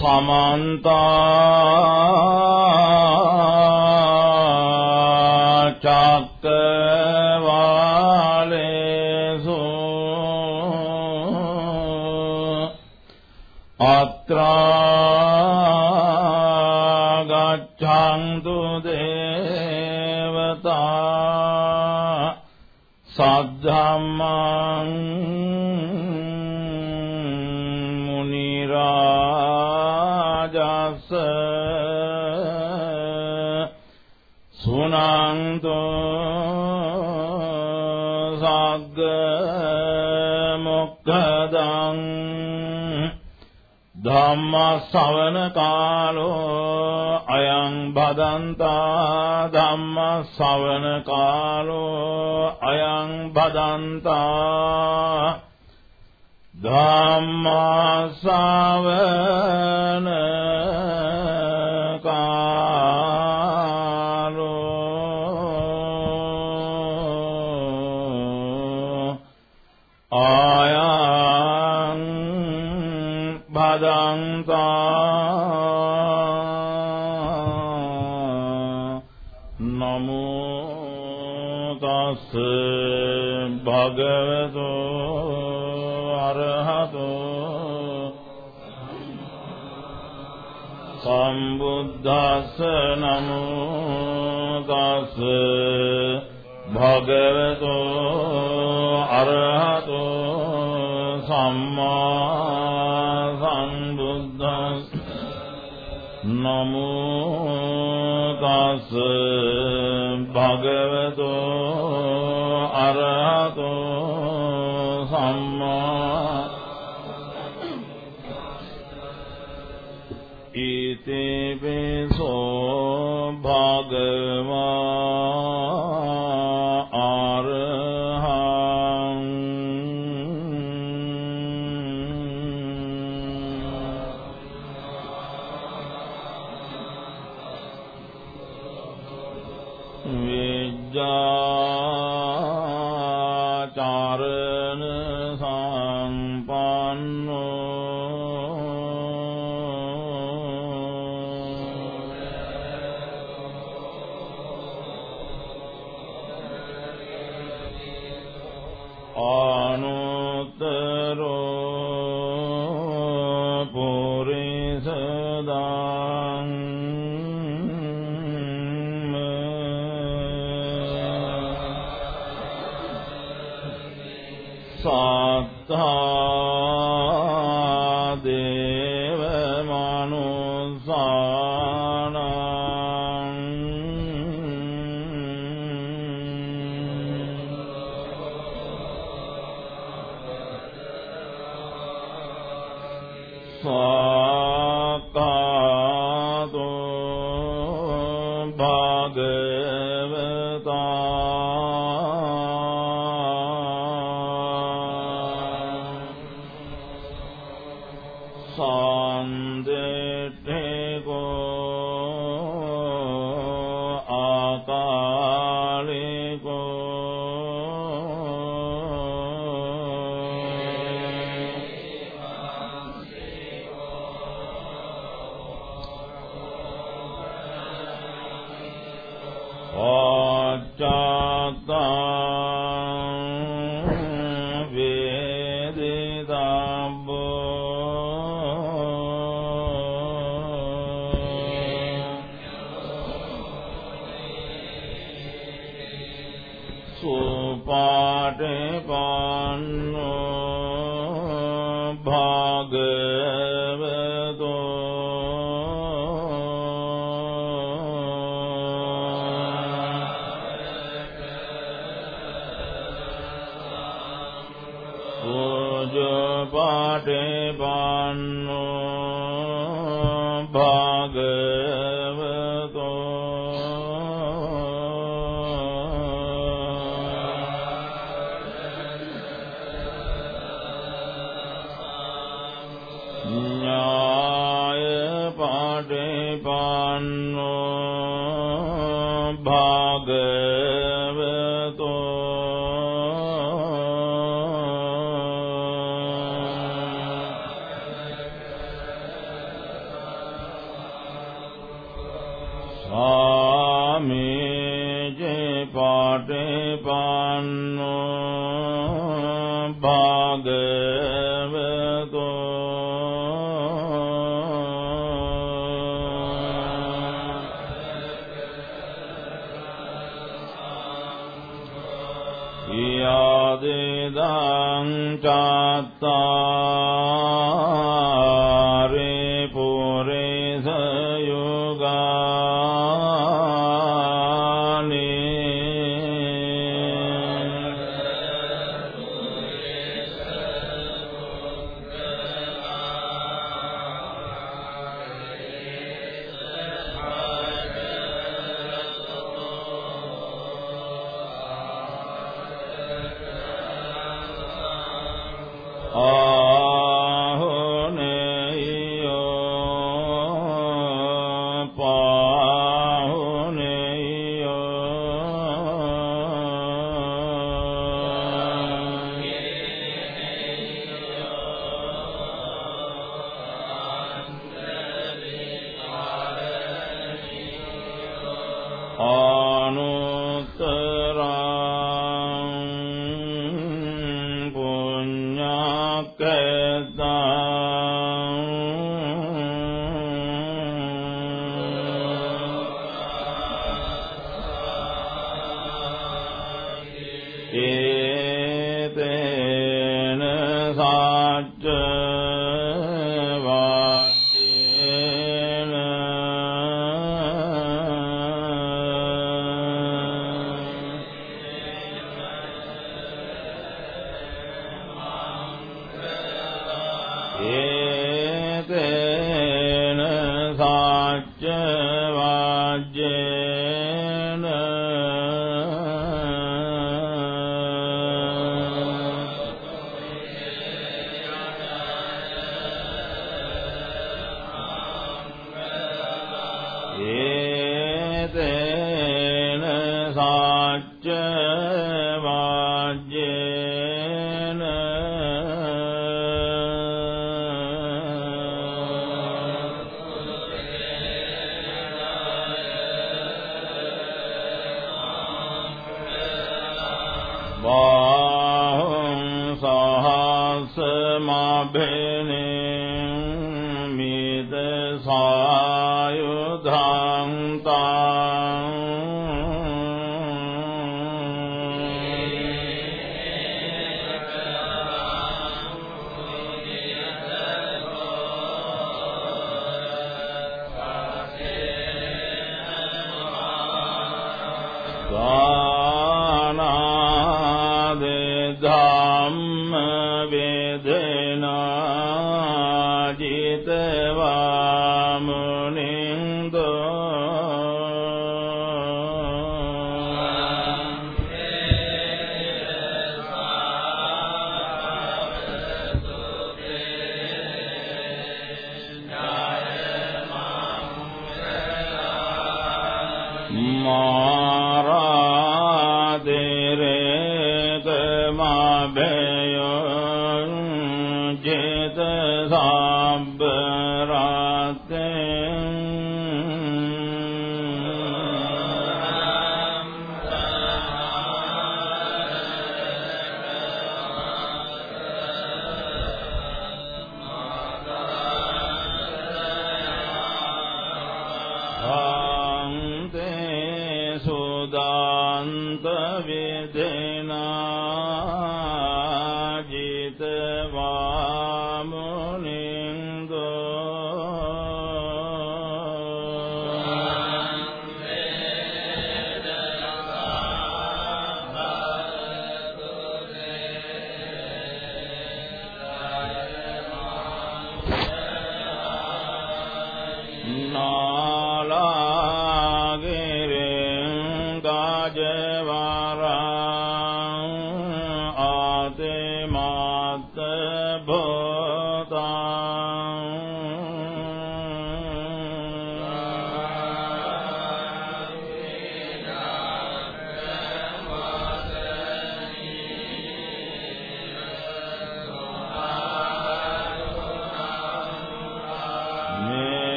සමන්තා චක්කවාලේසු අත්‍රා ගච්ඡන්තු දේවතා සද්ධම්ම ධම්ම ශ්‍රවණ කාලෝ අයං බදන්තා ධම්ම ශ්‍රවණ කාලෝ අයං බදන්තා ධම්ම ශ්‍රවණ නමෝ තස් භගවතෝ सा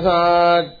රතනං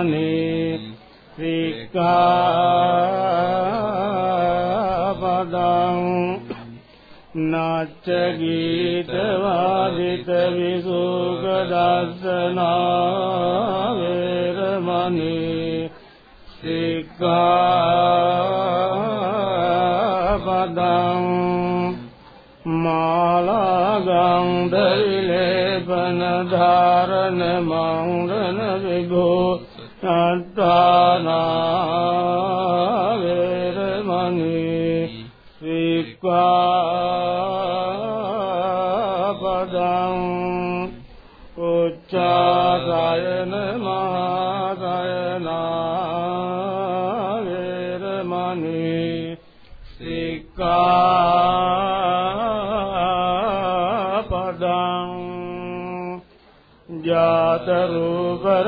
දානේ සික්ඛාපදං නාච්ච ගීත වාදිත විසුක දස්සනා වේරමණී සික්ඛාපදං මාලාගං දෛලේපන ධාරණ මංගන විගෝ අත්තානා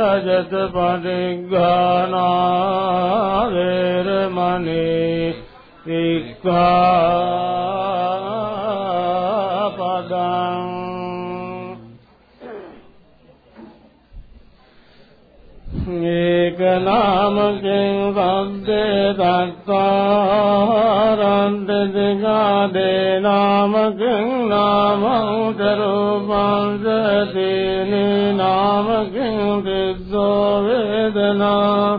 रजतपणि गा वेरम නාමකෙන් සබ්දේ දක්කාරන්ත දිගාදේ නාමකෙන් නාමෝතරූපං සතේනේ නාමකෙන් තිස්සෝ වේදනා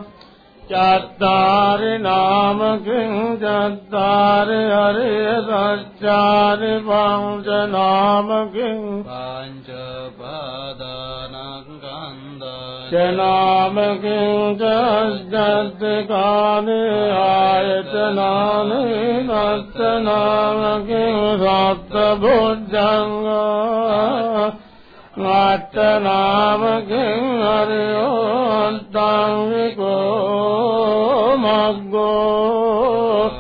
චත්තාරි නාමකින් චත්තාරි හරිය සච්චාරි පංච නාමකින් පංච පාදානං චනාමකින් චස්ජත්කානේ ආයතනානේ නත්තනාමකින් සත්ත බුද්ධංගා නාටනාමකින් හරියෝන්තං විකෝ මග්ගෝ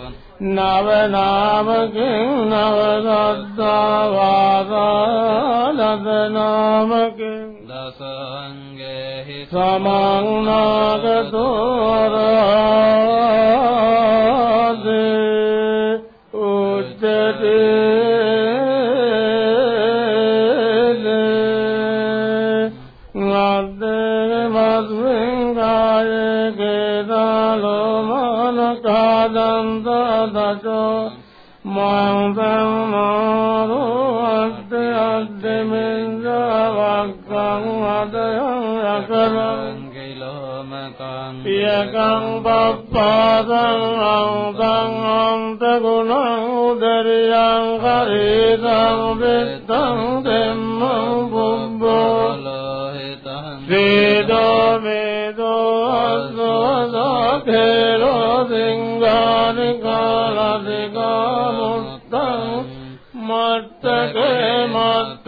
නව නාමකින් නව සද්දාවාසා නද නාමකින් දසංගේහි සමං නාගතෝරාදේ උච්චතේ නද්දේ මද්වෙන් කායේ කේදාලෝ මනකාදන්ත දචෝ මංගං වක්කං අදයං යකරං කිලෝමකං පියකං පප්පාදං අංතං අන්ත ගුණං උදරියං හරිතං විත්තං දෙම්මං ලෝහිතං වේදෝ වේදෝ අස්සෝ සකේරෝ සිංහානි කාලදිකා මුත්තං මත්තකේ මත්ත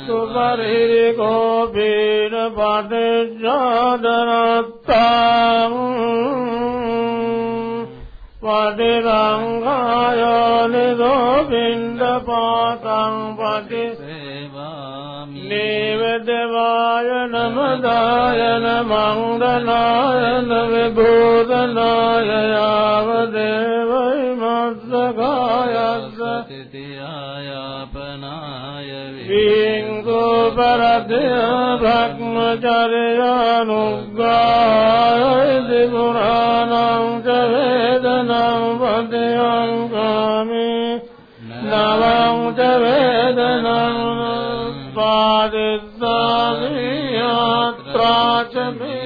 සපරං පස්සානං පටිඝාතාය යාව දේව උතුපරිරි කෝපීන පටිච්චාදනත්තං පටිරංගායෝනිදෝ බින්ද පාතං පටි සේවාමි නේවදවාය නමදායන මංගනායන විභූතනාය යාව දේවයි මත්සකායස්ස තිතියායාපනාය විංගෝ පරදය භක්මචරයානුග්ගාය දිගුණානං ච වේදනං පදයං කාමේ නවං ච වේදනං පාදිස්සාමි යාත්‍රා ච මේ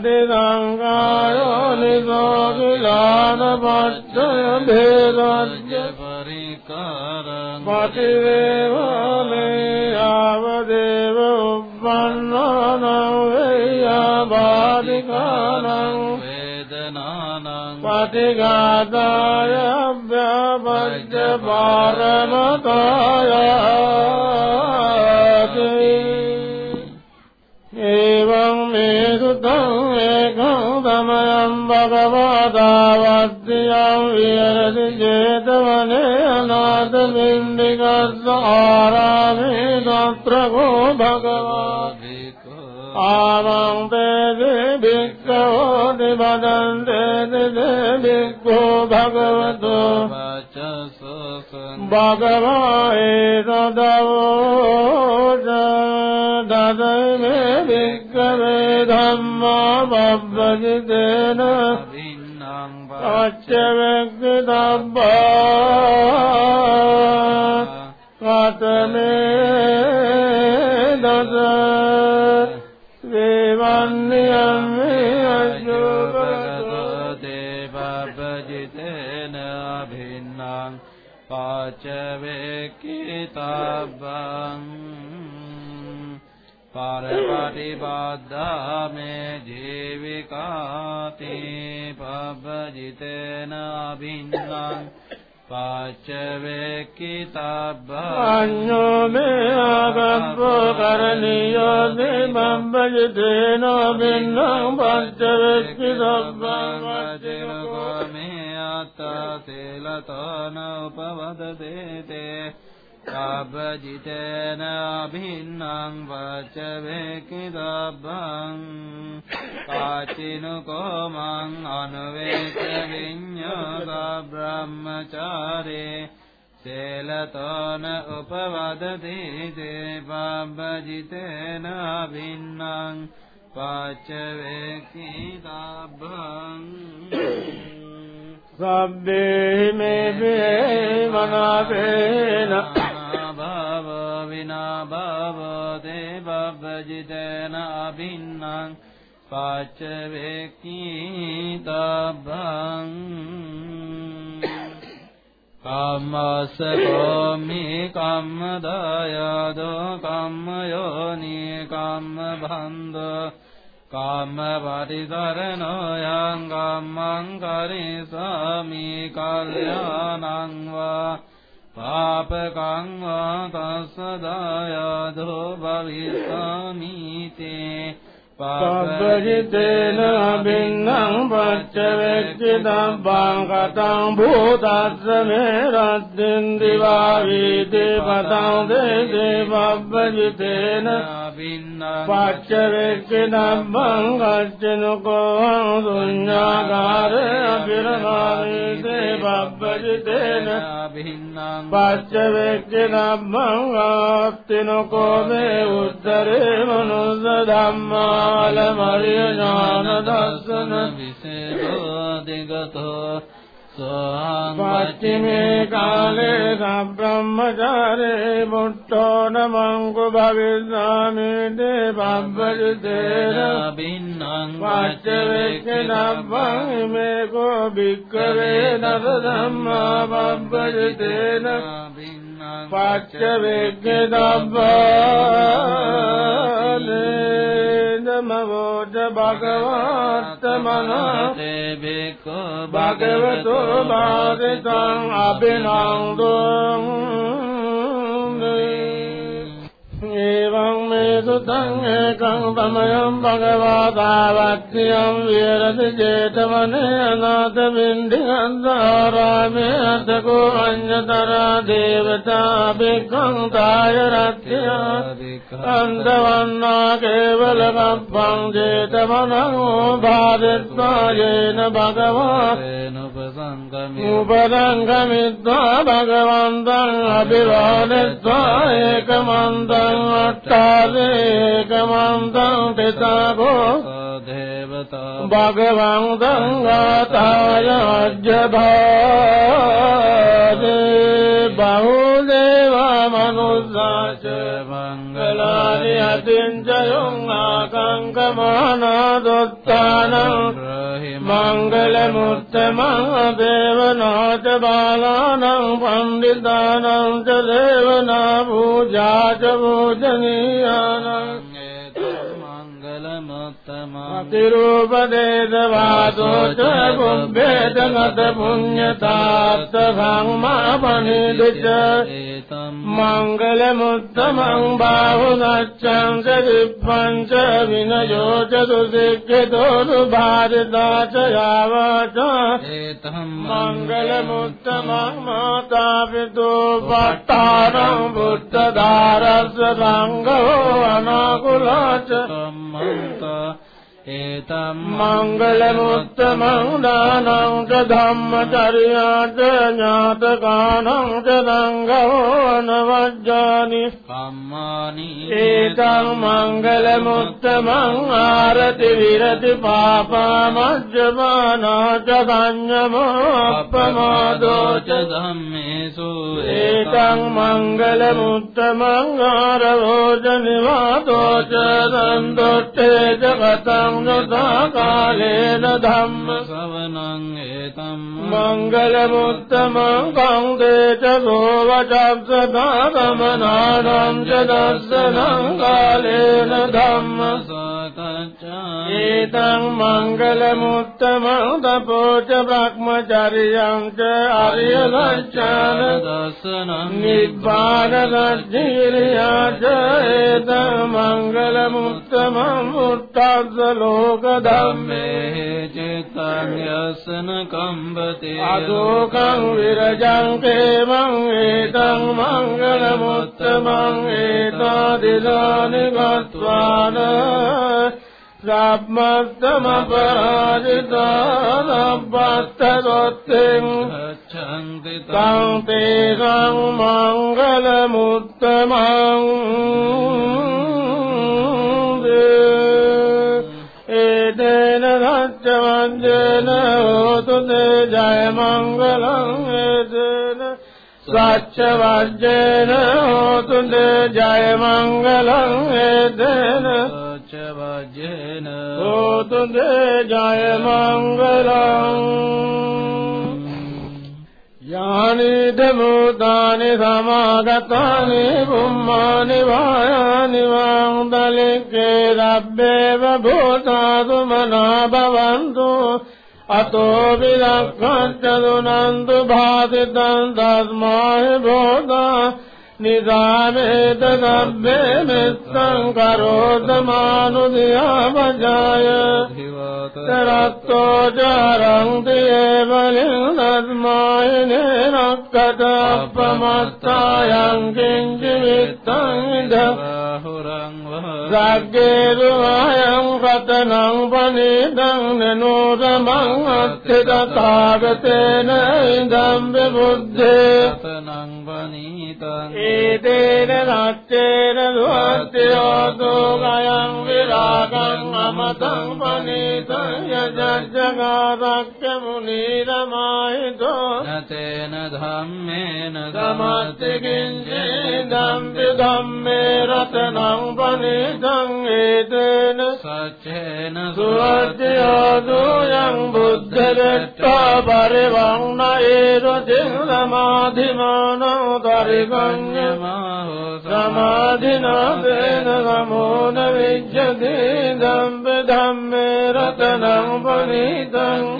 पति रङ्गायो निलानपत्तय भेदज्य परिकार पतिदेवाने यावदेव उन्ननौ वैयाबाधिकानौ वेदनानां पतिगादाय व्यापद्य ीरुध एघमयं भगवदावस्यं वीर चेदवने अनाथ बिन्दिगारा वे न प्रभो भगवद् आरं वेदे विव दि भदन् दे दे वि भगवतो भगवाय दवो තේ බික්ඛෝ භගවතෝ භගවා ඒතදවෝ දදමේ බික්ඛවේ ධම්මා බබ්බජිතේන පච්චවෙක්ඛදබ්බා කතමේ දස වේවන්නියම් අජෝපගතෝ දේවබ්බජිතේන पार्पाटी बाद्धा मे जीविकाति पवजितेना भिन्ना पाश्च वेकिताब्यो मे करणीयो मे बम्बजितेन भिन्न पाश्च वैस्मि यात्रालता नोपवदते ते। මේ අත්තා තේලතන උපවදතේ සබ්බජිතේන අභින්නං වචවේකිදබ්බං පාචිනුකෝ මං අනුවේත විඤ්ඤාත බ්‍රහ්මචාරේ සේලතන උපවදති දේවබ්බජිතේන අභින්නං පාචවේකිදබ්බං සබ්බේ මේ වේ මනාපේන භව විනා භව දේවබ්බජිතේන අභින්නං පාචවේකීතබ්බං කම්මසකෝමි කම්මදායදෝ කම්මයෝනි කම්මබන්ධෝ කාම පරිසරණෝ යං කම්මං කරිසාමි කල්යාණං වා පාපකං වා තස්ස දායදෝ භවිස්සාමි තේ පබ්බජිතේන අබින්නම් පච්චවෙක්ඛි දබ්බං කතං භූතස්ස මේ රත්තින් දිවා වීති පතං දේසේ පබ්බජිතේන අබින්නං පච්චවෙක්ඛි දබ්බං ගච්ඡනකෝ දුඤ්ඤාගාර අබිරමාමීතේ පබ්බජිතේන අබින්නං පච්චවෙක්ඛි දබ්බං ආත්තිනකෝ මේ උත්තරේ මනුස්ස ධම්මාල මරිය ඥාන දස්සන විසේතෝ දිගතෝ සෝං පච්චිමේ කාලේ සම්බ්‍රහ්මචාරේ මුට්ටෝ නමං භවිස්සාමි දේ පබ්බජිතේන බින්නං පච්චවෙක්ඛි දබ්බං මේ කෝ භික්ඛවේ නර ධම්මා පබ්බජිතේන පච්චවෙක්ඛි දබ්බාලේ නමෝද භගවත්ත මනෝ තේ බිකෝ භගවතෝ භාගිතං අබිනන්දං එවං මේ සුතං ඒකං තමයං භගවතාවත්තියං විහෙරති 제තවනේ අනාථ වින්දිගන්ධාරාමේ අතකෝ අඤ්ඤතරා දේවතා බික්ඛං කාය රත්ත්‍යා අන්දවන්නා කේවල गमित्वा भगवन्तमभिरोधित्वा एकमन्दकमन्दम् पिता भो देवता भगवन्दतायाज भे बहु देव मनुष लानि अतिं च युङ्गाकाङ्कमानादुक्तानां मङ्गलमूर्तमः देवना च बालानां पण्डितानां च देवना पूजा च पूजनीयानाम् तिरूपवेदवादो च भेद न भुञ्जतास्तभामा मणि च मङ्गलमुत्तमं बाहुनश्च विनयो च दुदीर्घदोनुभारिता च यावाच मङ्गलमुत्तमातापितु वारम्बुद्धारस्वङ्गोअनाकुला च පට්ඨානං බුද්ධ දාරස්ස සංඝෝ අනාකුලච කම්මන්තා ඒතම් මංගල මුත්තමං දානං ච ධම්මචර්යාච ඥාතකානං ච සංඝෝ නවජ්ජානි කම්මානි ඒතං මංගල මුත්තමං ආරති විරති පාපා මජ්ජමානා ච සංයමෝ අප්පමාදෝ च ධම්මේසු ඒතං මංගල මුත්තමං ආරෝජ නිවාතෝ ච සම්දොට්ඨේ ජගතං ौनसा कालेन धम् श्रवनाङ्गेतं मङ्गलमुत्तम कौण्डे च गो वब्दमनाञ्च दर्शनकालेन धम् ඒතං මංගල මුත්තමං තපෝච බ්‍රහ්මචර්යං ච ආර්ය ලක්ෂණ දසනං නිබ්බාන රජ්ජිරියාච ඒතං මංගල මුත්තමං මුත්තස්ස ලෝක ධම්මේ ධම්මේ චිත්තං යසන කම්බතේ අදෝකං විරජං කේමං ඒතං මංගල මුත්තමං ඒතාදිලානි ගත්වාන සම්මත්තම පරාජිතා නබ්බත්ත දොත්තෙන් ගච්ඡන්ති තං තේසං මංගල මුත්තමං ඒතේන රච්ච වංජන හෝතු තේ ජය මංගලං ඒතේන සච්ච වර්ජන හෝතු තේ ජය මංගලං ඒතේන ोतु जे जायवाङ्गला यानि धूतानि समागतानि बुम्मानि वा यानि वालिके रभ्येव भूता सुमना भवन्तु। अतो विरमश्चनन्तु भाति दन्तस्माभि भूता। निधाने दे निकरोद मानुदिया वजाय शरतो जाङ्गेवलिङ्गमस्तायि मि सङ्ग ජරං දේවලින් නස්මායනේ නක්කත අපමත්තායං කිංචි විත්තං ඉද බාහුරං වහ සග්ගේ රුහයං රතනං පනිදං නනෝරමං අත්ථිත තාගතේන ඉදම් බුද්ධේ රතනං වනීතං ඒතේන රච්චේන දුවත්යෝතෝ ගයං විරාගං අමතං පනීතං යජජ්ජගාරක්්‍ය මුනීරමාහිතෝ නතේන ධම්මේන සමත්ති කිංචේ දම්පි ධම්මේ රතනං පනීතං सङ्गीतेन सचेन सुयम् बुद्धरक्ष परिवाङ्नैरुजि समाधिमानौ गरिवङ्गमाधिना तेन समो न विजीदम् विधम्य रतनम् भणितम्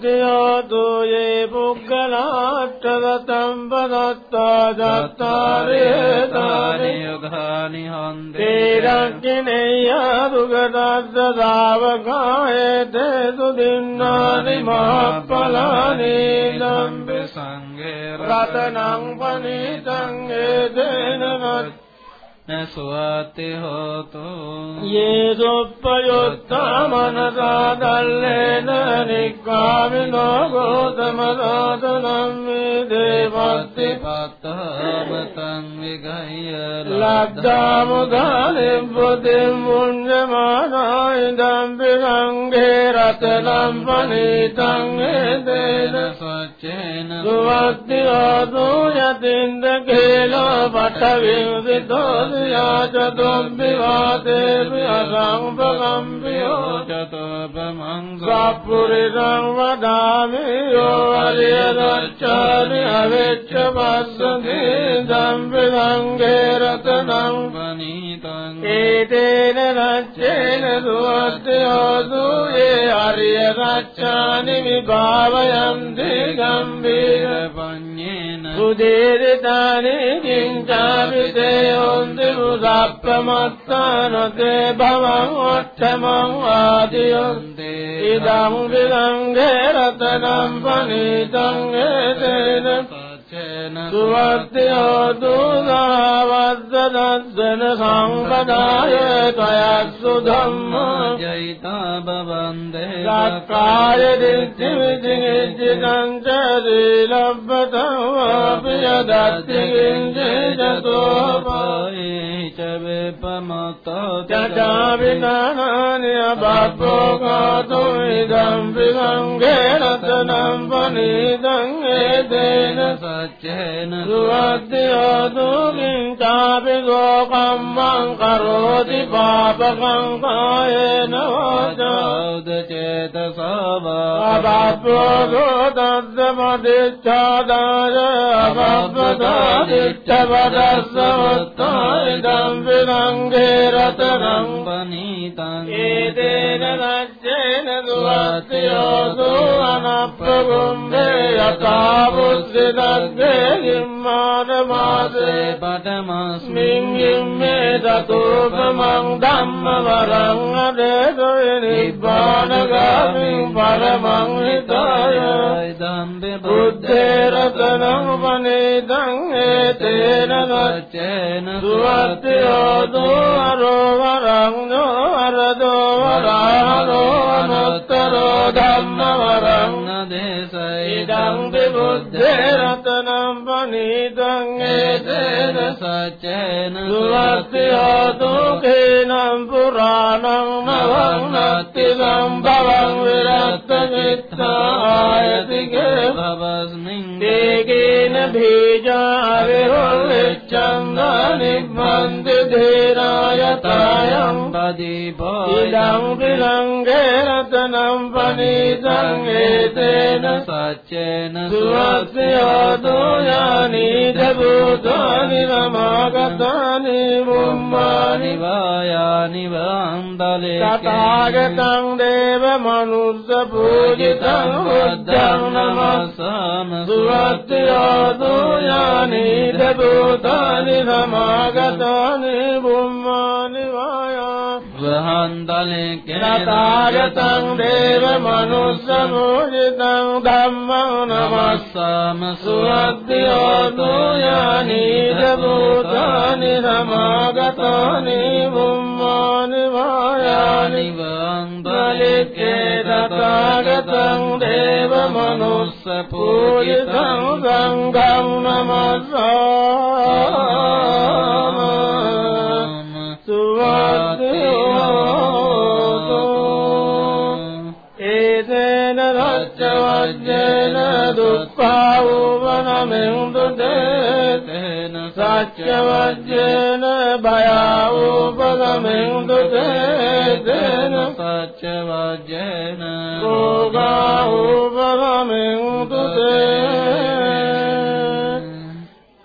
द्युग नाटरतम्बदत्त दार्ये दारिघनिहन्त्रीरागदा द रावगाये दे दुदिनापलानि सङ्गे रतनाम्बनी सङ्गे धेन රතනං පනිතං ඒදේන නසුවාති හෝතු. යේ සොප්පයොත්තා මනසා දල්ලේන නික්කාමිනෝ ගෝතම රාතනම් මේ දේවත්ති පත්තමතං විගය ලද්දාමුදානෙම් පොතෙම් පුඤ්ඤමානායි දම්පි සංඝේ රතනම් පනිතං ඒදේන ेन रुदो यदिन्द्रखेलपठविदो या च द्वम्बि वा देव्यम्बम्बियो चतुमङ्गापुरिरं वदामि यो हर्यहेच्च वसीदम्बिरङ्गे रतनम्। एतेन राज्येन दूद्यो दूये हर्यराज्यानि विभावयन्ति गम्भीर वन्येन सुदीर्तानि किञ्चा विधेयोन् दिमुदा प्रमस्त भवम् उच्चमं वादियोन्ते इदम् विरङ्गे रतनम् वनीतंन सुवर्त्य साम्प्रदाय त्वया सुधं चैता भवन्दे शाकाय दृष्टिजिर्जितं च लिलभतमपि यदर्जिगिञ्जिजतोपी च विपम त्यजा विनान्यभातो इदं विरङ्गे रतनं वनीतंन स चेन ध्रुवद्यो दुर्गितापि गोपम्बं करोति पापगङ्गायेन चेत स व्यो दद्य मदि च दारि च वद इदं विरङ्गे සුවද්දයෝ දුකින් චාපි ගෝකම්මං කරෝති පාපකං කායේන වාචා සෞද චේතසවා අබබ්බෝ තද්දමදිච්ඡාදාය අබබ්බදාදිච්ඡවදස්සවත්තා ඉදම් විලංගේ රතනං පනීතං ඒතේන රච්චේන දුවත්තියෝ දුවනප්පගුම්බේ යතා බුද්ධිදග්ගේ ගිම්මාන මාසේ පඨමස්මින් මින් ගිම්මේ දතෝපමං ධම්ම වරං අදේසොය නිබ්බානගාමින් පරමං හිතාය දම්බේ බුද්ධේ රතනං පනේතං ඒතේන සච්චේන සුවත්තියෝ දුවරෝ වරං නෝවරදෝ වරහරෝ අනුත්තරෝ ධම්ම වරං දේශයි ඉදං විබුද්ධේ රතනම් පනීතං ඒතේන සච්චේන සුවත්තියෝ දුකේනම් පුරාණං නවං නත්ති සම්භවං විරත්ත මිත්තායතිගේ භවස්මින්. දේකේන බීජා විරොල්ච්ඡන්ද නිබ්බන්ති ධීරායතායං පදීපෝ ඉදං විලංගේ රතනම් පනීතං ඒතේන සච්චේන සුවස්යෝ දෝයානි දබුතානි නමාගතානි මුම්මානි නිවායානි වන්දලේ තථාගතං දේව මනුස්ස පූජිතං බුද්ධං නමස්සාම සුවත්තියෝ දෝයානි දබුතානි නමාගතානි මුම්මානි වායා न्दलिकिरतागतं देवमनुष्यमूयितं गं नमः सम सुदूयानि सदूतानि समागतानि बुमानि मायानि वन्दलिके रतागतं देवमनुष्यपूयतं गं गं नमः වජ්ජේන දුක්ඛා උපනමෙන්දුතේ තේන සච්ච වජ්ජේන භය උපගමෙන්දුතේ තේන සච්ච වජ්ජේන රෝගා උපගමෙන්දුතේ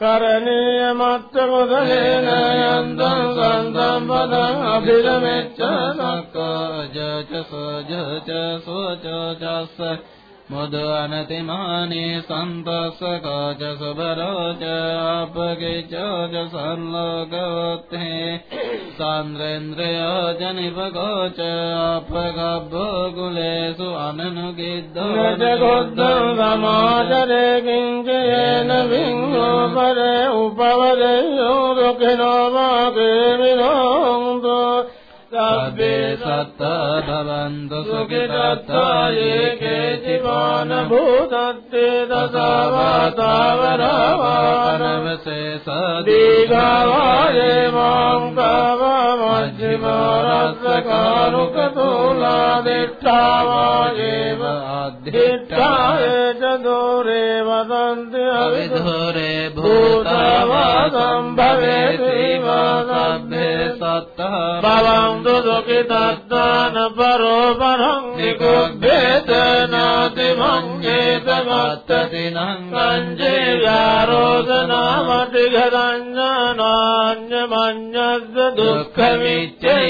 කරණීය මත්ත මොදලේන යන්තං සන්තම් පදං අභිරමෙච්ච සක්කාජච සජච සෝච චස්ස මොද අනතිමානේ मुदानतिमानि सन्तस गौच सुबरा चापगे च संलगे सान्द्रेन्द्रय जनिपगौचा प्रगभुले सुननुगीद जगोद् रमा च देविङ्गयेन लिङ्गो उपवरे यो दुक्षिनो वा वे सत् भवन्द सुगिरे जिवान भूदशेषाये वां भवाम शिवा रस कालुकतोलादिष्टाय च दोरे वदन्द्रविधुरे भूम्भवे शिवा से सत् भवां दु වාසබ්බේ සත්තා භවං දුදුකි තත්තාන පරෝ පරං නිකුබ්බේත නාති මංගේත මත්තති නං සංජේ ව්‍යාරෝධනා මටිඝරඤ්ඤානාඤ්ඤ මඤ්ඤස්ස දුක්ඛ විච්ඡය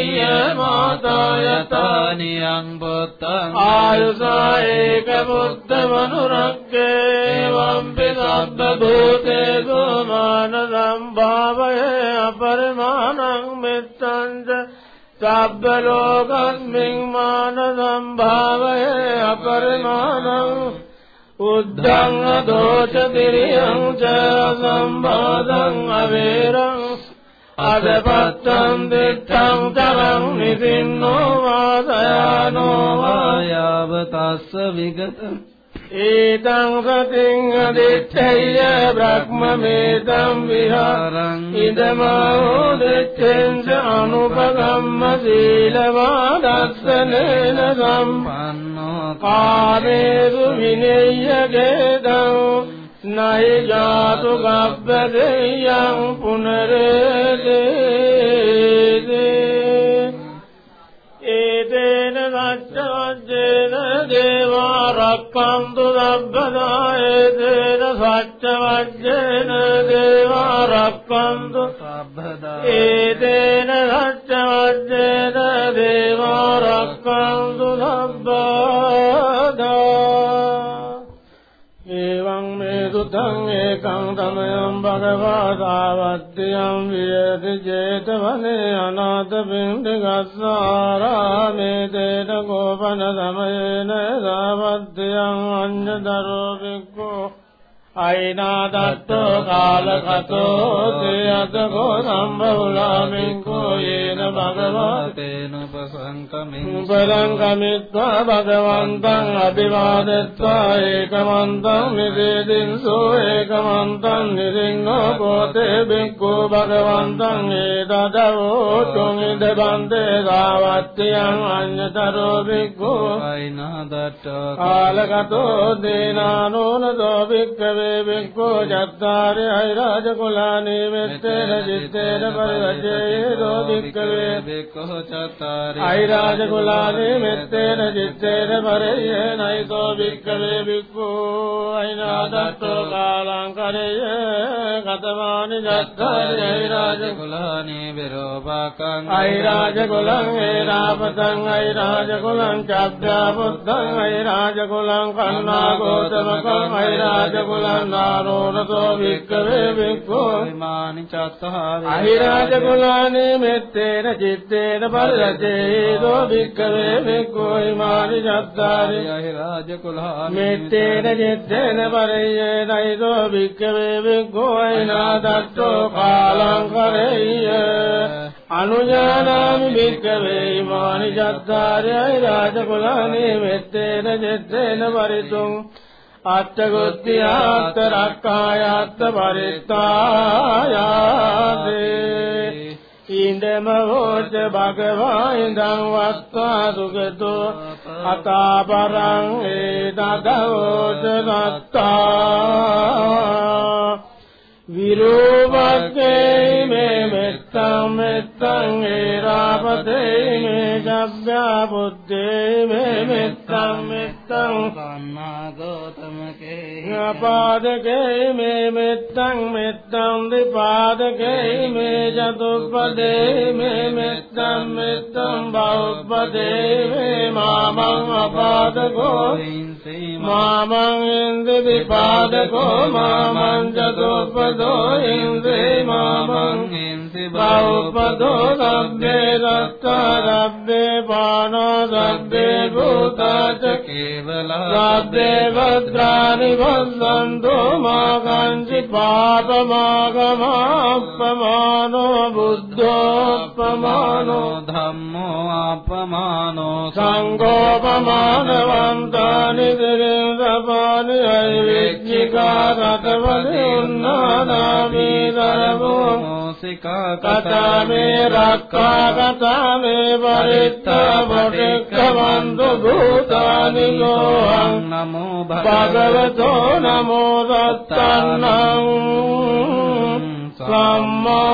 මාතායතානියං බුත්තං ආයුසා ඒක බුද්ධ මනුරක්කේ වම්පි සබ්බ භූතේසු මාන සම්භාවය අපරිමාණං මෙත්තං සබ්බ ලෝකස්මින් මාන සම්භාවය අපරිමාණං උද්ධං දෝෂ දිරියං ච සම්බාධං අවේරං අදපත්තං දිත්තං තරං නිසින්නෝ වාසයානෝ ආයාව තස්ස විගත ඒතං සතින් අදිත්තේය බ්‍රහ්මමේතං විහාරං ඉදමෝ දෙච්ඡෙන්ස අනුපගම්ම සීලවා දස්සනේන සම්පන්නෝ කාමේසු විනේය ගේදං නයි ජාතු ගබ්බදේයං පුනරේදේ සච්චවජ්ජේන දේවා රක්ඛන්තු සබ්බදා ඒතේන සච්චවජ්ජේන දේවා රක්ඛන්තු සබ්බදා ඒතේන සච්චවජ්ජේන දේවා රක්ඛන්තු සබ්බදා එවං මේ සුතං ඒකං තමයං භගවා සාවත්තියං වියති 제තවනේ අනාථ පින්ඩගස්සාරාමේ තේන ගෝපන සමයේන සාවත්තියං අඤ්ඤදරෝ වික්ඛෝ අයිනාදත්තෝ කාලකතෝ තේයතකෝ සම්බහුලාමින්කෝ යේන භගවා තේන උපසංකමින් උපරං කමිත්වා භගවන්තං අභිවාදත්වා ඒකමන්තං නිදේදින්සෝ ඒකමන්තං නිරින්නෝ පොතේ බික්ඛු භගවන්තං ඒතදවෝ තුං ඉදබන්තේ සාවත්තියං අඤ්ඤතරෝ බික්ඛු අයිනාදට්ඨ කාලගතෝ දේනානෝනදෝ භික්ඛවේ භික්ඛෝ චත්තාරි අයිරාජ කුලානේ මෙත්තේන චිත්තේන පරිවජ්ජේයෝ භික්ඛවේ බික්ඛෝ චත්තාරි අයිරාජ කුලානේ මෙත්තේන චිත්තේන පරියේනයිතෝ භික්ඛවේ භික්ඛෝ අයිනාදත්තෝ කාලං කරේය කතමානි චත්තාරි අයිරාජ කුලානේ විරෝපාකං අයිරාජ කුලං ඒරාපතං අයිරාජ කුලං චබ්බා බුද්ධං අයිරාජ කුලං කන්නා ගෝතමකං අයිරාජ කුලං නාරෝනතෝ වික්කවේ වික්ඛෝ විමානි චත්තාරි අහිරාජ කුලානේ මෙත්තේන චිත්තේන පරිරජේදෝ වික්කවේ වික්ඛෝ හිමානි චත්තාරි අහිරාජ කුලානේ මෙත්තේන චිත්තේන පරියේනයිදෝ වික්කවේ වික්ඛෝ අයිනාදත්තෝ කාලං කරෙය්‍ය අනුඥානාමි භික්ඛවේ ඉමානි චත්තාරයයි රාජකුලානේ මෙත්තේන චෙත්තේන පරිතුං අත්තගොත්තියාත්ත රක්ඛායාත්ත පරිත්තායාදේ. ඉන්දම හෝච භගවා ඉඳං වත්වා සුගතෝ අතාපරං ඒතදවෝච නත්තා විරෝපක්කේ මේ මෙත්තං මෙත්තං ඒරාපතේ මේ ජබ්බා බුද්ධේ මේ මෙත්තං මෙත්තං. කන්නා पादकै मे मृत्तंमित्त विपाद गै मे जदुष्पदे मे मितं मितं बहुपदेमे मां अपाद गो इन्द्री मामाङ्ग्रिपाद गो मां जदुष्पदो इन्द्रि मा ो रदे रक्तनो रद्भूता च केवल रान् दो मा गाञ्जि पादमागमापमानो बुद्धोऽपमानो धर्मोपमानो सङ्गोपमानवन्तानि धृपानि रैविज्ञा අපමානෝ සංඝෝපමානවන්තානි දිරින්දපානි අයිවිච්චිකා රතවලි උන්නාදාමී දරමෝ මෝසිකා කතාමේ රක්ඛා කතාමේ පරිත්තා පටික්ඛවන්තු භූතානි ගෝහං නමෝ භගවතෝ නමෝ දත්තන්නං සම්මා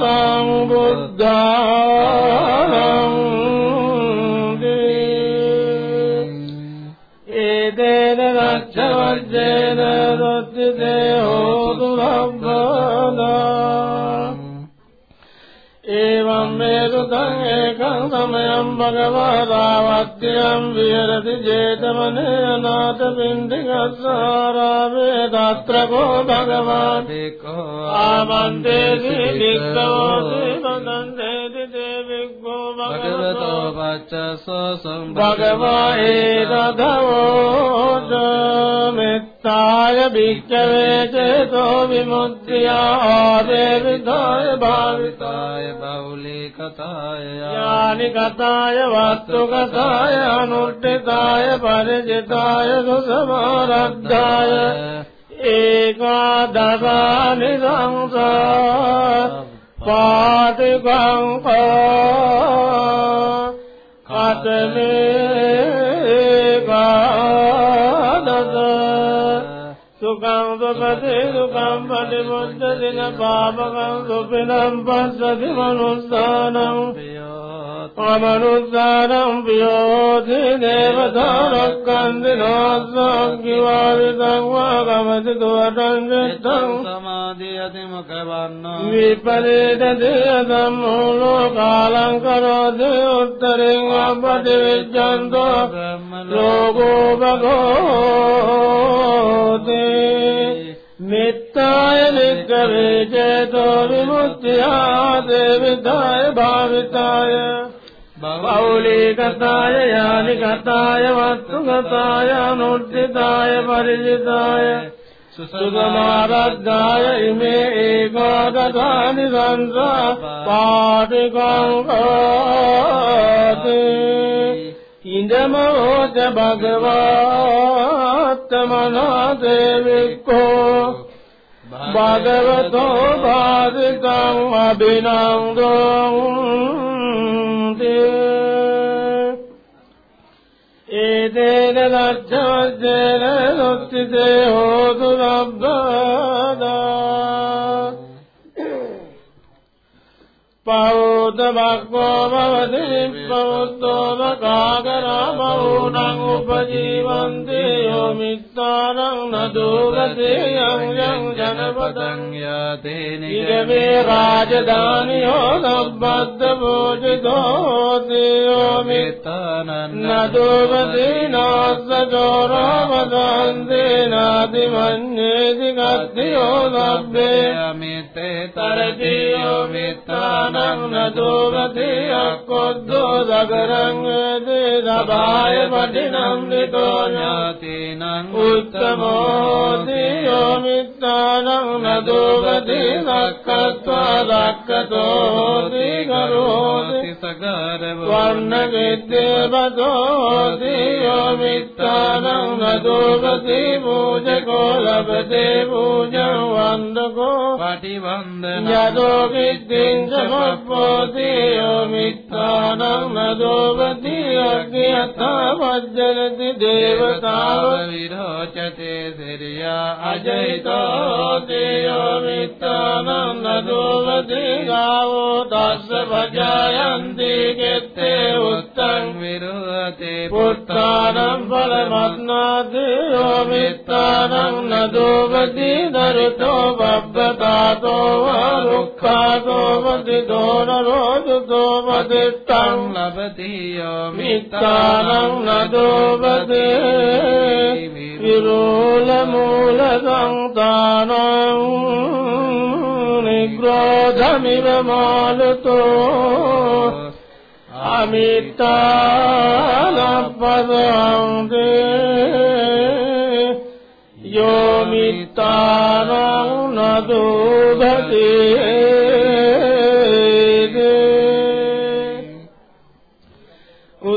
සම්බුද්ධං जेनो दुरभना एवं मेरुदङ्गेकसमयं भगवादावत्यम् विहरति चेतमनेनाथपिण्डिकसारा वेदात्र गो भगवान्। को मन्दे वदन्ते भगवतो वचस भगवायै रघवो मृत्ताय चेतो विमुद्रिया देविधाय भाविताय बहुलीकथाय यानि कथाय वास्तुकथाय अनुष्ठिताय परिचिताय सुसमारब्धाय। एकादशानि संसा බෞලී කතාය යානි කතාය වස්තු කතාය අනුට්ඨිතාය පරිජිතාය සුසමාරද්ධාය ඒකා දසානි සංසා පාටිකං කතමේ කාදද සුඛං සුපති සුඛං පටිමුච්ච දින පාපකං සුපිනම් පස්සති මනුස්සානං අමනුස්සානං පියෝති දේවතාරක්කන්ති නොස්සක්කිවාරිතං වාගමති දුවටං චිත්තං සමාධියති මොකවන්නෝ විපරීත දේයතම් මූලෝ කාලං කරෝති උත්තරින් අපටි විච්ඡන්තෝ ලෝකෝ භගෝති. මෙත්තාය නික්කවේ චේතෝ විමුක්තියා දේවිතාය භාවිතාය බෞලී කතාය යානි කතාය වත්තු කතාය අනුට්ඨිතාය පරිජිතාය සුසමාරද්ධාය ඉමේ ඒකාදතානි සංසා පාටිකං කෝති ඉන්දමෝච භගවත්තමනා දේවික්ඛෝ භගවතෝ භාසිකං අභිනන්දන්ති ඒතේන ලච්ඡවජ්ජේන සොත්තිතේ හෝතු व भवतोपजीवन् देयो मितारं न दुर्गतेयं जनपदं येन राजधानी यो दग्भद्रपूजितो देव मिथन दुर्गदीनासौरवदं देनादिमन्ये दिगति यो दग् मिते तरदीयो मित्र මිත්තානං නදෝගති අක්කොද්දෝ දගරං වේදේ සබාය පටිනන්දිතෝ ඥාතිනං උත්තමෝතියෝ මිත්තානං නදෝගති දක්කත්වා දක්කතෝති කරෝති සගරව වර්ණ විද්‍යේ බදෝති යෝ මිත්තානං නදෝගති පූජකෝ ලබතේ පූජං වන්දකෝ පටිවන්දන යදෝ විද්දින් සමප්පෝති देव मितानां मदोवदीयाज्ञता वज्रि देवता विरोचते सर्या अजयता देवमिता नदोवद्या තස්ස භජයන්ති කෙත්තේ උත්තං විරෝතේ පුත්තානම් පලමත්නාදයෝ මිත්තානං නදෝගති දරුතෝ බබ්බතාතෝ වාරුක්ඛාතෝ වදිදෝන රෝජතෝ වදිත්තං ලබතියෝ මිත්තානං නදෝගති විරෝල මූල සංතානං නිග්‍රෝධමිව මාලතෝ මිත්තානප්පදං දේ යෝ මිත්තානං නදුදතේ උදේතයං චක්කුමායක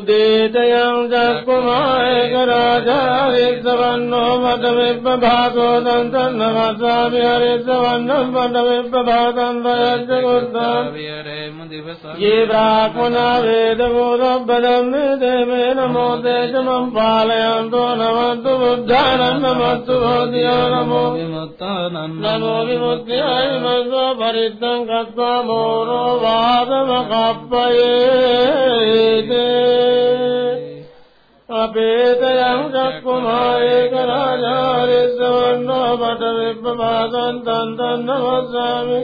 देतयम् जगुमाय गराजारितवन्नो पदविप्रभातो दन्तन्नमस्वामि हरितवन्नम् पदविप्रभातम् वयज्जगुर्दाम् ये ब्राह्मणा वेदबोधबलम् निदेवे नमो तेजमम् पालयन्तो नमस्तु बुद्धानम् नमस्तु भोधियो नमो विमुक्तानम् नमो विमुक्त्याय मस्वभरितम् कृत्वा मोरो वादमकापये අපේතයං චක්කුමායේක රාජාරිස්සවන්නෝ පටවිප්ප පාදං තං තං නමස්සාමි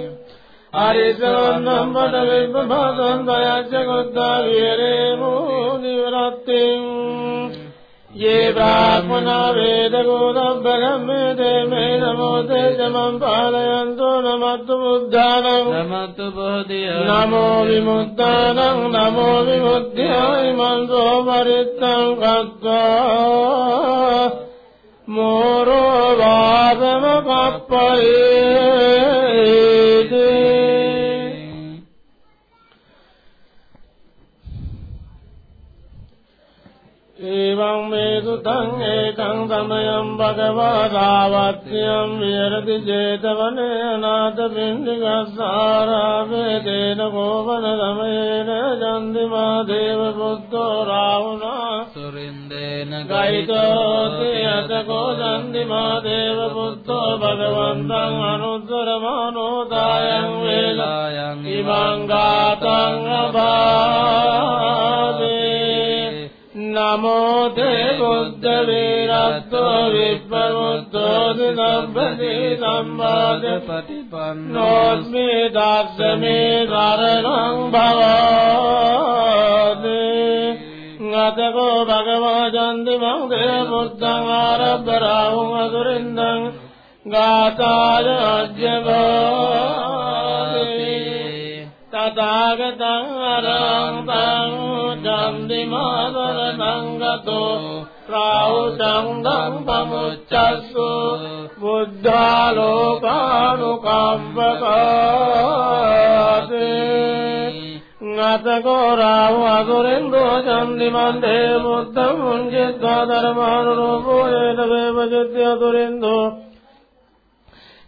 අරිසවන්නම් පටවිප්ප පාදං දයච්ච කොද්දා විරේ මෝ නිවරත්තේ ये वा पुनः वेदगोदब्रह्म्य दे मे नमो दे च मम् पालयन्तु न मद्बुद्धानम् मद्बोधयम् नमो विमुक्तानम् नमो विमुद्या इमन्दो मरितम् गत्वा। मोरो वाम तङ्गेकङ्गमयं भगवदावत्यं विहरति चेतवनेनाथबिङ्गारा वेदेन गोवनरमयेन जन्ति माधे बुद्धो रावण सुरेन्देन गयितो गो जन्ति मादेव बुद्धो भगवन्तं मनुदुरमनोदाय वेलायाम् इवाङ्गातङ्गभा නමෝ තේ බුද්ධ වේරත්තෝ විප්පමුත්තෝ දිනබ්බති සම්මාද පටිපන්නෝ නෝස්මි දස්සමේ කරණං භවාදේ ngතකෝ භගවා චන්දි මං දේ මුත්තං ආරබ්බරාහුං අසුරින්දං ගාතාය අජ්ජවාදී तदागतराम् तमु चन्दीमादर सङ्गतो राहुचन्दम् तमुच्चस्व बुद्धालोकानुकाम्बतको रान्दो चन्द्रिमन्धेवोत्तमञ्जे सदर मानुरूपेदेवजिद्यन्दो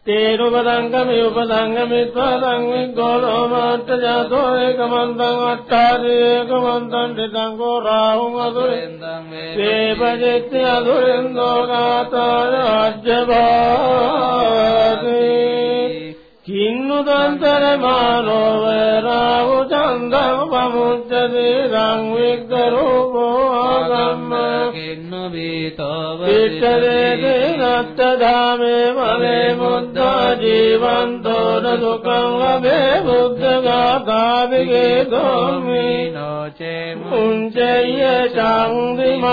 තේරුපදංගමි උපදංගමිත්වා සංවිග්ගෝලෝ මාට්ට ජාතෝ ඒකමන්තං අට්ඨාරි ඒකමන්තං ටිතංගෝ රාහුං අසුරෙන් වේපජිත්‍ය අසුරෙන්දෝ ගාතාය අජ්ජබාදී කින්නුදන්තර මානෝ වේරාහු චන්දං පමුච්චති සංවිග්ගරූපෝ ආගම්ම කින්නු බීතව පිටරේ නත්තදාමේ මලේ මුද්දා ජීවන්තෝ සුඛං ලබේ බුද්ධ ගාථාවිගේ දෝමි නෝචේ උංචය චන්දිමං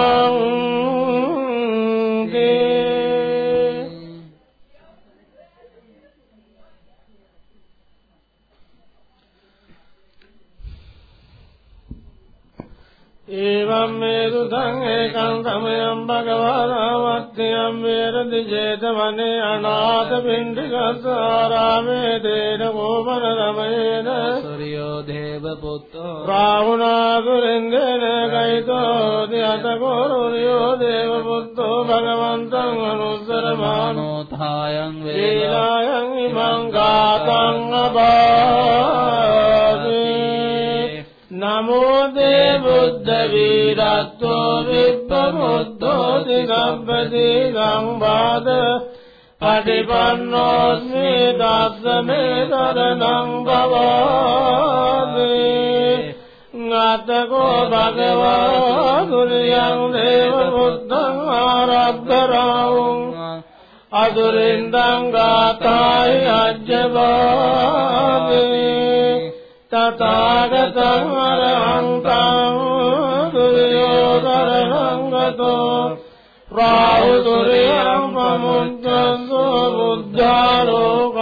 संगे कङ्कमयं भगवतामध्यं वीरनिजेतमणे अनाथपिण्डिकसारा वेदेन गोपनरमयेणो देवपुत्रो। राहुणा सुलिङ्गेन गैतो नियत कुरुर्यो देवपुत्रो भगवन्तं अनुसरमाणथायङ्गीरायङ्गि भङ्गाताङ्गी නමෝ දේ බුද්ධ වීරත්වෝ විප්පමුද්දෝ දිගම්පති සංවාද පටිපන්නෝස්මි දස්සමේ කරණං භවාමි. ngතකෝ භගවා දුරියං දේව බුද්ධං ආරබ්බරාවුං අදුරින්දං ගාතායි අජ්ජවාමි තථාගතං අරහන්තං දුර්යෝදරණං ගතෝ රාහු දුරියං පමුච්ඡන්සෝ බුද්ධාලෝකානෝ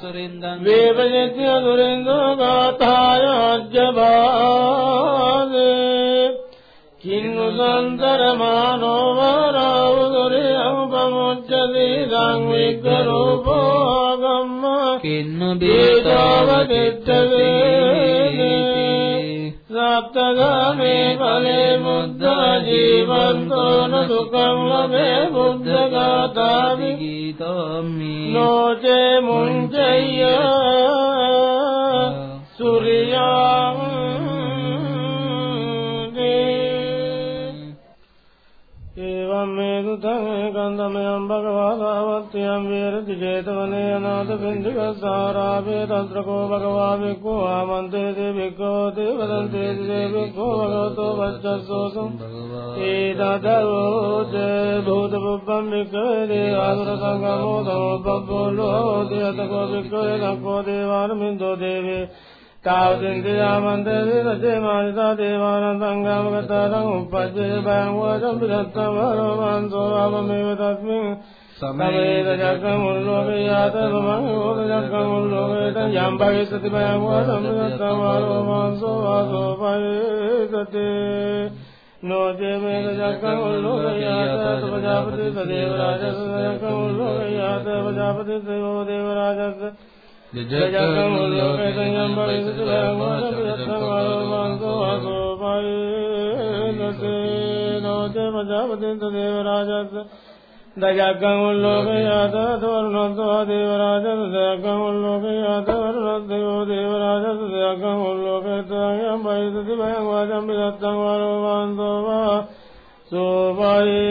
දේව පුත්තං මංජේत्वा ධර්මාන රූපෝ යේන වේව ජෙත්‍ය දුරින්දෝ දේන පදං කමි උපදං කමිද්දාදං විග්ගෝනෝ මාට්ඨජාතෝ ඒකමන්තං අට්ඨාදී ඒකමන්තං නිදාකෝරාවං අසුරින්දං වේව ජෙත්‍ය දුරින්දෝ ගාථාය අජ්ජබාදේ. කින්නු සන්තරමානෝ වරාව දුරියං පමුච්චති දං විග්ගරූපෝ ගම්ම කින්න බීජාව බේතාවතිත්තවේ प्तगा मे फले बुद्ध जीवस्तो न सुखम् मे बुद्ध गातादि गीतं मे मुञ्चय्य सूर्याम्। මේ දුතං ඒකන්දමයන් භගවා සාවත්තියම් විහෙරති චේතවනේ අනාථ පින්ඩිකස්සාරාපේ තත්‍රකෝ භගවා වික්ඛෝ ආමන්තේති වික්ඛෝ තේ වදන්තේති තේ වික්ඛෝ භගවතෝ වච්චස්සෝසං ඒතදරෝච භූත පුබ්බම් වික්ඛවේ දේවාසුර සංගමෝ තමෝපබ්බෝලෝ දේතකෝ වික්ඛවේ නක්ඛෝ දේවානමින්දෝ දේවේ තාවදින්දියාමන්තේ රජේ මානිතා දේවානං සංගාමගතං උපජ්ජේ බයං වදම් පිටත්තං වරමන්සෝ ආමමේව තස්මින් සමේද ජග්ගං උල්ලෝකේ යාත මමං ඕක ජග්ගං උල්ලෝකේත යම් භවිස්සති බයං වදම් පිටත්තං වරමන්සෝ වාසෝ පයේතතේ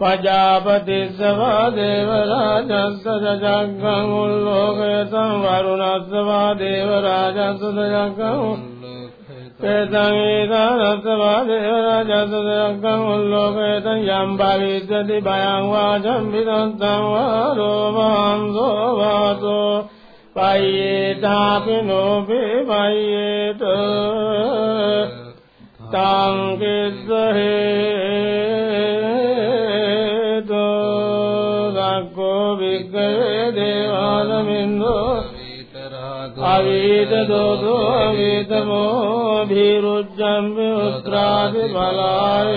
පජාපතිස්සවා දේවරාජස්ස ජග්ගං උල්ලෝකේතං වරුණස්සවා දේවරාජස්ස ජග්ගං ඒතං ඒදානස්සවා දේවරාජස්ස උල්ලෝකේතං යම් භවිස්සති භයං වාචම් විදත්තං වා රෝමංසෝ වාසෝ පයේතාපි නෝපේ පයේත තං කිස්සහේතෝ ीत दो दो अवीतमोभिरुच्चम् भलाय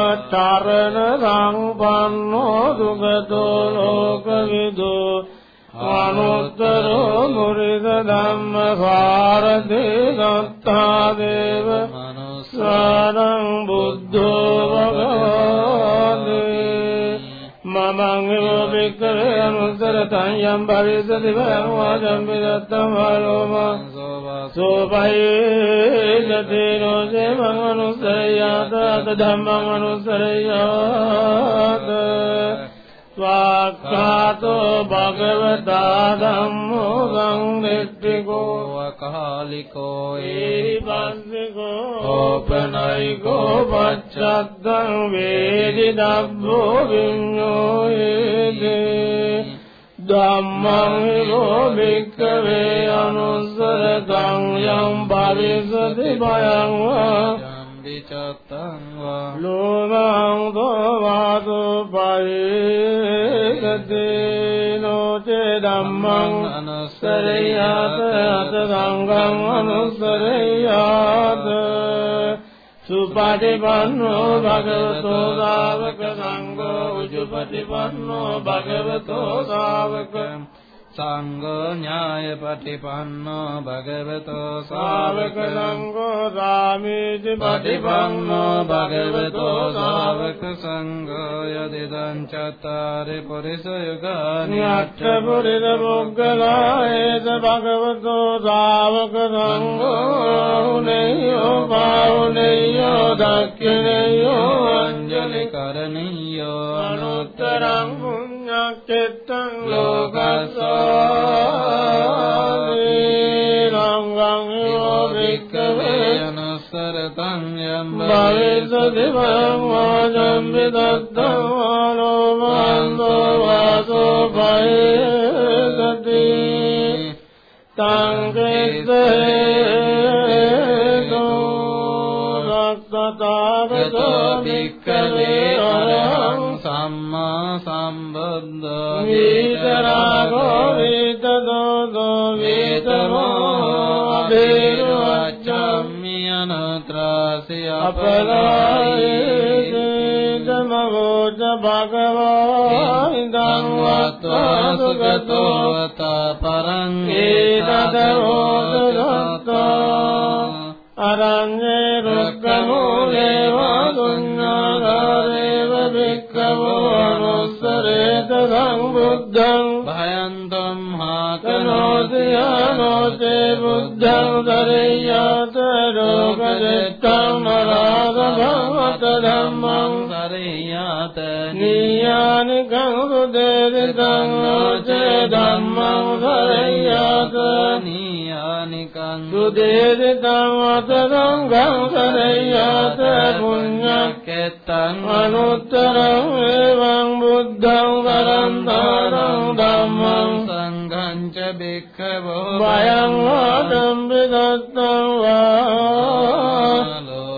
විජ්ජාචරණ සංපන්නෝ දුගතෝ ලෝකවිදෝ අනුත්තරෝ මුරිද ධම්ම සාරදේ දත්තා දේව සාරං බුද්ධෝ භගවානේ මමං එවෝ බික්කවේ අනුත්තර තං යම් භවිස්සති භයං වාචම් පිදත්තං වාලෝමං සෝපයේ ජතේනෝ සේමං අනුස්සරයාත අත ධම්මං අනුස්සරයාත ස්වාක්ඛාතෝ භගවතා ධම්මෝ සංනිට්ඨිකෝ කාලිකෝ ඒරිපස්සිකෝ ඕපනයිකෝ පච්චත්තං වේදි දබ්බෝ විඤ්ඤෝ ඒදේ ධම්මං හිරෝ භික්ඛවේ අනුස්සරතං යම් භවිසති භයං වා විචත්තං වා ලෝමං දවාතු පරිගතේ නොචේ ධම්මං අනුස්සරියාත අත සංඝං අනුස්සරියාත සුපටිපන්නෝ භගවතෝ සාවක සංඝෝ උජුපටිපන්නෝ භගවතෝ සාවක සංඝෝ ඥායපටිපන්නෝ භගවතෝ ශාවක ශාවක සංඝෝ සාමීති පටිපන්නෝ භගවතෝ ශාවක සංඝෝ යදිදං චත්තාරි පුරිස යුගානි අට්ඨ පුරිස මොග්ගලායේත භගවතෝ ශාවක සංඝෝ උනේයෝ පාවුනේයෝ දක්ඛිනේයෝ අංජලි කරණීයෝ අනුත්තරං පුඤ්ඤක්ඛෙත්තං ලෝකස්සාමි රංගං යෝ භික්ඛවේ අනුස්සරතං යම් භවිසති වං වාජම් විදත්තං වාලෝමන්තෝ වාසෝ භයසති තං කිස්සේතෝ රක්කතාවතෝ භික්ඛවේ අරහං සම්මා සම්බුද්ධෝ විතරාගෝ විතදෝදෝ විතමෝ අබේරුවච්චම් අච්ඡම්මි අනත්‍රාසි අපලායේ ධමවෝච භගවා ඉදං වත්වා සුගතෝ වතා පරං ඒතදෝත දත්තා අරඤ්ඤේ රුක්ඛමූලේ වාදුඤ්ඤාගාරේව භික්ඛවෝ සංබුද්ධං භයන්තම් කනෝති හාකනෝති ආනෝතේ බුද්ධං දරෙය්‍යාත රෝගදෙත්තං මරාග භවත ධම්මං සරියාත නීයානි කංගුදේරිතං නෝචේ ධම්මං දරෙය්‍යාත නීයානිකං සුදේරිතං අතරං ගං දරෙය්‍යාත පුඤ්ඤක් කෙත්තං අනුත්තරං එවං බුද්ධං කරන්තරං ධම්මං සංඝං ච භික්ඛවෝ වයං ආදම්බිදත්තං වා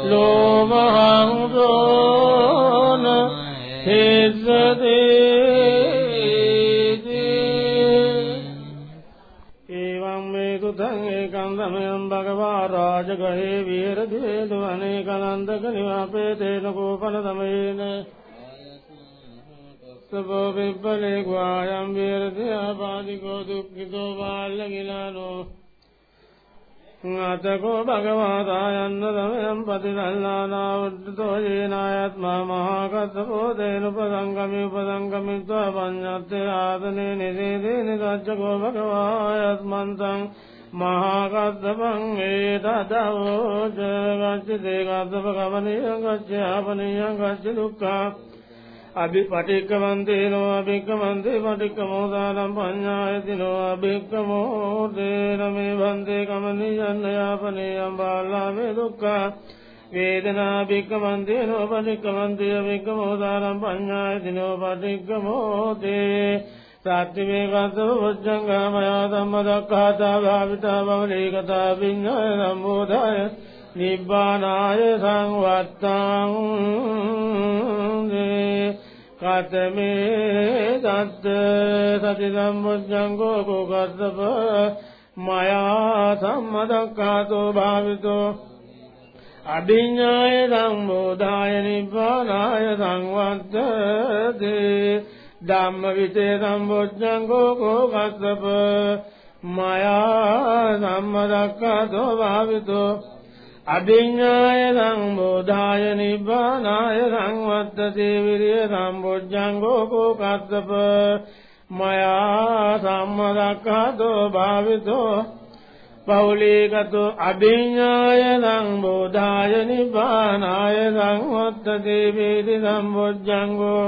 ලෝමහං දෝන හිස්සති එවං මේ සුතං ඒකං සමයං භගවා රාජගහේ විහෙරති වේදවනේ කලන්දක නිවාපේ තේන කෝපන සමයේන සබෝ විප්පලේ ග්වායම් විහෙරති ආපාදිකෝ දුක්ඛිතෝ බාලගිලානෝ අතකෝ භගවතා යන්න තමයම් පතිසල්ලානා උද්දතෝ යේනායත්මා මහාකස්සපෝ තේනුපසංගමි උපසංගමිත්වා පඤ්ඤත්තේ ආසනේ නිසේදේ නිසච්චකෝ භගවායත්මන්තං මහාකස්සපං ඒතදවෝ ජගච්ඡේ කස්සප කමනියං ගච්ඡාපනියං ගච්ඡ දුක්ඛා අභිපටික්කමන්තේනෝ අභික්කමන්තේ පටික්කමෝදානම් පඤ්ඤායතිනෝ අභික්කමෝ තේනමේ වන්දේ කමනියන්න යාපනේයම් බාලාමේ දුක්ඛා වේදනා භික්කමන්තේනෝ පටික්කමන්තේ අභික්කමෝදානම් පඤ්ඤායතිනෝ පටික්කමෝ තේ සත්‍තිමේ කතව වොච්චංගාමයා ධම්ම දක්ඛාතා භාවිතා බවලේකතා විඤ්ඤාය සම්බෝධාය නිබ්බානාය සංවත්තං කතමේ දත්ත සති සම්බුද්ධංගෝ කෝකස්සප මයා සම්මදක්ඛාතෝ භාවිතෝ අභිඤ්ඤාය සම්බෝධාය නිබ්බානාය සංවත්තති ධම්ම විචේ සම්බුද්ධංගෝ කෝකස්සප මයා සම්මදක්ඛාතෝ භාවිතෝ අභිඤ්ඤාය සම්බෝධාය නිබ්බානාය සංවත්තති විරිය සම්බොජ්ජංගෝ කෝකස්සප. මයා සම්මදක්ඛාතෝ භාවිතෝ. පෞලීගතෝ අභිඤ්ඤාය සම්බෝධාය නිබ්බානාය සංවත්තති විරිය සම්බොජ්ජංගෝ.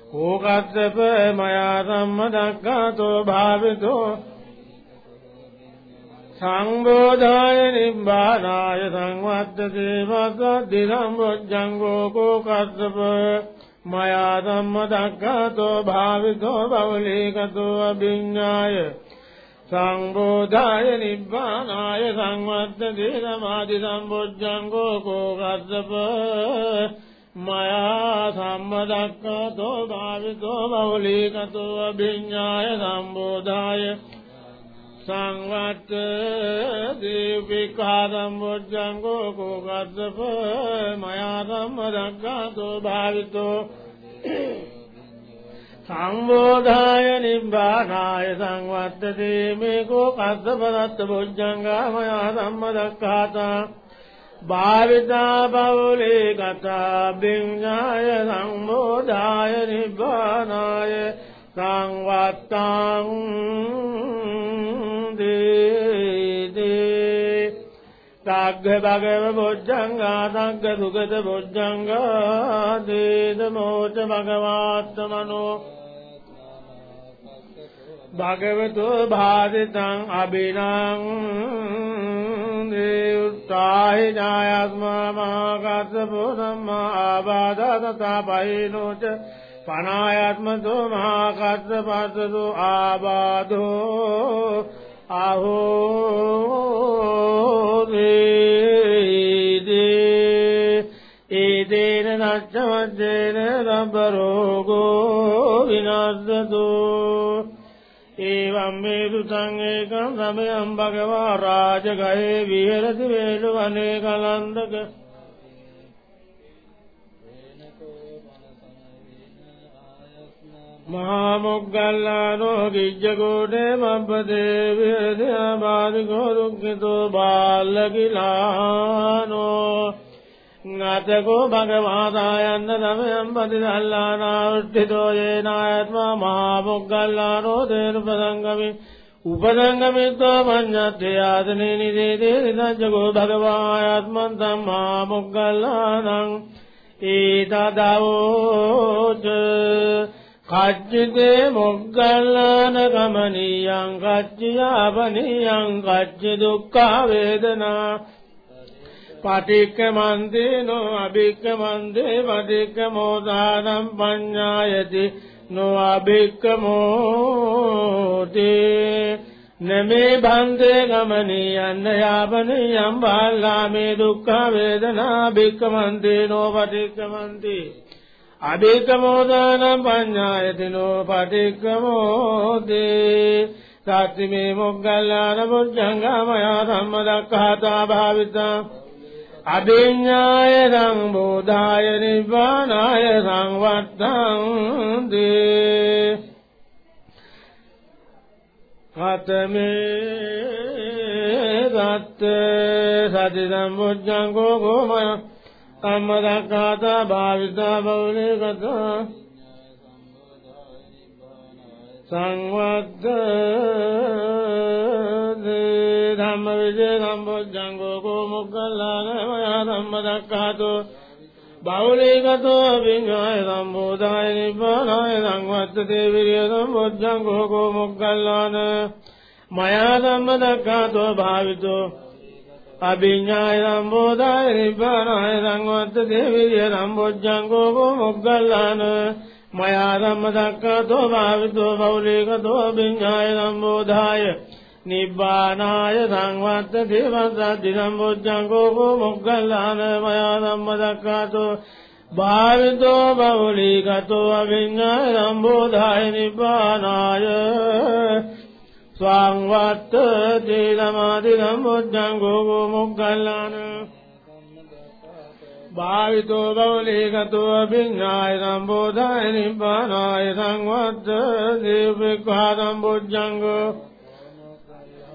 කෝකස්සප මයා සම්මදක්ඛාතෝ භාවිතෝ. සංබෝධාය නිබ්බානාය සංවත්තති වසද්දි සම්බොජ්ජංගෝ කෝකස්සප මයා ධම්ම දක්ඛතෝ භාවිතෝ බවලීකතෝ අභිඤ්ඤාය. සංබෝධාය නිබ්බානාය සංවත්තති සමාධි සම්බොජ්ජංගෝ කෝකස්සප මයා සම්මදක්ඛතෝ භාවිතෝ බවලීකතෝ අභිඤ්ඤාය සම්බෝධාය සංවත්ත දීපිකාදම් වොජ්ජංගෝ කෝකද්දප මයා ධම්ම දක්ඛාතෝ භාවිතෝ. සංවෝධාය නිබ්බානාය සංවත්තති මේ කෝකද්දප දත්ත වොජ්ජංගා මයා ධම්ම දක්ඛාතා භාවිතා බවලේ ගතා බිඤ්ඤාය සංවෝධාය නිබ්බානාය සංවත්තං දේ තග්ග භගව බොජ්ජංගා තග්ග සුගත බොජ්ජංගා දේද මෝච භගවාත්මනෝ භගවතු භාදිතං අබිනං දේඋත්තාහි ඥායස්මා මහාකස්සපෝ ධම්මා ආබාධතතා පහිනෝච පනායත්මතෝ මහාකස්සපස්සතෝ ආබාධෝ අහෝ දේ ඒදේන නච්චවද්දේන රබ්බරෝගෝ විනාශදෝ ඒවම් මේ දුතං ඒකං සමයං භගවා රාජගහේ විහෙරති වේලු අනේ කලන්දක මහා මොග්ගල්ලානෝ ගිජ්ජකෝටේ මබ්බදේ විහෙරතියා බාධිකෝ දුක්ඛිතෝ බාලකිලානෝ ඥාතකෝ භගවාදායන්න තමයන් පතිදල්ලානා උට්ඨිතෝ යේනායත්මා මහා මොග්ගල්ලානෝ තේරුපදංගමි උපදංගමිත්වා පඤ්ඤත්තේ ආදනේ නිදේතේ නිදංජකෝ භගවායත්මන් තම්මා මොග්ගල්ලානං ඒතදවෝච කච්චිතේ මොග්ගල්ලාන ගමනියං කච්චියාපනියං කච්ච දුක්ඛ වේදනා. පටික්කමන්තේනෝ අභික්කමන්තේ පටික්කමෝදානම් පඤ්ඤායති නෝ අභික්කමෝතේ. නමේ බන්දේ ගමනී යන්න යාපනියං බාලාමේ දුක්ඛ වේදනා අභික්කමන්තේ නෝ පටික්කමන්තේ අභික්කමෝදාන පඤ්ඤායතිනෝ පටික්කමෝදේ සත්‍තිමේ මොග්ගල්ලාන බුද්ධංගමයා ධම්මදක්ඛාතා භාවිතා අභිඤ්ඤාය සංබෝධාය නිබ්බානාය සංවත්තං දේ කතමේ දත්ත සති සම්බුද්ධංගෝ ගෝමය කම්මදක්ඛාතා භාවිතා බෞලේ කතා සංවද්ද ධම්ම විජේ සම්බොජ්ජංගෝ කෝ මොග්ගල්ලාන මයා ධම්ම දක්ඛාතෝ බෞලීගතෝ විඤ්ඤාය සම්බෝධාය නිබ්බානාය සංවත්තේ විරිය සම්බොජ්ජංගෝ කෝ මොග්ගල්ලාන මයා ධම්ම දක්ඛාතෝ භාවිතෝ අභිඥාය සම්බෝධාය නිබ්බානාය සංවත්තේ විරිය සම්බොජ්ජංගෝ කෝ මොග්ගල්ලාන. මයා ධම්ම දක්ඛතෝ භාවිතෝ බෞලීකතෝ අභිඥාය සම්බෝධාය. නිබ්බානාය සංවත්ත දේවසද්දි සම්බොජ්ජංගෝ කෝ මොග්ගල්ලාන. මයා ධම්ම දක්ඛතෝ භාවිතෝ බෞලීකතෝ අභිඥාය සම්බෝධාය නිබ්බානාය. ස්වාංවත්ත දීලමාදි සම්බොජ්ජංගෝ කෝ මොග්ගල්ලාන. භාවිතෝ බෞලීගතෝ අභිඥාය සම්බෝධාය නිබ්බානාය සංවත්ත දීපික්ඛා සම්බොජ්ජංගෝ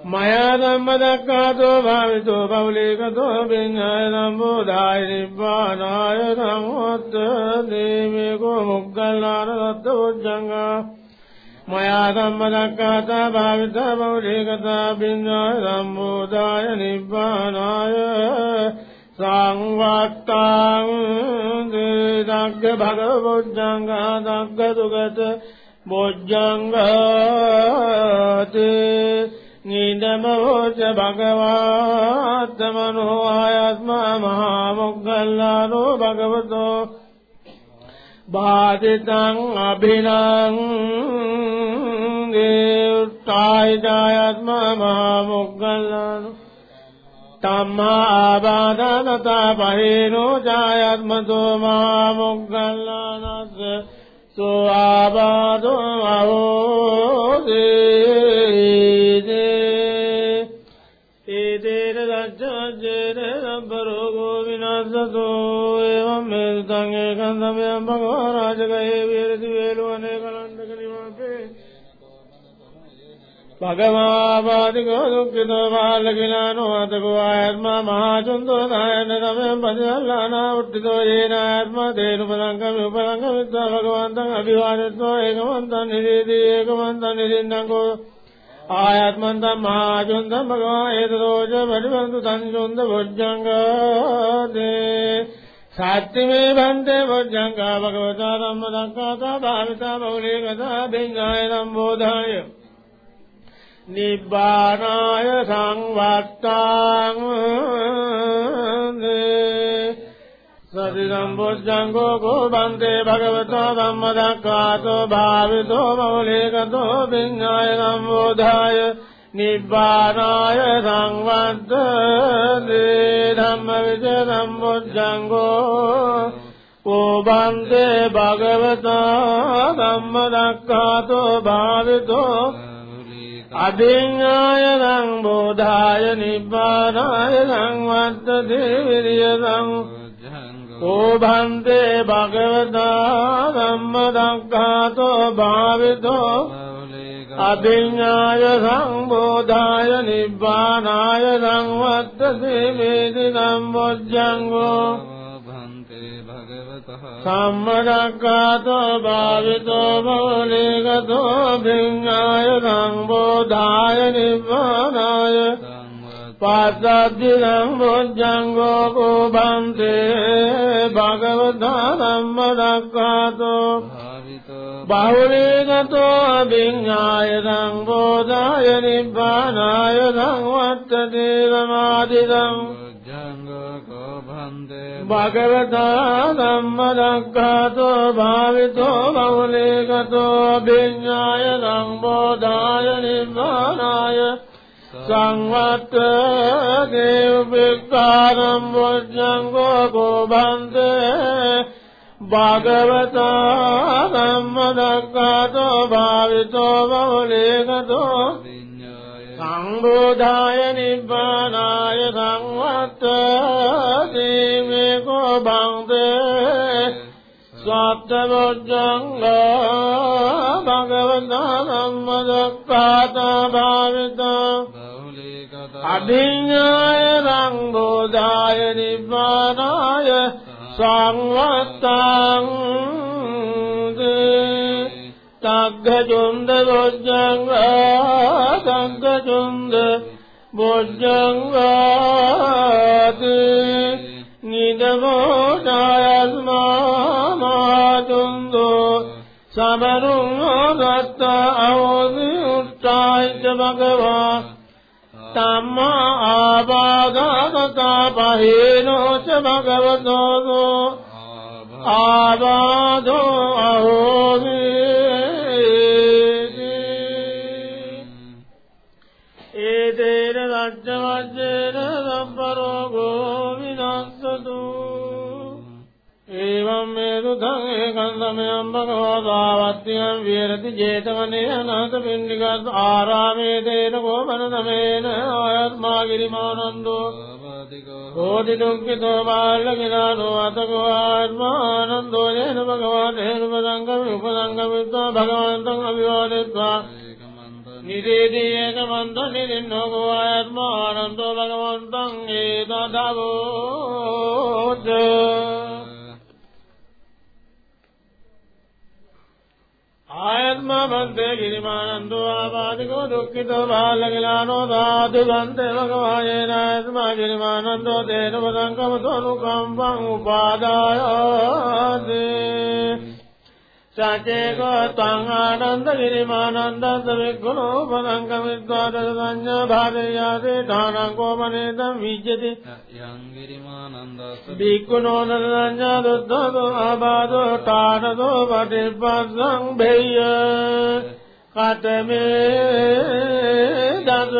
මයා ධම්ම දක්ඛාතෝ භාවිතෝ බෞලීගතෝ අභිඥාය සම්බෝධාය නිබ්බානාය සංවත්ත දීපික්ඛෝ මොග්ගල්ලාන රත්තෝජ්ජංගා මයා ධම්ම දක්ඛාතා භාවිතා බෞලීගතා අභිඥාය සම්බෝධාය නිබ්බානාය සංවත්තං දග්ග භගවොච්ඡංගා දග්ග දුගත බොජ්ජංගාත නිදමෝච භගවාත්මනෝ ආයස්මා මහා මොග්ගල්ලානෝ භගවතෝ බාදිතං අභිනං දේවතාය ජායත්ම මහා මොග්ගල්ලාන තම්මා ආබාධනතා පහේනෝ ජායත්මතෝ මහා මොග්ගල්ලානස්ස සෝ ආබාධෝ අහෝදේ ඒතේන රජ්ජජේන සම්පරෝගෝ විනාශතෝ එවම් මේතං ඒකං සමයං භගවා රාජකේ විරති වේලවනේ කලන්දක නිවාපේ භගවාපාදිකෝ දුක්ඛිතෝ බාලකිලානෝ අතකෝ ආත්මා මහාචුන්දෝ නායන රමෙන් පදල්ලානා උට්ඨිතෝ යේන ආත්මා දේනු පලංකම උපලංක විද්වා භගවන්තං අභිවාදත්වා ඒකමන්තං නිරේදී ඒකමන්තං නිරින්නංකෝ ආයත්මන්තං මහාචුන්දං භගවා ඒතදෝච පරිවන්තු සංසුන්ද බොජ්ජංගාදේ සත්‍යමේ බන්තේ බොජ්ජංගා භගවතා ධම්ම දක්ඛාතා භාවිතා බෞලේ කතා බෙන්ගාය සම්බෝධාය නිබ්බානාය සංවත්තං සති සම්බොජ්ජංගෝ ගෝබන්තේ භගවතෝ ධම්මදක්ඛාතෝ භාවිතෝ මෞලිකතෝ විඤ්ඤාය සම්බෝධාය නිබ්බානාය සංවත්තේ ධම්මවිච සම්බොජ්ජංගෝ ගෝබන්තේ භගවතෝ ධම්මදක්ඛාතෝ භාවිතෝ අදිඤ්ඤාය සම්බෝධාය නිබ්බානාය සංවත්ත දේවිරිය සම් ඕභන්තේ භගවතා ධම්මදක්ඛාතෝ භාවිතෝ අදිඤ්ඤාය සම්බෝධාය නිබ්බානාය සංවත්ත දේවිරිය සම්බොජ්ජංගෝ සම්මදක්ඛාතෝ භාවිතෝ බවලේගතෝ භිඤ්ඤාය සම්බෝධාය නිබ්බානාය පාසද්දි සම්බොජ්ජංගෝ කෝබන්තේ භගවතා සම්මදක්ඛාතෝ බහුලේගතෝ භිඤ්ඤාය සම්බෝධාය නිබ්බානාය සංවත්ත දේවමාදිදං භගවතා ධම්මදක්ඛාතෝ භාවිතෝ බවලේකතෝ අභිඤ්ඤාය සම්බෝධාය නිබ්බානාය සංවත්ත දේවවික්ඛානම් වජ්ජංගෝ ගෝභන්තේ භගවතා ධම්මදක්ඛාතෝ භාවිතෝ බවලේකතෝ සංබෝධාය නිබ්බානාය සංවත්ත දීමේ කෝ බංදේ සත්‍යවොජ්ජංග භගවතා සම්මදක්ඛාත භාවිත අභිඤ්ඤාය සංබෝධාය නිබ්බානාය සංවත්තං දේ තග්ගචුන්ද බොජ්ජංග තග්ගචුන්ද බොජ්ජංගාති නිදමෝදායස්මා මාතුන්දෝ සමරුං ගත්ත අවෝදි උත්තායිත භගවා තම්මා ආබාධනතා පහේනෝච භගවතෝසෝ ආබාධෝ අහෝමි. ඒතේන රජ්ජවජ්ජේන සම්පරෝගෝ විනස්සතු. ඒවම් මේ දුතං ඒකං සමයං භගවතාවත්තියං විහෙරති 제තවනේ අනාථ පින්ඩිකත් ආරාමේ තේන ගෝපන තමේන ආයත්මා ගිරිමානන්දෝ කෝටි දුක්ඛිතෝ බාලකිනානෝ අතකෝ ආත්මානන්දෝ යේන භගවාන් හේන පදංගම උපදංගමිත්වා භගවන්තං අභිවාදෙත්වා නිරේදී ඒකමන්ත නිරින්නෝ කෝ ආත්මානන්දෝ භගවන්තං ඒතදවෝච ආයත්මා බන්තේ ගිරිමානන්දෝ ආපාදිකෝ දුක්ඛිතෝ බාලකිලානෝ සාදු බන්තේ භගවායේන ආයත්මා ගිරිමානන්දෝ තේන පදංකමතෝ අනුකම්පං උපාදායාදේ සචේකෝ තං ආනන්ද ගිරිමානන්දස්ස වික්ඛුනෝ පදං කමිත්වාද සංඥා භාදයාසේ ඨානං කෝමනේතං විජ්ජති. යං ගිරිමානන්දස්ස වික්ඛුනෝ නරඤ්ඤා දුද්දෝ ආබාදෝ ඨානදෝ පටිපස්සං බෙය්‍ය. කතමේ දස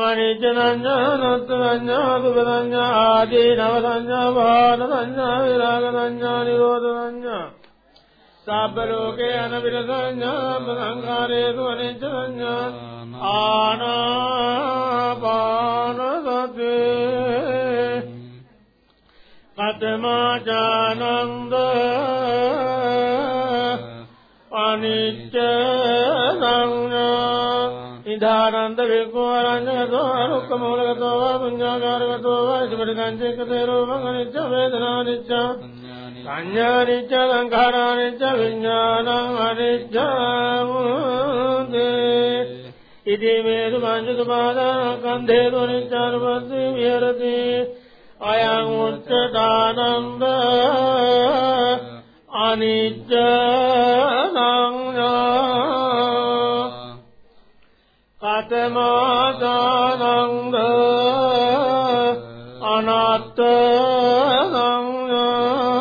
අනිච්චනඤ්ඤා නත්තනඤ්ඤා දුබනඤ්ඤා ආදී නව සංඥා වාන සංඥා විරාග සංඥා නිරෝධ සංඥා සබ්බ ලෝකේ අනවිර සංඥා සංඛාරේසු අනිච්ච සංඥා ආනාපාන සතේ කතමාචානන්ද අනිච්ච සංඥා නිධානන්ද විකෝරඤ්ඤතෝ අනුක්ක මූලගතෝ වා පුඤ්ඤාකාරගතෝ වා ඉතිපරිකංචේකතේ රෝමං අනිච්ච වේදනානිච්ච සංඥානිච්ච සංඛාරානිච්ච විඥානං අනිච්ච මුදේ ඉති මේසු පංච සුපාදාන කන්ධේ දුනිච්චානුපස්සී විහෙරති අයං උච්චතානන්ද අනිච්ච සංඥා කතමාදානං අනාත්ත සංඥා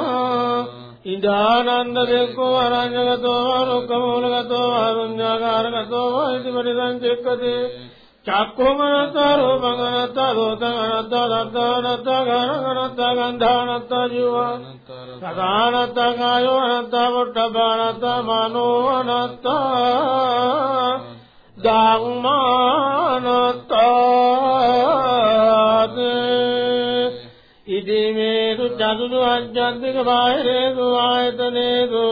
ඉදානන්ද දෙක්කෝ අරඤ්ඤගතෝ රුක්කමූලගතෝ අරුඤ්ඤාකාරගතෝ ඉති පරිසංචෙක්කති චක්ඛුමනත රූපංගනත දෝතංගනත දත්තනත ගණගනත ගන්ධානත ජීව සදානත කායෝ අනත වට්ටබානත මනෝ අනත ධම්මානතාද ඉදිමේසු චතුදු අජ්ජන්තික බාහිරේසු ආයතනේසු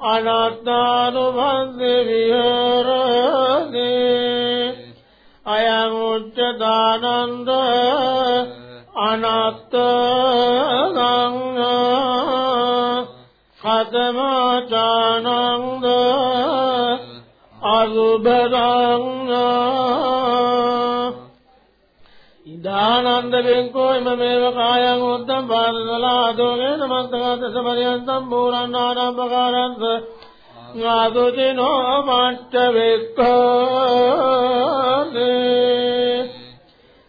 අනාත්තානුභන්ති විහරති. අයං උච්චදානන්ද අනාත්ත සංඥා. කතමාචානන්ද අසුභං ඉදානන්ද බෙන්කෝ ඉමමේව කායං උත්තම් පාදසලාදෝගෙන මන්තගත සමරියන්තම් පූරණානම්පකාරන්ත ඥාතුතිනෝ මට්ට වෙක්කෝදේ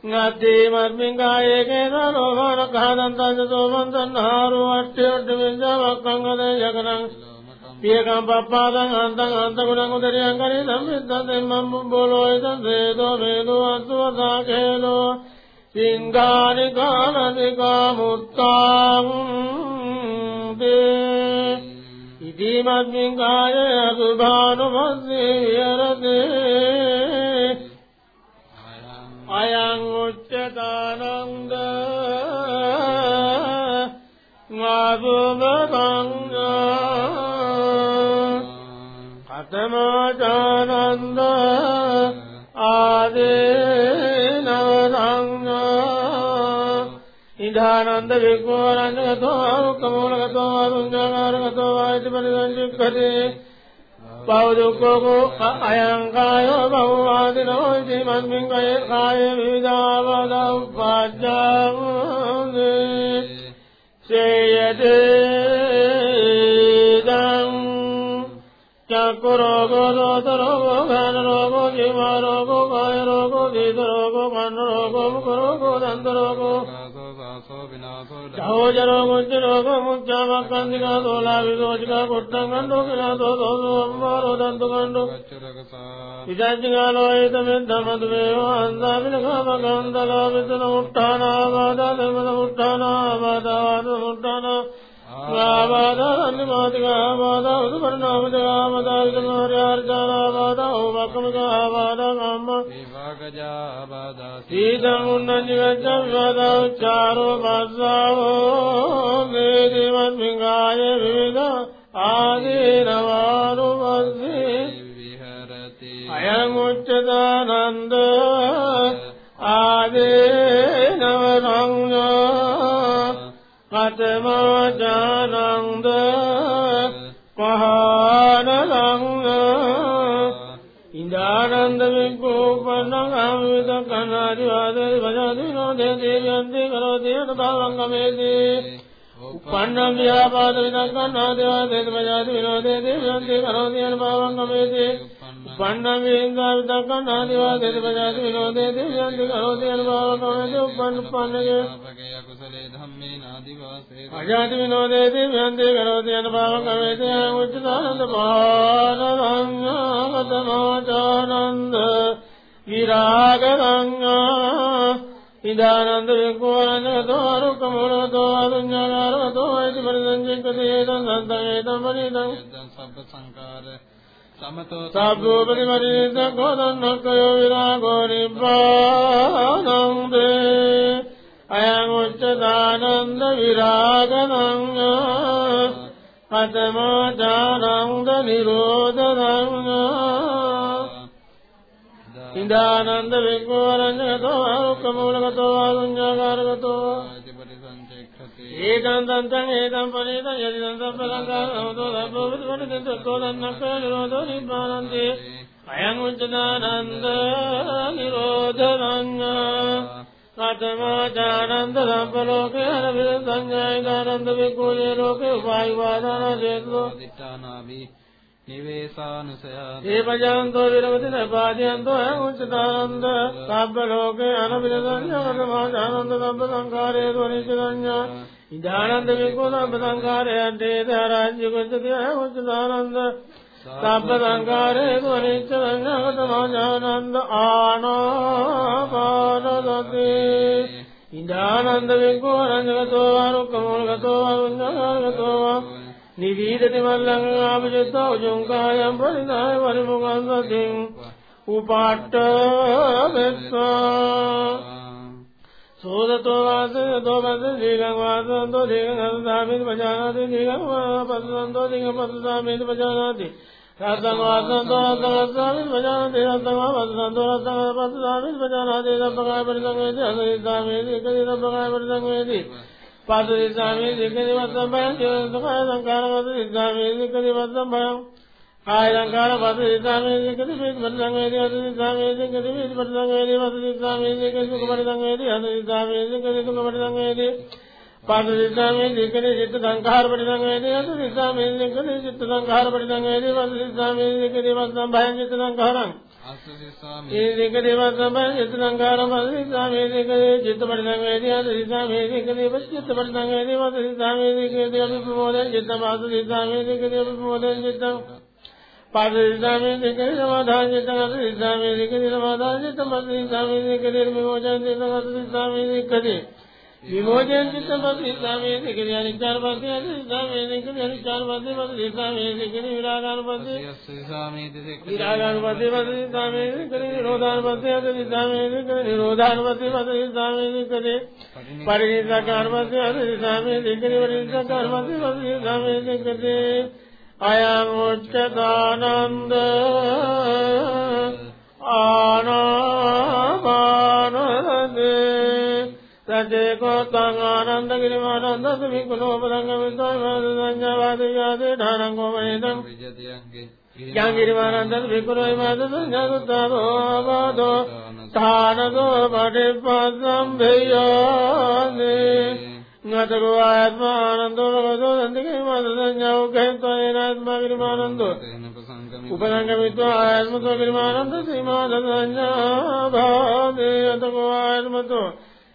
ඥාතේ මර්මින් කායේකේ නරෝහන කහදන්තං සෝමන්තං හාරු අට්ඨේ අට්ඨ විඤ්ඤාවක්ඛංගදේ යකනං පියකම් පප්පාදං අන්තං අන්ත ගුණං උදරියං කරේ සම්මිත්තං දෙම්මම් බෝලෝ ඉදං සේදෝ මේදෝ අත්වසා කේලෝ සිංහානි කාලනිකා මුත්තං දේ ඉදීමත්මින් කාය අසුභානුමස්සී විහෙරතේ අයං උච්චතානන්ද මාසුමංගා ඉදානන්ද වික්ඛෝරංගතෝ ආරුක්කමූලගතෝ ආරුඤ්ඤාකාරගතෝ ආයති පරිසංචික්ඛතේ බෞද්ධකෝ අයං කායෝ බහුවාදිනෝ ඉති මස්මින් කය කාය විවිධාවදා උපාජ්ජං සේයදං චක්කු රෝගෝ දෝත රෝගෝ ඝන රෝගෝ ජීව රෝගෝ කාය රෝගෝ දීත රෝගෝ කන්න රෝගෝ මුඛ රෝගෝ දන්ත රෝගෝ සහෝජ රෝගෝ ච රෝගෝ මුච්ඡාවක්ඛන්දිකා දෝලා විදෝචිකා කුට්ටං ගණ්ඩෝ කිනා දෝතෝ අම්මාරෝ දන්ත ගණ්ඩෝ විජාජිකාලෝ ඒතමෙන් ධම්මතු වේවා අන්දාමිනකා මගන්දලා විතන උට්ඨානාවාදා දෙමන උට්ඨානාවාදා උට්ඨානා ආවාදා අනිමාතිකා ආවාදා උදුපරණාමදා ආවාදා විදමාර්යාර්ජානාවාදා ඕවක්කමකා ආවාදා කම්ම සීතං උන්නංජි වෙච්චං විවාදා උච්චාරෝ බස්සාවෝ මේදිමත් මිංගාය විවිධ ආදීනවානුමස්සී අයං උච්චදානන්ද ආදීනව සංඥා කතමාජානන්ද පහන සංඥා ඉන්දානන්ද විකෝපනං අමිත කනාදි වාදේ වජාදිනෝ දේ දේයන්ති කරෝති අනදාවංගමේති පණ්ණම් ව්‍යාපාද විදක්ඛන්නාදේවා දේතමජාති විනෝදේ දේවයන්ති කරෝති අනුභවං ගමේති පණ්ණම් වේංගා විදක්ඛන්නාදේවා දේතමජාති විනෝදේ දේවයන්ති කරෝති අනුභවං ගමේති උපන්න පන්නගේ අපගේ අකුසලේ ධම්මේ නාදි වාසේ අජාති විනෝදේ දේවයන්ති කරෝති අනුභවං ගමේති උච්චානන්ද මහානංගතමාචානන්ද විරාගංගා ඉදානන්ද විකෝරණතෝ අරුක්කමෝලතෝ අදුඤ්ඤාකාරවතෝ ඉති පරිසංජිකති ඒතං සන්තං ඒතං පරිදං යද්දං සබ්බ සංකාර සමතෝ සබ්බෝපති මරිත ගෝදන්නක්කයෝ විරාගෝ නිබ්බානං දේ අයං උච්චදානන්ද විරාගනං පතමෝචානන්ද නිරෝධනං ඉදානන්ද විකෝරණතෝ අරුක්කමෝලතෝ අදුඤ්ඤාකාරවතෝ ඉති පරිසංචෙක්ඛති ඒකං තන්තං ඒකං පරිතං යදි තන්තං පලංකාරවතෝ සබ්බෝපති මරිත ගෝදන්නක්කයෝ නිරෝධෝ නිබ්බානන්ති. අයං උච්චදානන්ද නිරෝධනං කතමාචානන්ද සම්පලෝකේ අරවිද සංඥායිකානන්ද විකූලේ ලෝකේ උපායිවාදාන චේතෝ දිට්ඨානාවි නිවේසානුසයා ඒ පජාන්තෝ විරමතින පාදයන්තෝ අයං උච්චදානන්ද සම්පලෝකේ අනවිද සංඥා කතමාචානන්ද සම්ප සංකාරේ ධනිච්ච සංඥා ඉදානන්ද විකූල සම්ප සංකාරයන් තේත ආරාජ්‍ය කුච්චති අයං උච්චදානන්ද සබ්බ සංකාරේ ධනිච්ච සංඥා කතමාචානන්ද ආනාපානසති ඉදානන්ද විකූල රංජගතෝ අනුක්කමෝලගතෝ අනුඤ්ඤාකාරගතෝ නිවීදති මල්ලං ආපජිතෝ උජුංකායම් පරිදාය පරිමුඛං සතින් උපාට්ඨ වෙස්සා සෝදතෝ වාසයතෝ පස්ස දීගං වාසන්තෝ දීගං අසදාමිති පජානාති දීගං පස්සන්තෝ දීගං පස්සදාමිති පජානාති. රත්තං වාසන්තෝ රත්තං අස්සාමිති පජානාති. රත්තං වාසන්තෝ රත්තං පස්සදාමිති පජානාති. රබ්බකාය පරිසංවේති අසදිතාමේති එකදී රබ්බකාය පරිසංවේති පස්සදිතාමේති එකදී වස්සම් භයං ජීවන්තකාය සංකාරවත දිතාමේති එකදී වස්සම් භයං කාය සංකාර පස්සදිතාමේති එකදී පරිසංවේති අසදිතාමේති එකදී පරිසංවේති පස්සදිතාමේති එකදී සුඛ පරිසංවේති අසදිතාමේති එකදී සුඛ පරිසංවේති පස්සදිතාමේති එකදී චිත්ත සංඛාර පරිසංවේති අසදිතාමේති එකදී චිත්ත සංඛාර පරිසංවේති පස්සදිතාමේති එකදී වස්සම් භයං චිත්ත සංඛාරං අස්සසිස්සාමි ඒ දෙක දේවල් තමයි චිත්ත සංකාරම සිතාමේ දෙක චිත්ත පරිසංවේදී අද සිතාමේ දෙක දේව චිත්ත පරිසංවේදී වද සිතාමේ දෙක දේව අපි ප්‍රමෝදෙන් චිත්ත මාස සිතාමේ දෙක දේව ප්‍රමෝදෙන් චිත්ත පාද සිතාමේ දෙක සමාදාන චිත්ත අද සිතාමේ දෙක දේව සමාදාන චිත්ත මත සිතාමේ දෙක දේව විමෝචන චිත්ත අද සිතාමේ දෙක දේව විමෝචන චිත්ත මත සිතාමේ දෙක දේව අනිච්චාර පස්සේ අද සිතාමේ දෙක දේව අනිච්චාර පස්සේ මත සිතාමේ දෙක දේව විරාගාන පස්සේ යස්සසිසාමේති සෙක්ඛති විරාගානුපතේ පදේ සාමේ කරේ නිරෝධානුපතේ අද සාමේ කරේ නිරෝධානුපතේ පදේ සාමේ කරේ පරිණිසකානුපතේ අද සාමේ කරේ පරිණිසකානුපතේ පදේ සාමේ කරේ අයං උච්චදානන්ද ආනාපානදේ සජේකෝ තං ආනන්ද ගිරිමානන්ද සුමිකුණෝ පදංග මිතෝ සංඥාවාදී යාදේ ධානං ගෝමේදං විජතියංගේ යංගිරිමානන්ද විකුණෝයි මාද සංඥාගතවෝවාදෝ තානදෝ පටිපස්සම් භේයානේ නතකෝ ආත්මානන්දෝ ලෝකෝ සම්දිකේ මාද සංඥාව කහෙන්තෝ ඒනාත්මා ගිරිමානන්දෝ තේන ප්‍රසංගමි උපසංගමිත්වා ආත්මතෝ ගිරිමානන්ද සීමාද සංඥා භාවේ අතකෝ ආත්මතෝ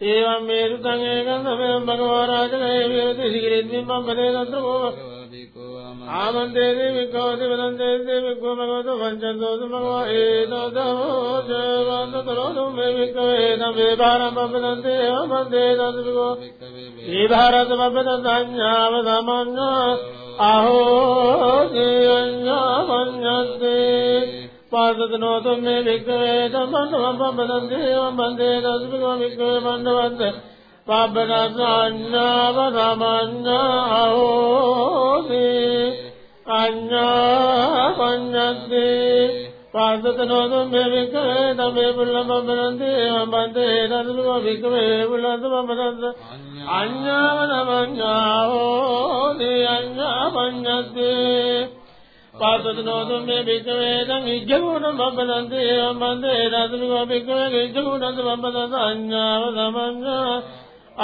ඒවම් මේ සුතං ඒකං සමයං භගවා රාජකේ විරති සිගිරිද්මින් මම්පදේ තත්‍රකෝ භික්ඛෝ ආම ආමන්තේ විකෝ දිවනන්තේ විකෝ භගවතෝ පංචන්තෝ සමගවා ඒතදෝ දේවන්තතරෝ මේ විකේ නමේ භාරම් බබ්බදන්තේ ආමන්තේ දසවිකෝ භික්ඛවේ ඒ භාරත බබ්බදන් සංඥාව සමඤ්ඤා අහෝ දියඤ්ඤා මඤ්ඤත්තේ පාදතනෝ තුම්මේ විකේ තමන්තම් බබ්බදන්තේ ආමන්තේ දසවිකෝ විකේ මණ්ඩවන්ත පබ්බදඥාව සමඤ්ඤා අහෝසි අඤ්ඤා පඤ්ඤත්තේ පාදතනෝ දුම්මේ වික්ඛවේ ධම්මේ පුල්ලමබ්බනන්තේ වම්බන්තේ දදුලෝ වික්ඛවේ පුල්ලන්තමබ්බනන්ත අඤ්ඤාවන මඤ්ඤාවෝ දී අඤ්ඤා පඤ්ඤත්තේ පාදතනෝ දුම්මේ වික්ඛවේ ධම් ඉජ්ජගුණ බබ්බනන්තේ වම්බන්තේ දදුලෝ වික්ඛවේ ඉජ්ජගුණන්ත බබ්බනන්ත අඤ්ඤාවන මඤ්ඤා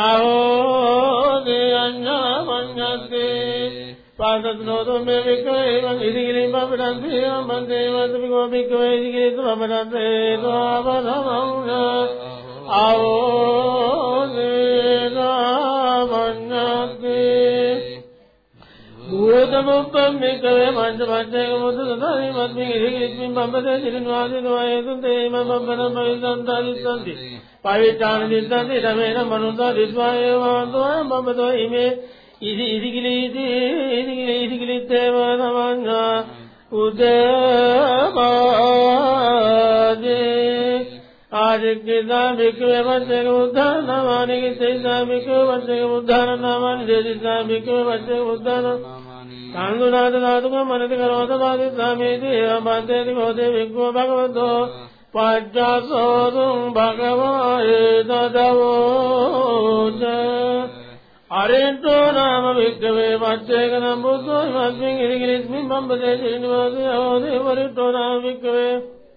ආහෝ දී අඤ්ඤා පඤ්ඤත්තේ පාදතනෝ මේ වික්‍රේවං ඉදිකිරින් බබරන්ති අම්බන්තේ වදමිකෝ වික්‍රේ ඉදිකිරිතු බබරන්තේ ත්වාබරමං ආවෝනේනාමඤ්ඤති භූතමුප්පම් වික්‍රේ මංජ පච්චේක මුදු සදානි මත්මි ඉදිකිරිත්මින් බබදේ සිරින්වාදී වයතුන් තේම බබරම් බවිසන්තාරිස්සන්ති පවිචාන දිත්තන්ති රමේන මනුන්තා දිස්වායේ වාන්තෝ බබදෝ ඉමේ ඉදි ඉදිකිලීති ඉදිකිලි ඉදිකිලිත්තේව නමංගා උදපාදේ ආදික්කේදා භික්ඛවේ වච්චේක උද්ධාන නාමානික තේසා භික්ඛවේ වච්චේක උද්ධාන නාමානි දේදිසා භික්ඛවේ වච්චේක උද්ධාන කාන්දුනාද නාතුක මනති කරවත වාදි සාමේති අබන්තේති මොදේ වික්ඛව භගවතෝ පච්චසෝරුං භගවා ඒතදවෝච අරේන්තෝ නාම වික්කවේ පච්චේකනම් බුද්ධෝ මස්මින් ඉරිගිරිස්මින් බම්බදේ සිරිනිවාසේ අවෝදේ වරිට්ඨෝ නාම වික්කවේ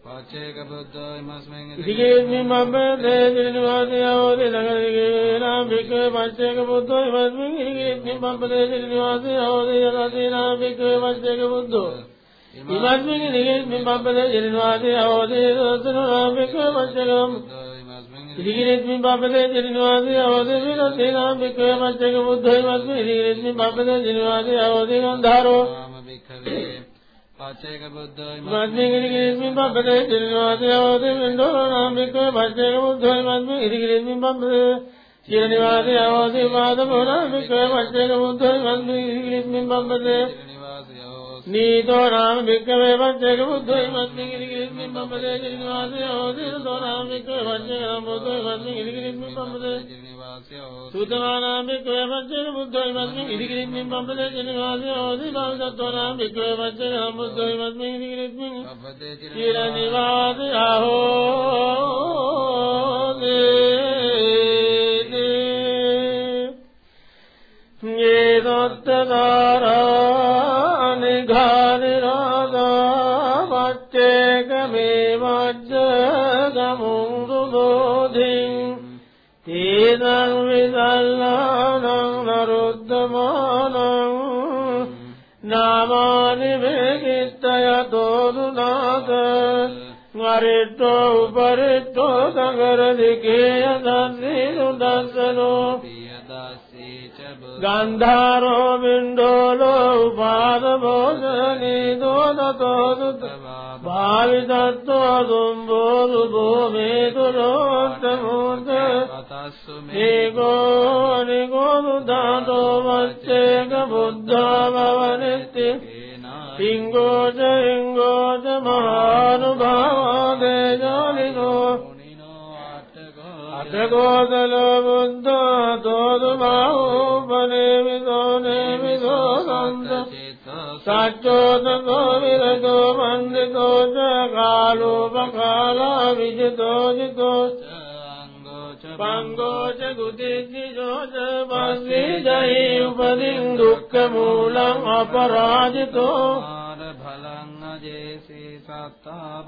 පච්චේක බුද්ධෝ ඉමස්මෙන් ඉරිගිරිස්මින් බම්බදේ සිරිනිවාසේ අවෝදේ නගරිගේ නාම වික්කවේ පච්චේක බුද්ධෝ මස්මින් ඉරිගිරිස්මින් බම්බදේ සිරිනිවාසේ අවෝදේ යකසේ නාම වික්කවේ පච්චේක බුද්ධෝ ඉමස්මින් ඉරිගිරිස්මින් බම්බදේ සිරිනිවාසේ අවෝදේ යකසේ නාම වික්කවේ පච්චේකම් ඉදිරිගිරිස්මින් බබ්බදේ ජනිවාදී අවදේ විරතේ නාම වික්‍රය මච්චක බුද්ධයි මස්මි ඉදිරිගිරිස්මින් බබ්බදේ ජනිවාදී අවදේ ගන්ධාරෝ නාම වික්ඛවේ පච්චේක බුද්ධෝ මස්මි ඉදිරිගිරිස්මින් බබ්බදේ ජනිවාදී අවදේ වින්දෝ නාම වික්‍රය මච්චක බුද්ධයි මස්මි ඉදිරිගිරිස්මින් බබ්බදේ ජනිවාදී අවදේ මාදමෝ නාම වික්‍රය මච්චක බුද්ධයි මස්මි ඉදිරිගිරිස්මින් බබ්බදේ නීතෝ නාම වික්කවේ පච්චේක බුද්ධෝ මස්මින් ඉරිගිරිස්මින් බම්බදේ ජනිවාසේ අවදේ තෝ නාම වික්කවේ පච්චේක නාම බුද්ධෝ මස්මින් ඉරිගිරිස්මින් බම්බදේ සුතමා නාම වික්කවේ පච්චේක බුද්ධෝ මස්මින් ඉරිගිරිස්මින් බම්බදේ ජනිවාසේ අවදේ භාවිතෝ නාම වික්කවේ පච්චේක නාම බුද්ධෝ මස්මින් ඉරිගිරිස්මින් චිරනිවාසේ ආහෝ යේ දත්තකාරා නිඝානිරාදා වච්චේක මේ වජ්ජ ගමුං දුදෝධින් रुदमानौ नामादि वे गीत दो दुदा वरिटो गगरलिकेय दीनु गन्धारो बिण्डो लो पाद भोजनी दो नतो दुत ගන්ධාරෝ බින්දෝලෝ උපාද භෝජනී දෝනතෝ දුත භාවිතත්වෝ දුම්බෝලු භූමේ දුරෝත්තමෝද ඒකෝ නිගෝනු දාතෝ වච්චේක බුද්ධා භවනිත්ති හිංගෝච හිංගෝච මහානුභාවා දේජාලිනෝ අටගෝදල බුද්ධා තෝදුමාහූපනේ විදෝ නේවිදෝ प्रचोद गोविरगो मन्दितो च कालोपकाला विजितोदितोोचगुदिजिजोचमश्रीजयीपदि दुःखमूलमपराजितोफलं न जे सी सप्ताप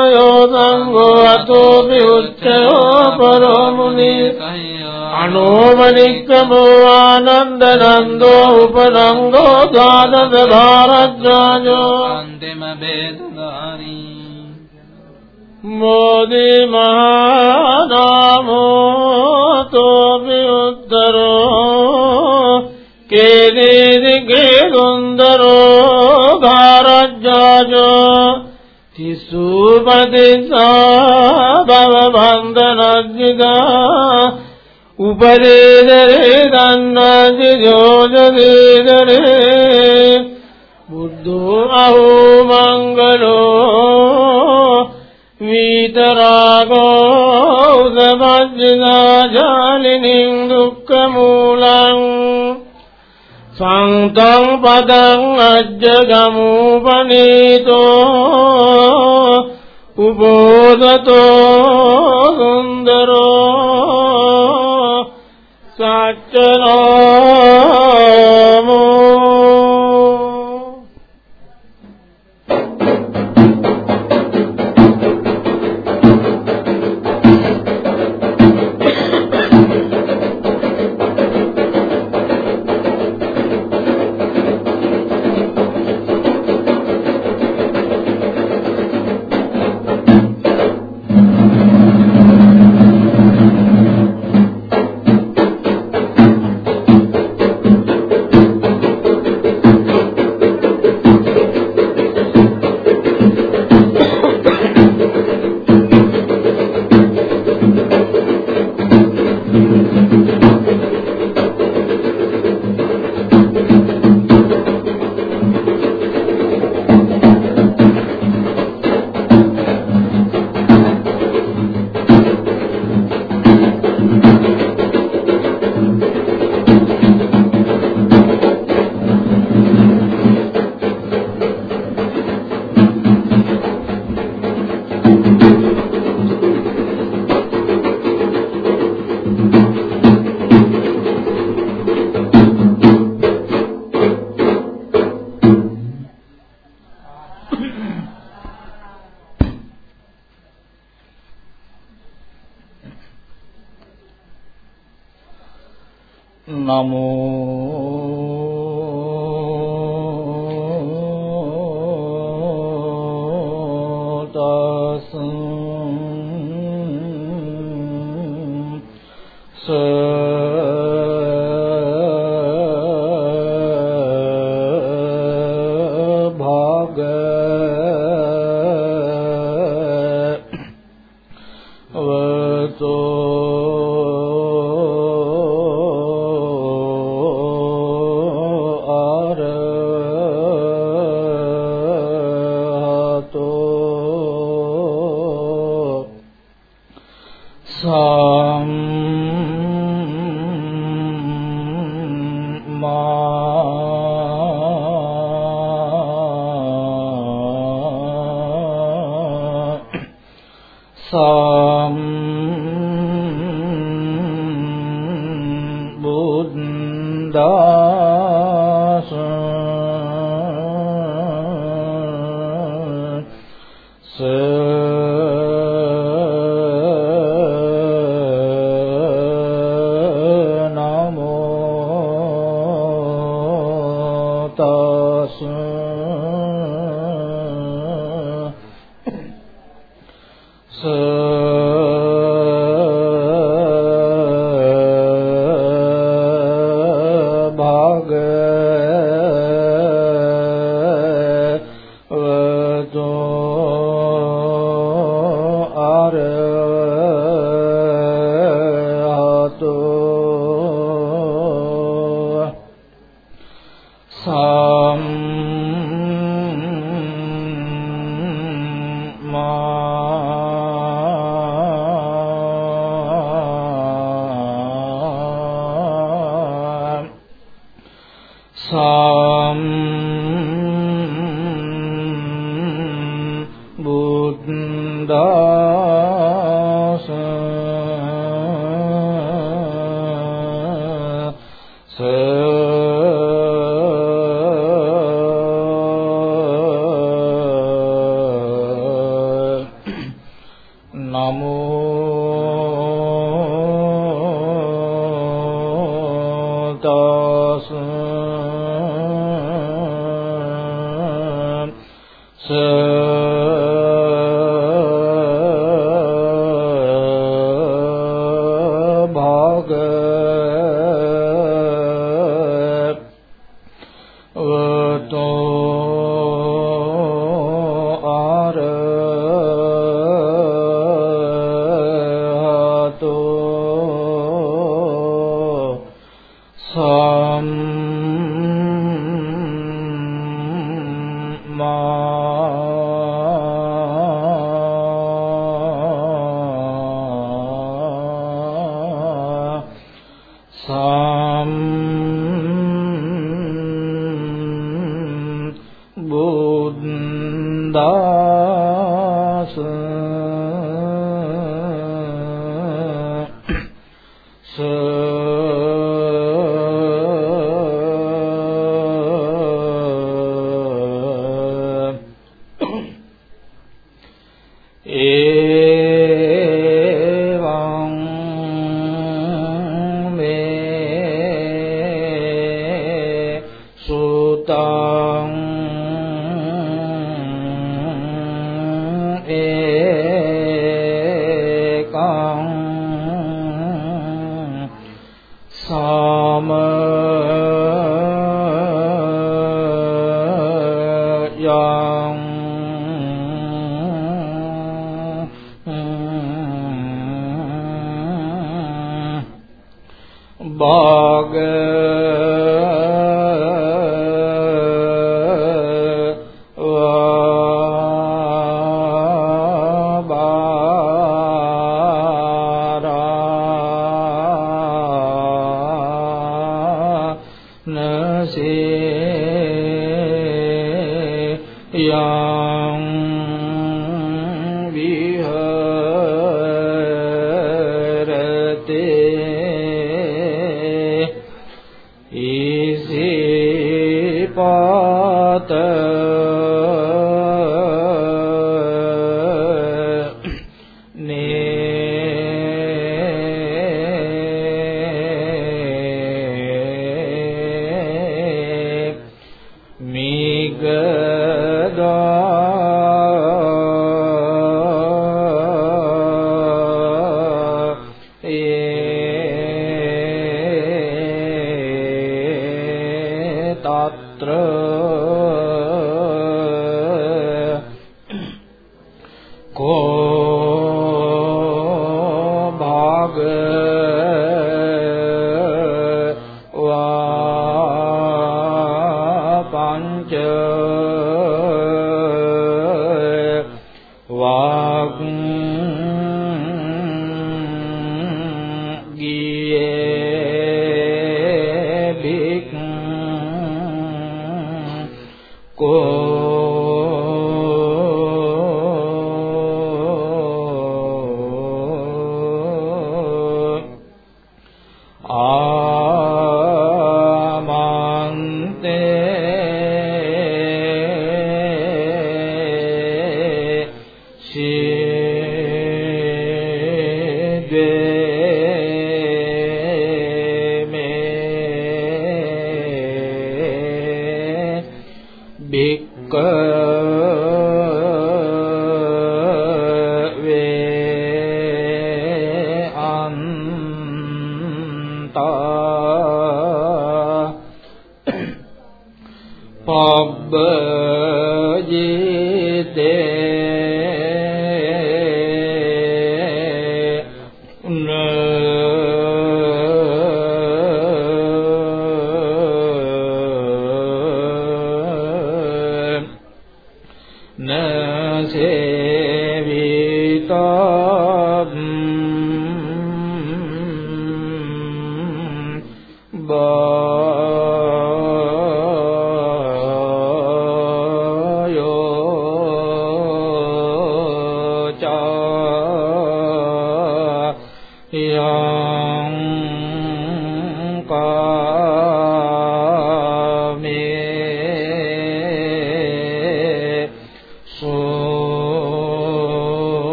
यो सङ्गो अतोऽपि उच्चयो परो मुनि अणोमनिको आनन्दनन्दोपरङ्गो दानद भारद्वाजो अन्तिमभेदुगारी मोदि महादामोतोऽपि उद्धरो के लेरि गेदुन्दरो සූපතිසා භව බන්ධනජ්ජිකා උපදේදරේ දන්නාති ජෝජදේදරේ බුද්ධෝ අහෝ මංගලෝ විතරාගෝ උදපජ්ජිනා ජාලිනින් දුක්ඛ මූලං සන්තං පදං අජ්ජගමූපනීතෝ උබෝධතෝ සුන්දරෝ සච්චනෝ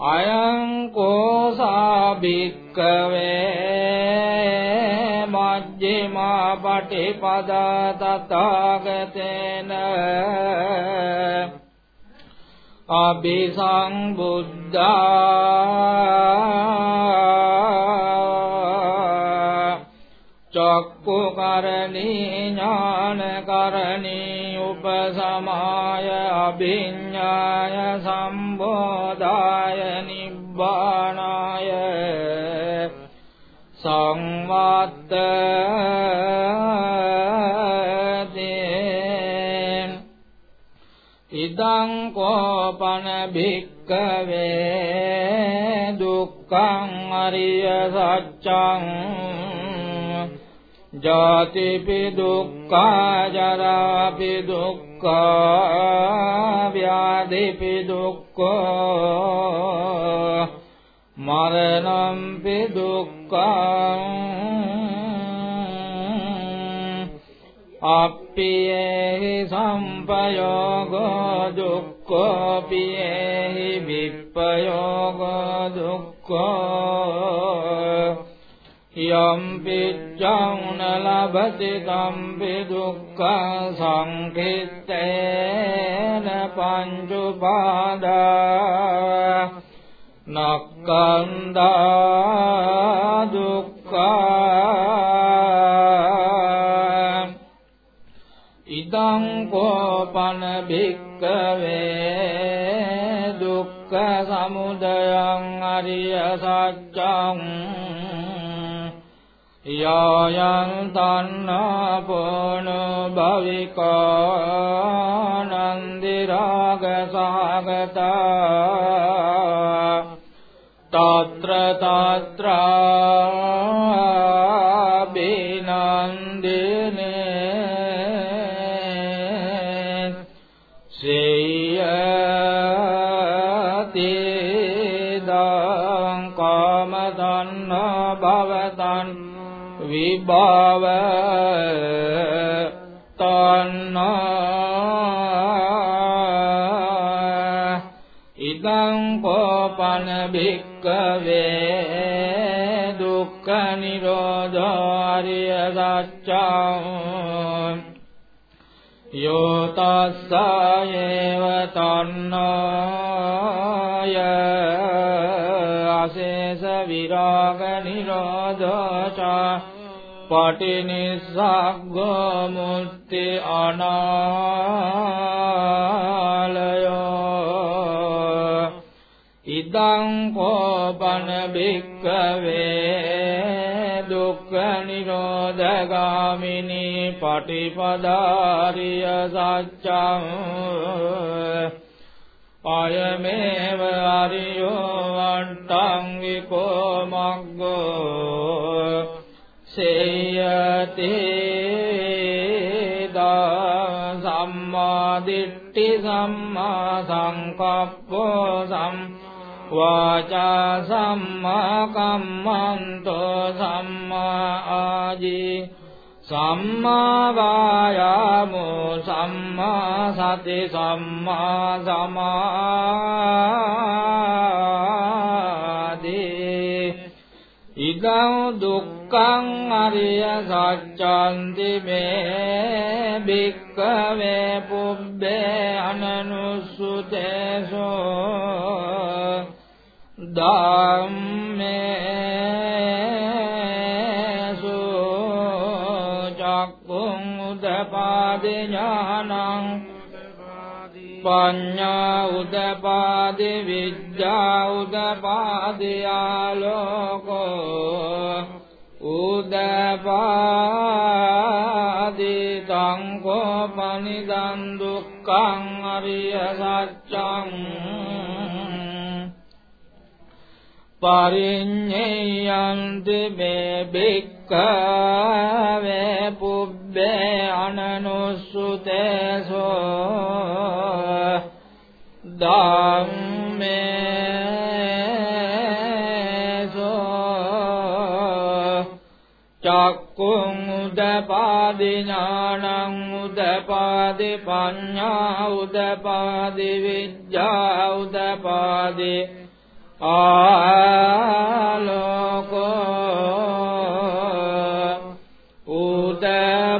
අයං කෝසා භික්කවේ මජ්ක්‍ධිමා පටිපදා තථාගතේන අபிසංබුද්ධා චක්කුකරණී ඥානකරණී උපසමාය අභිඤ්ඤාය සම්බෝධාය නිබ්බානාය සංවත්ත ඉදං කෝපන භික්කවේ දුක්ඛං අරිය සත්‍යං ජාතිපි දුක්ඛා ජරාපි දුක්ඛා ව්‍යාධිපි දුක්ඛා මරණම්පි දුක්ඛං අප්පියේහි සම්පයෝගෝ දුක්ඛෝ පියේහි විප්පයෝගෝ දුක්ඛෝ යම් පිච්ඡං ලබති තම්පි දුක්ඛ සංකිට්ඨේන පංච පාදා නක්කන්දා දුක්ඛ ඉදං කෝපන භික්කවේ දුක්ඛ සමුදයං අරිය සත්‍යං यायन्तान्नपो नो भविका नन्दिरागसागता तात्र तात्रा විභව තණ්හා ඉදං කෝපන භික්කවේ දුක්ඛ නිරෝධාරිය සත්‍යං යෝ තස්සයේව තණ්හාය අශේෂ විරාග නිරෝධා පටිනිස්සග්ගෝ මුත්‍ති අනාලයෝ ඉදං කෝපන භික්කවේ දුක්ඛ නිරෝධගාමිනී පටිපදාරිය සත්‍යං අයමේව අරියෝ වණ්ඨංගිකෝ මග්ගෝ සේයති දා සම්මා දිට්ඨි සම්මා සංකප්පෝ සම් වාචා සම්මා කම්මන්තෝ සම්මා ආජී සම්මා වායාමෝ සම්මා සති සම්මා සමාධි ඉදං දුක්ඛං අරිය සත්‍යන්ති මේ භික්ඛවේ පුබ්බේ අනනුසුතේසෝ ධම්මේසු චක්කුං උදපාදි ඥානං පඤ්ඤා උදපාදි විද්‍යා උදපාදි ආලෝකෝ උදපාදි තං කෝපනිදං දුක්ඛං අරිය සත්‍යං පරිඤ්ඤයන්ති මේ භික්ඛවේ පුබ්බේ අනනුසුතේසෝ ධම්මේසෝ උදපාදි ඥානං උදපාදි පඤ්ඤා උදපාදි විද්‍යා උදපාදි ආලෝකෝ උදපාදී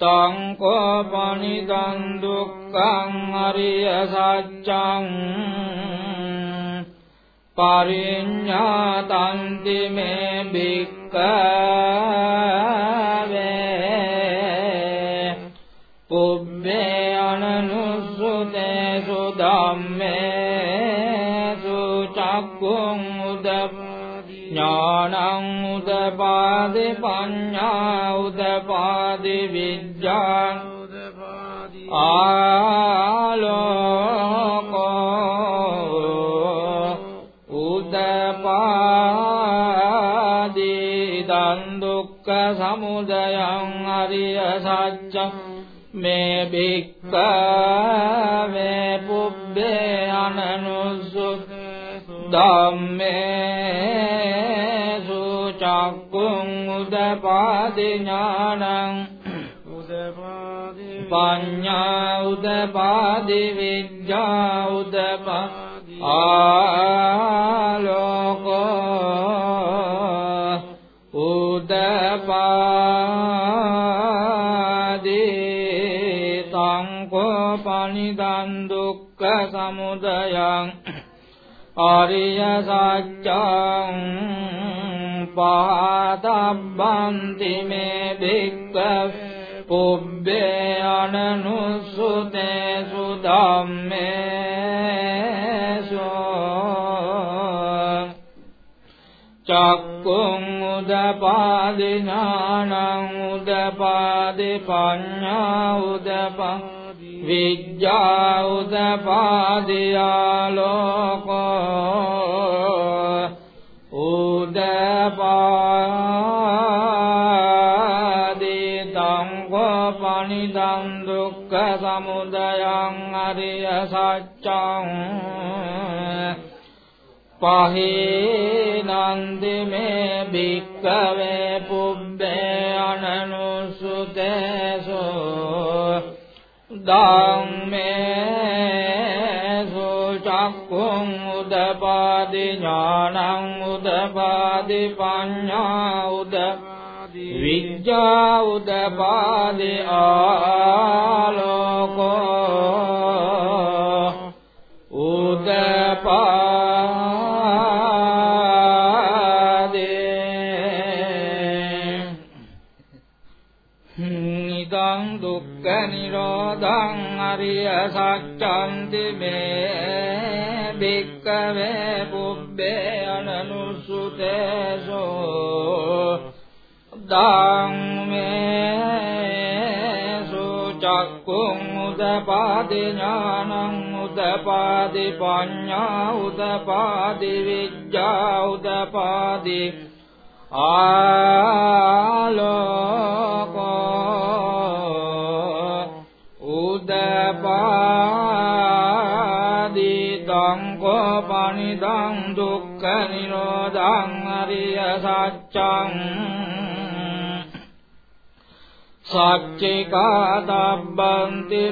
තං කෝපනිදං ඉදං දුක්ඛං අරිය සත්‍යං පරිඤ්ඤාතන්ති මේ භික්ඛවේ පුබ්බේ අනනුසුතේසු ධම්මේසු චක්කුං උදප ඥානං උදපාදි පඤ්ඤා උදපාදි විඥාං ආලෝකෝ සමුදයං අරිය සත්‍යං මේ භික්ඛවේ පුබ්බේ අනනුසුත් ධම්මේසු චක්කුං උදපාදි ඥානං පඤ්ඤා උදපාදි විද්‍යා උදපා ආලෝකෝ සංකෝ පනිදන් දුක්ඛ සමුදයං ආරිය සත්‍යං පාතබ්බන්ති මේ භික්ඛවේ පුබ්බේ අනනුසුතේසු ධම්මේසු චක්කුං උදපාදි ඥානං උදපාදි පඤ්ඤා උදපා විද්‍යා උදපාදි ආලෝකෝ උදපාදි තංගෝ පනිදං දුක්ඛ සමුදයං අරිය සත්‍යං පහේනන්දි මේ භික්ඛවේ පුබ්බේ අනනුසුතේසෝ ධම්මේසු චක්කුං උදපාදි ඥානං උදපාදි පඤ්ඤා උදපාදි විද්‍යා උදපාදි ආලෝකෝ අරිය සත්‍යන්ති මේ භික්ඛවේ පුබ්බේ අනනුසුතේසෝ ධම්මේසු චක්කුං උදපාදි ඥානං උදපාදි පඤ්ඤා උදපාදි විද්‍යා උදපාදි ආලෝකෝ දුක්ඛ නිරෝධං අරිය සත්‍යං සච්චිකාදබ්බන්ති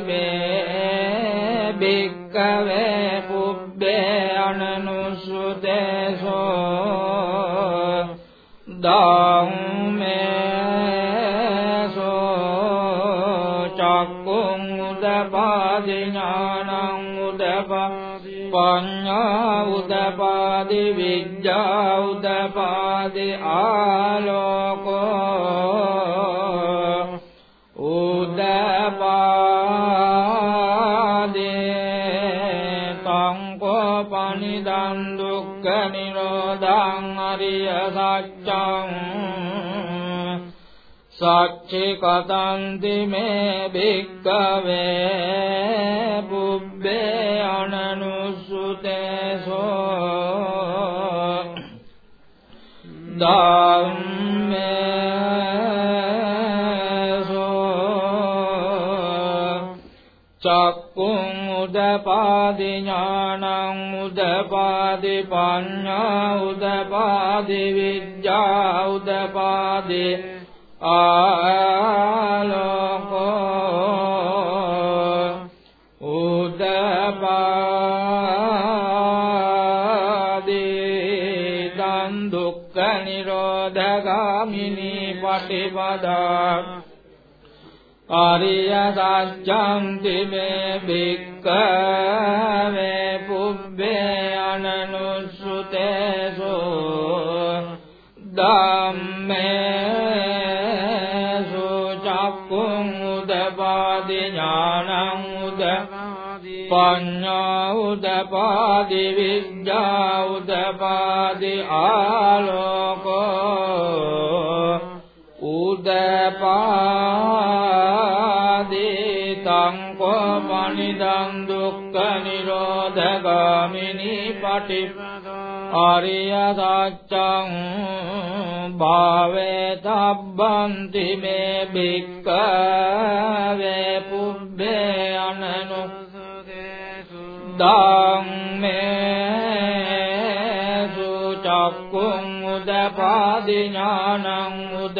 මේ භික්ඛවේ පුබ්බේ අනනුසුතේසෝ ධම්මේසෝ චක්කුං උදපාදි ඥානං උදපාදි පඤ්ඤා උදපාදි විද්‍යා උදපාදි ආලෝකෝ උදපාදේ තංකෝ පනිදං දුක්ඛ නිරෝධං අරිය සත්‍යං සච්චි කතන්ති මේ භික්ඛවේ බුබ්බේ අනනුසුතේසෝ ධම්මේසෝ චක්කුං උදපාදි ඥානං උදපාදි පඤ්ඤා උදපාදි විද්‍යා උදපාදි ආලෝකෝ දුක්ඛ නිරෝධගාමිනී පටිපදා ආරිය සත්‍යන්ති මේ භික්ඛවේ පුබ්බේ අනනුසුතේසෝ ධම්මේසු චක්කුං උදපාදි ඥානං උද පඤ්ඤා උදපාදි විද්‍යා උදපාදි ආලෝකෝ උදපාදේ තං කෝපනිදං දුක්ඛ නිරෝධගාමිනී පටි ආරිය සත්‍යං භාවේ තබ්බන්ති මේ භික්ඛවේ පුබ්බේ අනනු ධම්මේසු චක්කුං උදපාදි ඥානං උද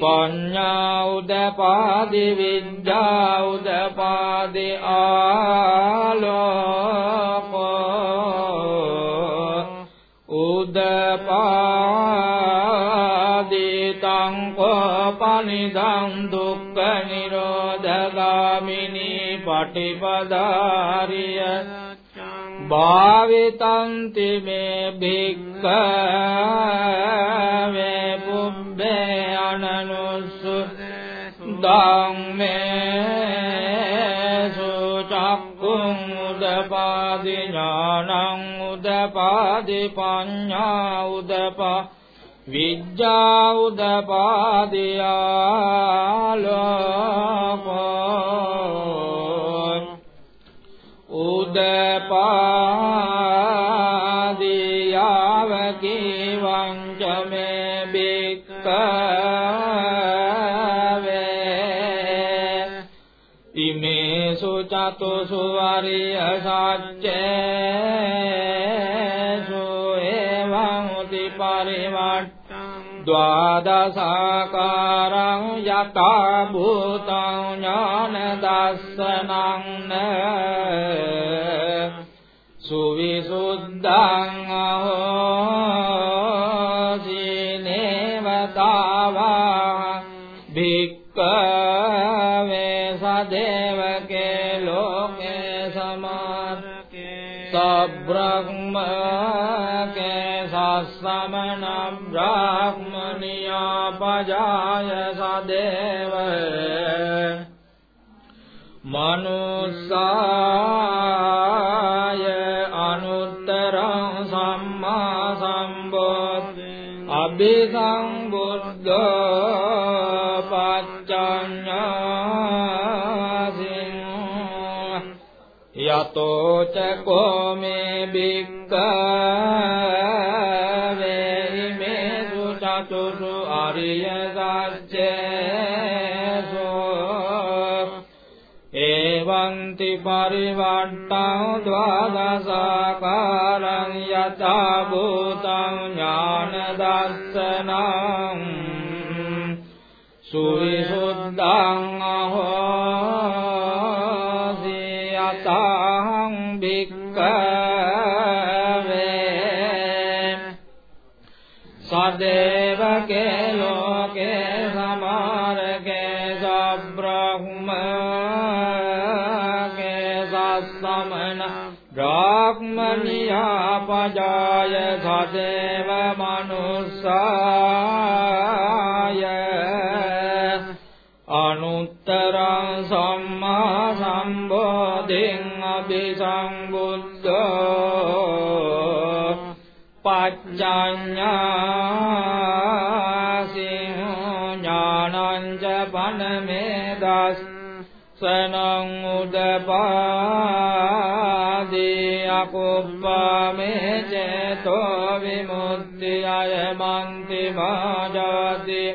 පඤ්ඤා උදපාදි විද්‍යා උදපාදි ආලෝකෝ උදපාදි තං කෝපනිදං දුක්ඛ නිරෝධගාමිනී පටිපදාරිය භාවිතන්ති මේ භික්ඛවේ ධම්මේසු චක්කුං උදපාදි ඥානං උදපාදි පඤ්ඤා උදපා විද්‍යා උදපාදි ඉමේසු චතුසු වරිය සච්චේසු එවං උති පරිවට්ටං ද්වාදසාකාරං යතා භූතං ඥාන දස්සනං සුවිසුද්ධං පජාය සදේව මනුස්සාය අනුත්තරං සම්මා සම්බෝධි අභිසම්බුද්ධ පච්චඤ්ඤාසින් යතෝ චකෝ මේ භික්ඛවේ පරිවට්ටං ද්වාදසාකාරං යතා භූතං ඥාන දස්සනං සුවිසුද්ධං බ්‍රාහ්මනියා පජාය සදේව මනුස්සාය අනුත්තරං සම්මා සම්බෝධින් අභිසම්බුද්ධෝ පච්චඤ්ඤාසින් ඥානං ච පනමේදස් සනං උදපාදී අකුප්පමේ චේතෝ විමුක්තිය මන්ති මාජාති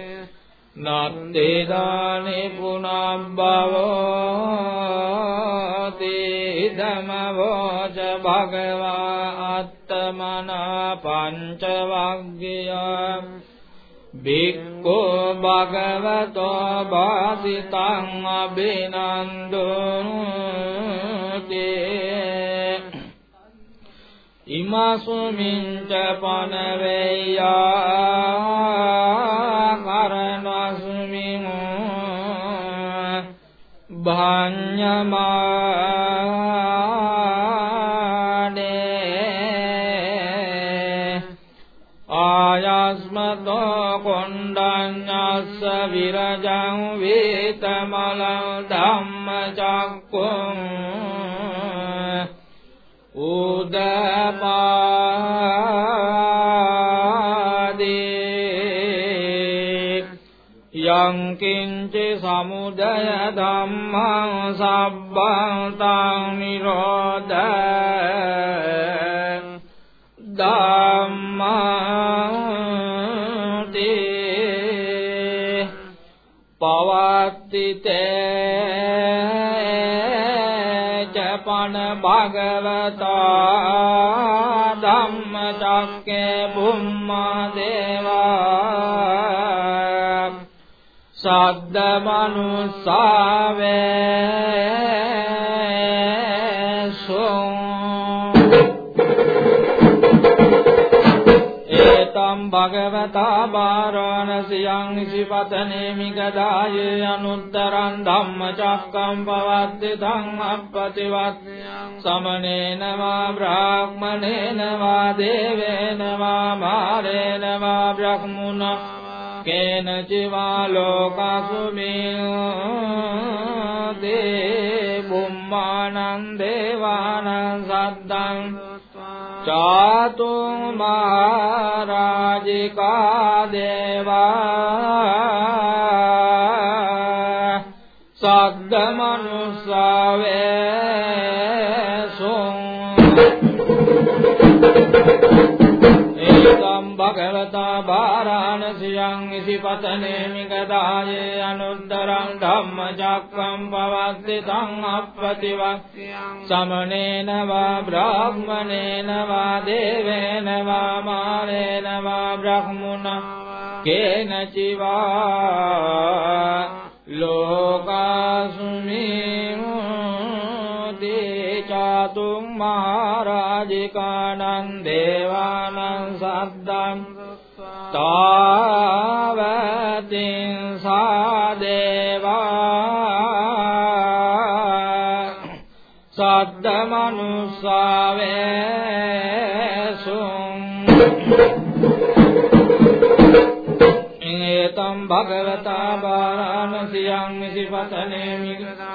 නත්ති දානි පුනබ්බවෝ ධමවෝච භගවා අත්තමනා පංචවග්ගිය බික්කෝ භගවතෝ බාසිතං අබිනන්දුති ඉමසුමින්ච පනවේයා. කරණස්මින් පුඤ්ඤමානේ ආයස්මතෝ කොණ්ඩඤ්ඤස්ස විරජං වේතමලං ධම්මචක්කුං. උදපාදී කිංචි සමුදය ධම්මං සබ්බං තං නිරෝධ ධම්මං තේ පවත්තිතේ චපන භගවතා ධම්මචක්කේ බුම්මා දේවා සද්ද මනුස්සාවේ සොං ඒතම් භගවතා බාරාණසියං නිසිපතනේ මිගදායේ අනුත්තරං ධම්මචක්කම් පවද්දි තං අප්පතිවත් සමනේන වා බ්‍රාහ්මනේන වා දේවේන වා මාරේන වා බ්‍රහ්මුණා කේන චිවා ලෝකසුමින් දේ බුම්මානං දේවානං සද්දං චාතුං මහරජිකා දේවා සද්ද මනුස්සාවේ සුං ඒතම් භගවතා බාරාණසියං ඉසිපතනේ මිගදායේ අනුත්තරං ධම්මචක්කම් පවද්දි තං අප්පතිවත් සමනේන වා බ්‍රාහ්මනේන වා දේවේන වා මාරේන වා බ්‍රහ්මුණා කේන චිවා මහරජිකානං දේවානං සද්දං තාවතින් සාදේවා සද්ද මනුස්සාවේ සුං ඒතම් භගවතා බාරාණසියං විසිපතනේ මිගදායේ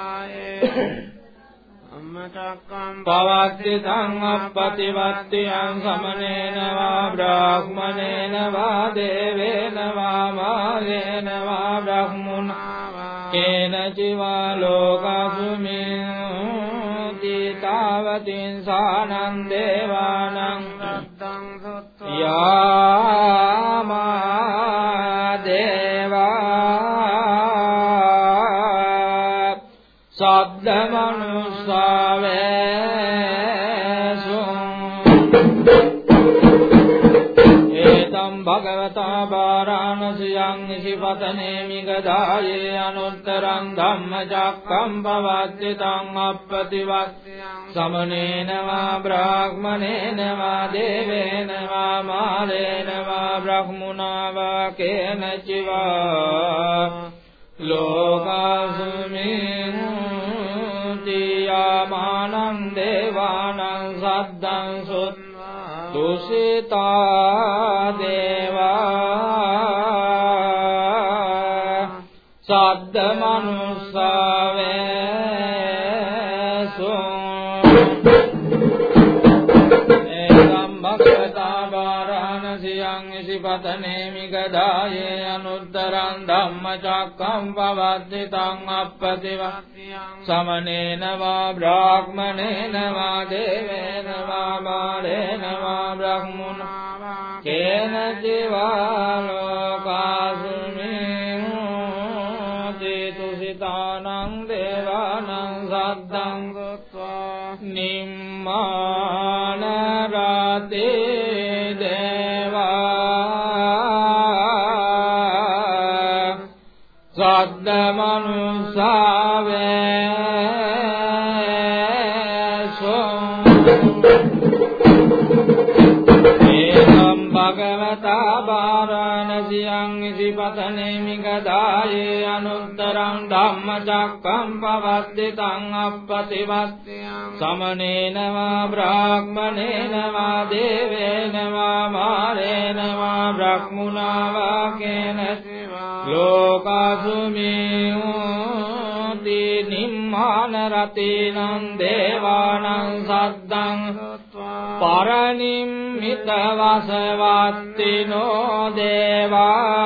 පවත්ති තං අප්පතිවත්තියං සමනේන වා බ්‍රාහ්මනේන වා දේවේන වා මාලේන වා බ්‍රහ්මුණා කේන චිවා ලෝකසුමින් දීතාවතින් සානං දේවානං යාමා බාරාණසියං ඉසිපතනේ මිගදායේ අනුත්තරං ධම්මචක්කම් පවද්දි තං අප්පතිවත් සමනේන වා බ්‍රාහ්මනේන වා දේවේන වා මාලේන වා බ්‍රහ්මුණා වා කේන චිවා ලෝකාසුමින් තියාමානං දේවානං සද්දං සුත් තුසිතා දේවා සද්ද මනුස්සාවේ සුං. ඒකම් භගවතා බාරාණසියං ඉසිපතනේ මිගදායේ අනුත්තරං ධම්මචක්කම් පවද්දි තං අප්පතිවත් සමනේන වා බ්‍රාහ්මනේන වා දේවේන වා මාරේන වා බ්‍රහ්මුණා. කේන ජීවා ලෝකාසුමින් සද්දං නිම්මාන රාතේ දේවා සද්ද මනුස්සාවේ සොං. ඒකම් භගවතා බාරාණස සියං ඉසිපතනේ මිගදායේ අනුත්තරං ධම්මචක්කම් පවද්දිතං අප්පතිවත්තියං සමනේන වා බ්‍රාහ්මනේන වා දේවේන වා මාරේන වා බ්‍රහ්මුණා වා කේන ලෝකාසුමේති නිම්මාන රතේනං දේවානං සද්දං පරනිම්මිත වසවත්තිනෝ දේවා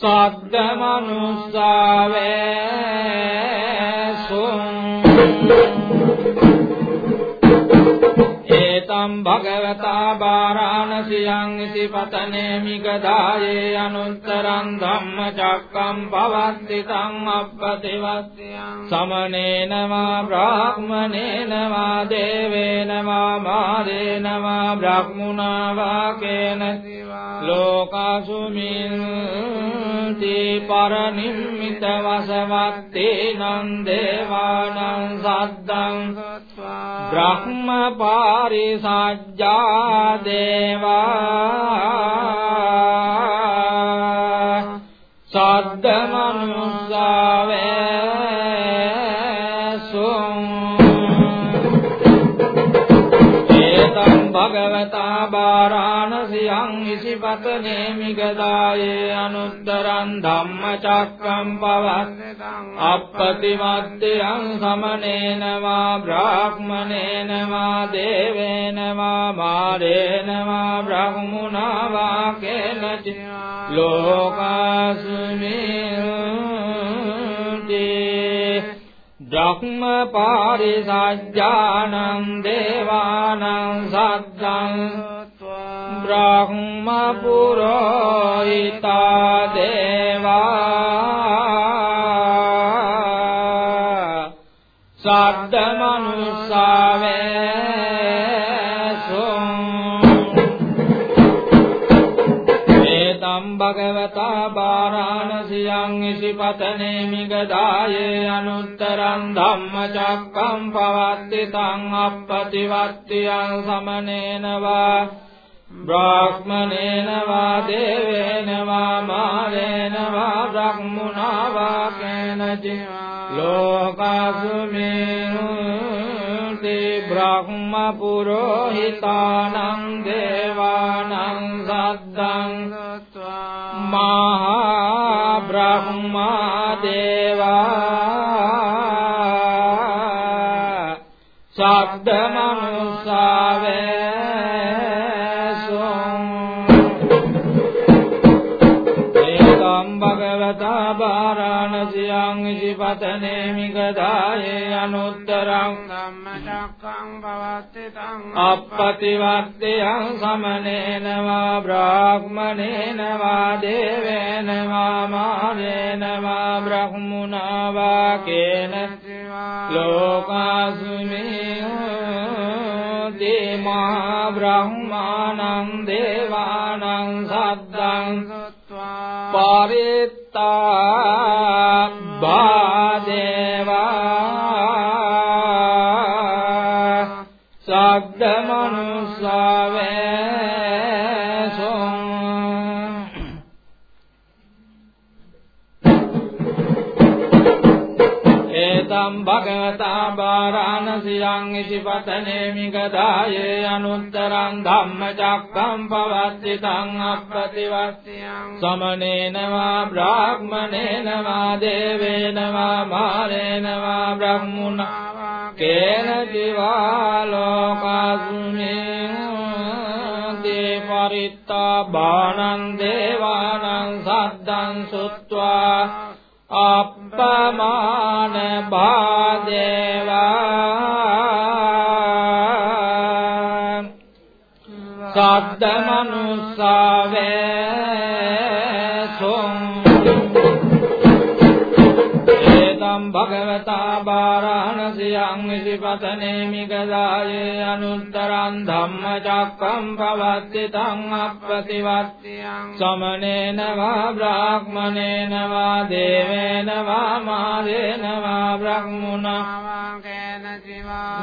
සද්ද මනුස්සාවේ ඒතම් භගවතා බාරාණසියං ඉති පතනේ මිගදායේ අනුත්තරං ධම්මචක්කම් පවත්ති තං අප්පතිවත්තියං සමනේන වා බ්‍රාහ්මනේන වා දේවේන වා මාදේන වා බ්‍රහ්මුණා වා කේන ලෝකාසුමින්ති පරනිම්මිත වසවත්තේනං දේවානං සද්දං බ්‍රහ්ම පාරිසජ්ජා දේවා සද්ද මනුස්සාවේ භගවතා බාරාණසියං ඉසිපතනේ මිගදායේ අනුත්තරං ධම්මචක්කම් පවත්තං අප්පතිමත්තයං සමනේන වා බ්‍රාහ්මනේන වා දේවේන වා මාරේන වා බ්‍රහ්මුණා වා කේනච ලෝකාසුමේ බ්‍රහ්ම පාරිසජ්ජානං දේවානං සද්දං බ්‍රහ්ම පුරෝහිතා දේවා සද්ද මනුස්සාවේ බාරාණසියං ඉසිපතනේ මිගදායේ අනුත්තරං ධම්මචක්කම් පවත්ති තං අප්පතිවත්තියං සමනේන වා බ්‍රාහ්මනේන වා දේවේන වා මාරේන වා බ්‍රහ්මුණා වා කේනචි ලෝකාසුමේති බ්‍රහ්ම පුරෝහිතානං දේවානං සද්දං මහා බාරාණසියං ඉසිපතනේ මිගදායේ අනුත්තරං ධම්මචක්කං පවත්ති තං අප්පතිවත්තයං සමනේන වා බ්‍රාහ්මනේන වා දේවේන වා මාරේන වා බ්‍රහ්මුණා වා කේන ලෝකාසුමේ මහා බ්‍රහ්මාණං දේවානං සද්දං පරිත්තා ඒතම් භගවතා බාරාණසියං ඉතිපතනේ මිගදායේ අනුත්තරං ධම්මචක්කම් පවත්ති තං අප්පතිවස්සියං සමනේන වා බ්‍රාහ්මනේන වා දේවේන වා මාරේන වා බ්‍රහ්මුණා කේන දිවා ලෝකස්මේ දේ පරිත්තා බාණං දේවානං සද්දං සුත්වා අප්පමාන බාදේවා සද්ද ඒතම් භගවතා බාරාණසියං විසිපතනේ මිගදායේ අනුත්තරං ධම්මචක්කම් පවත්ති තං අප්පතිවත්තියං සමනේන වා බ්‍රාහ්මනේන වා දේවේන වා මාරේන වා බ්‍රහ්මුණා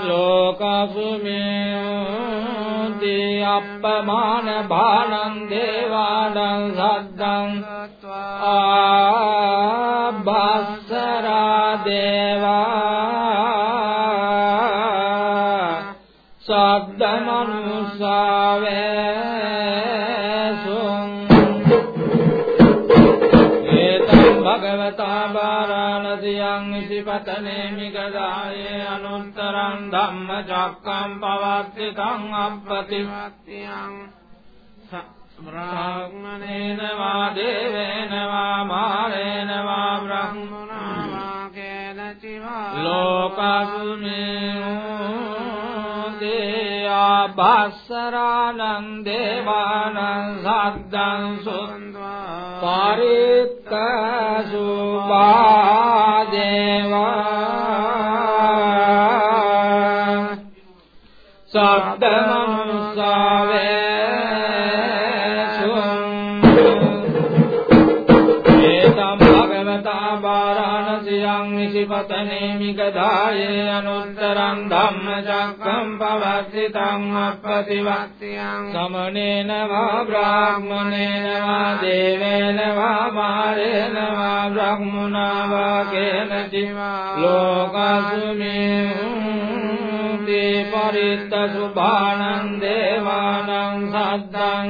ලෝකසුමේ අප්පමාන බාණං දේවානං සද්දං ආභස්සරා දේවා බාරාණසියං ඉසිපතනේ මිගදායේ අනුත්තරං ධම්මචක්කම් පවත්ති තං අප්පතිවත්තියං බ්‍රාහ්මනේන වා දේවේන වා මාරේන වා බ්‍රහ්මනා වා කේන චිවා ලෝකසුමේ භස්සරානං දේවානං සද්දං සුන්වා පරික්කසු බාදේවා සද්දමනුසාවේ බාරාණසියං නිසිපතනේ මිගදායේ අනුත්තරං ධම්මචක්කම් පවත්තිතං අප්පතිවත්තියං සමනේන වා බ්‍රාහ්මනේන වා දේවේන වා මාරේන වා බ්‍රහ්මුණා වා කේනචිවා ලෝකසුමේ තේ පරිත්ත සුභානං දේවානං සද්දං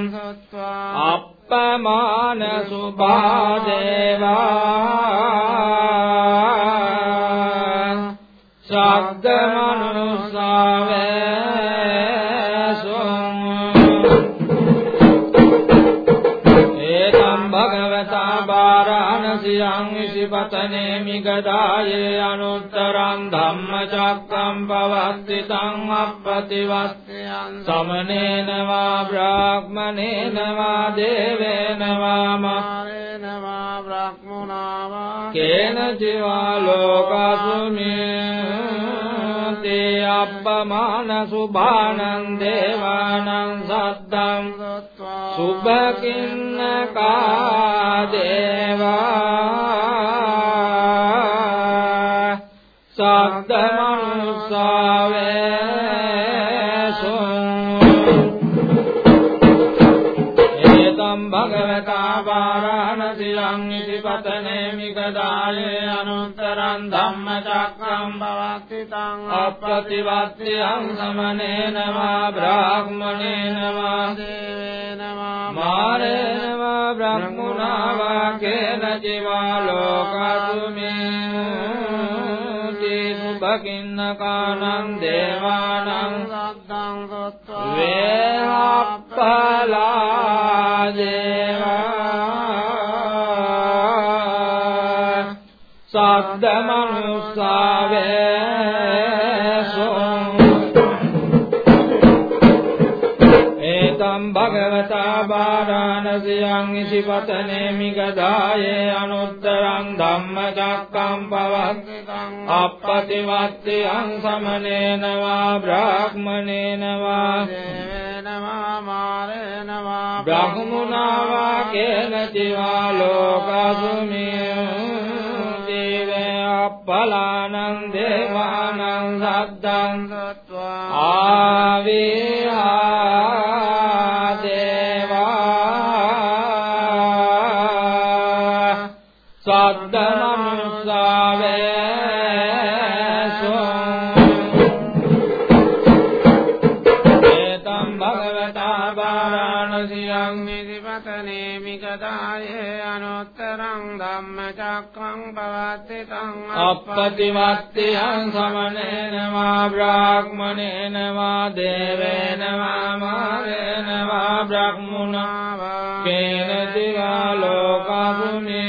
අප්පමාන සුභා දේවා බාරාණසියං ඉසිපතනේ මිගදායේ අනුත්තරං ධම්මචක්කම් පවත්ති තං අප්පතිවස්සයන් සමනේන වා බ්‍රාහ්මනේන වා දේවේන වා මාරේන වා බ්‍රහ්මුණා වා කේන ජීවා ලෝකසුමේ තේ අප්පමාන සුභානං දේවානං සද්දං සුභකින්නකා දේවා සද්දමනුසාවේසුං ඒතම් භගවතා බාරාණසියං ඉතිපතනේ මිගදායේ අනුත්තරං ධම්මචක්කම් පවත්ති තං අප්‍රතිවත්තියං සමනේන වා බ්‍රාහ්මණේන වා දේවේන වා මාරේන වා බ්‍රහ්මුණා වා කේන ජීවා ලෝකසුමේ සුභකින්නකානං දේවානං සද්දං සත්වා වේහප්පලා දේවා සද්ද මනුස්සාවේසුං ඒතම් භගවතා බාරාණසියං ඉසිපතනේ මිගදායේ අනුත්තරං ධම්මචක්කම් පවත්තිතං අප්පතිවත්තියං සමනේන වා බ්‍රාහ්මනේන වා. දේවේන වා මාරේන වා බ්‍රහ්මුණා වා කේන චිවා ලෝකසුමිය දේවේ අප්පලානං දේවානං සද්දං ආවිහා ධම්මචක්කං පවත්ති තං අප්පතිවත්තියං සමනේන වා බ්‍රාහ්මනේන වා දේවේන වා මාරේන වා බ්‍රහ්මුණා වා කේන දිවා ලෝකසුමිනුතේ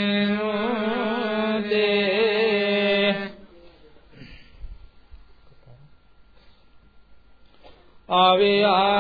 අවියානං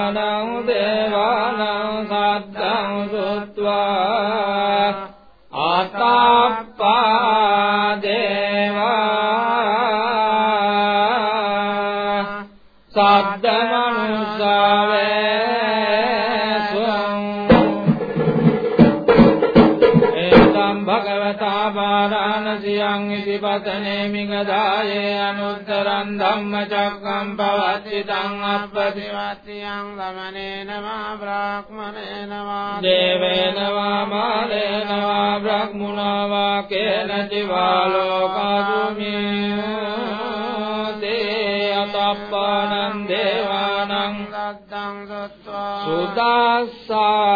ඉතිපතනේ මිගදායේ අනුත්තරං ධම්මචක්කම් පවත්ති තං අප්පතිවත්තියං ගමනේන වා බ්‍රාහ්මනේන වා දේවේන වා මාලේන වා බ්‍රහ්මුණා වා කේන චිවා ලෝකාදුමේ අතප්පානං දේවානං සද්දං සත්වා සුදස්සා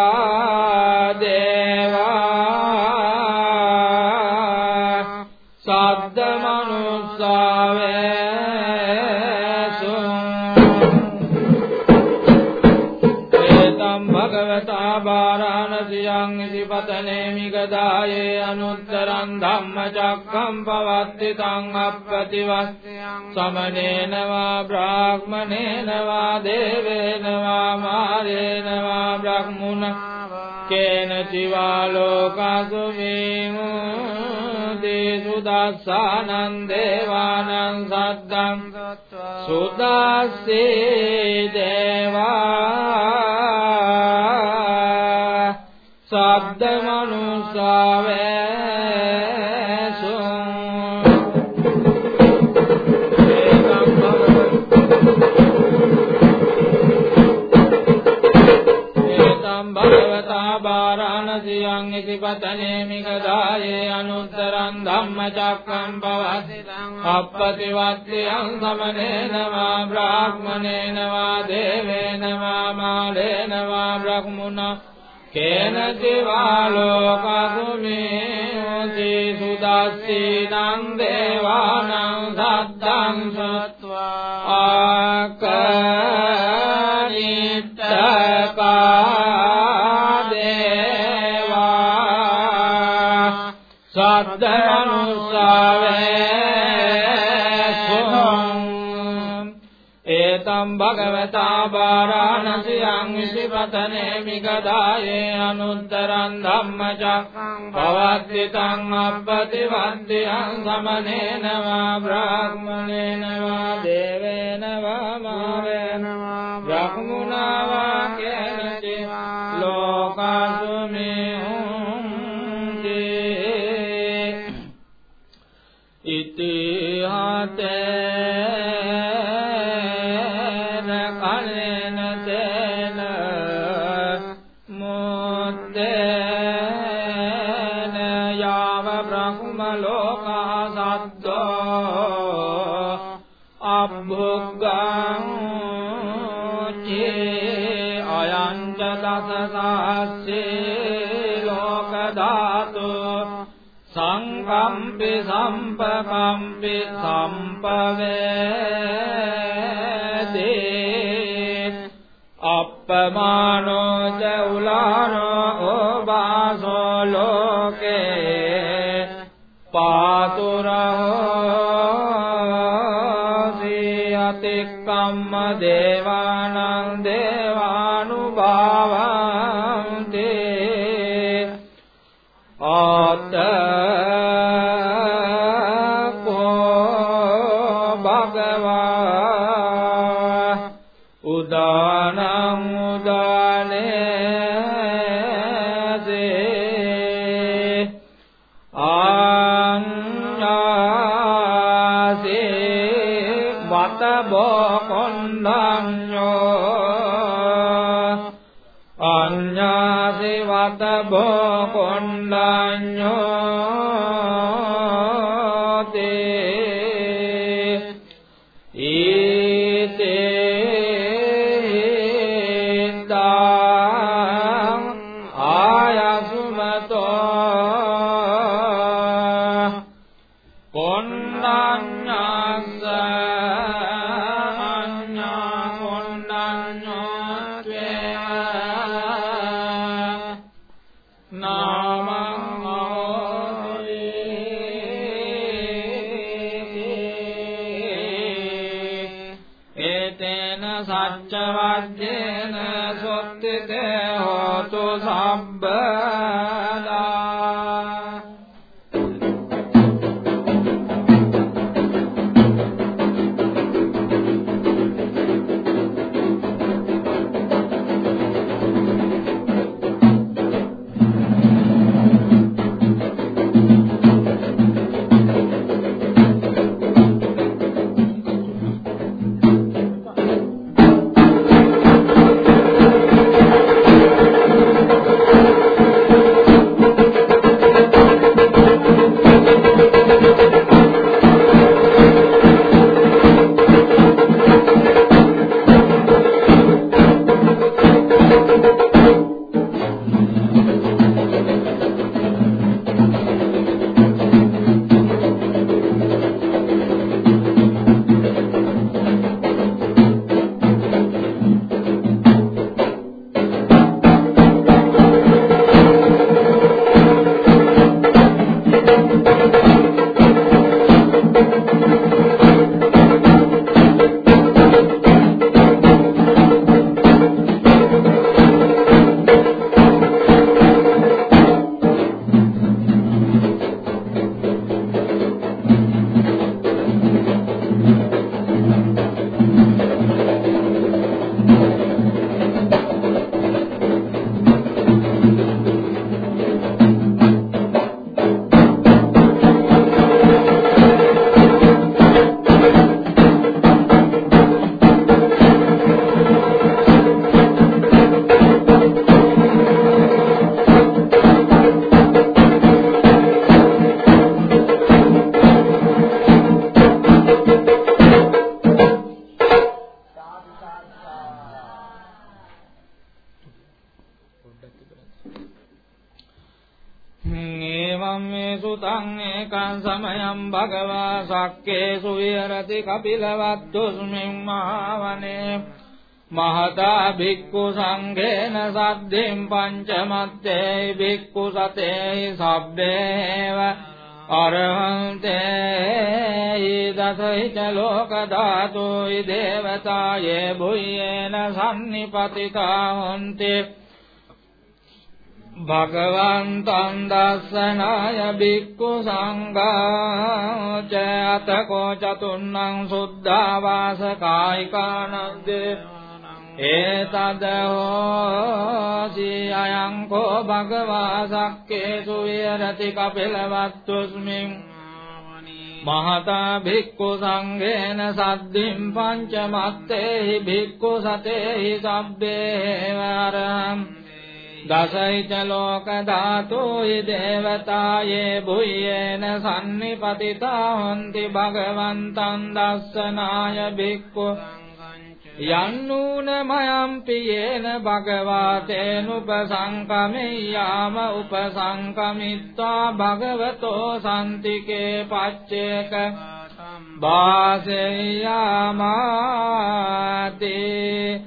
බාරාණසියං ඉතිපතනේ මිගදායේ අනුත්තරං ධම්මචක්කම් පවත්ති තං අප්පතිවස්තියං සමනේන වා බ්‍රාහ්මනේන වා දේවේන වා මාරේන වා බ්‍රහ්මුණ කේන චිවා ලෝකසුමේ දේසු දස්සානං දේවානං සද්දං සුදස්සේ දේවා සද්ද ඒතම් භගවතා බාරාණසියං ඉතිපතනේ මිගදායේ අනුත්තරං ධම්මචක්කම් පවස්ති අප්පතිවත්තියං සමනේන වා බ්‍රාහ්මනේන වා දේවේන වා මාලේන වා බ්‍රහ්මුණා. කේන දිවා ලෝකසුමේති සුදස්සීනං දේවානං සද්දං සත්වා ආකනිත්තකා දේවා සද්දනුසාවේ ඒතම් භගවතා බාරාණසියං විසිපතනේ මිගදායේ අනුත්තරං ධම්මචක්කං පවත්ති තං අප්පතිවන්තියං සමනේන වා බ්‍රාහ්මනේන වා දේවේන වා මාරේන වා බ්‍රහ්මුණා සම්පකම්පි සම්පවේදේ පංචමත්තේ භික්ඛු සතේ සබ්බේව අරහන්තේ දසහිත ලෝක ධාතු දේවතායේ බුයේන සම්නිපතිතා හොන්තේ. භගවන්තං දස්සනාය බික්ඛු සංඝාච අතකෝ චතුන්නං සුද්ධා වාසකායිකානද්දේ ඒතද හෝසි අයං කෝ භගවා සක්කේසු විරති කපිලවත්තුස්මින් මහතා භික්ඛු සංඝේන සද්දින් පංචමත්තේහි භික්ඛු සතේහි සබ්බේ වරම් දසයිච ලෝක ධාතුයි දේවතායේ බුයේන සම්නිපතිතා හොන්ති භගවන්තං දස්සනාය බික්ඛු යන්නූන මයම්පියේන භගවාතේනුපසංකමෙය්‍යාම උපසංකමිත්වා භගවතෝ සම්තිකේ පච්චේක වාසෙය්‍යාමාතේ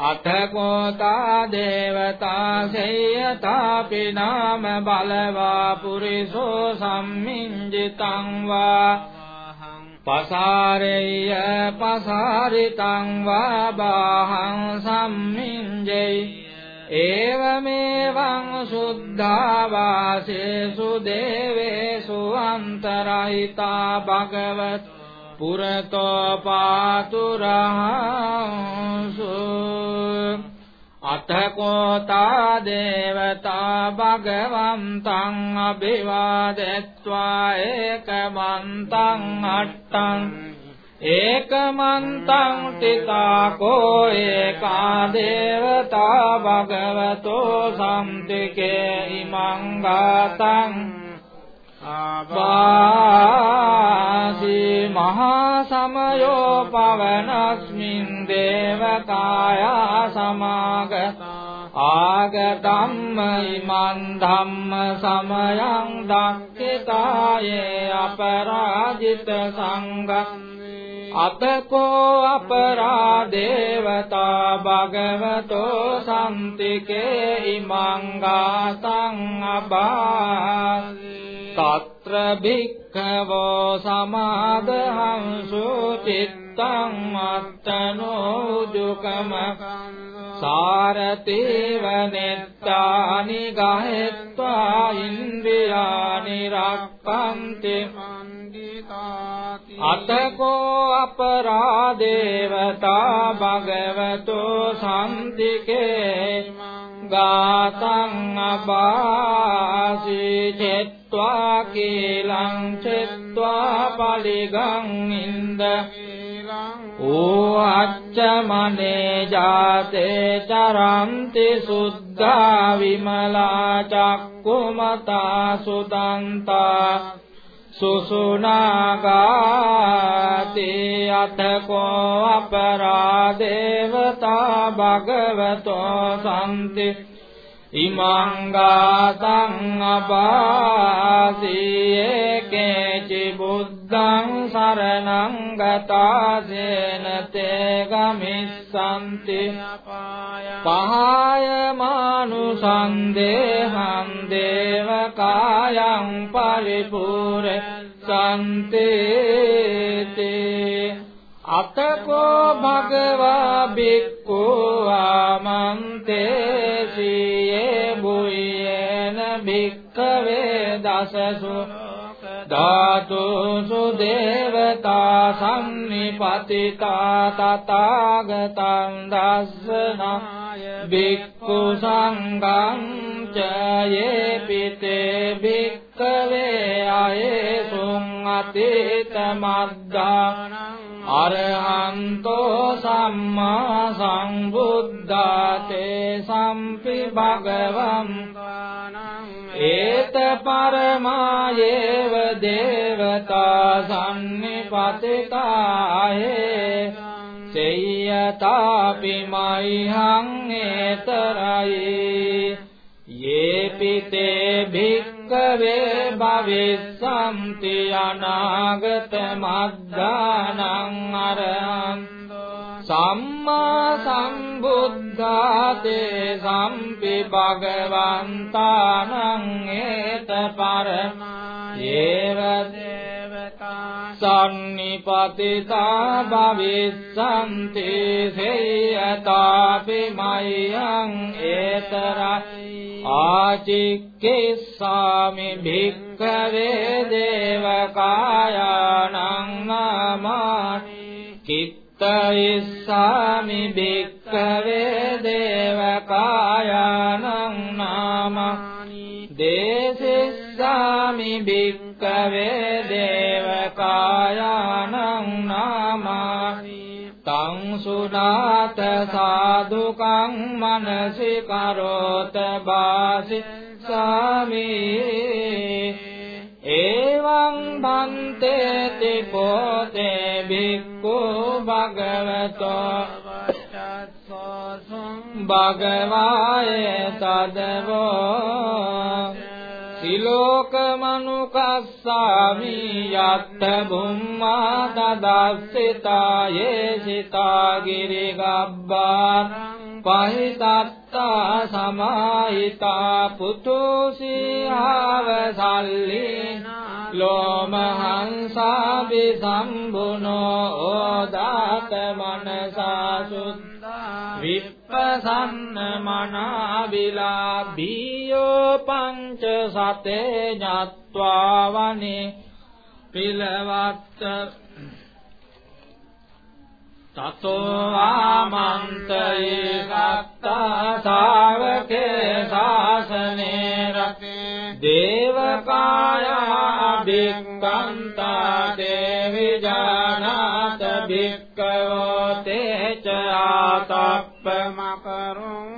අතකෝතා දේවතා සේයතාපි නාම බලවා පුරිසෝ සම්මින්ජිතං වා පසාරෙය්‍ය පසාරිතං වා බාහං සම්මින්ජේ ඒවමේවං සුද්ධා වාසේසු දේවේසු අන්තරහිතා භගවත් පුරතෝ පාතුරහංසු අතකෝතා දේවතා භගවන්තං අභිවාදෙත්වා ඒකමන්තං අට්ටං ඒකමන්තං තිතාකෝ ඒකා දේවතා භගවතෝ සම්තිකේ ඉමං ගාතං ආවාසි මහා සමයෝ පවනස්මින් දේවකායා සමාගත ආගතම්ම ඉමන් ධම්ම සමයං දක්ඛිතායේ අපරාජිත සංඝං අතකෝ අපරාදේවතා භගවතෝ සම්තිකේ ඉමං ගාතං අබාසි त्र भिक्वो समादम् शोचितम् मात्तनोजुगम् सारथेव नेत्रानि गायित्वा इन्द्रियाणि रापन्ति අතකෝ අපරාදේවතා භගවතෝ සම්තිකේ ගාතං අබාසි චෙත්වා කීලං චෙත්වා පලිගං ඉන්ද। ඕ අච්චමනේ ජාතේ චරන්ති සුද්ධා විමලා චක්කුමතා සුදන්තා සුසුනාගාතේ අතකෝ අපරාදේවතා භගවතෝ සම්ති ඉමං ගාතං අපාසී කේචි බුද්ධං සරණං ගතාසේන තේ ගමිස්සන්ති. පහාය මානුසං දේහං දේවකායං පරිපූර සන්තේතේ අතකෝ භගවා බික්ඛු ආමන්තේ සියේ බුයේන භික්ඛවේ දසසු ධාතුසු දේවතා සම්නිපතිතා තථාගතං දස්සනාය බික්ඛු සංඝං ච යේපිතේ භික්ඛවේ අයේසුං අතීත මද්දානං අරහන්තෝ සම්මා සම්බුද්ධාතේ සම්පි භගවං ඒත පරමායේව දේවතා සම්නිපතිතාහේ සෙය්‍යතාපි මයිහං ඒතරයි යේපිතේ භික්කවේ භවිස්සන්ති අනාගත මග්ගානං අරහං සම්මා සම්බුද්ධාතේ සම්පි භගවන්තානං ඒත පරමයේව සන්නිපතිතා භවිස්සන්ති සේයතාපි මයං ඒතරයි ආචික්කේසාමි භික්ඛවේ දේවකායානං නාමානි චිත්තයිස්සාමි භික්ඛවේ දේවකායානං නාමානි දේසිස්සාමි භික්ඛවේ දේවකායානං තං සුනාත සාදුකං මනසි කරෝත බාසි සාමී එවං බන්තේති පොතේ භික්ඛු භගවතෝ භගවාය තදවෝ සිලෝකමනුකස්සාමි යත්ත බුම්මා දදස්සිතායේ සිතාගිරි ගබ්බානං පහිතත්තා සමාහිතා පුතුසිහාව සල්ලි ලෝමහංසාබි සම්බුනෝ ඕදාත මනසා සුද්ධා විප්පසන්න මනාවිලා බීයෝ පංච සතේ ඥාත්වා වනේ පිලවත්ත තතෝ ආමන්තේ සත්තා ශාවකේ ශාසනේ රතේ දේවකායා අභික්ඛන්තා දේවි ජානාත භික්ඛවෝ තේච ආතප්පමකරුං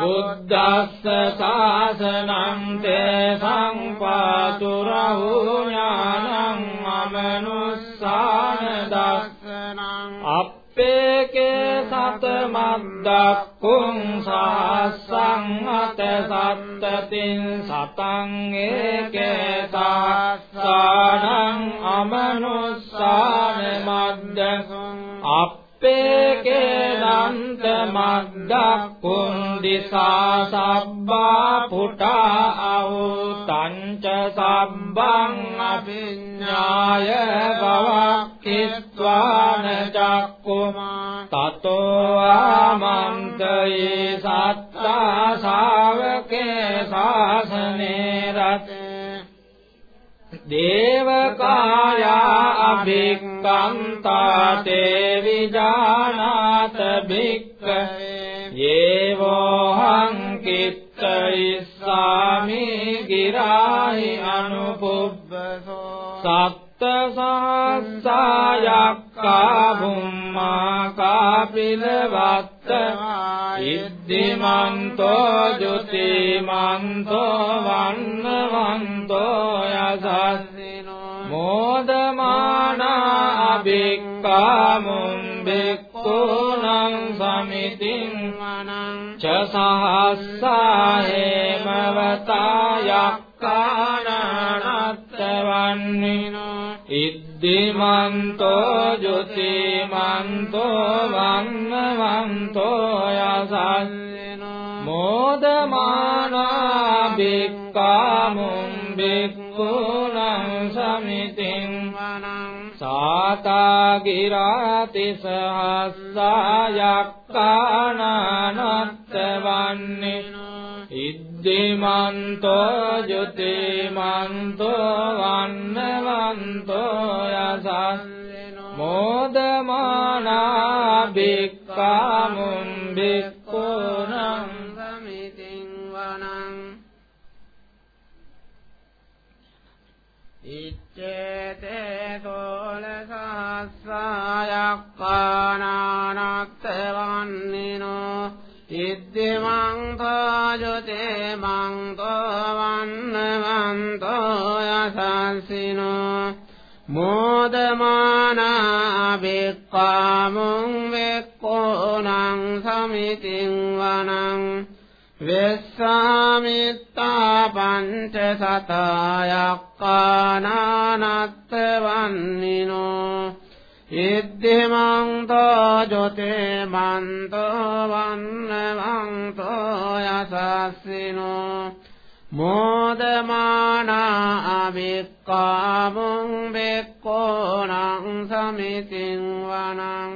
බුද්දස්ස සාසනං තේ සංපාතුරහු ඥානං අමනුස්සාන දස්සනං අප්පේකේ සත මද්දක්කුං සහස්සං අත සත්තතින් සතං ඒකේ සාසනං අමනුස්සාන මද්දකුං අප්පේකේ දන්ත මද්දක්කුං දිසා සබ්බා පුටා අහුතංච සබ්බං අභිඤ්ඤාය බවක්ඛිත්වාන චක්කුමා තතෝ ආමන්තේ සත්තා ශාවකේ ශාසනේ රතේ දේවකායා අභික්ඛන්තා තේ විජානාත භික්ඛ යේවෝහං කිත්තයිස්සාමි ගිරාහි අනුපුබ්බසෝ සත්ත සහස්සායක්කා බුම්මා කාපිලවත්ත ඉද්දිමන්තෝ ජුතිමන්තෝ වන්නවන්තෝ යසස්සිනෝ මෝදමානා අභික්කාමුම් බික්කුණං සමිතින් අනං ච සහස්සාහෙමවතා යක්කානනත්තවන්නිනෝ ඉද්දිමන්තෝ ජුතිමන්තෝ වන්නවන්තෝ යසස්සිනෝ මෝදමානා භික්කාමුම් භික්ඛුනං සමිතින් වනං සාතා ගිරාති සහස්සායක්කානනත්තවන්නිනෝ ඉද්දිමන්තෝ ජුතිමන්තෝ වන්නවන්තෝ යසස්සිනෝ මෝදමානා භික්ඛාමුම් භික්ඛුනං සමිතින් වනං ඉච්ඡේතේ ජොතේ මංතෝ වන්නවන්තෝ යසන්සිනෝ මෝදමානා බික්කාමුං වෙක්කෝනං සමිතින් වනං වෙස්සාමිත්තා පංච සතා යක්කානානත්ත වන්නිනෝ ඉද්දිමන්තෝ ජොතේ මන්තෝ වන්නවන්තෝ යසස්සිනෝ මෝදමානා අවික්කාමුං බෙක්කෝනං සමිතින් වනං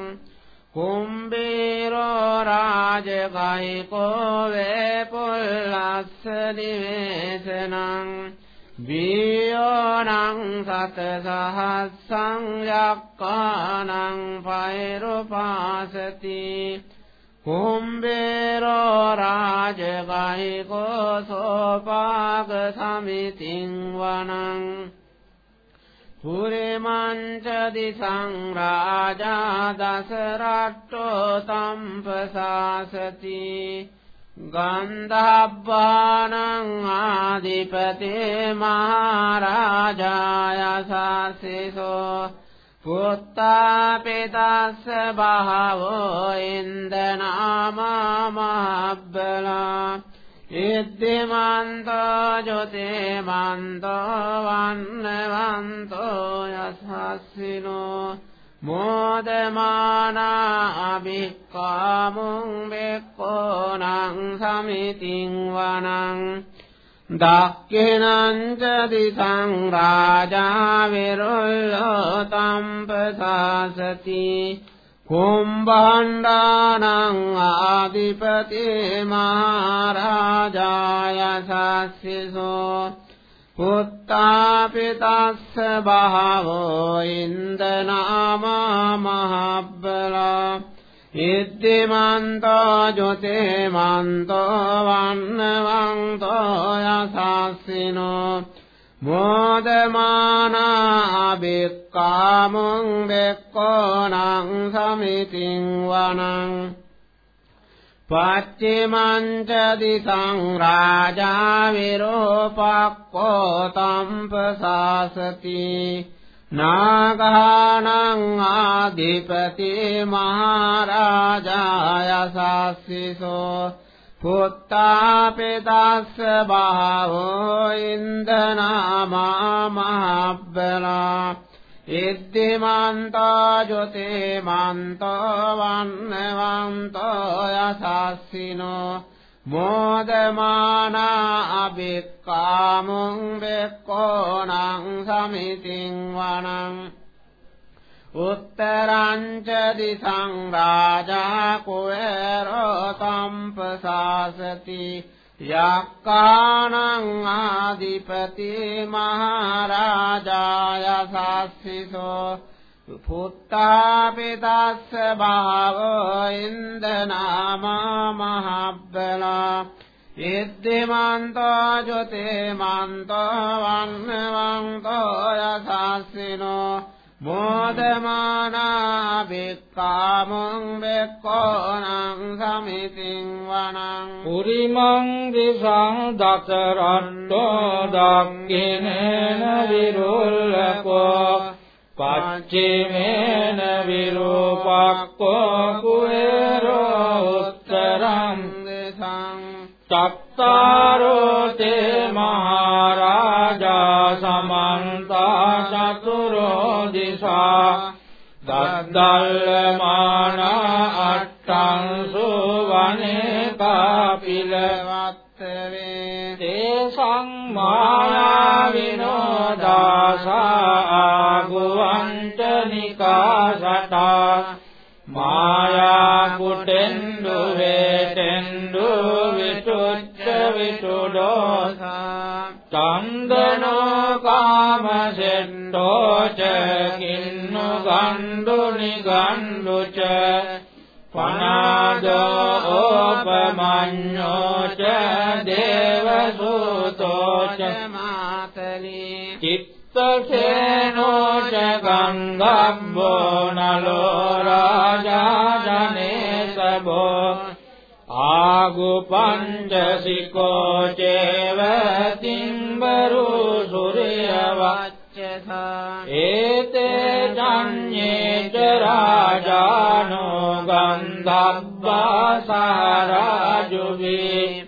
කුම්බීරෝ රාජකයිකෝ වේ පුල්ලස්ස නිවේසනං බියෝනං සත සහස්සං යක්කානං පෛරුපාසති කුම්බේරෝ රාජගයිකෝ සෝපාග සමිතින් වනං පුරිමංච දිසං රාජා දසරට්ටෝ තම්පසාසති ගන්ධබ්බානං ආදිපතේ මහරජාය සාසිසෝ පුත්තාපිතස්ස බහවෝ ඉන්දනාමා මහබ්බලා ඉද්දිමන්තෝ ජොතිමන්තෝ වන්නවන්තෝ යසස්සිනෝ මෝදමානා අභික්කාමුං බෙක්කෝනං සමිතින් වනං දක්ඛිනං ච දිසං රාජා විරුල්ලෝ තම්පසාසති කුම්භණ්ඩානං ආදිපති මහරජාය සස්සිසෝ පුත්තාපිතස්ස බහවෝ ඉන්දනාමා මහබ්බලා ඉද්දිමන්තෝ ජොතේමන්තෝ වන්නවන්තෝ යසස්සිනෝ මෝදමානා අබික්කාමුං බෙක්කෝනං සමිතින් වනං පච්චිමංච දිසං රාජා විරෝපක්කෝ තම්පසාසති නාගානං ආදිපති මහරජාය සස්සිසෝ පුත්තාපිතස්ස බහවෝ ඉන්දනාමා මහබ්බලා ඉද්දිමන්තා ජොතිමන්තෝ වන්නවන්තෝ යසස්සිනෝ මෝදමානා අබික්කාමුං බෙක්කෝනං සමිතින් වනං උත්තරංච දිසං රාජා කුවේරෝ තම්පසාසති යක්කානං ආදිපති මහරජාය සස්සිසෝ පුත්තාපිතස්ස භාවෝ ඉන්දනාමා මහබ්බලා ඉද්දිමන්තෝ ජොතිමන්තෝ වන්නවන්තෝ යසස්සිනෝ මෝදමානා බික්කාමුං බෙක්කෝනං සමිතින් වනං පුරිමං දිසං දතරට්ටෝ දක්ඛිනේන විරුල්ලකෝ පච්චිමේන විරූපක්කෝ කුවේරෝ උත්තරං දේශං චත්තාරෝ තේ මහරජා දද්දල්ලමාන අට්ඨං සුවනේ කාපිලවත්තවේ තේසං මායාවිනෝදාසා ගුවන්ත නිකාසටා මායා කුටෙන්දු වේටෙන්දු විතුච්ච විතුඩෝසා චන්දනෝ කාමසෙට්ටෝ ච කින්නු ගණ්ඩු නිගණ්ඩු ච පනාදෝ ඕපමඤ්ඤෝ ච දේවසූතෝ ච මාතලී චිත්තසේනෝ ච ගංගබ්බෝ නලෝ රාජා ජනේසබෝ ආගු අඤ්ඤේච රාජානෝ ගන්ධබ්බා සාරාජුවේ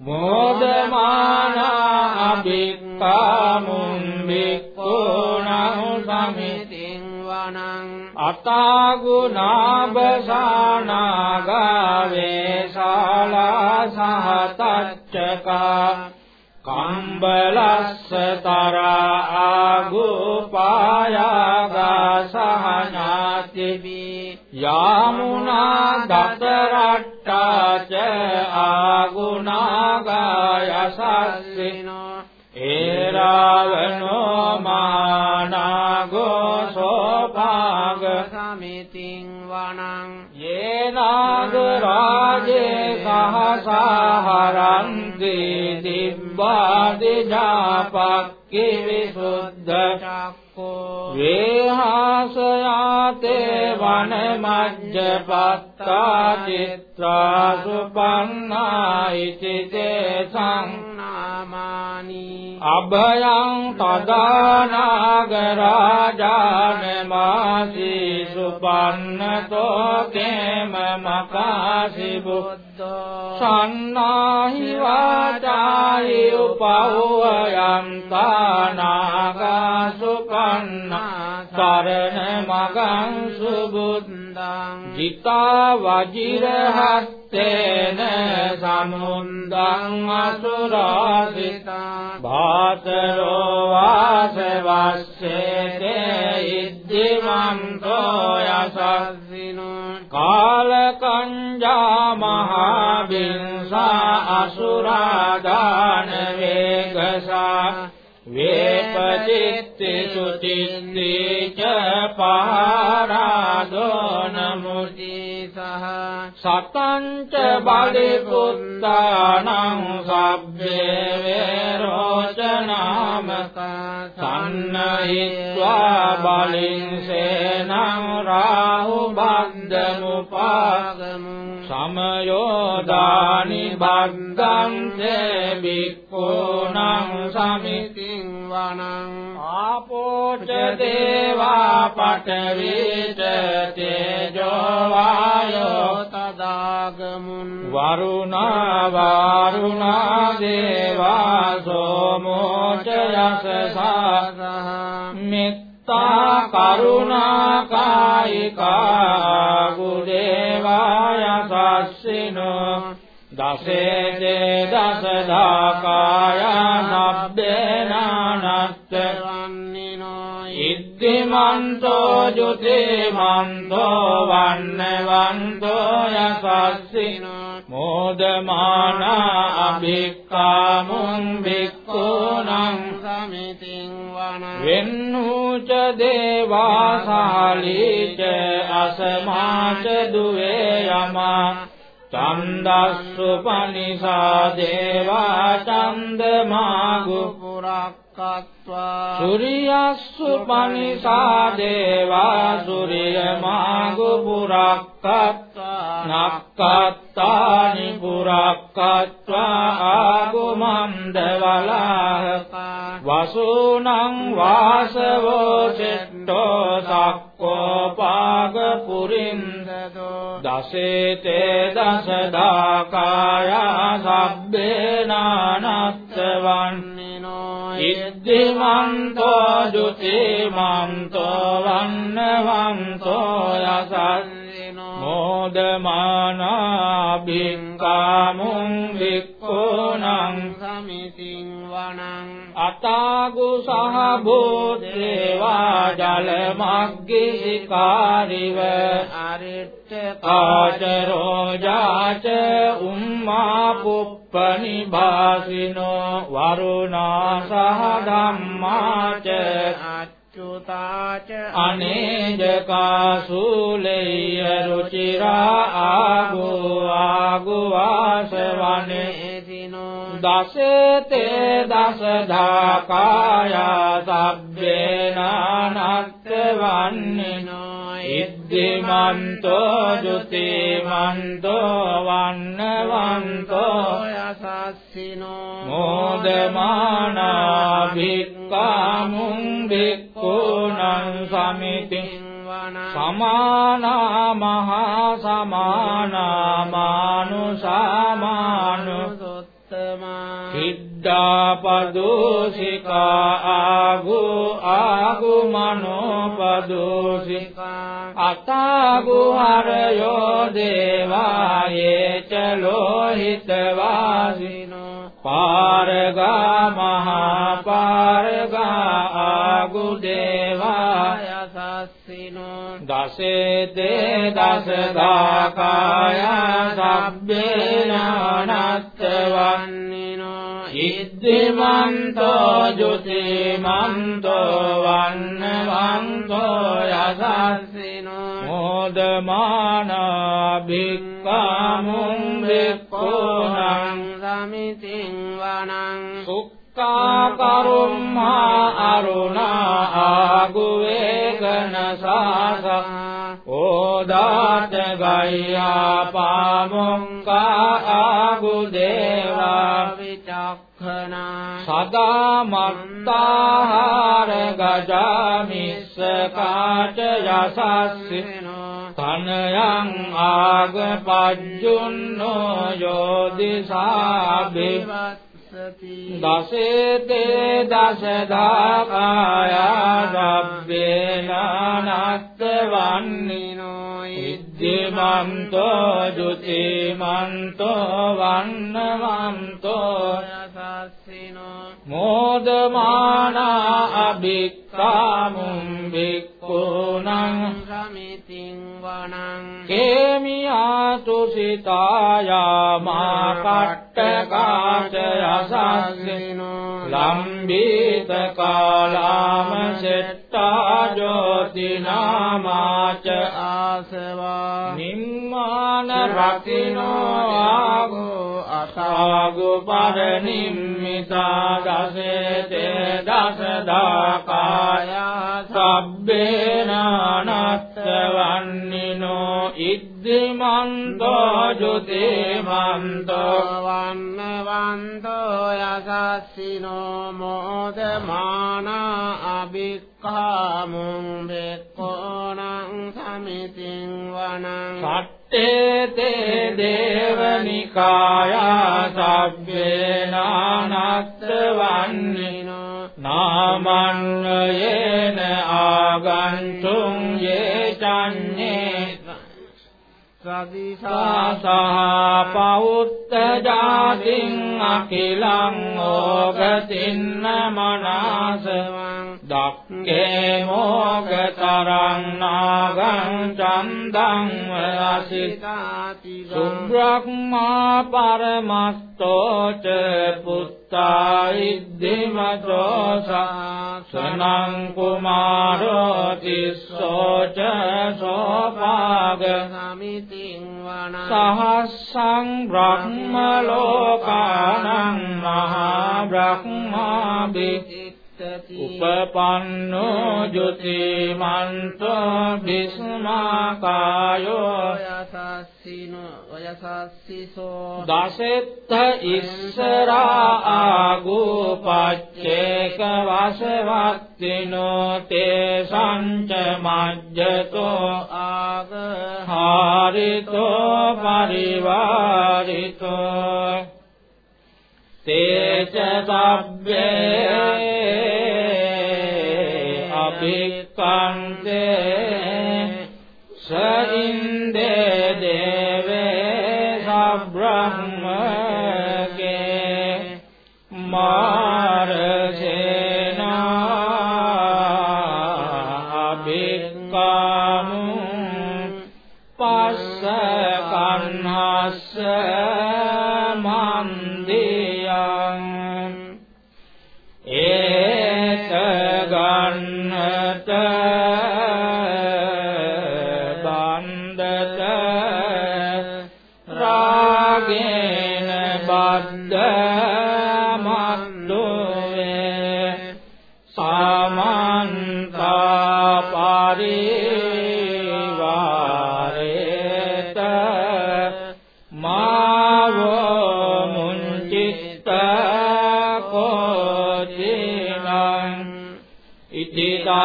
මෝදමානා අභික්ඛාමුං වික්ඛුණං සමිතින් වනං අතාගුණාබසානාගාවේ සාලා සහතච්චකා කම්බලස්ස තරා ආගුපායාගා සහනාතිවි යාමුනා දතරට්ටාච ආගුණාගායසස්සිනෝ ඒරාවනෝ මානාගෝ සෝපාග සමිතින් වනං යේනාග රාජේ සහසහරන්ති දිබ්බාදි ජාපක්කි විසුද්ධ චක්කෝ වේහාසයාතේ වන මජ්ජපත්තා චිත්‍රා සුපන්නායිති තේ සංනාමානි අභයං තදානාගරාජාන මාසී සුපන්නතෝ කේම මකාසි බුද්ධෝ සන්නාහි වාචායි උපව්වයං තානාගා සුපන්නා සරණ මගං සුබුද්ධං ජිතා වජිරහත්තේන සමුන්දං අසුරාසිතා භාතරෝ වාසවස්සේතේ ඉද්දිමන්තෝ යසස්සිනෝ කාලකංජා මහාබින්සා අසුරාදාන වේගසා වේපචිත්ති සුචිත්ති ච පාරාදෝ නමුති සහ සතං ච බලිපුත්තානං සබ්බේ වේරෝචනාමක සන්නහිත්වා බලින් සේනං රාහු බද්දමුපාගමු සමයෝදානි බද්දං තේ බික්ඛූනං සමිතින් වනං ආපෝච දේවා පඨවිච තේජෝ වායෝ තදාගමුන් වරුණා වරුණා දේවා සෝමෝච යසසාසහ මිත්තා කරුණා කායිකා ගුදේවාය සස්සිනෝ දසේතේ දසදාකාය නබ්බේනානත්ත වන්නිනෝ ඉද්දිමන්තෝ ජුතිමන්තෝ වන්නවන්තෝ යසස්සිනෝ මෝදමානා අභික්කාමුං බික්ඛූනං සමිතින් වන වෙන්නූච දේවාසාලීච අසමාච දුවේ යමා චන්දස්සු පනිසා දේවා චන්දමාගු පුරක්කත්වා සුරියස්සු පනිසා දේවා සුරියමාගු පුරක්කත්වා නක්කත්තානි පුරක්කත්වා ආගුමන්දවලාහකා වසූනං වාසවෝ සෙට්ටෝ සක්කෝ පාග පුරින්දදෝ දසේතේ දසදාකායා සබ්බේනානත්ත වන්නිනෝ ඉද්දිමන්තෝ ජුතිමන්තෝ වන්නවන්තෝ යසස්සිනෝ මෝදමානා භික්ඛාමුං වික්ඛූනං අතාගු සහ භූතේවා ජල මග්ගිකාරිව අරිට්ඨ කාචරෝ ජාච උම්මා පුප්පනි භාසිනෝ වරුණා සහ ධම්මාච. අච්චුතාච අනේජකා සූලේය රුචිරා ආගු ආගු වාසවනේ දසතේ දසධාකාය සබ්බේනානත්ත වන්නිනෝ ඉද්දිමන්තෝ ජුතිමන්තෝ වන්නවන්තෝ යසස්සිනෝ මෝදමානා භික්ඛාමුං භික්ඛූනං සමිතින් සමානා මහා සමානා මානුසාමානු සුත්තමා කිද්දාපදෝසිකා ආගු ආගු මනෝපදෝසිකා අතාගු හරයෝ දේවායේ චලෝහිත වාසිනෝ පාරගා මහා පාරගා ආගු දේවාය සස්සිනෝ දසේතේ දසදාකාය සබ්බේනානත්තවන්නිනෝ ඉද්දිමන්තෝ ජුතිමන්තෝ වන්නවන්තෝ යසස්සිනෝ මෝදමානා භික්ඛාමුං භික්ඛූනං සමිතින් වනං සුක්ඛා කරුම්මා අරුණා ආගුවේකන සාසා ඕදාත ගය්‍යා පාමුංකා ආගු දේවා විචක්ඛනා සදා මත්තාහාර ගජාමිස්ස කාච යසස්සිනෝ තනයං ආගපජ්ජුන්නෝ යෝදිසාභිවත් දසේතේ දසදාකාය සබ්බේනානත්ත වන්නිනෝ ඉද්දිමන්තෝ ජුතිමන්තෝ වන්නමන්තෝ යසස්සිනෝ මෝදමානා අභික්ඛාමුම් භික්ඛූනං සමිතින් වනං කේමියාතු සිතායා මා කට්ටකාච යසස්සිනෝ ලම්බීත කාලාම සෙට්ටා ජෝතිනාමාච ආසවා නිම්මාන රකිනෝ ආගෝ අසාගු පරනිම්මිතා දසේතේ දසදාකාය සබ්බේනානත්ත වන්නිනෝ ඉද්දිමන්තෝ ජුතිමන්තෝ වන්නවන්තෝ යසස්සිනෝ මෝදමානා අභික්ඛාමුං බෙක්ඛෝනං සමිතින් වනං සට්ඨේතේ දේවනිකායා සබ්බේනානත්ත වන්නිනෝ නාමන්නයේන ආගන්තුං යේ චන්නේ සදිසා සහ පෞත්ත ජාතින් අකිලං ඕගතින්න මනාසවං දක්කේ මෝගතරං නාගං චන්දං අසිතාති සුබ්‍රහ්මා පරමස්තෝච පුත්තා ඉද්දිමතෝ සනං කුමාරෝ තිස්සෝච සෝපාග සමිතින් වන සහස්සං බ්‍රහ්ම ලෝකානං මහා බ්‍රහ්මා උපපන්නෝ ජුතිමන්තෝ භිස්මාකායෝ යසස්සිනෝ යසස්සිසෝ දසෙත්ත ඉස්සරා ආගෝපච්චේක වසවත්තිනෝ තේ සංච මජ්ජතෝ ආග හාරිතෝ පරිවාරිතෝ තේච සබ්බේ අභික්ඛන්තේ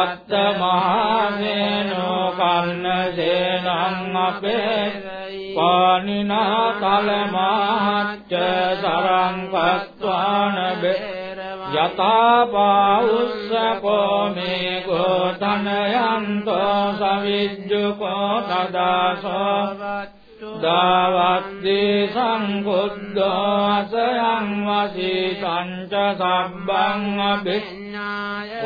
කෝචිනං ඉති දත්ත මහමෙනෝ කන්න සේනං අපේ පානිනා තලමාච්ච සරං කତ୍වාන යතාපාඋස්සකෝ මේ ගෝතනයන්තෝ සවිජ්ජුකෝ තදාසෝ දාවද්දී සංකුද්ධෝ අසයං වසී සංච සබ්බං අභිඥාය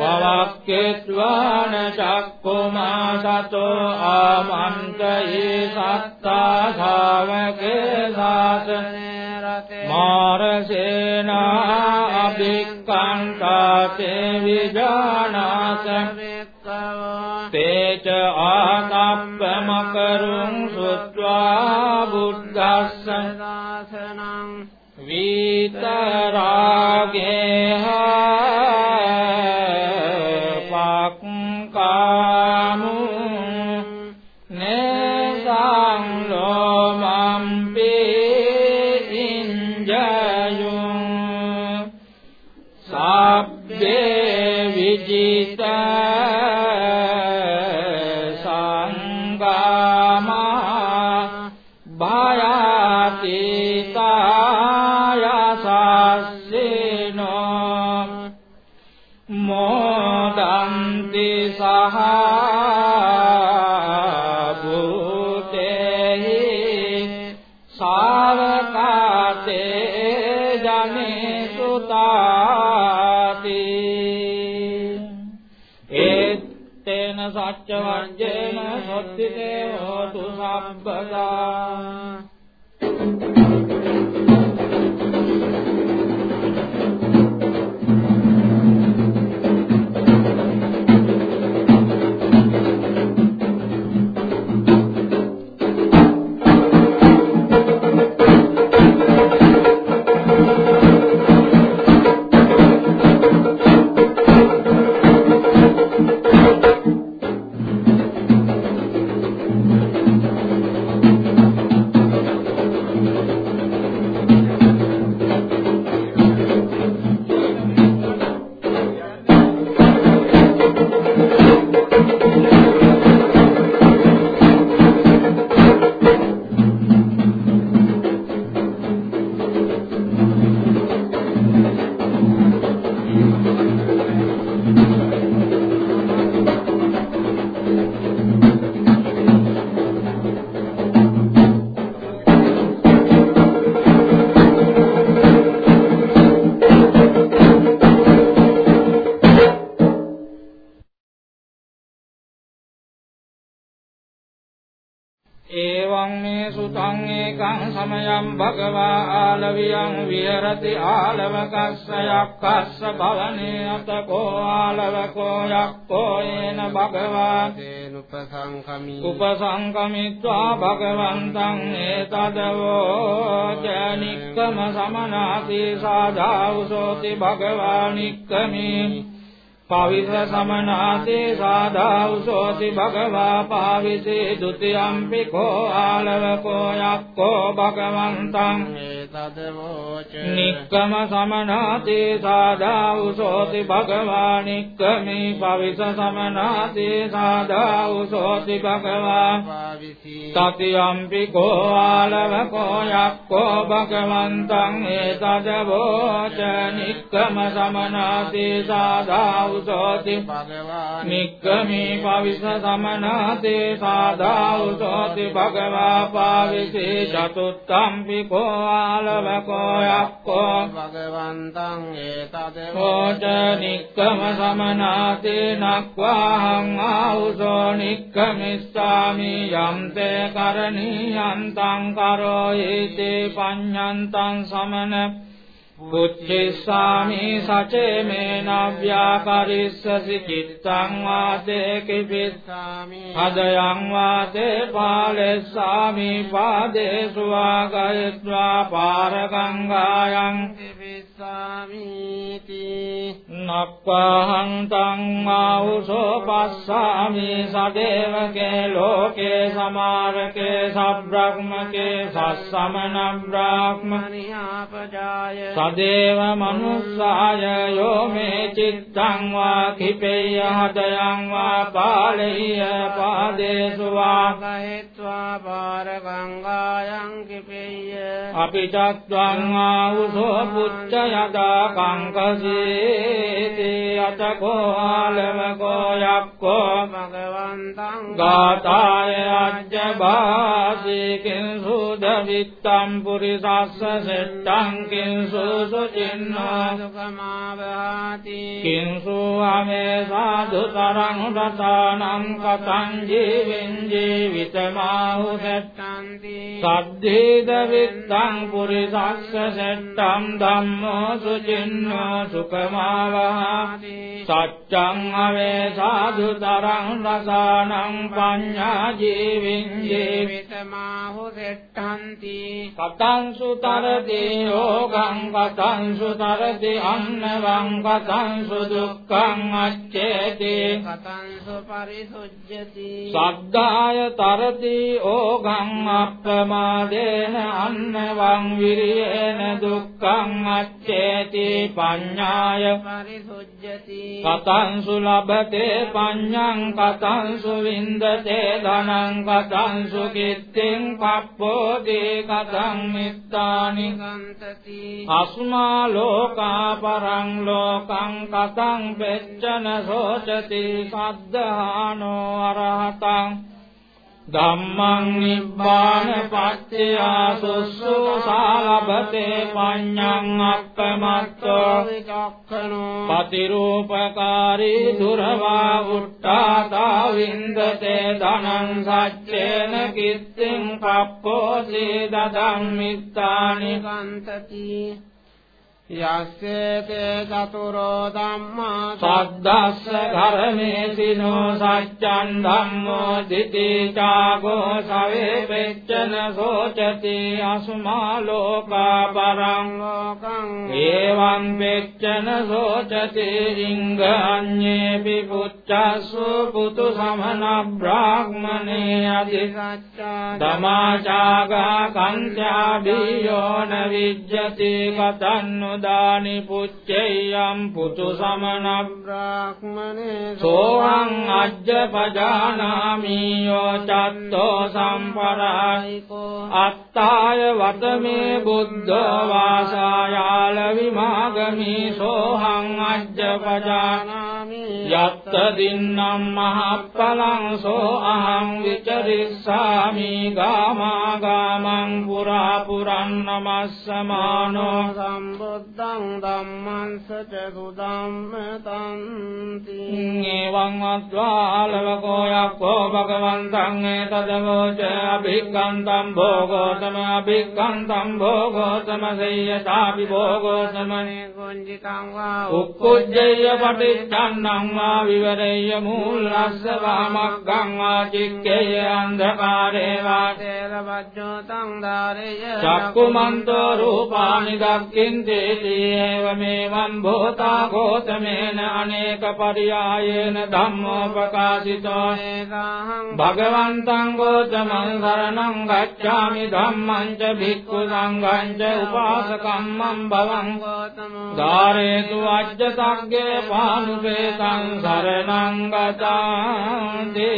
වවක්කෙත්වාන චක්කුමා සතෝ ආමන්තයේ සත්තා ශාවකේ සාසනේ රතේ මාරසේනා අභික්ඛන්තාතේ විජානාස තේච ආතප්පමකරුං සුත්වා බුද්දස්ස දාසනං විතරාගේ Allah සමයං භගවා ආලවියං විහෙරති ආලවකස්ස යක්කස්ස භවනේ අතකෝ ආලවකෝ යක්කෝ ඒන භගවා තේනුපසංකමි උපසංකමිත්වා භගවන්තං ඒතදවෝ ජනික්කම සමනාති සාධාවසෝති භගවා නික්කමී පවිස සමනාතේ සාධාවසෝති භගවා පාවිසේ ဒ ුතියම්පි කෝ ආලවකෝ යක්කෝ භගවන්තං තදවෝච නික්කම සමනාතේ සාධාවසෝති භගවා නික්කමී පවිස සමනාතේ සාධාවසෝති භගවා පාවිසී තතියම්පි කෝ ආලවකෝ යක්කෝ භගවන්තං ඒතදවෝච නික්කම සමනාතේ සාධාවසෝති භගවානි නික්කමී පවිස සමනාතේ සාධාවසෝති භගවා පාවිසේ චතුත්තම්පි කෝ ආලවකෝ යක්කෝ භගවන්තං ඒතදවෝච කෝච නික්කම සමනාතේ නක්වාහං ආවුසෝ නික්කමිස්සාමි යම්තේ කරණීයන්තං කරෝයිතේ පඤ්ඤන්තං සමන පුච්චිස්සාමි සචේ මේ නව්‍යාකරිස්සසි චිත්තං වාතේ කිපිස්සාමි හදයං වාතේ පාලෙස්සාමි පාදේසු වාගයත්වා පාරගංගායන් පිස්සාමීති නක්වාහං තං ආවුසෝ පස්සාමි සදේවකේ ලෝකේ සමාරකේ සබ්‍රක්මකේ සස්සමන බ්‍රාහ්මනියාපජාය සදේව මනුස්සාය යෝ මේ චිත්තං වා කිපේය හදයං වා පාලෙය්‍ය පාදේසු වා කහෙත්වා පාර ගංගායන් කිපේය අපි චත්වං ආවුසෝ පුච්ච යදා කංකසීති අතකෝ ආලමකෝ යක්කෝ භගවන්තං ගාතාය අජ්ජභාසී කිංසු දවිත්තම් පුරිසස්ස සෙට්ටං කිංසු සුචින්නෝ සුකමාවහාති කිංසු අමේ සාධුතරං රතානම් කතං ජීවින් ජීවිතමාහු සෙට්ටන්ති සද්ධේද විත්තං පුරිසස්ස සෙට්ටම් ධම්මෝ සුචින්නෝ සුකමාවහාති සච්ඡං අවේ සාධුතරං රසානං පඤ්ඤා ජීවින් ජීවිතමාහු සෙට්ඨන්ති කතං සුතරති යෝගං කතං සුතරති අන්නවං කතං සුදුක්ඛං අච්චේති කතං සුපරිසුජ්ජති. සද්ධාය තරති ඕගං අප්‍රමාදේන අන්නවං විරියේන දුක්ඛං අච්චේති පඤ්ඤාය පරිසුජ්ජති කතංසු ලබතේ පඤ්ඤං කතංසු වින්දතේ ධනං කතංසු කිත්තෙන් පප්පෝති කතං මිත්තානි. කන්තති අස්මා ලෝකා පරං ලෝකං කතං පෙච්චන සෝචති සද්ධානෝ අරහතං ධම්මං නිබ්බාන පච්චයා සුස්සුසාලබතේ පඤ්ඤං අප්පමත්තෝ විචක්ඛනෝ පතිරූපකාරී දුරවා උට්ටාතා වින්දතේ ධනං සච්චේන කිත්තිං කප්පෝසි දදම් මිත්තානි කන්තති යස්සේතේ චතුරෝ ධම්මා සද්දස්ස ධර්මේසිනෝ සච්ඡන් ධම්මෝ දිති චාගෝ සවේ වෙච්චන සෝචති අසුමා ලෝකා පරං ලෝකං ඒවං වෙච්චන සෝචති ඉංගඤ්ඤේ පුච්චස්සු පුතු සමන බ්‍රාහ්මනේ අධිසච්ඡා ධමාචාගා කංචා බියෝන විජ්ජති කතන්නු දානි පුච්චේයම් පුතු සමන බ්‍රාහ්මනේ සෝහං අජ්ජ පජානාමි යෝ චත්තෝ සම්පරායිකෝ අත්තාය වතමේ බුද්ධෝ වාසායාල විමාගමි සෝහං අජ්ජ පජානාමි යත්ත දින්නම් මහප්පලං සෝ අහං විචරිස්සාමි ගාමා ගාමං පුරා පුරන් නමස්සමානෝ සම්බුද්ධ බුද්ධං ධම්මං සච සුධම්මතන්ති එවං අත්වාලවකෝ යක්ඛෝ භගවන්තං ඒතදවෝච අභික්ඛන්තං භෝගෝතම අභික්ඛන්තං භෝගෝතම සේයතාපි භෝගෝතමනේ। කුංජිතං වා උක්කුජ්ජය පටිච්ඡන්නං වා විවරේය මූලස්ස වාමග්ගං වා චික්කේය අන්ධකාරේ වා। තේරවජ්ජෝතං ධාරේය චක්කුමන්තෝ රූපානි දක්ඛින්තේ ඒවමේවං භූතා ගෝතමේන අනේක පරියායේන ධම්මෝ ප්‍රකාශිතෝ භගවන්තං ගෝතමං සරණං ගච්ඡාමි ධම්මං ච භික්ඛු සංඝං ච උපාසකම්මං භවං ධාරේතු අජ්ජ සග්ගේ පානුපේතං සරණං ගතාන්ති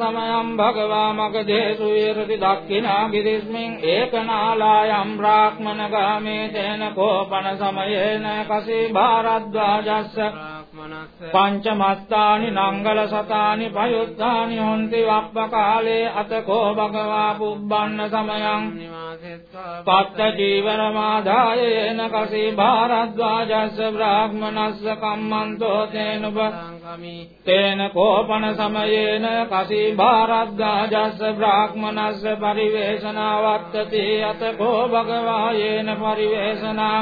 සංඝේකං සමයං භගවා මගදේසු විරති දක්ඛිනා ගිරිස්මින් ඒකනාලායම් බ්‍රාහ්මණ ගාමේ තේන කෝපන සමයේන කසී භාරද්වාජස්ස පංචමස්තානි නංගල සතානි පයුත්තානි හොන්ති වප්ප කාලේ අතකෝ භගවා පුබ්බන්න සමයං. පත්ත ජීවනමාදාය එන කසී භාරද්වාජස්ස බ්‍රාහ්මනස්ස කම්මන්තෝ තේනුප තේන කෝපන සමයේන කසී භාරද්වාජස්ස බ්‍රාහ්මනස්ස පරිවේශනාවත්තති. අතකෝ භගවා යේන පරිවේශනා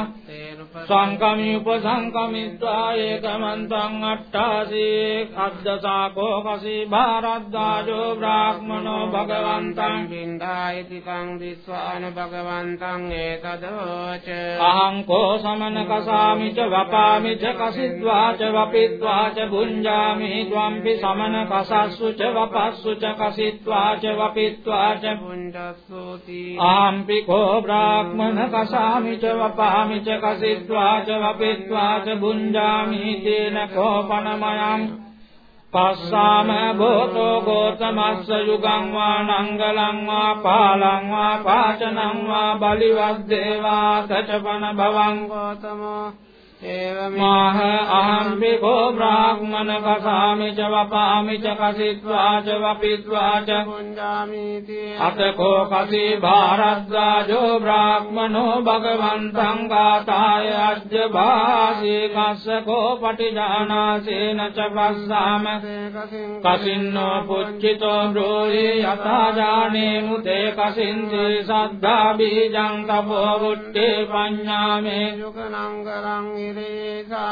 සංකමි උපසංකමිත්වා ඒකමන්තං අට්ඨාසී අද්දසාකෝ කසී භාරද්දාජෝ බ්‍රාහ්මනෝ භගවන්තං බින්දායිති කං දිස්වාන භගවන්තං ඒතදෝච අහං කෝ සමන කසාමි ච වපාමි ච කසිද්වා ච වපිත්වා ච භුඤ්ජාමි ත්වම්පි සමන කසස්සු ච වපස්සු ච කසිත්වා ච වපිත්වා ච පුඤ්ජස්සෝති ආම්පි කෝ බ්‍රාහ්මන කසාමි ච වපාමි ච කසිද්වා පිත්වා ච වපිත්වා ච බුඤ්ජාමි තේන කෝපනමයං පස්සාම භෝතෝ ගෝතමස්ස යුගං වා නංගලං වා පාලං වා පාචනං වා බලිවද්දේවා සචපන භවං ගෝතමෝ මාහ අහම්පි කෝ බ්‍රාහ්මන කසාමි ච වපාමි ච කසිත්වා ච වපිත්වා ච පුඤ්ජාමිති අතකෝ කසී භාරද්වාජෝ බ්‍රාහ්මනෝ භගවන්තං ගාතාය අජ්ජ භාසී කස්සකෝ පටිජානාසේන ච පස්සාම කසින්නෝ පුච්චිතෝ බ්‍රෝහි යතා ජානේ මුතේ කසින්ති සද්ධා බීජං තපෝ වුට්ටේ පඤ්ඤාමේ යුගනංගරං ඉරේසා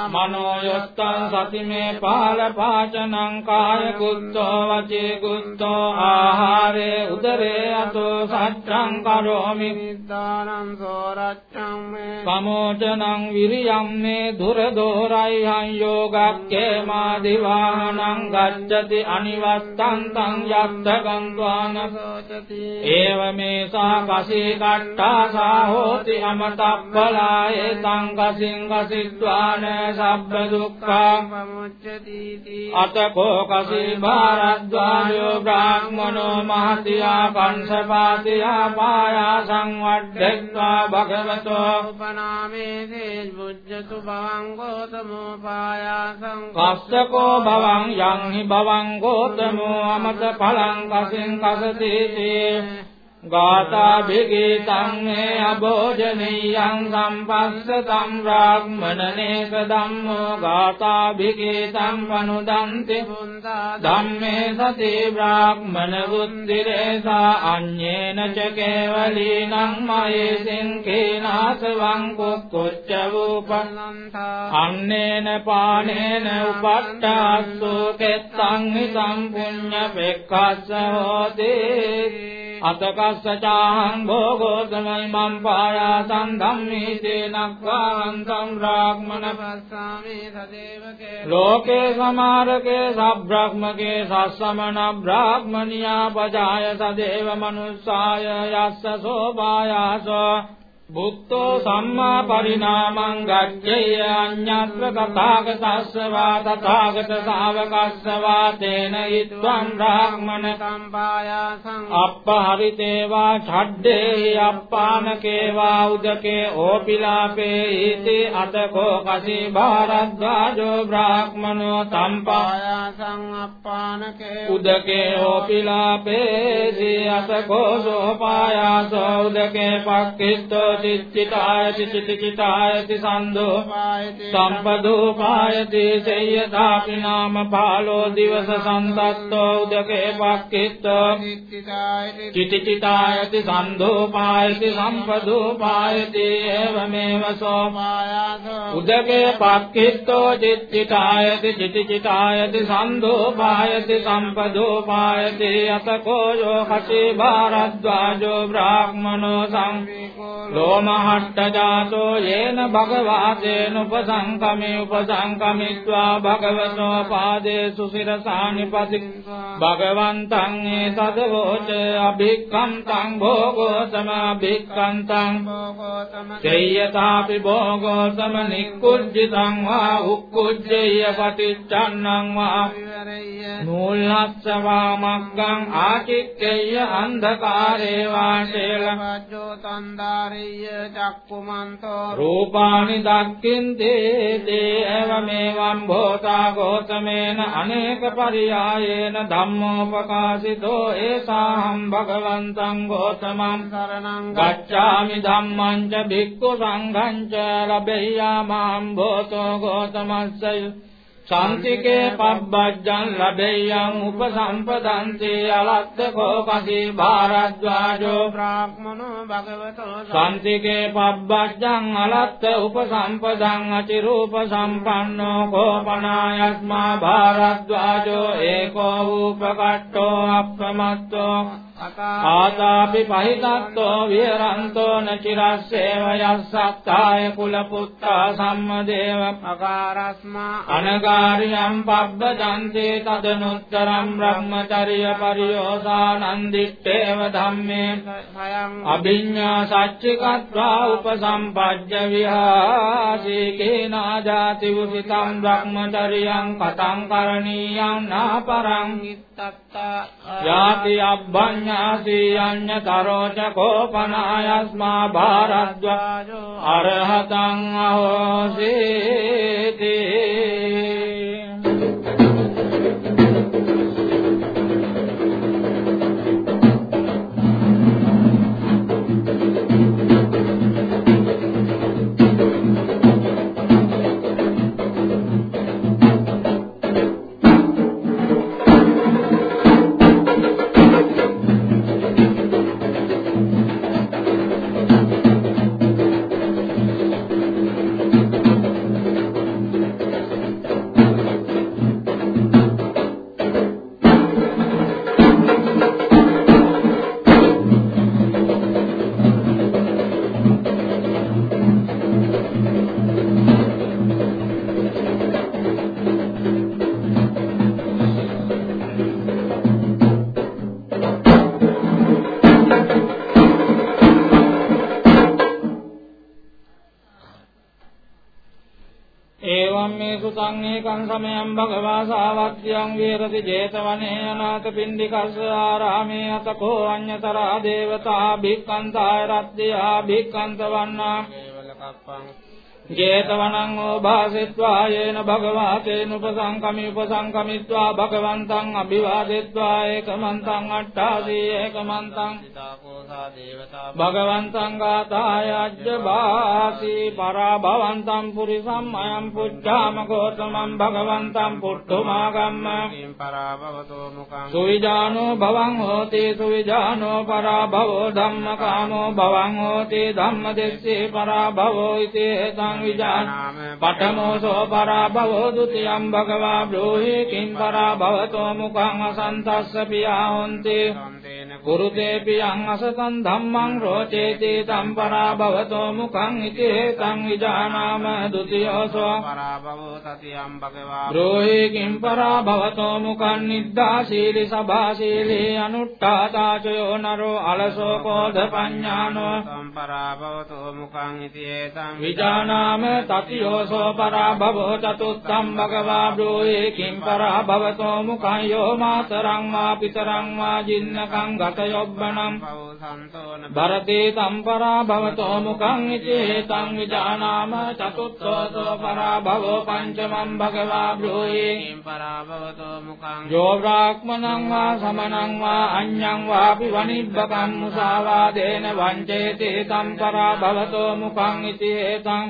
මනෝ යත්තං සතිමේ පාල පාචනං කාය කුත්තෝ වචේ කුත්තෝ ආහාරේ උදරේ අතෝ සච්ඡං කරෝමි. නිද්දානං සෝරච්ඡං මේ සමෝචනං විරියම් මේ දුර දෝරයි හං යෝගක්කේ මා දිවාහනං ගච්ඡති අනිවත්තං තං යත්ත ගන්්වාන සෝචති. ඒවමේ සා කසී කට්ටා සා හෝති අමතප්පලායේ තං කසින් කසිත්වාන සබ්බ දුක්ඛං පමුච්චති අතකෝ කසී භාරද්වාජෝ බ්‍රාහ්මනෝ මහතියා කංසපාතියා පායා සංවඩ්ඩෙත්වා භගවතෝ උපනාමේ තේ බුද්ධතු භවං ගෝතමෝ පායාසං කස්සකෝ භවං යං හි භවං ගෝතමෝ අමත පලං කසින් කසතිති ගාථාභිගීතං මේ අභෝජනීයං සම්පස්සතං බ්‍රාහ්මණනේක ධම්මෝ ගාථාභිගීතං පනුදන්ති ධම්මේ සති බ්‍රාහ්මණ බුද්ධිරේසා අඤ්ඤේන ච කේවලීනං මයේසින් කේනාසවං කුක්කුච්ච වූපං අන්නේන පානේන උපට්ඨාස්සු කෙත්තං හි සම්පුඤ්ඤ පෙක්ඛස්ස හෝති අතකස්ස श्च चाहम्भो गोतमै माम्पायासन्धम् निेन क्वान्तम्ब्राक्मण प्रश्तामे सदेव के लोके समारके स ब्राह्क्म के समण ब्राक्मणि या पजाय स मनुष्याय याश्च शोपायाश्च බුද්ධෝ සම්මා පරිණාමං ගච්ඡය අඤ්ඤත්‍ර තථාගතස්ස වා තථාගත ශාවකස්ස වා තේන ඊත්වං බ්‍රාහ්මන සම්පායාසං අප්පහරිතේ වා ඡඩ්ඩේ අප්පානකේ වා උදකේ ඕපිලාපේ ඊති අතකෝ කසී භාරද්වාජෝ බ්‍රාහ්මනෝ තම්පා පායාසං අප්පානකේ උදකේ ඕපිලාපේ දී අතකෝ සෝපායාසෝ උදකේ පක්ඛිත්තෝ චිත්තිතායති චිතිචිතායති සන්දෝ පායති සම්පදෝපායති සේයදාපි නාම පාලෝ දිවස සන්තත්තෝ උදකේ පක්ඛිත්තෝ චිත්තිතායති චිතිචිතායති සන්දෝපායති සම්පදෝපායති එවමෙව සෝ පායාසෝ උදකේ පක්ඛිත්තෝ චිත්තිතායති චිතිචිතායති සන්දෝපායති සම්පදෝපායති අතකෝ යෝ කසේ භාරද්වාජෝ බ්‍රාහ්මනෝ සං විකෝ සෝමහට්ඨ ජාතෝ යේන භගවාතේන උපසංකමේ උපසංකමිත්වා භගවතෝ පාදේසු සිරසානිපති භගවන්තං ඒතදවෝච අභික්ඛන්තං භෝගෝතම අභික්ඛන්තං භෝගෝතම චේයතාපි භෝගෝතම නික්කුජ්ජිතං වා උක්කුජ්ජේය පටිච්චන්නං වා නූල්ලස්සවා මග්ගං ආචික්කේය අන්ධකාරේ වාශේල වජ්ජෝ තන්දාරිය චක්කුමන්තෝ රූපානි දක්ඛින්තේ දේව මේවම් භෝතා ගෝතමේන අනේක පරියායේන ධම්මෝපකාශිතෝ ඒසාහම් භගවන්තං ගෝතමං සරණං ගච්ඡාමි ධම්මං ච භික්ඛු සංඝං ච ලබෙය්‍යාමහං භෝතෝ ගෝතමස්සය සාන්තිකේ පබ්බජ්ජං ලබෙය්‍යං උපසම්පදන්ති අලත්ත කෝකසි භාරද්වාජෝ බ්‍රාහ්මනෝ භගවතෝ සාන්තිකේ පබ්බජ්ජං අලත්ත උපසම්පදං අචිරූප සම්පන්නෝ කෝපනායස්මා භාරද්වාජෝ ඒකෝ වූපකට්ඨෝ අප්‍රමත්තෝ ආතාපි පහිතත්තෝ විහරන්තෝ නචිරස්සේව යස්සත්තාය කුල පුත්තා සම්මදේව අකාරස්මා අනගාරියම් පබ්බජන්තේ තදනුත්තරම් බ්‍රහ්මචර්ය පරියෝසානන්දිත්තේව ධම්මේ අභිඤ්ඤා සච්චිකත්වා උපසම්පජ්ජ විහාසීකේනාජාති උසිතං බ්‍රහ්මචර්යං කතං කරණීයං නාපරං ඉත්තත්තා යාති අබ්බඤ්ඤාසී අඤ්ඤතරෝච කෝපනායස්මා භාරද්වාජෝ අරහතං අහෝසීති මේ සුතං ඒකං සමයං භගවා සාවත්‍යං විහෙරති 제තවනේ අනාථ පින්ඩිකස්ස ආරාමේ අතකෝ අඤ්ඤතරා දේවතා භික්ඛන්තාය රත්ත්‍යා භික්ඛන්ත වන්නා කේවල කප්පං 제තවනං ඕභාසෙත්වා යේන භගවා තේන උපසංකමි උපසංකමිත්වා භගවන්තං අභිවාදෙත්වා ඒකමන්තං අට්ඨාසී ඒකමන්තං සිතාකෝසා දේවතා භගවන්තං ගාතාය අජ්ජබාසී පරාභවන්තං පුරිසම් අයං පුච්ඡාම ගෝතමං භගවන්තං පුට්ඨමාගම්ම කිම් පරාභවතෝ මුඛං සුවිජානෝ භවං හෝති සුවිජානෝ පරාභවෝ ධම්මකාමෝ භවං හෝති ධම්මදෙස්සේ පරාභවෝ ඉති හේතං විජාන පඨමෝසෝ පරාභවෝ ဒ ුතියං භගවා බ්‍රෝහි කිම් පරාභවතෝ මුඛං අසන්තස්ස පියා හොන්ති සම්තේන කුරුතේ පියං අසතං ධම්මං රෝචේති තම් පරාභවතෝ මුඛං ඉති හේතං විජානාම ဒ ුතියෝසෝ පරාභවෝ තතියම් භගවා. බ්‍රෝහි කිම් පරාභවතෝ මුඛං නිද්දා සීලි සභා සීලී අනුට්ඨාතාචයෝ නරෝ අලසෝ කෝධ පඤ්ඤානෝ. සම්පරාභවතෝ මුඛං ඉති ඒතං විජානාම තතියෝසෝ පරාභවෝ චතුත්තම් භගවා. බ්‍රෝහි කිම් පරාභවතෝ මුඛං යෝ මාතරං වා පිතරං වා ජින්නකං ගත යොබ්බනම් පෞසන්තෝන භරතේ තම්පරා භවතෝ මුඛං ඉති හේතං විජානාම චතුත්ථෝසෝ පරාභවෝ පංචමං භගවා බ්‍රෝහි කිම් පරාභවතෝ මුඛං යෝ බ්‍රාහ්මණං වා සමනං වා අඤ්ඤං වාපි වනිබ්බකම් මුසාවාදේන වංචේති තම්පරා භවතෝ මුඛං ඉති හේතං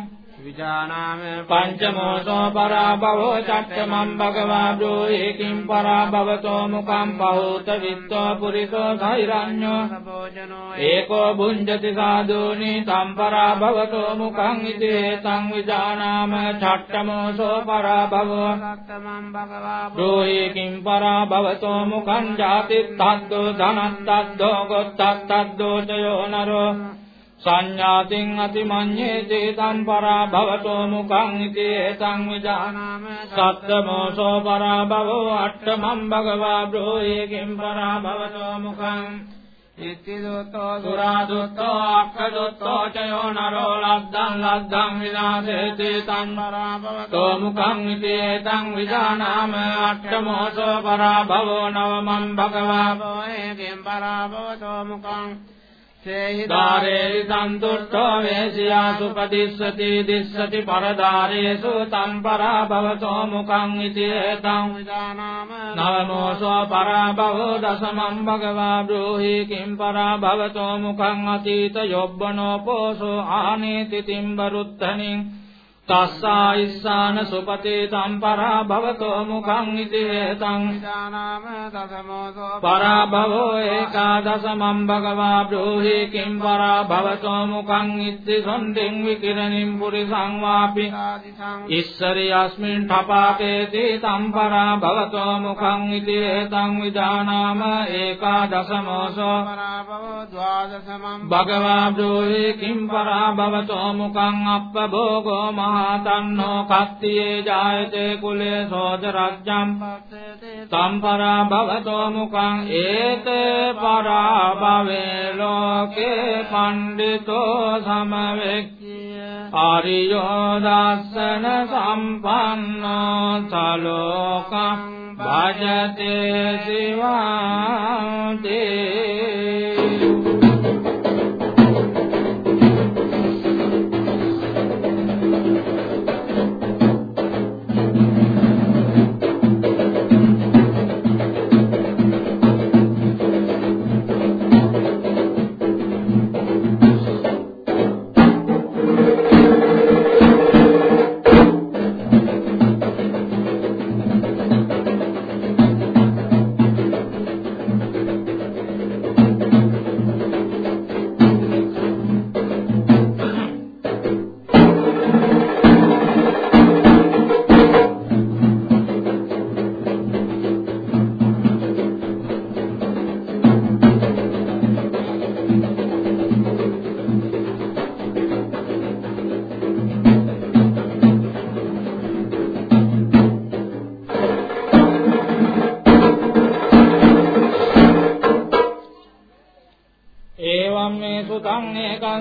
විජානාම පංචමෝසෝ පරාභවෝ චට්ඨමං භගවා බ්‍රෝහි කිම් පරාභවතෝ මුඛං පහූත විත්තෝ පුරිසෝ සෛරඤ්ඤෝ භෝජනෝ ඒකෝ භුඤ්ජති සාදූනි තම් පරාභවතෝ මුඛං ඉති හේතං විජානාම චට්ඨමෝසෝ පරාභවෝ සත්තමං භගවා බ්‍රෝහි කිම් පරාභවතෝ මුඛං ජාති තද්දෝ ධනත්තද්දෝ ගොත්තත්තද්දෝ චයෝ නරෝ සංඥාතින් අතිමඤ්ඤේති තම් පරා භවතෝ මුඛං ඉති ඒතං විදානාම සත්තමෝසෝ පරා භවෝ අට්ඨමම් භගවා බ්‍රෝහි කිම් පරා භවතෝ මුඛං ඉති දුත්තෝ සුරා දුත්තෝ අක්ඛ දුත්තෝ චයෝ නරෝ ලද්දං ලද්දං විනාශේති තම් පරා භවතෝ මුඛං ඉති ඒතං විදානාම අට්ඨමෝසෝ පරා භවෝ නවමම් භගවා බ්‍රෝහි කිම් පරා භවතෝ මුඛං දාරේරි සන්තුට්ඨෝ වේසියා සුපදිස්සති දිස්සති පරදාරේසු තම්පරා භවතෝ මුඛං ඉති ඒතං විදානාම නවමෝසෝ පරා භවෝ දසමං භගවා බ්‍රෝහි කිම් පරා භවතෝ මුඛං අතීත යොබ්බනෝ පෝසෝ ආනේති තිම්බරුත්තනින් තස්සා ඉස්සාන සුපතේ සම්පරා භවතෝ මුඛං ඉතේතං විදානාම දසමෝසෝ පරා භවෝ ඒකාදසමම් භගවා බ්‍රෝහි කිම් පරා භවතෝ මුඛං ඉත්ති සොන්දෙන් විකිරණින් පුරිසං වාපි ඉස්සරි යස්මින් ඨපාකේති සම්පරා භවතෝ මුඛං ඉතේතං විදානාම ඒකාදසමෝසෝ පරා භවෝ ද්වාදසමම් භගවා බ්‍රෝහි කිම් පරා භවතෝ මුඛං අප්පභෝගෝ මහ තන්නෝ කත්තියේ ජායතේ කුලේ සෝද රජ්ජම් සම්පරා භවතෝ මුඛං ඒත පරා භවේ ලෝකේ පණ්ඩිතෝ සමවෙක්ඛිය ආරියෝ දස්සන සම්පන්නෝ සලෝකං භජතේ සිවාන්තේ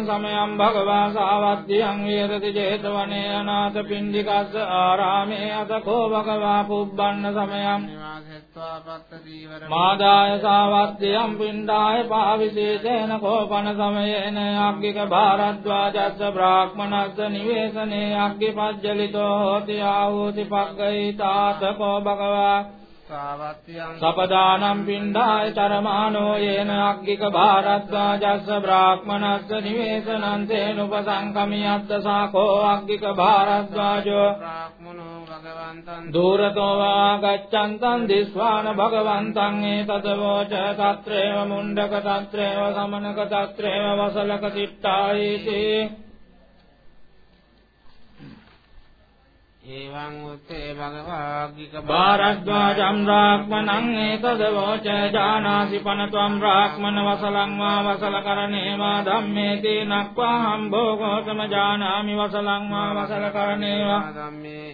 සමයං භගවා සාවද්දියං විහෙරති 제තවනේ අනාථ පින්ඩිකස්ස ආරාමේ අතකෝ භගවා පුබ්බන්න සමයං මාදාය සාවද්දියං පින්ඩාය පාවිසේතේන කෝපන සමයේන අග්ගික භාරද්වාජස්ස බ්‍රාහ්මනස්ස නිවේසනේ අග්ගි පජ්ජලිතෝ හෝති ආහෝති පග්ගහිතාතකෝ භගවා සපදානම් පින්ඩාය චරමානෝ යේන අග්ගික භාරද්වා ජස්ස බ්‍රාහ්මනස්ස නිවේසනං තේන උපසංකමියත්ත සාකෝ අග්ගික භාරද්වාජෝ දූරතෝ වා ගච්ඡන්තං දිස්වාන භගවන්තං ඒතත වෝච තත්‍රේව මුණ්ඩක තත්‍රේව සමනක තත්‍රේව වසලක තිට්ඨායිති එවං උත්තේ භගවාග්ගික බාරද්වාජම් රාක්මනං ඒතදවෝච ජානාසි පනත්වම් රාක්මන වසලං වා වසලකරණේ වා ධම්මේති නක්වාහම් භෝගෝතම ජානාමි වසලං වා වසලකරණේ වා ධම්මේ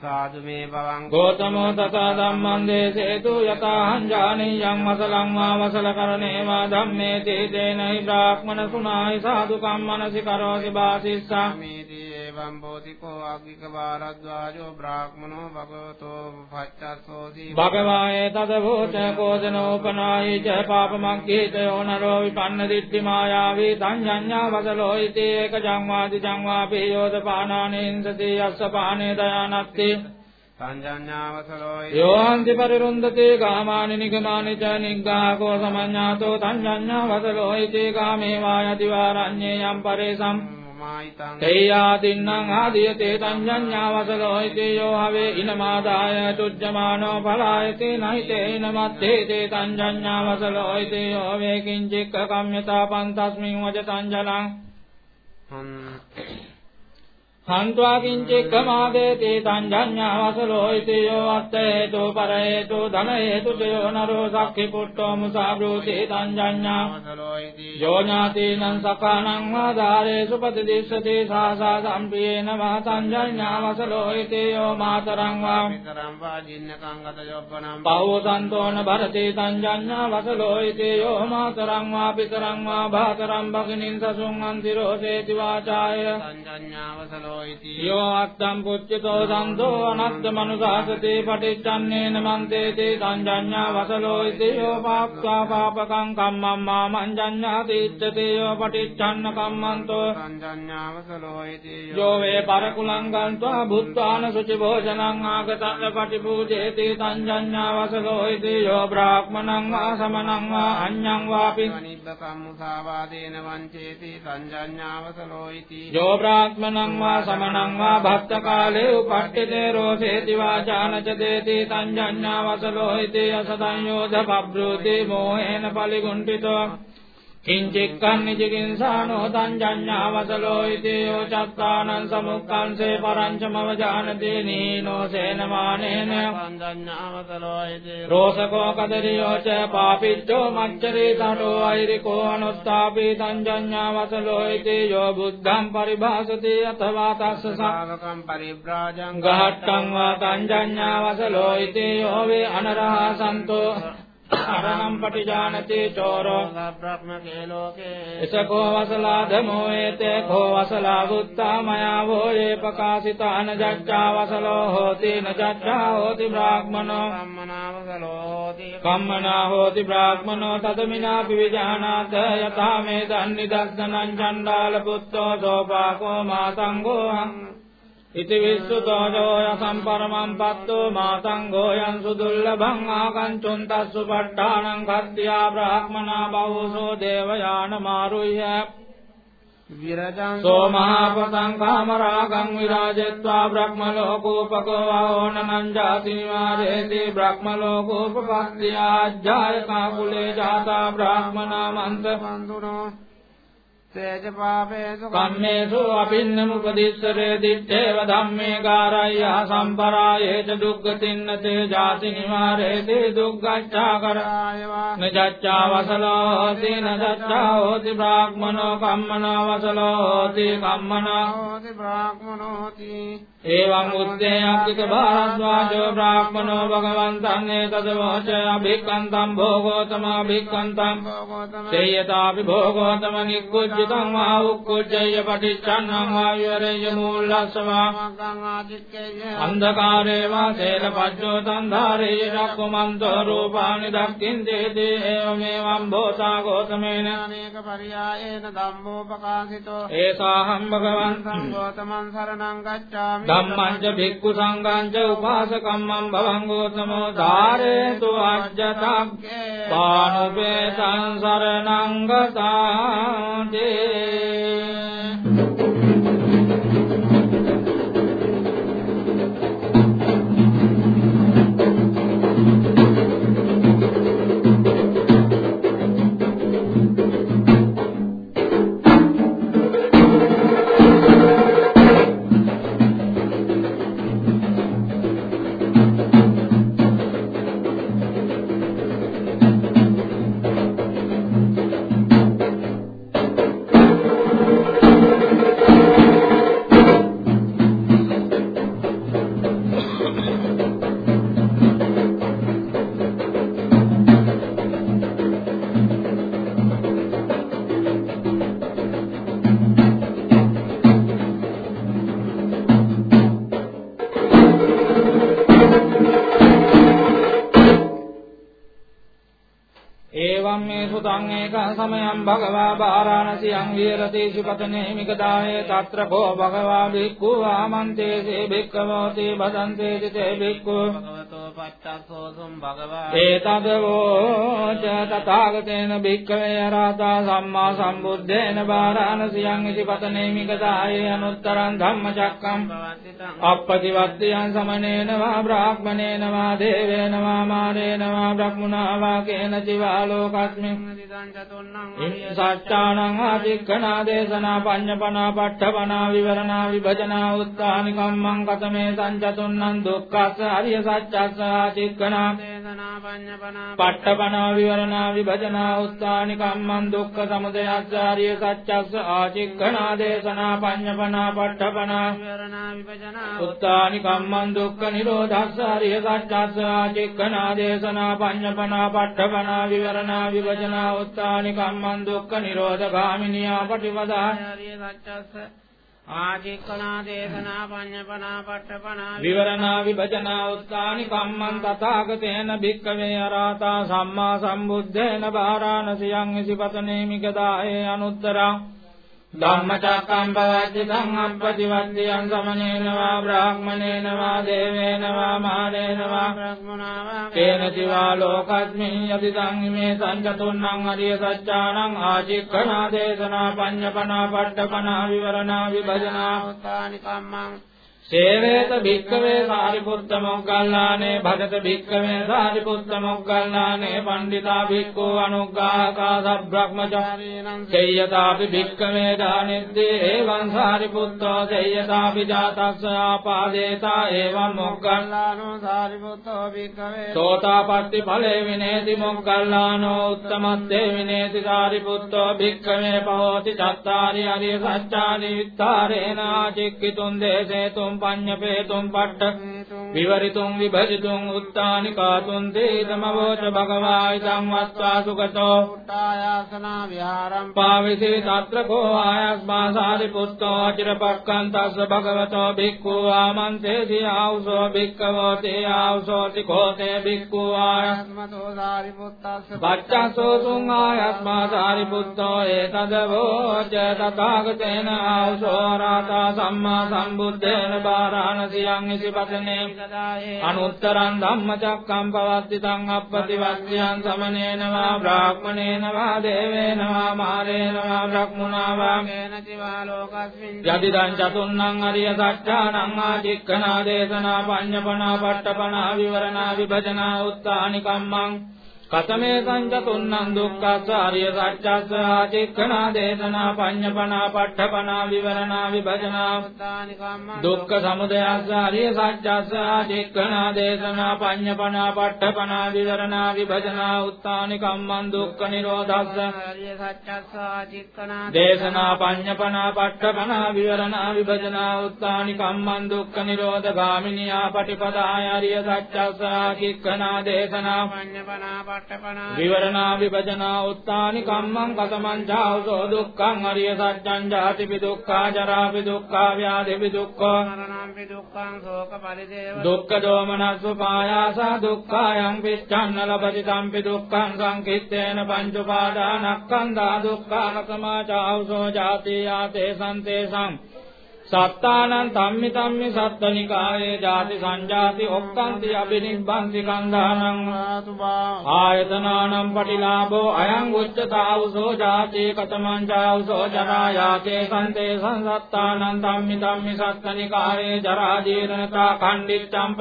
සාදු මේ බවං ගෝතමෝ තථා ධම්මං දේසේතු යතාහං ජානීයං වසලං වා වසලකරණේ වා ධම්මේති තේනයි බ්‍රාහ්මන සුනායි සාදු කම්මනසි කරෝසි බාසිස්සා එවං බෝධිකෝ අග්ගික බාරද්වාජෝ බ්‍රාහ්මනෝ භගවතෝ පච්චස්සෝති භගවායේ තද භූත කෝදනෝපනායි ච පාපමග්ගීතයෝ නරෝ විපන්න දිට්ඨි මායාවී සංඤ්ඤා වදලෝ ඉති ඒක ජංවාදි ජංවාපේ යෝදපානානේන්සති යස්ස පානේ දයානත්ති සංජඤ්ඤාවසලෝ යෝන්ති පරිරුන්දතේ ගාමානි නිගමානි ච නිග්ගාකෝ සමඤ්ඤාතෝ සංජඤ්ඤාවසලෝ ඉති ගාමේ වායති වාරඤ්ඤේ යම් පරේසම් තේයාතින්නං ආදීයතේ තඤ්ඤඤ්ඤාවසලෝ ඉතියෝ හවේ ඉනමාදාය තුජ්ජමානෝ පලායති නහිතේ ඉනමත්තේ තේ තඤ්ඤඤ්ඤාවසලෝ ඉතියෝ වේ කිංචික්ක කම්යතා පන්තස්මින් වජ තංජලං හන්त्वा කිංචෙක්කමාදේති තංජඤ්ඤාවසලෝ ඉති යෝ අත්තේතු පරේතු ධනේතු චයෝ නරෝ සක්ඛි පුට්ඨෝ මුසාබ්‍රෝති තංජඤ්ඤාවසලෝ ඉති යෝ ඥාතිනං සකානං වාදාරේසු පතිදිස්සති සාසා සම්ප්‍රියේන වා තංජඤ්ඤාවසලෝ ඉති යෝ මාතරං වා විතරං වා ජින්නකං ගත යොබ්බනම් පවෝසන්තෝන භරති තංජඤ්ඤාවසලෝ ඉති යෝ මාතරං වා පිතරං වා භාතරං භගිනින් සසුං අන්තිරෝසේති වාචාය තංජඤ්ඤාවසලෝ යෝ අත්තම් පුච්චතෝ සන්තෝ අනත්ත මනුසාසති පටිච්චන්නේන මන්තේති සංජඤ්ඤා වසලෝ ඉති යෝ පාක්ඛා පාපකං කම්මං මා මංජඤ්ඤා තීච්ඡති යෝ පටිච්චන්න කම්මන්තෝ සංජඤ්ඤා වසලෝ ඉති යෝ වේ පරකුලං ගන්්වා බුද්ධාන සුචි භෝජනං ආගතං පටිපූජේති සංජඤ්ඤා වසලෝ ඉති යෝ බ්‍රාහ්මණං වා සමනං වා අඤ්ඤං වාපි නිබ්බකම් මුසාවාදේන වංචේති සංජඤ්ඤා වසලෝ ඉති යෝ බ්‍රාහ්මණං වා සමනං වා භක්ත කාලේ උපට්ඨිතේ රෝසේති වාචානච දේති සංජඤ්ඤා වසලෝ ඉති අසදං යෝධ පබ්‍රූති මෝහේන පලිගුණ්ඨිතෝ කිංචෙක්කන් නිජකින්සානෝ තංජඤ්ඤා වසලෝ ඉති යෝ චත්තානං සමුක්ඛංසේ පරංචමව ජානති නීනෝ සේනමානේන සංජඤ්ඤා වසලෝ ඉති රෝසකෝ කදරියෝ ච පාපිච්චෝ මච්චරේ තටෝ අයිරිකෝ අනුත්තාපි තංජඤ්ඤා වසලෝ ඉති යෝ බුද්ධං පරිභාසති අතවා තස්ස ශාවකම් පරිබ්‍රාජං ගහට්ටං වා තංජඤ්ඤා වසලෝ ඉති යෝ වේ අනරහා සන්තෝ අරහං පටිජානති චෝරෝ. බ්‍රහ්මකේ ලෝකේ. එසකෝ වසලා ධමෝ ඒතේ කෝ වසලා වුත්තා මයා වෝයේ ප්‍රකාශිතාන ජච්ඡා වසලෝ හෝති නජච්ඡා හෝති බ්‍රාහ්මනෝ. කම්මනා වසලෝ හෝති. කම්මනා හෝති බ්‍රාහ්මනෝ තදමිනා පිවිජානාත යතා මේ දන්නිදස්සනං චණ්ඩාල පුත්තෝ සෝපාකෝ මාතංගෝ ඉති විස්සුතෝ යෝය සම්පරමං පත්තෝ මාතංගෝ යං සුදුල්ලභං ආකංචුන් තස්සු පට්ඨානං කත්ත්‍යා බ්‍රාහ්මනා බවෝසෝ දේවයාන මාරුය්‍ය විරජං සෝමහාපතං කාමරාගං විරාජෙත්වා බ්‍රහ්මලෝකෝපකෝ වහෝනනං ජාතිනිවාරේති බ්‍රහ්මලෝකෝපපස්තියාජ්ජායකා කුලේ ජාතා බ්‍රාහ්මනා මන්ත බන්දුනෝ තේජ පාපේසු කම්මේසු අභින්නමුපදිස්සරේ දිත්තේව ධම්මේ ගාරය්‍යා සම්පරායේ ච දුක්ඛතින්නතේ ජාති නිවාරේති දුක්ඛච්ඡා කරායවා නජච්ඡා වසලෝ හෝති නජච්ඡා හෝති බ්‍රාහ්මනෝ කම්මනෝ වසලෝ හෝති කම්මනෝ හෝති බ්‍රාහ්මනෝ හෝති එවං උත්තේ අක්ඛිත භාරද්වාජෝ බ්‍රාහ්මනෝ භගවන්තං ඒතදවච අභික්ඛන්තං භෝගෝතම අභික්ඛන්තං භෝගෝතම සේයතාපි භෝගෝතම නික්කුච්චිතං වා උක්කුච්චය පටිච්චන්නං වායරේය මූලස්සවා මග්ගං ආදික්කේය අන්ධකාරේ වා සේල පජ්ජෝ තන්ධාරේ රක්කමන්තෝ රූපානි දක්ඛින්දේ ඒවමෙවං භෝතා ගෝතමේන. අනේක පරියායේන ධම්මෝ ප්‍රකාශිතෝ ඒසාහම් භගවන්තං සංඝෝතමං සරණං ගච්ඡාමි. ධම්මං ච භික්ඛු සංඝං ච උපාසකම්මං භවං ගෝතමෝ ධාරේතු අජ්ජතං. පානුපේ සංසරණං ගතාති එවං මේ සුතං ඒක සමයං භගවා බාරාණසියං විහෙරති සුපතනේ මිකදායේ తත්‍ර කෝ භගවා භික්ඛු ආමන්තේසේ භික්ඛවෝති බදන්තේ තේ භික්ඛු භගවතෝ පච්චස්සෝසුම් භගවා ඒතදවෝ ච තථාගතේන භික්ඛවේ රාතා සම්මා සම්බුද්දේන බාරාණසියං ඉතිපතනේ මිකදායේ අනුත්තරං ධම්මචක්කම් අප්පතිවත්තියං සමනේන වා බ්‍රාහ්මනේන වා දේවේන වා මාරේන වා බ්‍රහ්මුණා වා කේන චිවා ලෝකස්මින් සත්‍යානං ආදික්ඛනා දේශනා පඤ්ඤපනා පට්ඨපනා විවරණා විභජනා උත්තානි කම්මං කතමේ සංචතුන්නං දුක්ඛස්ස අරිය සත්‍යස්ස පඤ්ඤපනා පට්ඨපනා විවරණා විභජනා උත්තානි කම්මං දුක්ඛ සමුදයස්ස අරිය සත්‍යස්ස ආදික්ඛනා දේශනා පඤ්ඤපනා පට්ඨපනා. විවරණා විභජනා උත්තානි කම්මං දුක්ඛ නිරෝධස්ස අරිය සත්‍යස්ස ආදික්ඛනා දේශනා පඤ්ඤපනා පට්ඨපනා විවරණා විභජනා උත්තානි කම්මං දුක්ඛ නිරෝධ ගාමිනියා පටිපදා ආර්ය සත්‍යස්ස ආජික්කනා දේශනා පඤ්ඤපනා පට්ඨපනා විවරණා විභජනා උත්තානි කම්මං තථාගතේන භික්ඛවේ අරහතා සම්මා සම්බුද්දේන බාරාණසියං ඉසිපතනේ මිගදායේ අනුත්තරං ධම්මචක්කම් පවද්දි ධම්මප්පතිවද්දියං සමනේන වා බ්‍රාහ්මනේන වා දේවේන වා මානේන වා බ්‍රහ්මනා වා කේනති වා ලෝකස්මින් යති සංහිමේ සංජතුන්නං අරිය සත්‍යානං ආචික්ඛනා දේශනා පඤ්ඤපනා පට්ඨපනා විවරණා විභජනා උත්තානි කම්මං සේවේත භික්ඛවේ සාරිපුත්ත මොග්ගල්ලානේ භගත භික්ඛවේ සාරිපුත්ත මොග්ගල්ලානේ පණ්ඩිතා භික්ඛු අනුග්ගාහකා සබ්‍රහ්මචාරීනං සේයතාපි භික්ඛවේ දානෙද්දී එවං සාරිපුත්තෝ සේයතාපි ජාතස්ස ආපාදේතා එවං මොග්ගල්ලානෝ සාරිපුත්තෝ භික්ඛවේ සෝතාපට්ටි ඵලේ විනේති මොග්ගල්ලානෝ උත්තමත්තේ විනේති සාරිපුත්තෝ භික්ඛවේ පහෝති චත්තාරි අරිය සත්‍යානි විත්තරේන ආචික්කිතුන් දේසේතුම් පඤ්ඤපේතුම් පට්ඨ. විවරිතුම් විභජිතුම් උත්තානි කාතුම් දේතමවෝච භගවායි සම්වත්තා සුගතෝ. උට්ටායාසනා විහාරම් පාවිසේ తත්‍ර කෝ ආයස්මා සාරිපුත්තෝ අචිරපක්ඛන් තස්ස භගවතෝ භික්ඛු ආමන්තේසි ආවසෝ භික්ඛවෝ තේ ආවසෝති කෝතේ භික්ඛු ආයස්මතෝ සාරිපුත්තස්ස බච්චසෝ තුං ආයස්මා සාරිපුත්තෝ ඒතදවෝච තථාගතේන ආවසෝ රාතා සම්මා සම්බුද්දේන බාරාණසියං ඉසිපතනේ අනුත්තරං ධම්මචක්කම් පවත්තිතං අප්පතිවක්ඛයන් සමනේන වා බ්‍රාහ්මනේන වා දේවේන වා මාරේන වා බ්‍රහ්මුණා වා කේනචි වා ලෝකස්මින්. යදිදං චතුන්නං අරිය සත්‍යානං ආචික්ඛනා දේශනා පඤ්ඤපනා පට්ඨපනා විවරණා විභජනා උත්තානි කම්මං. කතමේ සංජතුන්නං දුක්ඛස්ස ආර්ය සත්‍යස්ස ආචික්ඛනා දේශනා පඤ්ඤපනා පට්ඨපනා විවරණා විභජනා දුක්ඛ සමුදයස්ස ආර්ය සත්‍යස්ස ආචික්ඛනා දේශනා පඤ්ඤපනා පට්ඨපනා විවරණා විභජනා උත්තානි කම්මං දුක්ඛ නිරෝධස්ස ආර්ය සත්‍යස්ස ආචික්ඛනා දේශනා පඤ්ඤපනා පට්ඨපනා විවරණා විභජනා උත්තානි කම්මං දුක්ඛ නිරෝධ ගාමිනියා පටිපදාය ආර්ය සත්‍යස්ස ආචික්ඛනා දේශනා පඤ්ඤපනා විවරණා විභජනා උත්තානි කම්මං කතමං චාවසෝ දුක්ඛං අරිය සත්‍යං ජාතිපි දුක්ඛා ජරාපි දුක්ඛා ව්‍යාධිපි දුක්ඛෝ මරණම්පි දුක්ඛං ශෝක පරිදේව. දුක්ඛ දෝමනස්ස පායාසා දුක්ඛායං පිච්ඡන්න ලබති තම්පි දුක්ඛං සංකිට්ඨේන පංච උපාදානස්කන්ධා දුක්ඛා කතමා චාවසෝ ජාති යාතේ සම්තේසං සත්තානං ධම්මි ධම්මි සත්තනිකායේ ජාති සංජාති ඔක්කන්ති අබිනිබ්බන්ති කන්දානං ආයතනානම් පටිලාභෝ අයං උච්චතාවසෝ ජාති කතමං ජාවසෝ ජරා යාතේ සන්තේ සංසත්තානං ධම්මි ධම්මි සත්තනිකායේ ජරා ජීර්ණතා කණ්ඩිච්ඡම්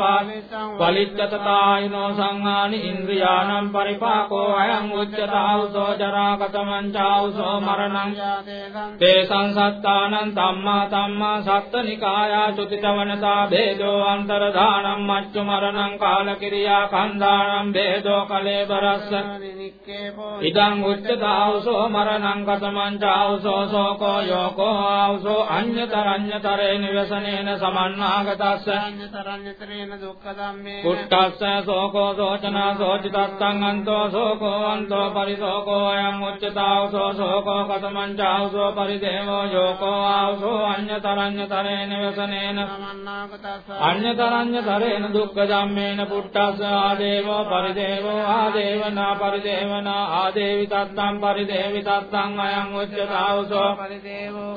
පලිච්ඡතතායිනෝ සංහානි ඉන්ද්‍රියානම් පරිපාකෝ අයං උච්චතාවසෝ ජරා කතමං ජාවසෝ මරණං තේ සංසත්තානං ධම්මා ධම්මා සත්තනිකායා චුතිතවනතා භේදෝ අන්තරධානම් මච්චු මරණං කාලකිරියා කන්දානම් භේදෝ කලේබරස්ස ඉදං උච්චතාවසෝ මරණං කතමං චාවසෝ සෝකෝ යෝකෝ ආවසෝ අඤ්ඤතරඤ්ඤතරේ නිවසනේන සමන්නාගතස්ස අඤ්ඤතරඤ්ඤතරේන දුක්ඛ ධම්මේ කුට්ටස්ස සෝකෝ සෝචනා සෝචිතත්තං අන්තෝ සෝකෝ අන්තෝ පරිසෝකෝ අයං උච්චතාවසෝ සෝකෝ කතමං චාවසෝ පරිදේවෝ යෝකෝ ආවසෝ අඤ්ඤතරඤ්ඤ අඤ්ඤතරඤ්ඤතරේන වසනේන. අඤ්ඤතරඤ්ඤතරේන දුක්ඛ ධම්මේන පුට්ටස්ස. ආදේවෝ පරිදේවෝ ආදේවනා පරිදේවනා ආදේවි තත්තං පරිදේවි තත්තං අයං උච්චතාවසෝ.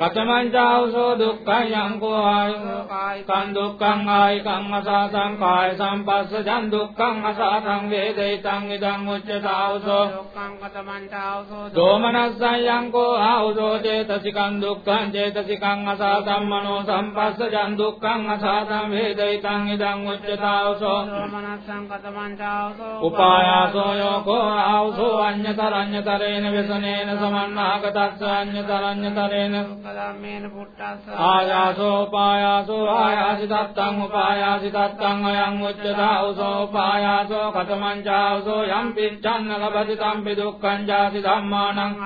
කතමං චාවසෝ දුක්ඛං යංකෝ ආයෝ කායිකං. දුක්ඛං ආයිකං අසාතං කාය සම්පස්සජං දුක්ඛං අසාතං වේදිතං ඉදං උච්චතාවසෝ. දුක්ඛං කතමං චාවසෝ දෝමනස්සං යංකෝ ආවසෝ. චේතසිකං දුක්ඛං චේතසිකං අසාතං දෝමනෝ සම්පස්සජං දුක්ඛං අසාතං වේදිතං ඉදං උච්චතාවසෝ සෝමනස්සං කතමං චාවසෝ උපායාසෝ යෝකෝ ආවසෝ අඤ්ඤතරඤ්ඤතරේන වසනේන සමන්නාගතස්ස අඤ්ඤතරඤ්ඤතරේන ධම්මේන පුට්ටස්ස ආයාසෝ උපායාසෝ ආයාසි තත්තං උපායාසි තත්තං අයං උච්චතාවසෝ උපායාසෝ කතමං චාවසෝ යම් පිච්ඡන්න ලබති තම්පි දුක්ඛං ජාති ධම්මානං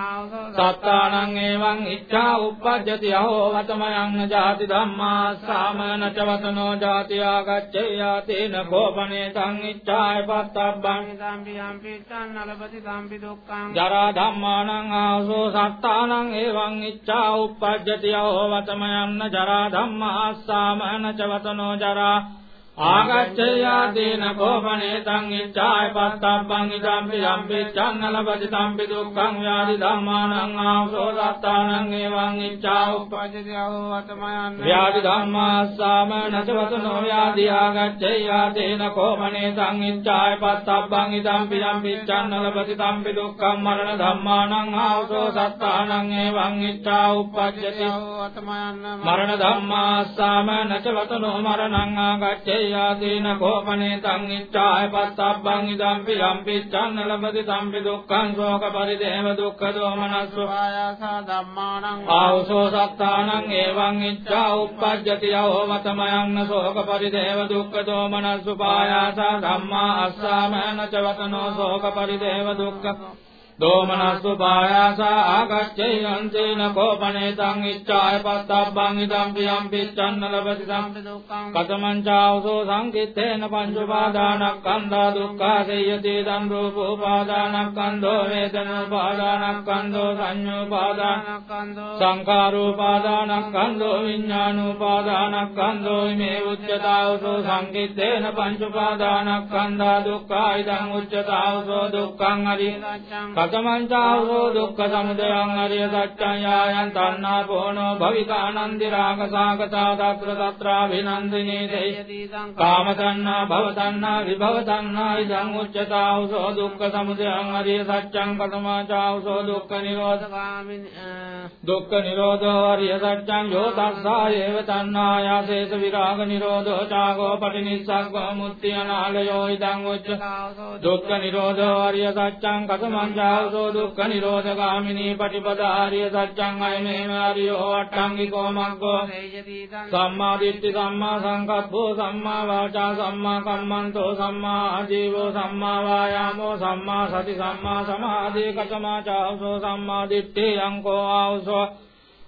සත්තානං එවං ඉච්ඡා උප්පජ්ජති අහෝ වතමයන් ජාති ධම්මා සාමන ච වතනෝ ජාති ආගච්ඡයාතේන කෝපනේ තං ඉච්ඡාය පත්තබ්බං ධම්පි යම් පිච්ඡන්න ලබති ධම්පි දුක්ඛං ජරා ධම්මානං ආසෝ සත්තානං එවං ඉච්ඡා උප්පජ්ජති අහෝ වතමයන් ජරා ධම්මා සාමන ච වතනෝ ජරා ආගච්ඡයාදීන කෝපනේ තං ඉච්ඡාය පත්තබ්බං ඉදම්පි යම්පි චන්න ලබති තම්පි දුක්ඛං ව්‍යාධි ධම්මානං ආසෝ සත්තානං එවං ඉච්ඡා උපජ්ජති අහෝ වතමයන් ව්‍යාධි ධම්මාස්සාම නචවතනෝ ව්‍යාධි ආගච්ඡයාදීන කෝපනේ තං ඉච්ඡාය පත්තබ්බං ඉදම්පි යම්පි චන්න ලබති තම්පි දුක්ඛං මරණ ධම්මානං ආසෝ සත්තානං එවං ඉච්ඡා උපජ්ජති අහෝ වතමයන් මරණ ධම්මාස්සාම නචවතනෝ මරණං ආගච්ඡේ යාදීන කෝපනේ තං ඉච්ඡාය පත්තබ්බං ඉදම්පි යම්පි චන්න ලබති සම්පි දුක්ඛං ශෝක පරිදේව දුක්ඛ දෝමනස්සෝ. ආයාසා ධම්මානං ආවසෝ සත්තානං එවං ඉච්ඡා උප්පජ්ජති යෝ මතමයන් ශෝක පරිදේව දුක්ඛ දෝමනස්සු. පායාසා ධම්මා අස්සාමන ච වතනෝ ශෝක පරිදේව දුක්ඛ දෝමනස්සු පායාසා ආගච්ඡේයන්තේන කෝපනේ තං ඉච්ඡාය පත්තබ්බං ඉදම් පියම් පිච්ඡන්න ලබති සම්පි දුක්ඛං කතමං චාවසෝ සංකිට්ඨේන පංච උපාදානස්කන්ධා දුක්ඛා සේයති දන් රූපෝ උපාදානස්කන්ධෝ වේදනා උපාදානස්කන්ධෝ සංඤ්ඤෝ උපාදාන කන්දෝ සංඛාරෝ උපාදානස්කන්ධෝ විඥානෝ උපාදානස්කන්ධෝ මේ උච්චතාවසෝ සංකිට්ඨේන පංච උපාදානස්කන්ධා දුක්ඛා ඉදං උච්චතාවසෝ දුක්ඛං අරිය කතමං චාවසෝ දුක්ඛ සමුදයං අරිය සත්‍යං යායන් තණ්හා පෝනෝ භවිකානන්දි රාග සාගතා తත්‍ර తත්‍රා විනන්දිනේ දෙය. කාම තණ්හා භව තණ්හා විභව තණ්හා ඉදං උච්චතාවසෝ දුක්ඛ සමුදයං අරිය සත්‍යං කතමං චාවසෝ දුක්ඛ නිරෝධ. දුක්ඛ නිරෝධෝ අරිය සත්‍යං යෝ තස්සා ඒව තණ්හායාසේස විරාග නිරෝධෝ චාගෝ පටිනිස්සග්ගෝ මුත්‍ති අනාලයෝ ඉදං උච්ච. දුක්ඛ නිරෝධෝ අරිය සත්‍යං කතමං චාවසෝ දුක්ඛ නිරෝධගාමිනී පටිපදා අරිය සත්‍යං අයමේම අරියෝ අට්ඨංගිකෝ මග්ගෝ සම්මා දිට්ඨි සම්මා සංකප්පෝ සම්මා වාචා සම්මා කම්මන්තෝ සම්මා ආජීවෝ සම්මා වායාමෝ සම්මා සති සම්මා සමාධි කතමා චාවසෝ සම්මා දිට්ඨි යංකෝ ආවසෝ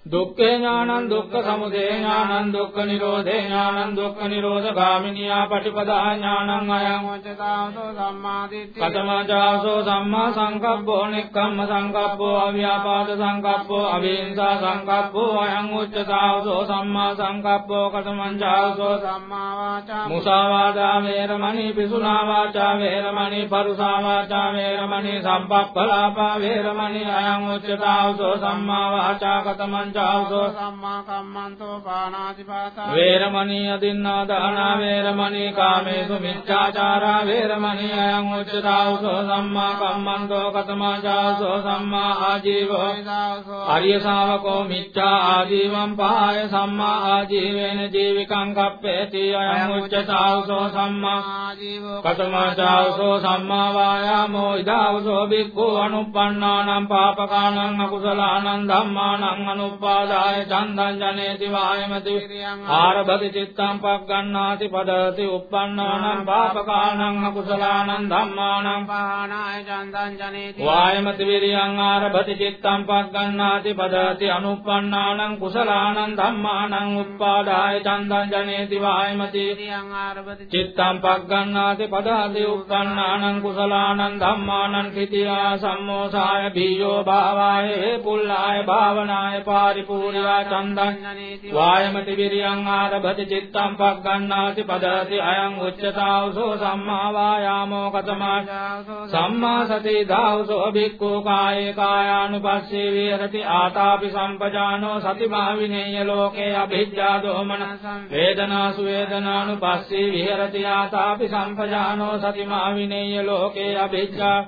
දුක්ඛේ ඥානං දුක්ඛ සමුදය ඥානං දුක්ඛ නිරෝධේ ඥානං දුක්ඛ නිරෝධ ගාමිනියා පටිපදා ඥානං අයං වචතාවසෝ සම්මාදිට්ඨි කතමජාසෝ සම්මා සංකප්පෝ නික්ඛම්ම සංකප්පෝ අව්‍යාපාද සංකප්පෝ අවිහිංසා සංකප්පෝ අයං උච්චතාවසෝ සම්මා සංකප්පෝ කතමංජාසෝ සම්මා වාචා මුසාවාදා වේරමණී පිසුනා වාචා වේරමණී පරුසා වාචා වේරමණී සම්පප්පලාපා වේරමණී අයං උච්චතාවසෝ සම්මා වාචා කතමංජාසෝ සම්මා කම්මන්තෝ පානාතිපාතා වේරමණී අදින්නා දානා වේරමණී කාමේසු මිච්ඡාචාරා වේරමණී අයං උච්චතාවසෝ සම්මා කම්මන්තෝ කතමාචාසෝ සම්මා ආජීවෝ අරිය ශාවකෝ මිච්ඡා ආජීවං පහය සම්මා ආජීවේන ජීවිකං කප්පේති අයං උච්චතාවසෝ සම්මා ආජීවෝ කතමාචාසෝ සම්මා වායාමෝ ඉදාවසෝ බික්ඛු අනුප්පන්නානං පාපකානං අකුසලානං ධම්මානං අනුපාදාය චන්දං ජනේති වායමති. ආරභති චිත්තං පග්ගණ්ණාති පදති uppannānaṁ පාපකානං අකුසලානං ධම්මානං. පානාය චන්දං ජනේති වායමති විරියං ආරභති චිත්තං පග්ගණ්ණාති පදති අනුප්පන්නානං කුසලානං ධම්මානං උප්පාදාය චන්දං ජනේති වායමති. සිරියං ආරභති චිත්තං පග්ගණ්ණාති පදති uppannānaṁ කුසලානං ධම්මානං කිතියා සම්මෝසාය බීජෝ භාවාය පුල්ලාය භාවනාය පාරිපූර්ණා චන්දං ජනේති වායමති විරියං ආරභති චිත්තං පග්ගණ්ණාති පදති අයං උච්චතාවසෝ සම්මා වායාමෝ කතමා සම්මා සති දාවසෝ භික්ඛු කායේ කායානුපස්සේ විහෙරති ආතාපි සම්පජානෝ සතිමා විනේය ලෝකේ අභිජ්ජා දෝමන වේදනාසු වේදනානුපස්සේ විහෙරති ආතාපි සම්පජානෝ සතිමා විනේය ලෝකේ අභිජ්ජා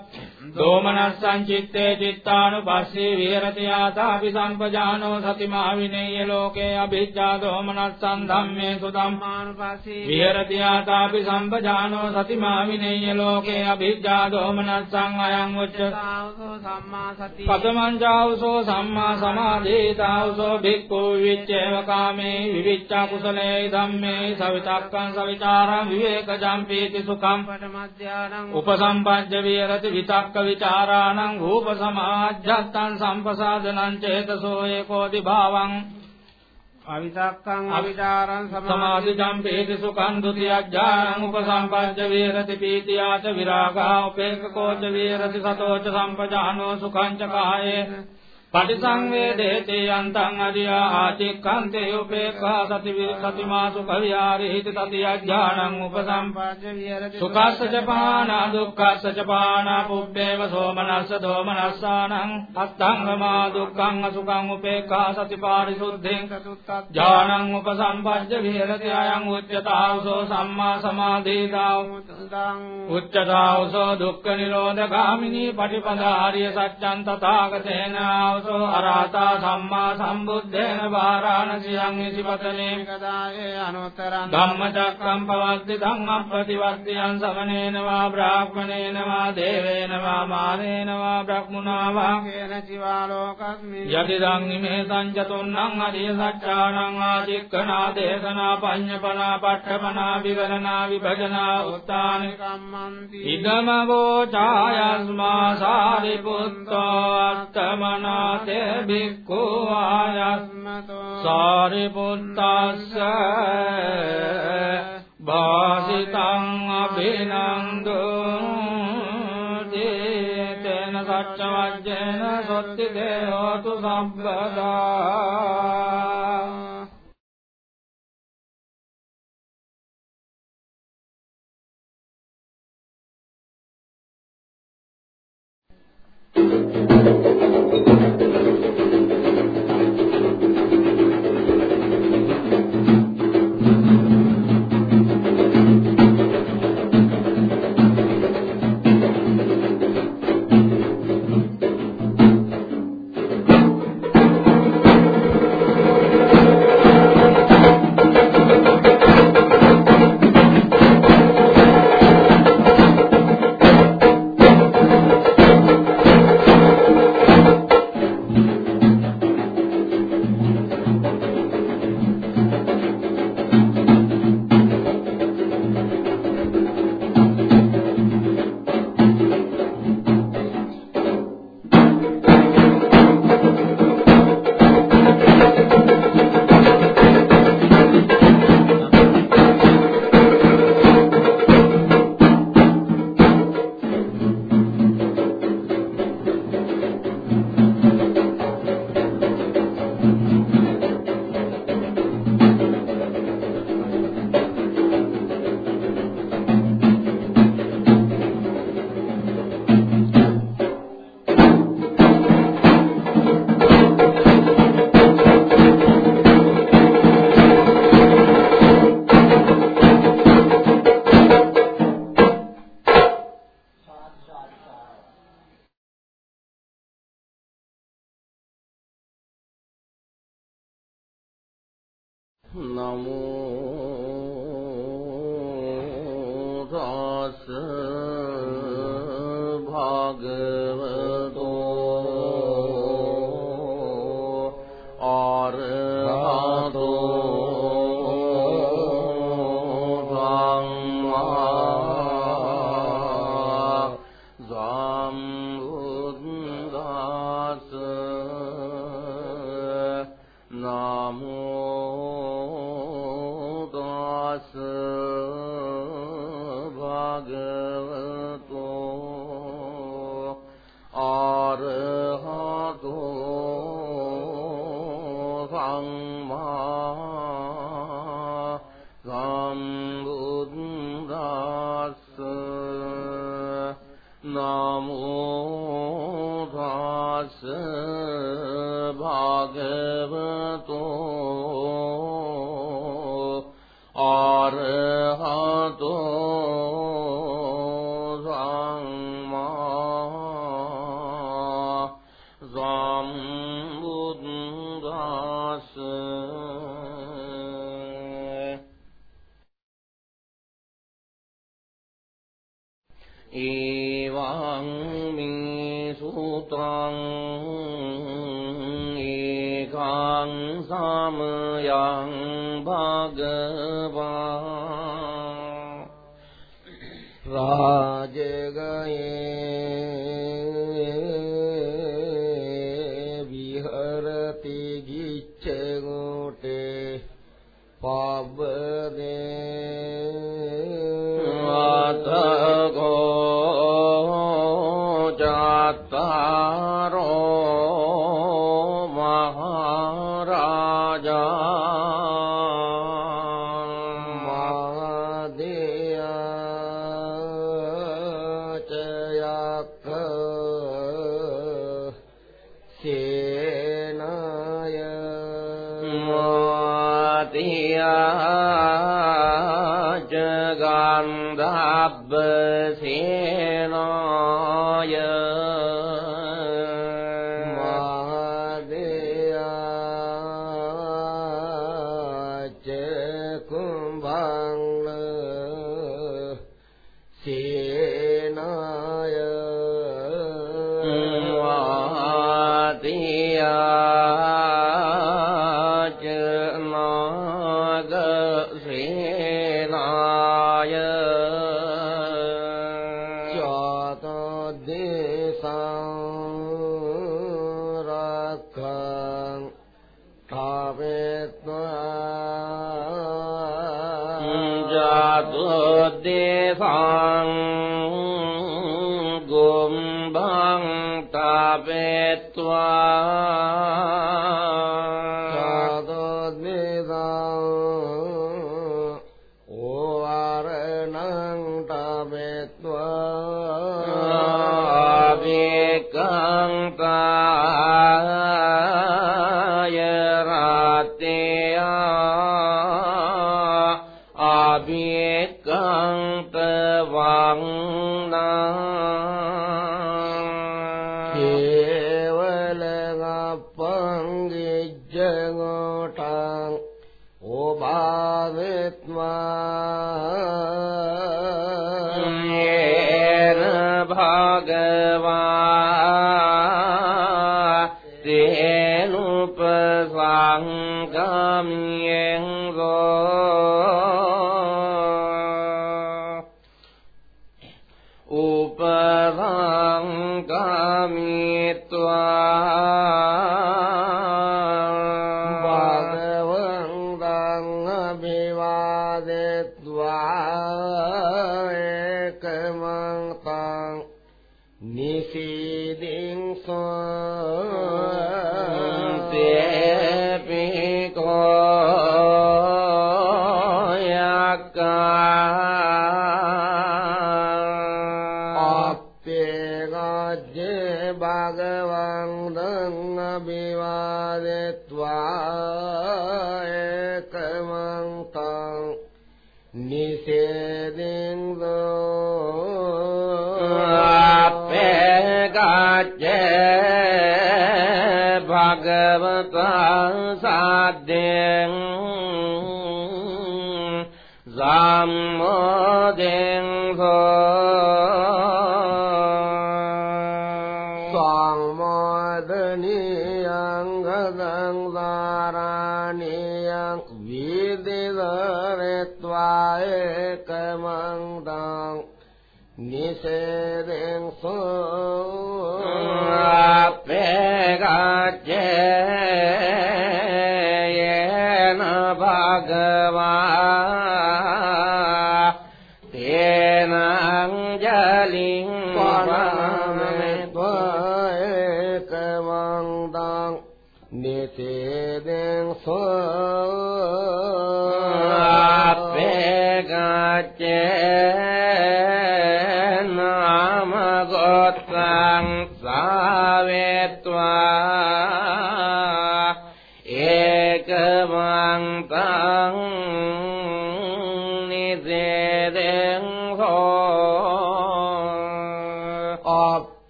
දෝමනස්සං චිත්තේ චිත්තානුපස්සී විහෙරති ආතාපි සම්පජානෝ සතිමා විනේය ලෝකේ අභිජ්ජා දෝමනස්සං ධම්මේසු ධම්මානුපස්සී විහෙරති ආතාපි සම්පජානෝ සතිමා විනේය ලෝකේ අභිජ්ජා දෝමනස්සං අයං උච්චතාවසෝ සම්මා සති පතමං ජාවසෝ සම්මා සමාධේතාවසෝ භික්ඛු විච්ඡේව කාමේ විවිච්ඡා කුසලේ ධම්මේ සවිතක්කං සවිචාරං විවේකජම් පීති සුඛං පඨමඥානං උපසම්පජ්ජ විහෙරති විතක්ක විචාරාණං රූප සමාජ්ජත්තං සම්පසාදනං චේතසෝ ඒකෝදි භාවං අවිතක්කං අවිචාරං සමාධිජම් පේති සුඛං ဒ ුතියඥානං උපසම්පජ්ජ වේරති පීතියාච විරාගා උපේක්ඛකෝච වේරති සතෝච සම්පජානෝ සුඛං ච කායේ පටිසංවේදේති යන්තං අරියා ආචික්ඛන්තේ උපේක්ඛා සති සතිමා සුඛ විහාරේති තති අඥානං උපසම්පජ්ජ විහෙරති සුඛස්ස ච පානා දුක්ඛස්ස ච පානා පුබ්බේව සෝමනස්ස දෝමනස්සානං අත්තංගමා දුක්ඛං අසුඛං උපේක්ඛා සති පාරිසුද්ධෙන් ඥානං උපසම්පජ්ජ විහෙරති අයං උච්චතාවසෝ සම්මා සමාධිතා උච්චතාවසෝ දුක්ඛ නිරෝධගාමිනී පටිපදාාරිය සත්‍යං තථාගතේන සෝ අරහතා සම්මා සම්බුද්දේන වාරාණසියං ඉසිපතනේ කදායේ අනුත්තරං ධම්මචක්කම් පවද්දි ධම්ම ප්‍රතිවර්තියං සමනේන වා බ්‍රාහ්මණේන වා දේවේන වා මානේන වා බ්‍රහ්මුණා වා. කේන චිවාලෝකස්මින් යතිදං ඉමේ සංජතුන්නං අරිය සත්‍යානං ආදික්කනා දේශනා පඤ්ඤපනා පට්ඨපනා විවරණා විභජනා උත්තාන. කම්මන්ති ඉදම වෝචායස්මා සාරිපුත්තෝ අත්තමනා තේ භික්ඛු ආයස්මතෝ සාරිපුත්තස්ස භාසිතං අබිනන්දෝ තේන සච්චවජ්ජේන සොත්ති දේවතු සම්පදා නමෝ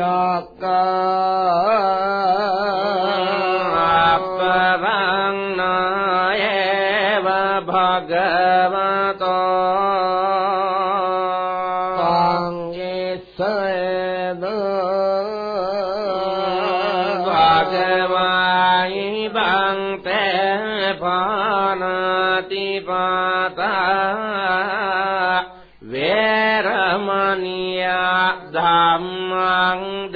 යාකා ධම්මං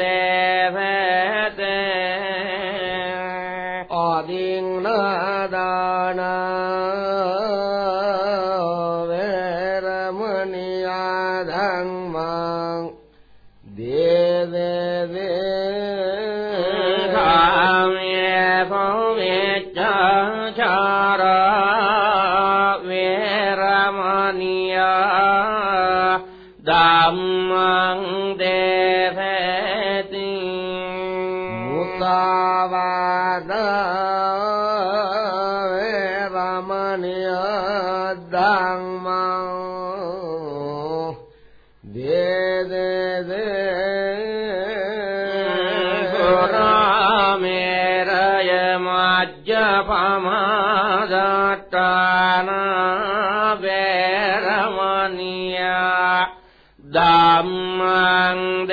ධම්මං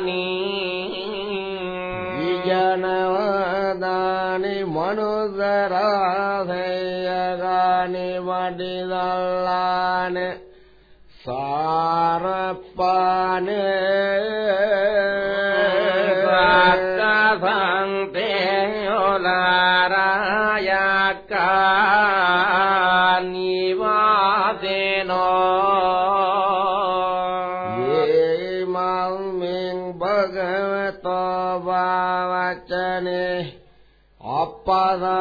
නිග්ගසානි විජනවදානි මනුසරාසයගානි වඩිදල්ලානේ නීනං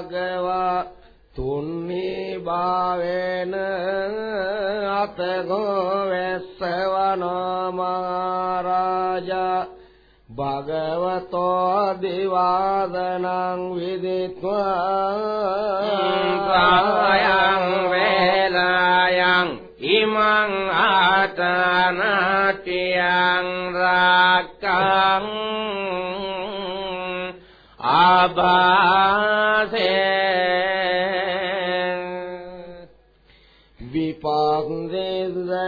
භගවා තුන්නී භාවේන අතගෝ වෙස්සවනෝ මහරජා භගවතෝ දිවාදනං විදිත්වා කායං වේලායන් ඉමං ආතනාටියං රාක්කං ආභාසේ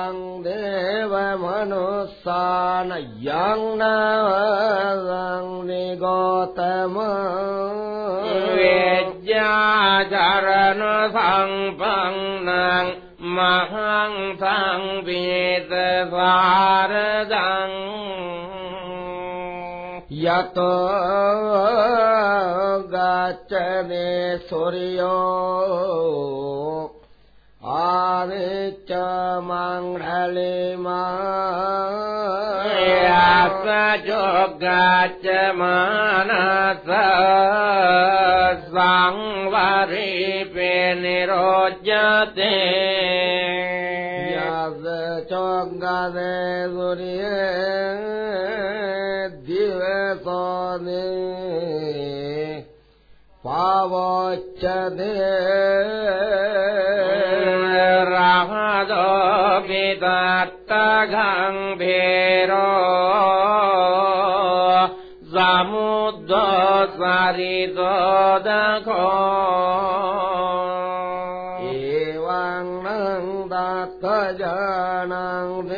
ेवमनुसानयङ्गौतम वेद्या जरणेदवारदाङ् यतो गच्छने सूर्यो च माढलि मा मानस स्वां वरिपे निरोज्यदे योगादे सूर्य दिवसे पावच दे विदात्तघाङ्गेर स्वामुद्र स्वादिवदघ एवाङ्गात्त जनाङ्ग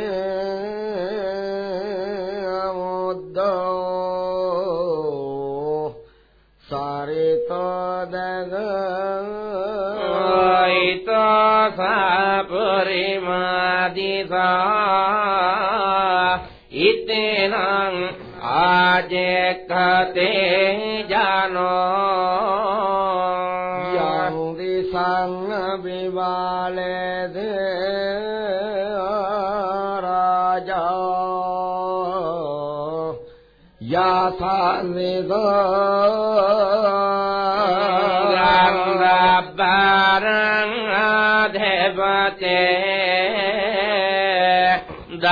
පරිමාදිසා ඉතේනං ආජෙක්ඛතේ ජනෝ යං දිසං විවාලේද රාජා යාසනිදෝ දතරට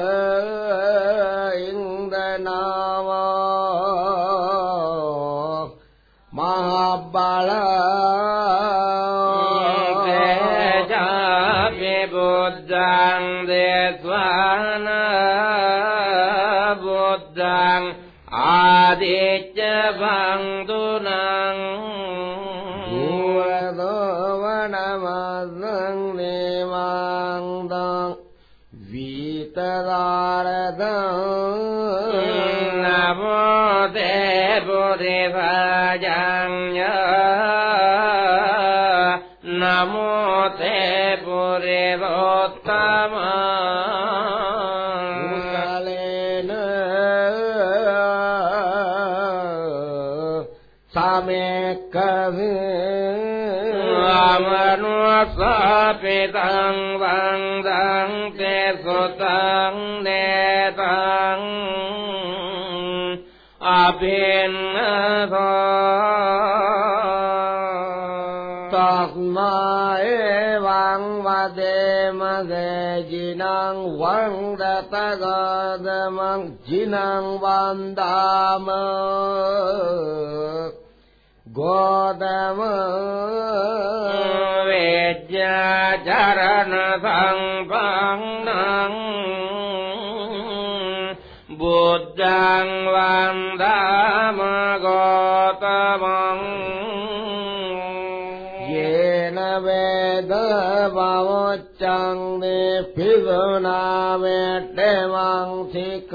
කොච්ච ඉන්දනාවෝ මහබල බුද්ධං දේස්වාන බුද්ධං ආදිච්ච බන්දුනං रे भजाङ्गो ते पुरेवोत्तमालेन सा मे कविमनुपिता वन्दे सुतङ्ग स्वात्मये वां जिनां मदे जिनं वन्दतगदमं जिनं वन्दम। गोदमवेज्य चरणं वङ्ग ोजवन्दमगोतमां येन वेद भावोच्चां मे पिबुना वे देवांसि क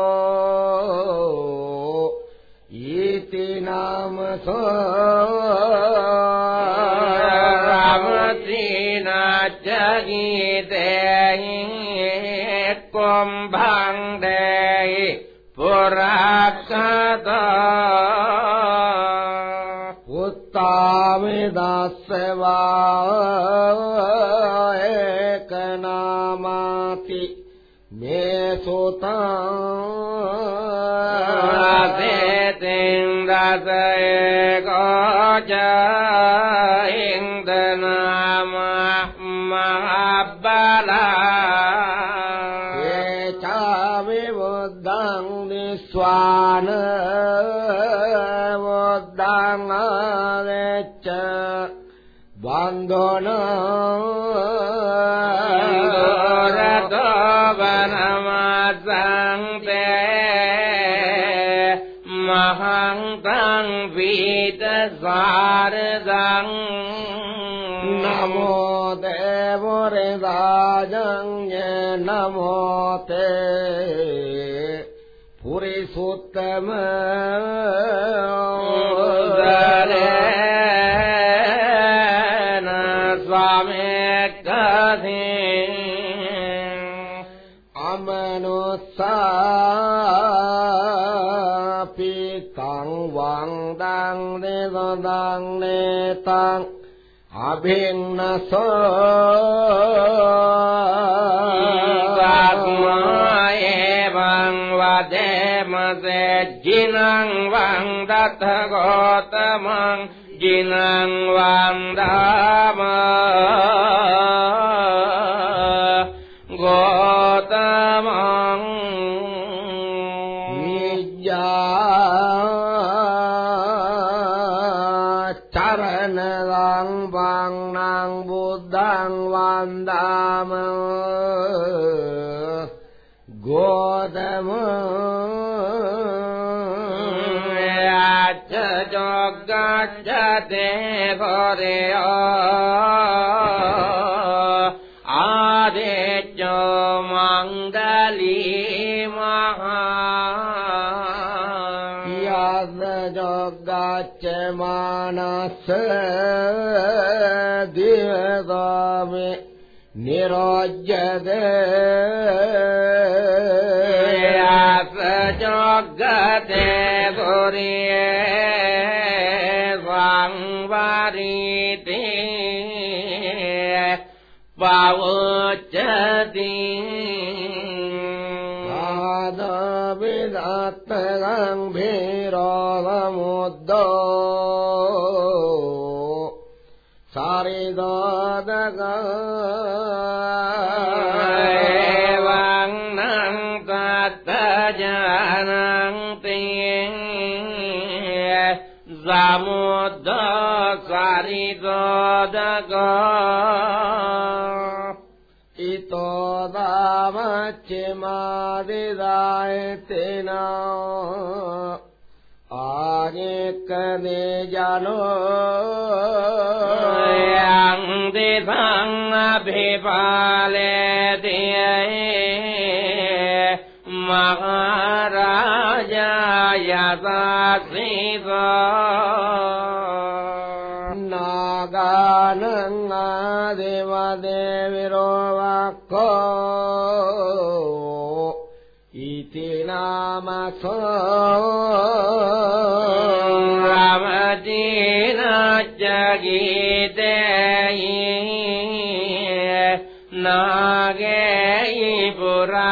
रावीन जगी दै क्व भ पुरासद उत्ताविवा मे सुता गनबला विव नि स्वान् नमो देव नमो ते। पुरिसूत्तम ङ्ग् नेताङ् अभिन्न सो वा एवाङ्गिनं वङ्ग मन्दाम गोदम याच योग देव आरे च माङ्गलीमा यज्ञ मानस रज्जदे स जग्गदे वां वारीति पावचति आदम्भिमोद मोदकारिवदग इतो दावच्यमारि रायतेन आर्यकरे जनो। दिवाङ्गले देय महाराय अनङ्गा देव देवी रोवक्क इति नाम सो रमदीना पुरा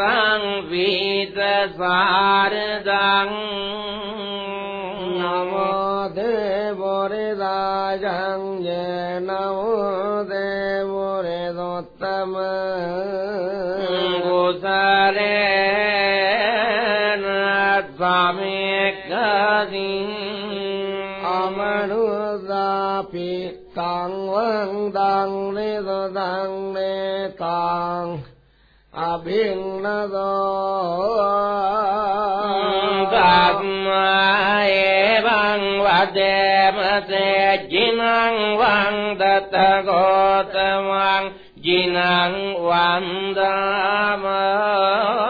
ङ्गीत सारदामदे वृदा देवो रेदोत्तम गोसरे अमनुदापि तां वङ्ग දේවරේ රාජං නමෝ දේවරේ දොත්තම කුසලේන සමේකදී අමනුදාපි තං වං දං නේදං නේතං අභින්නදෝ ධම්මේවං වදේමසේ ජිනං වං දත ගෝතමං ජිනං වන්දාම ගෝතමං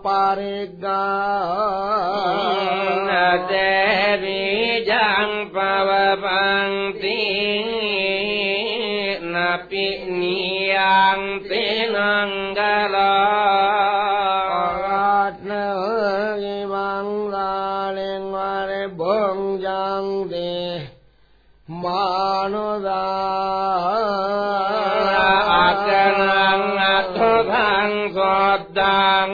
මනසදාත ජායං නියමම පරිග්ගා දේවි ජං පවපන්ති නපි නියං තෙනංගලා මංගලෙන් වරේ බොංජං දේ මානුදා අකනං අතෝධං සොද්දං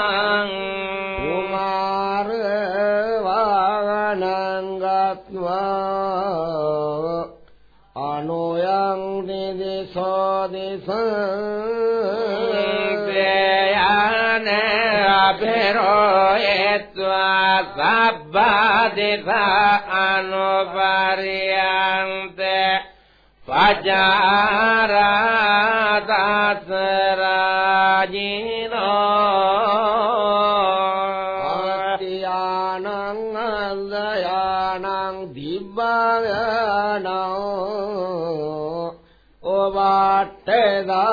දේවං කුමාර? වාහනං ගත්වා අනුයං තෙදේසෝ දේවං යන අපරෝයත්වා සබ්බාදිස අනුපරියන්ත පජාරාතසරාජිනෝ तदा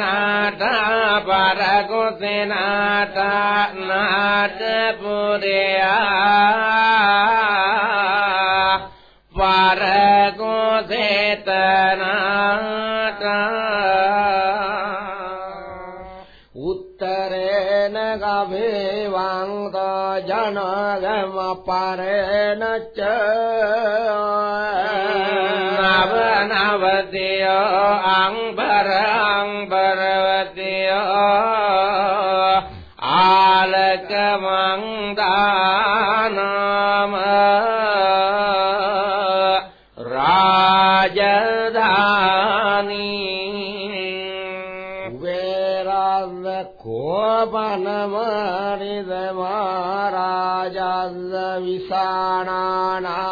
ना परोेनाट नापुदया परगोदे तना उत्तरेण गभेवाङ्ग पुराणानाम्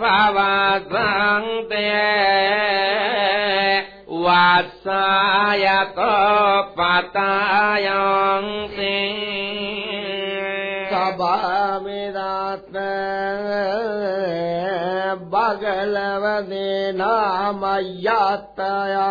भवाद्रं ते पतायांसि पतयङ्रात बगलवदे मया तया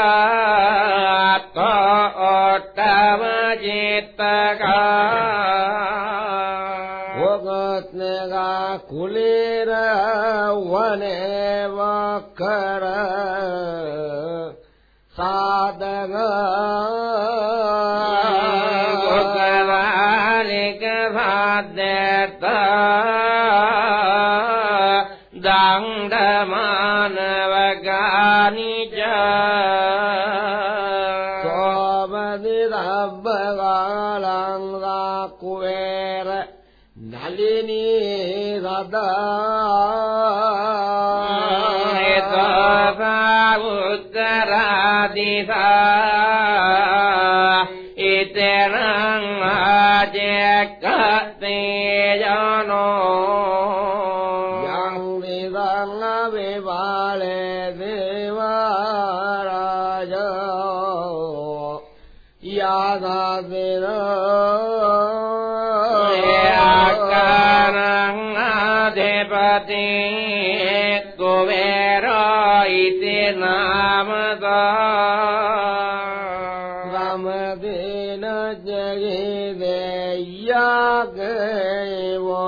कर सादग भाद्यता भ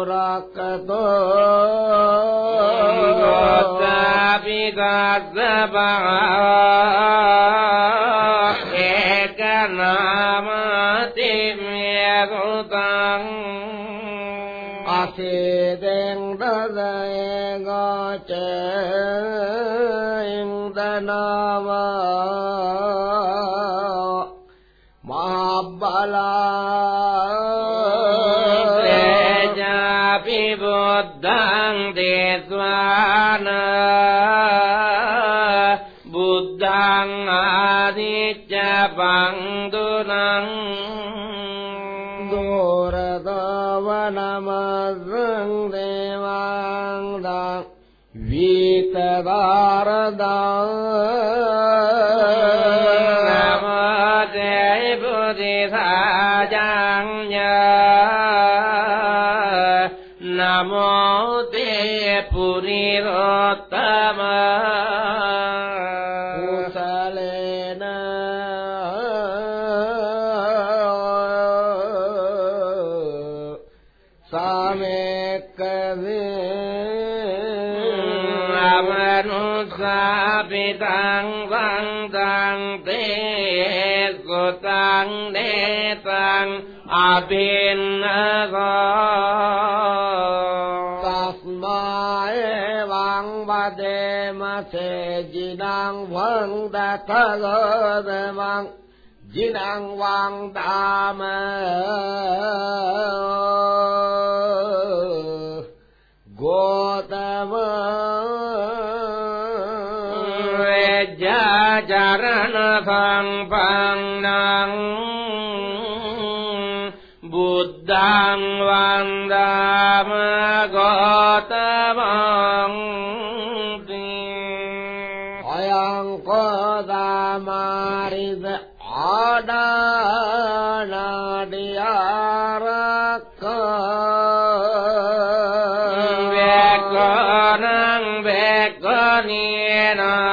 रको विदा दवा स्मायवाङ् वदेमसे जिनां वङ्गथगदमाङ्िनाङ् वाङ् दाम। गोदम यजरण බුද්ධං වන්දාම ගෝතමං අයං කෝදාම ආරිද ආඩානාඩියාරක්කා වේකනං වේකනේනං උපාදගානං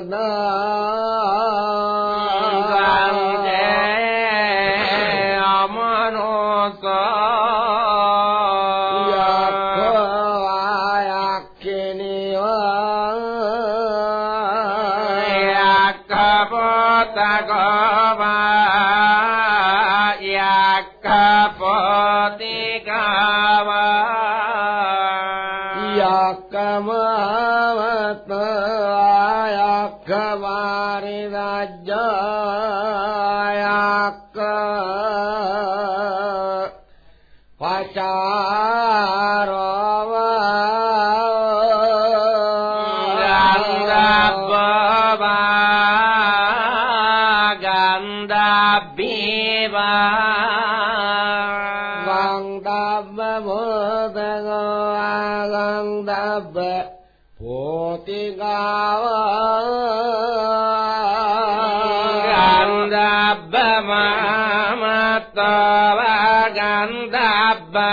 ना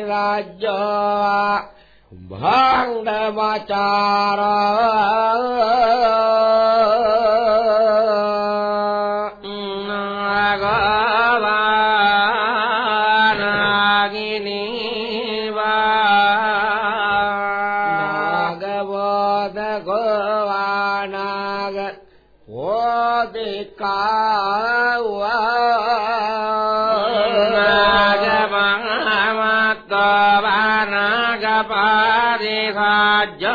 දවාරි රාජ්‍යවා जा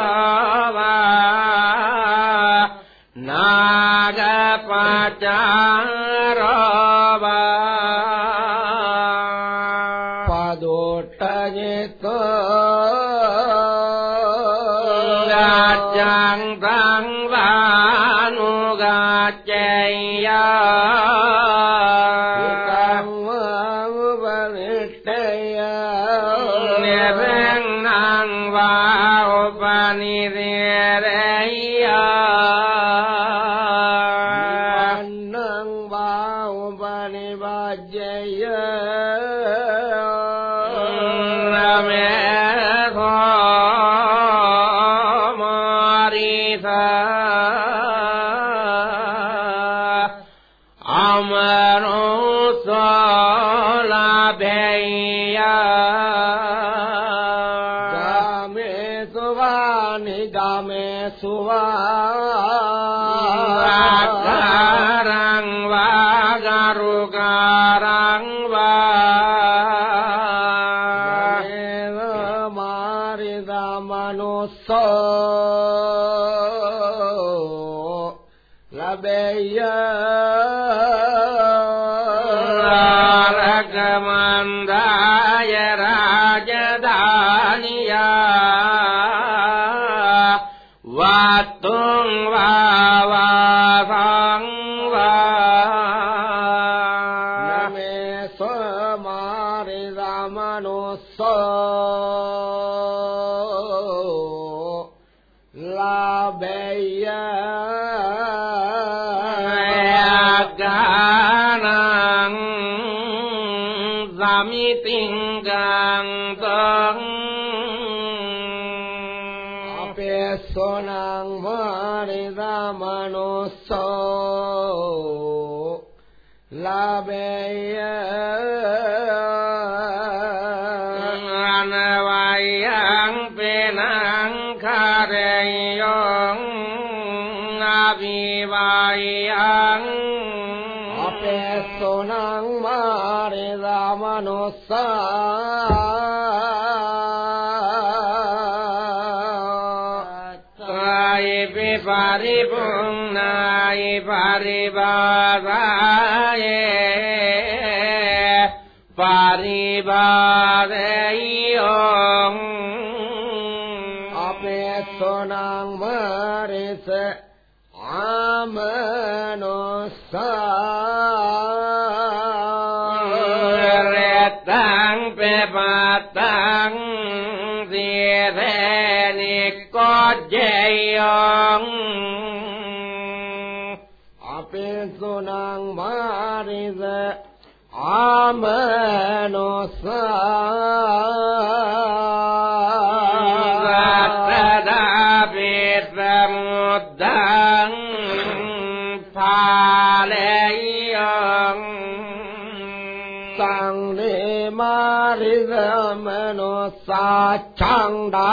පරිබාසායේ පරිබාදයෝ අපේ සෝනං මාරිස ආමනෝස්සා රෙත්තං පෙපත්තං දීරේනිකොජ්ජයං සෝනං මාරිස ආමනෝස්සා සත්තදාපිතමුද්දං පාලයං සංනේ මාරිසමනෝ සාචංඩාරොද්දා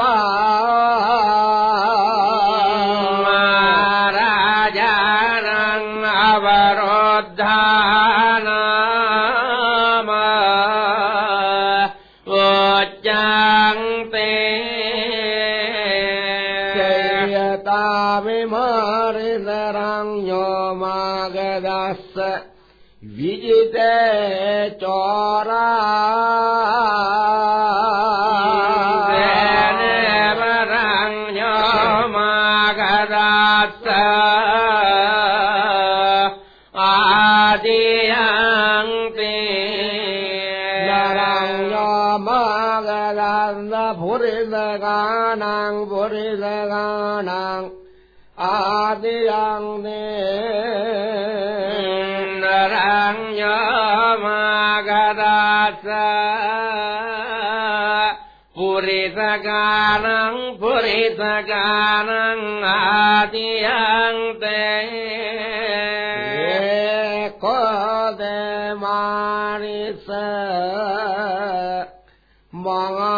在。नाङ् बुरिदगानाम् आदियाङ्गे। नरङ्गदास पुरि स गानं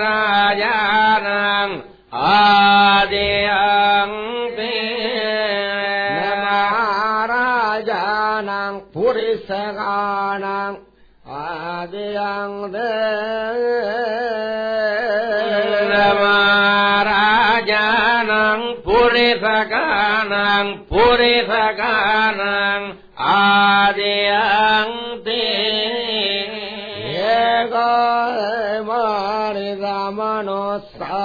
रजा आदे राजा पुरे सगान आद्याङ्गे सगान आर्ये य गणनस्था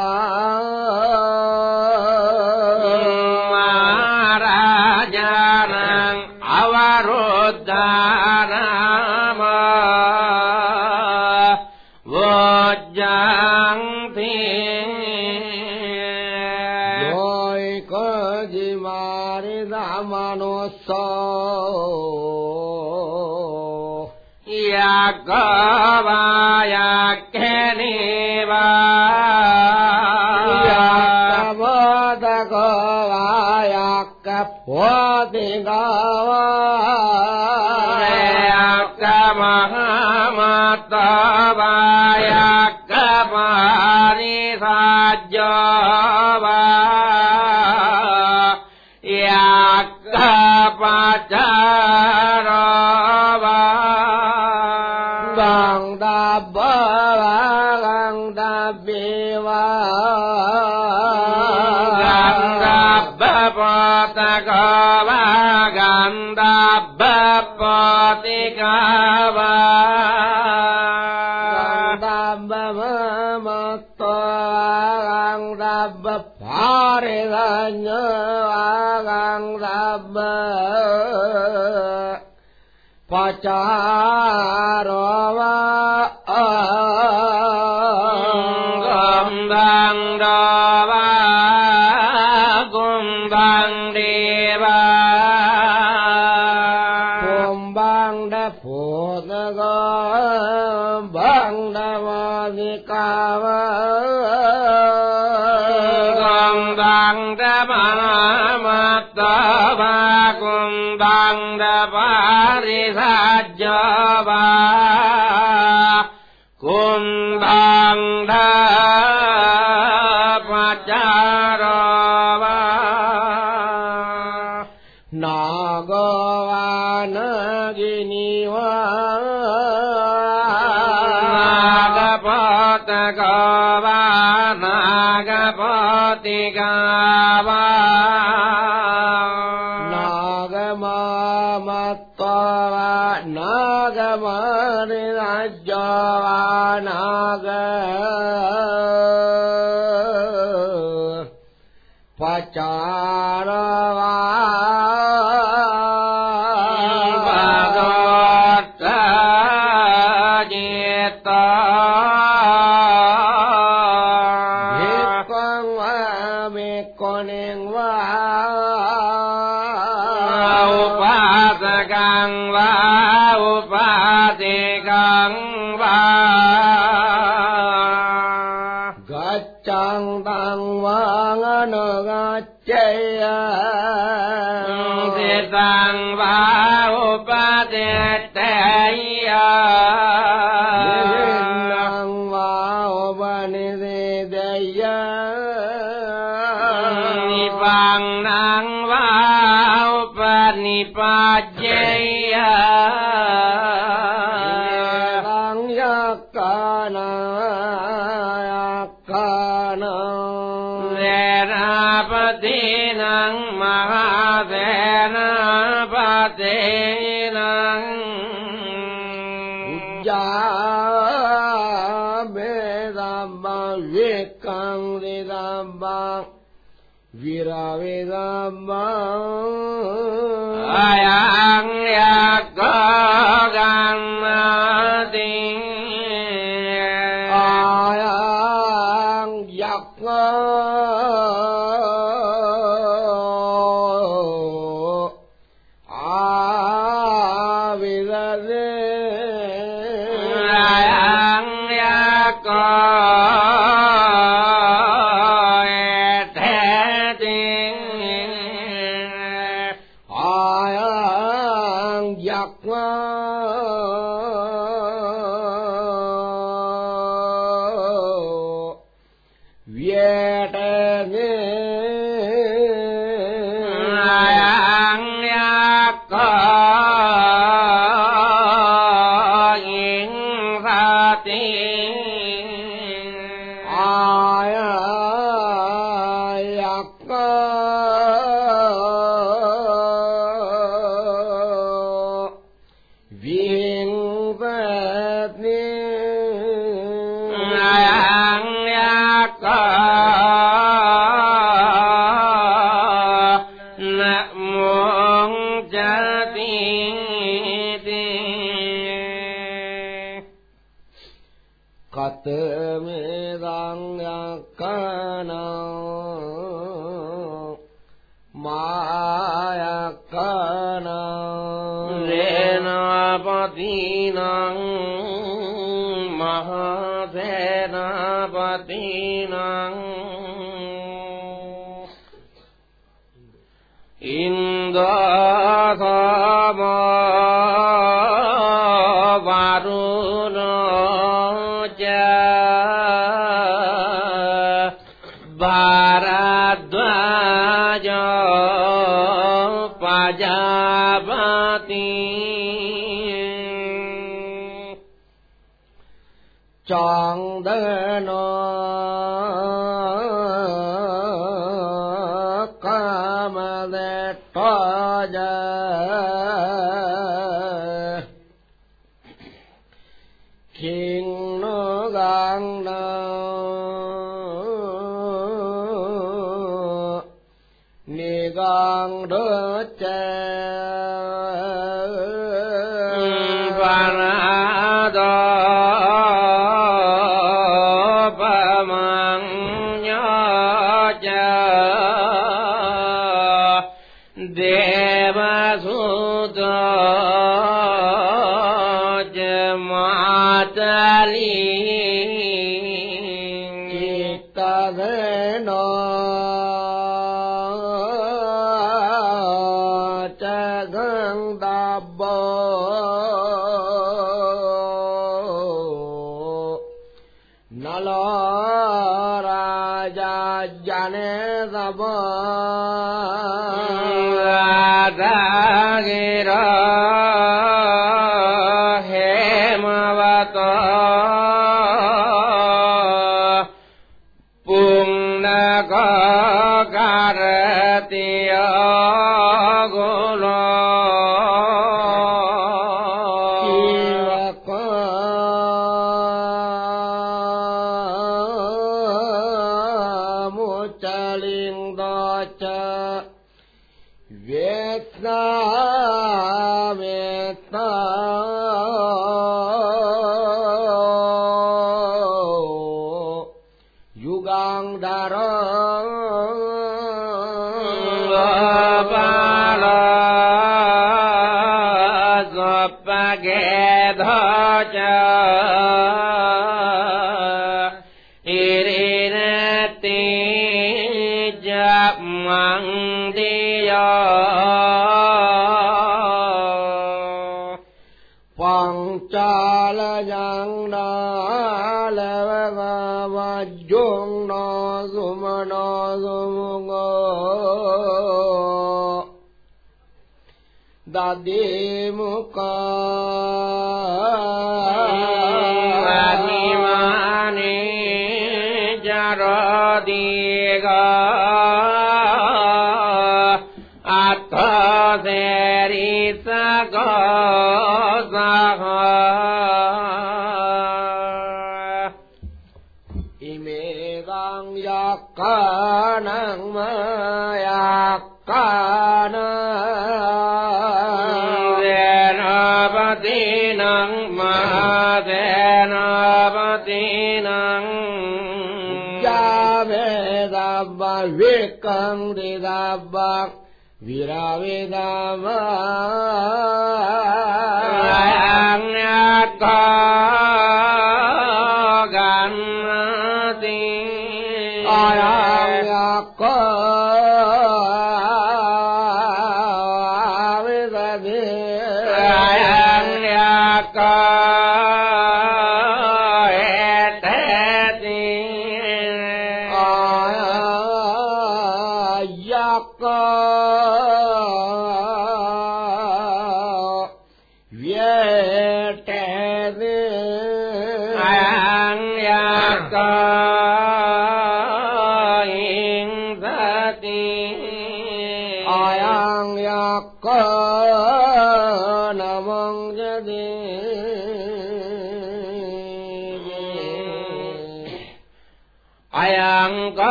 गवाेवा वद गोया को दि ตโกวะกันดับบบปติกาวาดับบมมตตวังดับบภาริกัญญวังดับบปจารวะกัมดังดา कुम्बाङ्गम् बाध प जनगा नगिनी वा नागपतगवा नागपति नाग। पचाणा bang yang ya वेदाब्बा वीरा वेदाबाता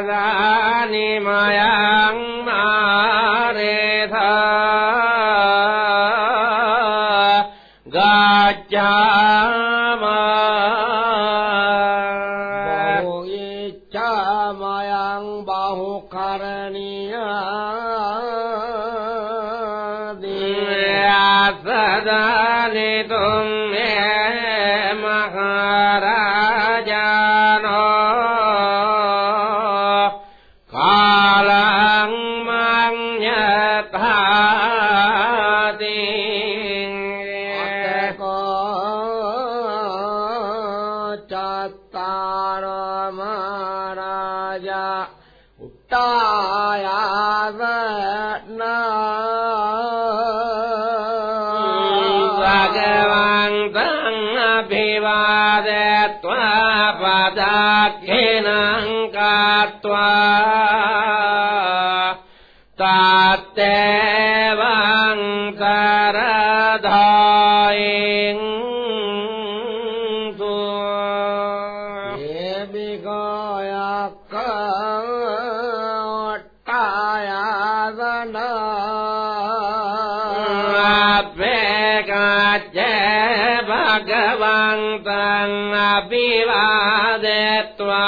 අන්දචදානි මයං उत्तायाव भगवान् या पदाख्य। विवादत्वा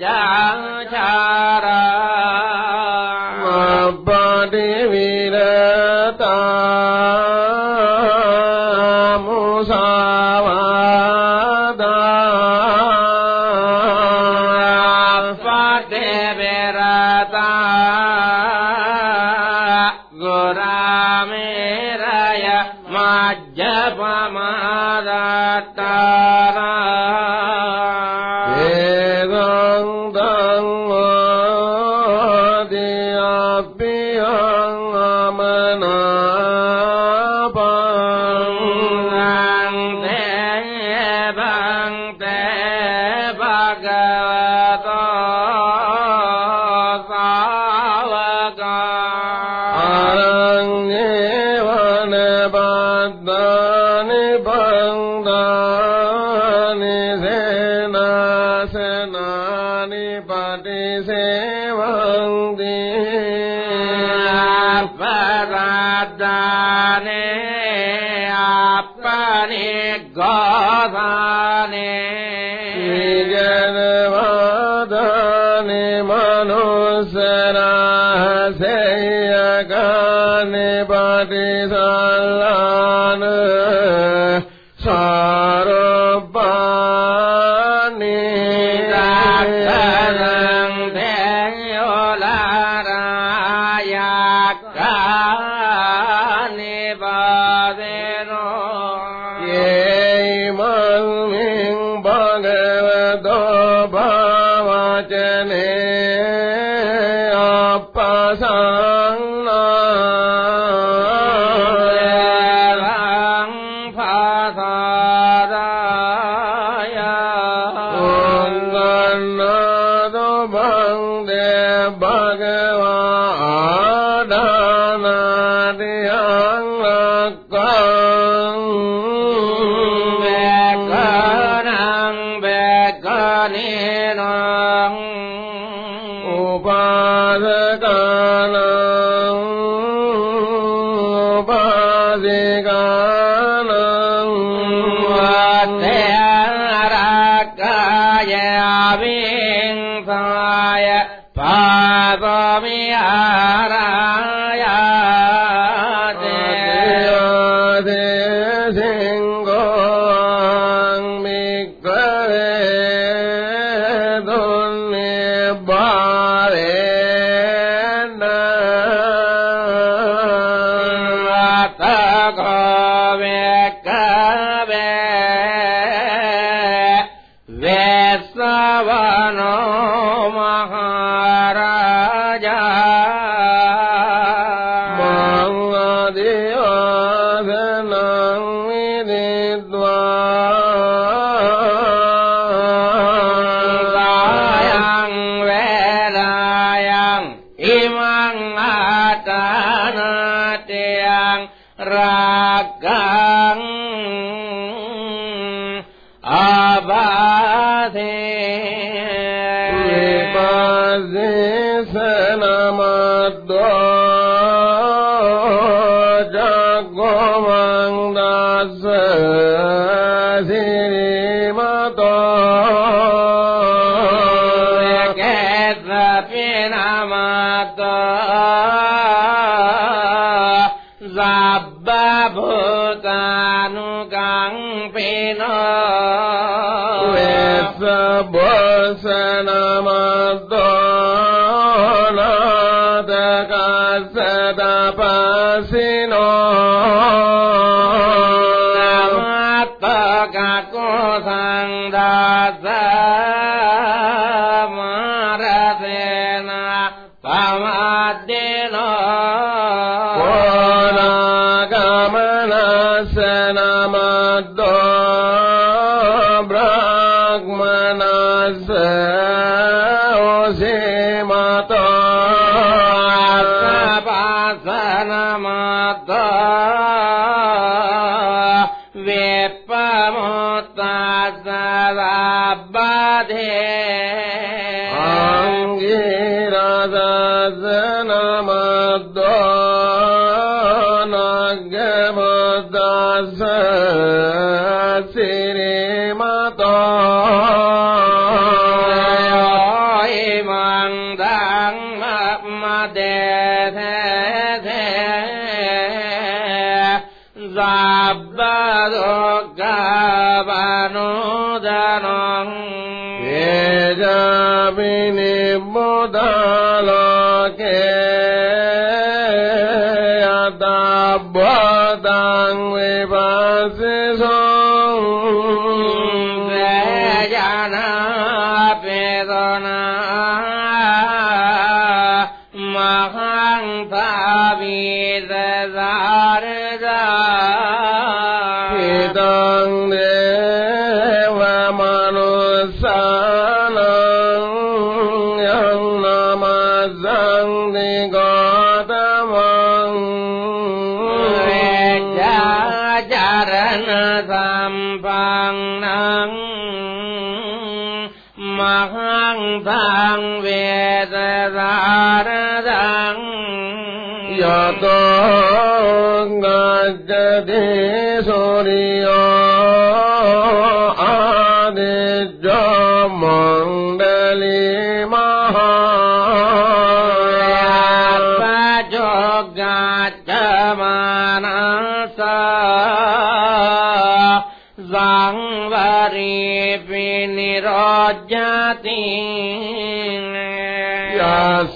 دعا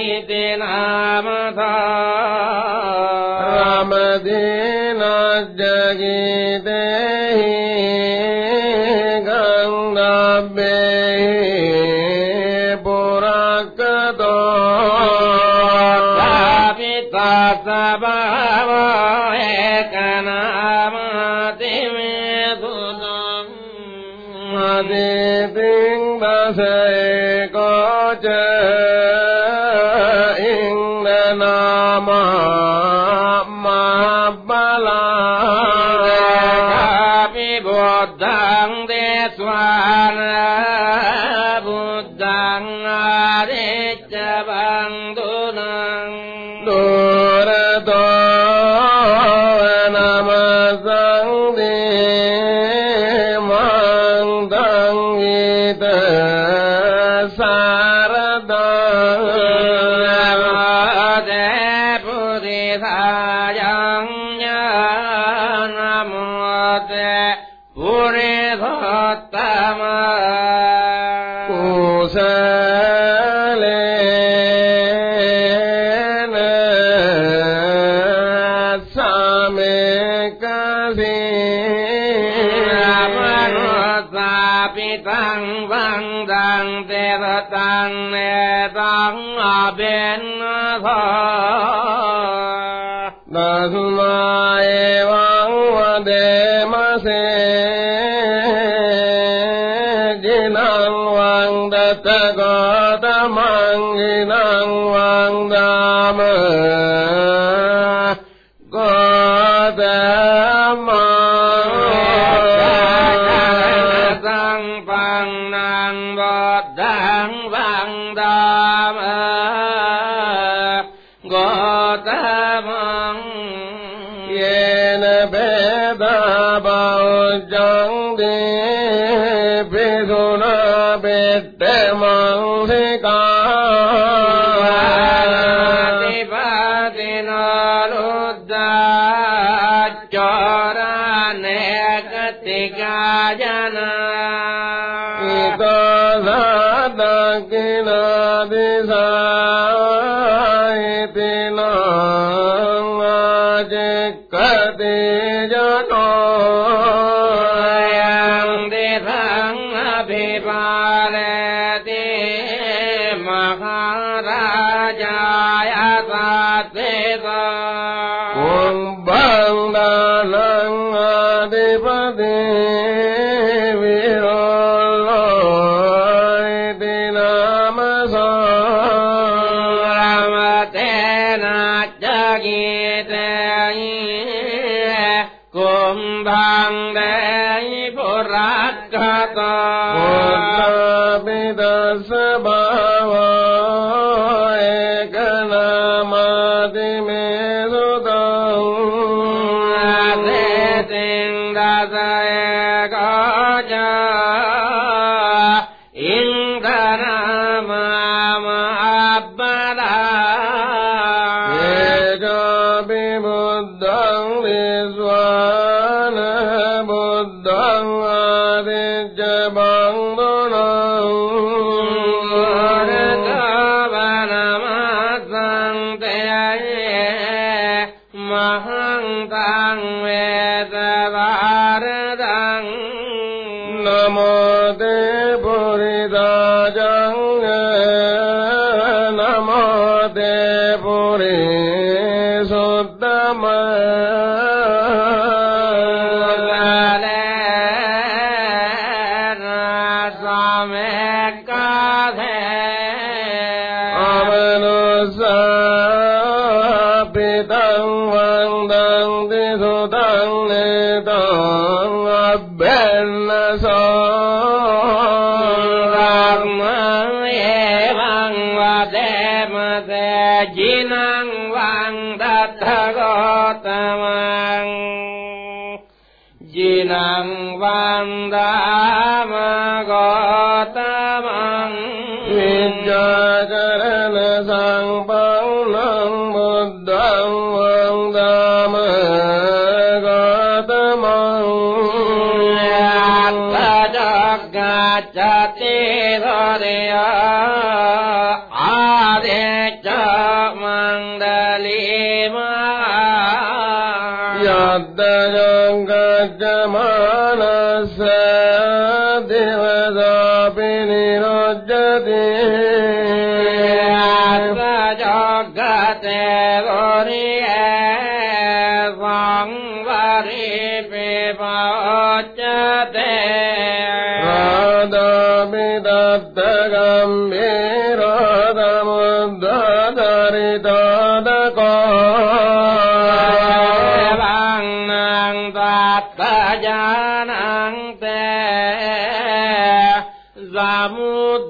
දතරටයි නාමතා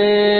ver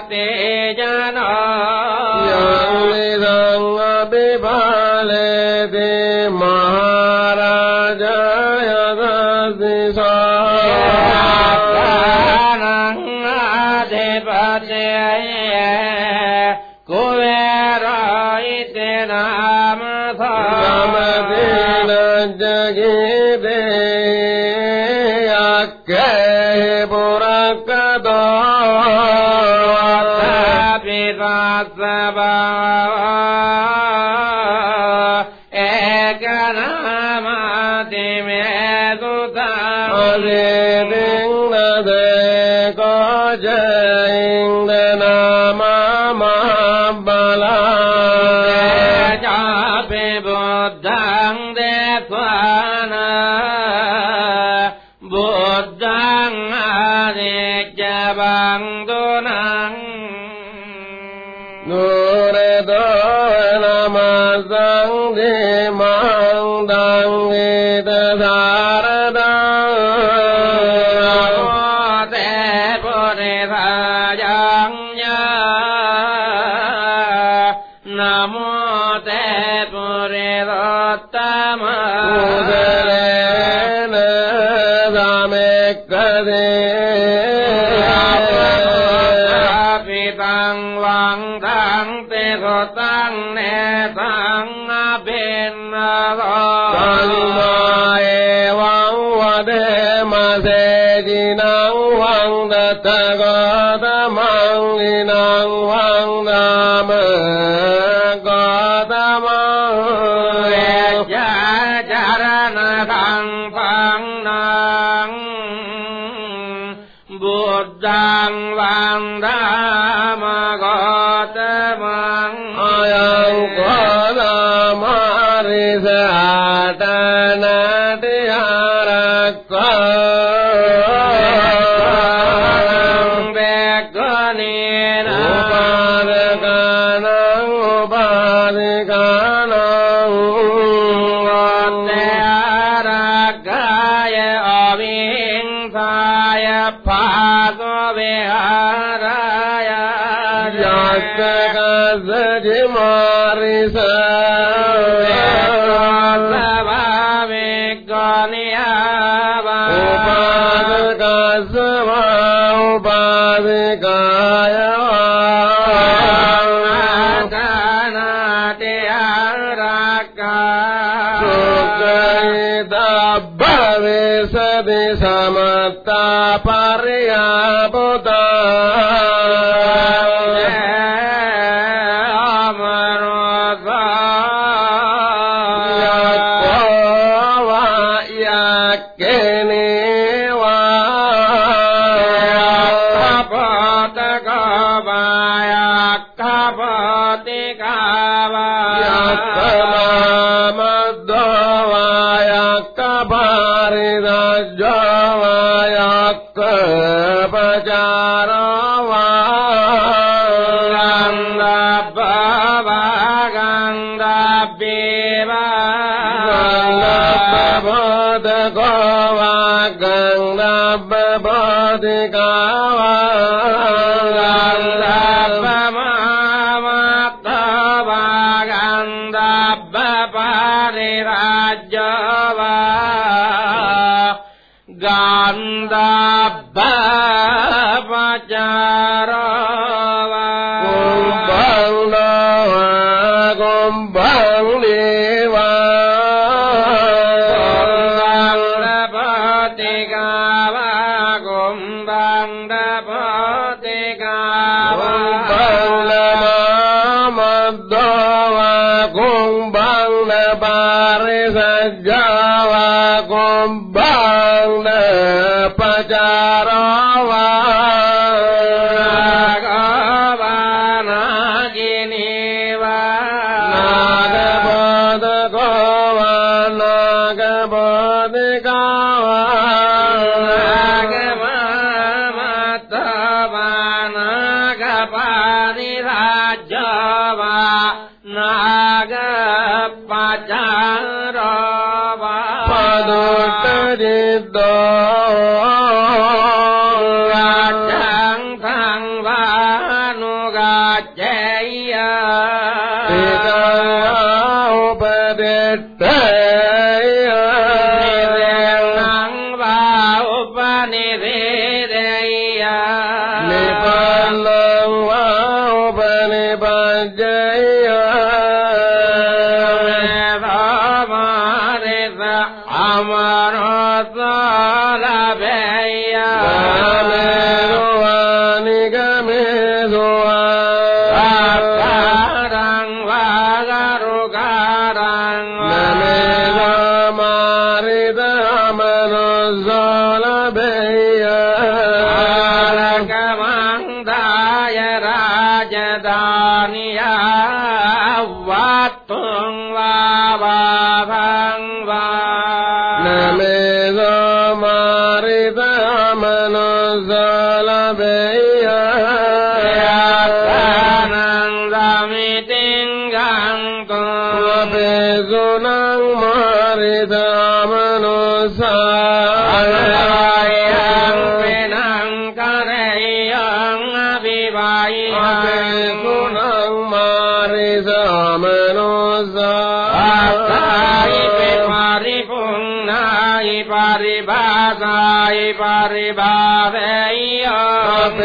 पेज ಸದಾ Samba!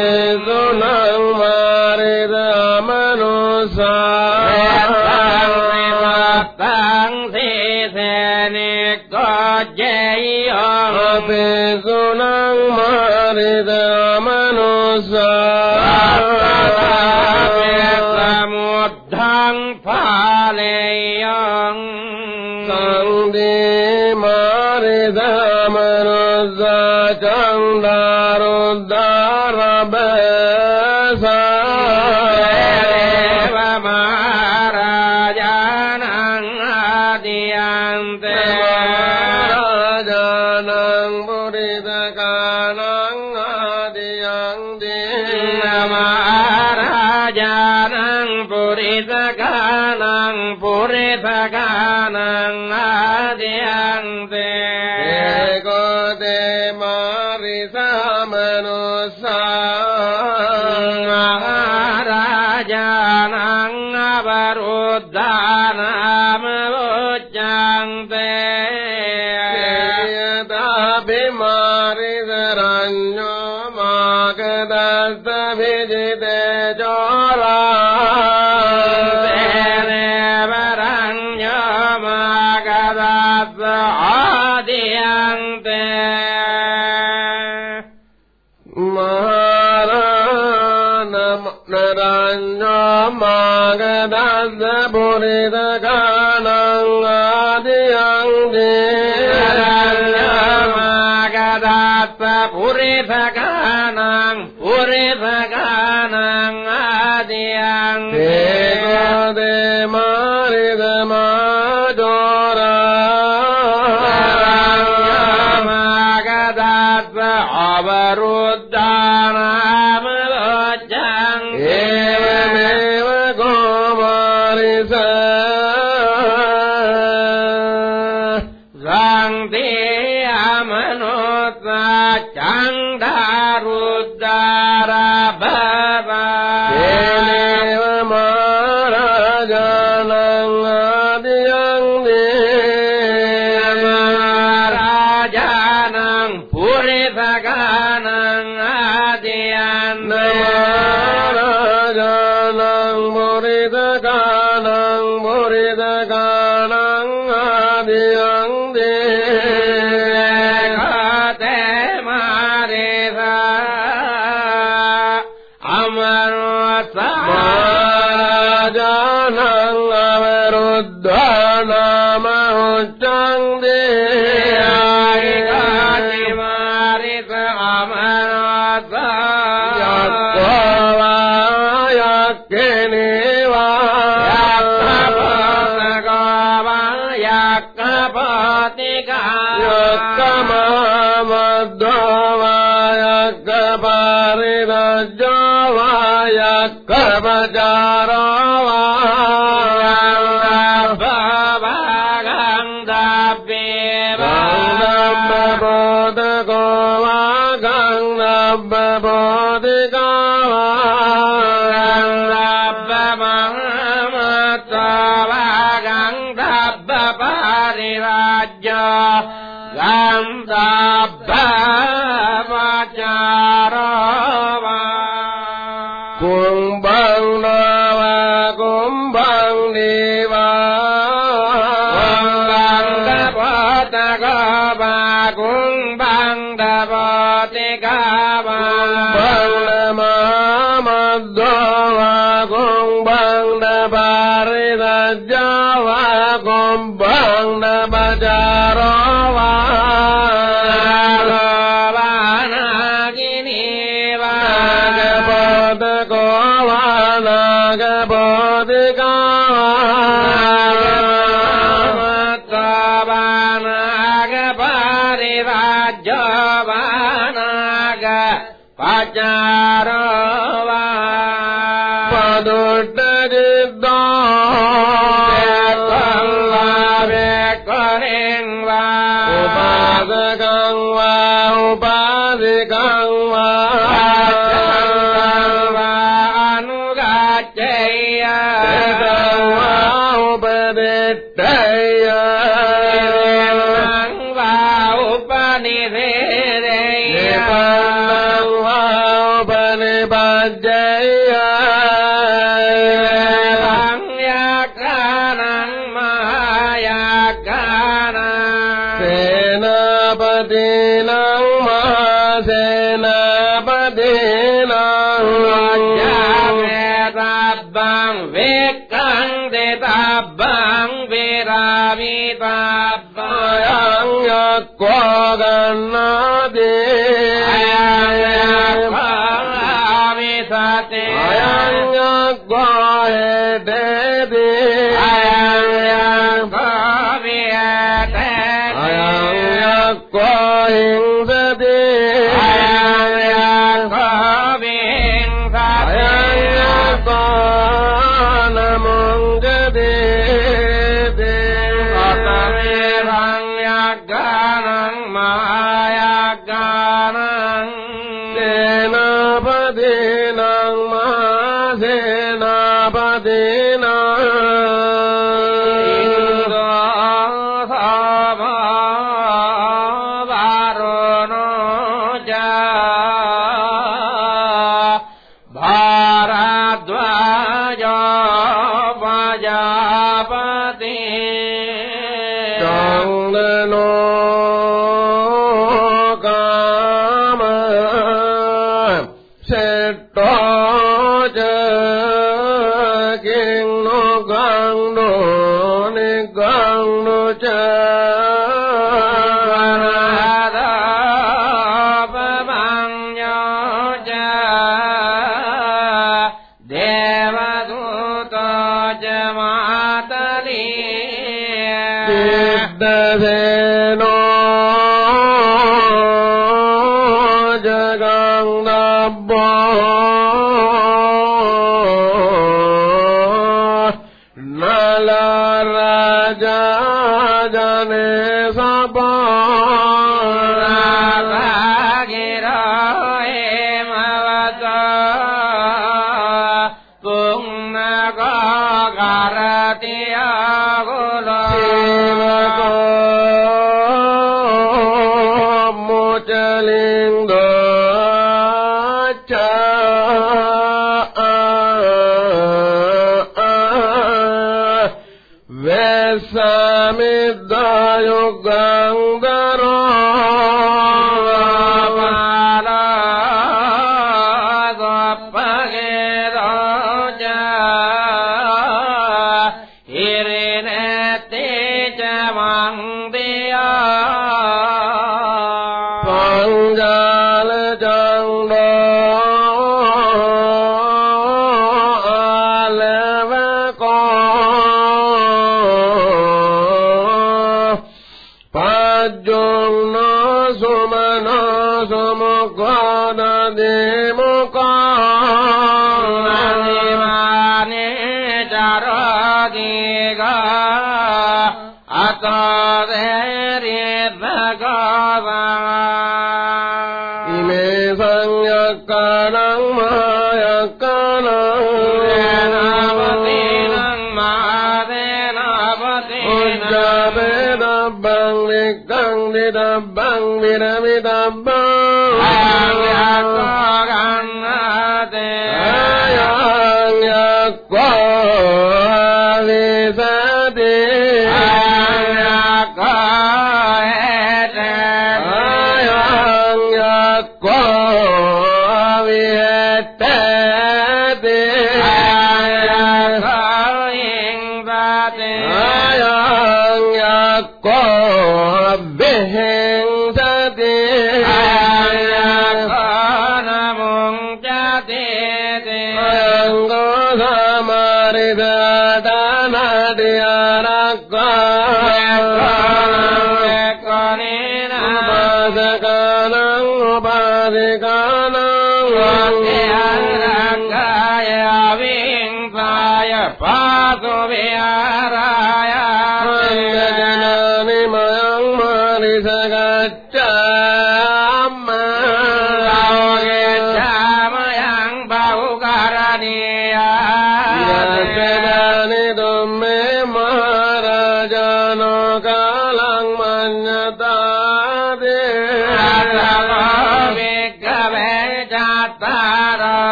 إذا ओरे भगानाम् ओरे भगान ตังวิรมิตังบังยักกังอาเตยังยักโกวิสติยักโกเอเตยังยักโกวิเตติ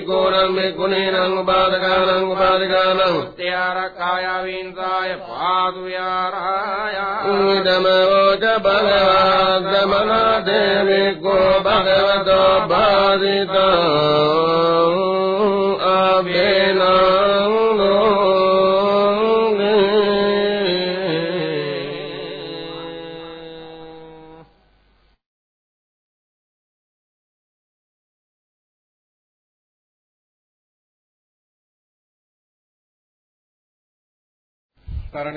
गोरम् मे गुणेनाङ्गुपादकानाङ्गुपादकानामुत्यारकायावीन्द्राय पादुयारायादमवोच भगवादमना देवे गो भगवतो बाधिता। आव्येना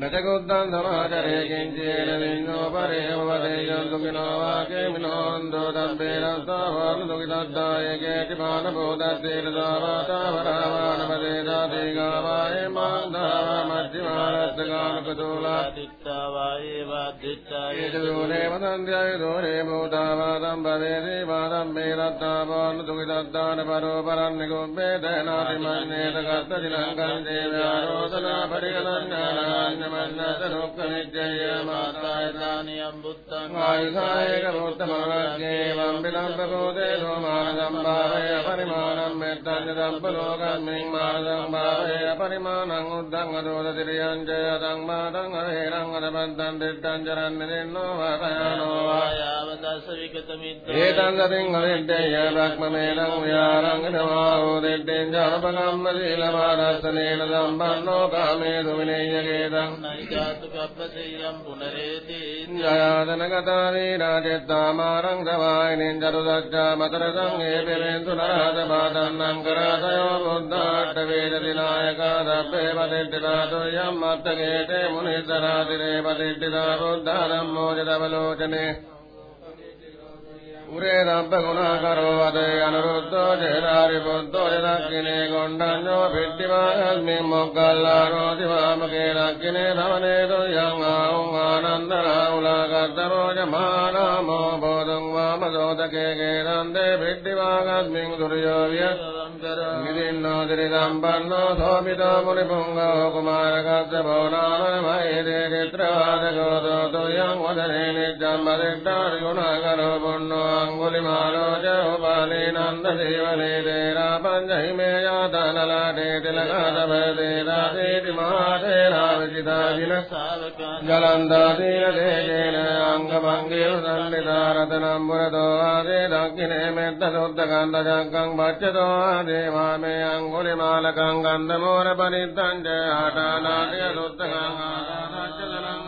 न च गज गोदन्तचरे किञ्चि लिङ्गोपरेन्दुदम्बे रसाुगि ददाय गेतिपानबोदेव गाने वदन्द्यविदुरे मोदावदम्बदे वादम्बे दत्तवत्तान परोपरन्नि गो वेदयनादिमन्ये कर्त जलङ्कं देव्यारोदना परिगल न समग्रतनुक्तनित्यय मातायतानियम्बुत्तमायुधायकमुत्तमवर्गेवं विलम्बभूते सोमानं भावय परिमाणं मेत्तजदम्बलोकर्मिं मादं भावय परिमाणम् उद्धङ्गदोदतिर्यञ्जयदं मादं हेरङ्गदबद्धं गताीराजेदामारङ्गवायिनीन्ददर्जामतरसङ्गेऽपि मेन्दुनराजपादन्नम् करादयो मुद्धाट्यवेदतिनायकादभ्ये परिष्टिरा तुम् अधेते गुरे अनुरुद्धो जयदारिबुद्धो यदग्निने दक्षिने गुण्ड नो भिड्डि वा दुर्यङ्गानन्दराहुलाकर्तरोजमानामो बोधं दि वाम के लक्किने नमने दुर्यं आनन्द रामुलोजमा रामोदुं वाम दोदके गेदं दे भिड्डि ङ्गुलिमालोचपालीनान्दजीवनेतेरा पञ्चहिमेयादनलाटे तिलकादभदेरादेति महादेराविजिताजिलसावका जलन्दादीरदेजेन अङ्गभङ्गीरुदण्डितारतनं पुरतो आदेदग्निने मेद्धशुद्धगन्धजङ्गं भक्षतो आदेवा मे अङ्गुलिमालकं गन्धमोरपरिद्धं च हटानादिशुद्धगङ्गाचलनं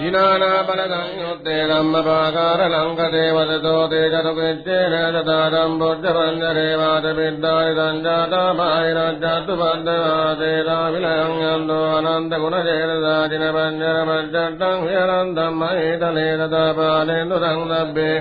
दिनानाबलगं युद्धे ब्रह्म දිරිගම්බන්නෝ සෝමිතෝ මුනි පුංගෝ කුමාරකස්ස බෝනාමන මහේදේ චිත්‍රවාදකෝ දෝතුයං වදනේ නිජ්ජම් බදිට්ඨාරි ගුණාකරෝ පුන්නෝ අංගුලිමාලෝ ජෝපාලේ නන්ද දේවලේ දේරා පංජහිමේ යාතනලාටේ තිලකාදපදේ රාදේති මහාතේරා විචිතාදින ජලන්දාදීන දේජේන අංගමංගේ උදන්නිතා රතනම් පුරතෝ ආදේ දක්ඛිනේ මෙත්ත සුද්ධ කන්ද ජක්කං පච්චතෝ ආදේ මාමේ අංගුලිමාලකං ගන්ධමෝර පනිත්තං ච ආටානාටය සුද්ධ කං ආදානච්චලනං ආදී දේතාපාකාර සම්නිතා දිනානා බලගං යොත්තේ ධම්ම පාකාර ලංකතේ වදතෝ තේ චතුකෙච්චේන දතාරම් බුද්ධ වන්දරේ වාද පිද්දාය සංජාතා මායි රජ්ජත්තු බන්ධවාදේ රාවිලයන් යන්දෝ අනන්ත ගුණ ජේරදාජින පඤ්ඤර මජ්ජට්ටං විහරන් ධම්මේ තලේ දතා පාලේන්දු සංදබ්බේ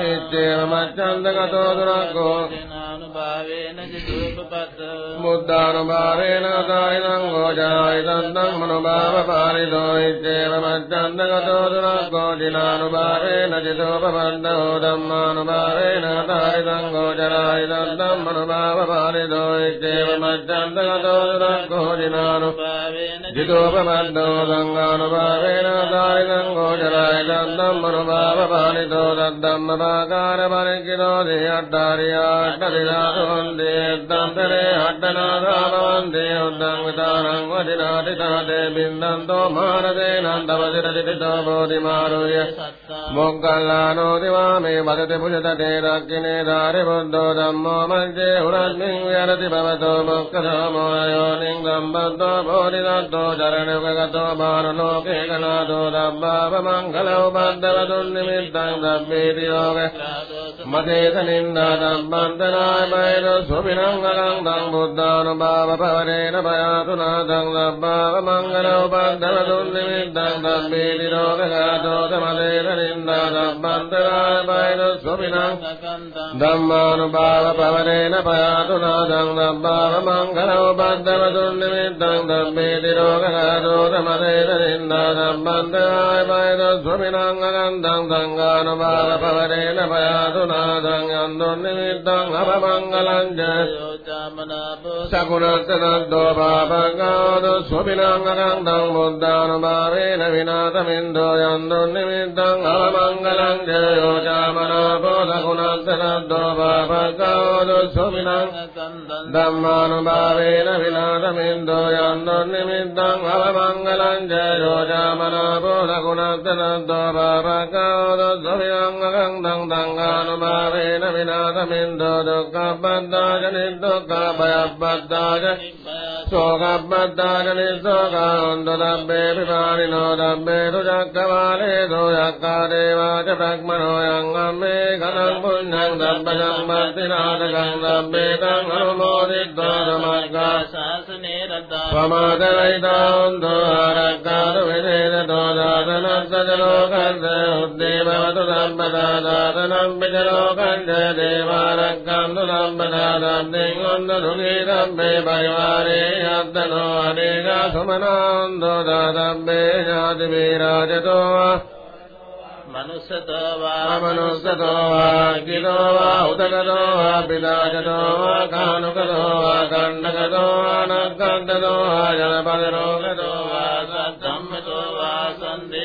ඒච්චේව මච්ඡන්දගතෝ දුරක්කෝ නානුභාවේන ජිතුපපත්ත බුද්ධානුභාවේන කායිනං ගෝජායි තන්තං මනෝභාව පාරිදෝ ඉච්ඡේව මච්ඡන්දගතෝ දුරක්කෝ දිනානුභාවේන ජිතෝපපන්තෝ ධම්මානුභාවේන කායිනං ගෝජායි තන්තං මනෝභාව පාරිදෝ ඉච්ඡේව මච්ඡන්දගතෝ දුරක්කෝ දිනානුභාවේන ජිතෝපපන්තෝ සංඝානුභාවේන කායිනං मोग्गल्लानुवामे वदति भुजत ते रक्षिने दारि बुद्धो दम् मो मञ्जे पुरस्मिन् व्यरति भवतो मुक्कमोदयो निन्दं बद्धो भोरिनाो चरणुगतो बानुलोके गणादो दब्बाप मङ्गलौ बद्धव दुर्निमिदं दम् वेदिरोग मदेध निन्दादनाय मय सुमिरङ्गलं दं बुद्धानुभाव भवने न भया तु नादं दब्बाप मङ्गलौ बाद्धव दुर्निमिद्दं दम्बे लोग दोसमलैरीन्दवभदराय वैरु सुमिनाङ्गं मानुभाव पवरेण पयाधुना दङ्गमङ्गलव दुर्निमित्तम् वेदिरोगरा दोदमदैरीन्द्र दं मन्दराय वैदु सुमिनाङ्ग गन्धं गङ्गानुभाव पवरेण पयाधुना गङ्गं दुर्निमित्तवमङ्गलं जय शकुलनन्दो बाब गानु स्वपिनाङ्गा दुर्निमित्तव मङ्गलं जयो जामनो बोध गुणस्य न द्वो बाब कालो सुविनाङ्गेन विनादमिन्दो यं दुर्निमित्तव मङ्गलं जयजा मनो बोध गुणस्य न द्वो बाब कादोङ्ग गङ्गानुभावेन विनादमिन्दो दुर्गा भद्वाज निग भाजनि शोगभद्राजनि सोगान् दुर्भे दो या का देवाच भग्मनो याङ्गं मेघनं पुम्बिनाथ गङ्गे गङ्गासु ने दा मदवै दान्दोरादनादो गन्धेवादुरम्ब दादनम्ब जलो गञ्जय देवानगान् दुरम्ब दां देङ्गीरम्बे पैवारे अन्तनो हरे मनुष्यतो वा मनुस्गतो वा गिरो वा उतगतो वा बिलाजतो वा गानुकरो वा गण्डगतो न गण्डदो वा जनपदरोगतो वा सद्गम्यतो वा सन्धि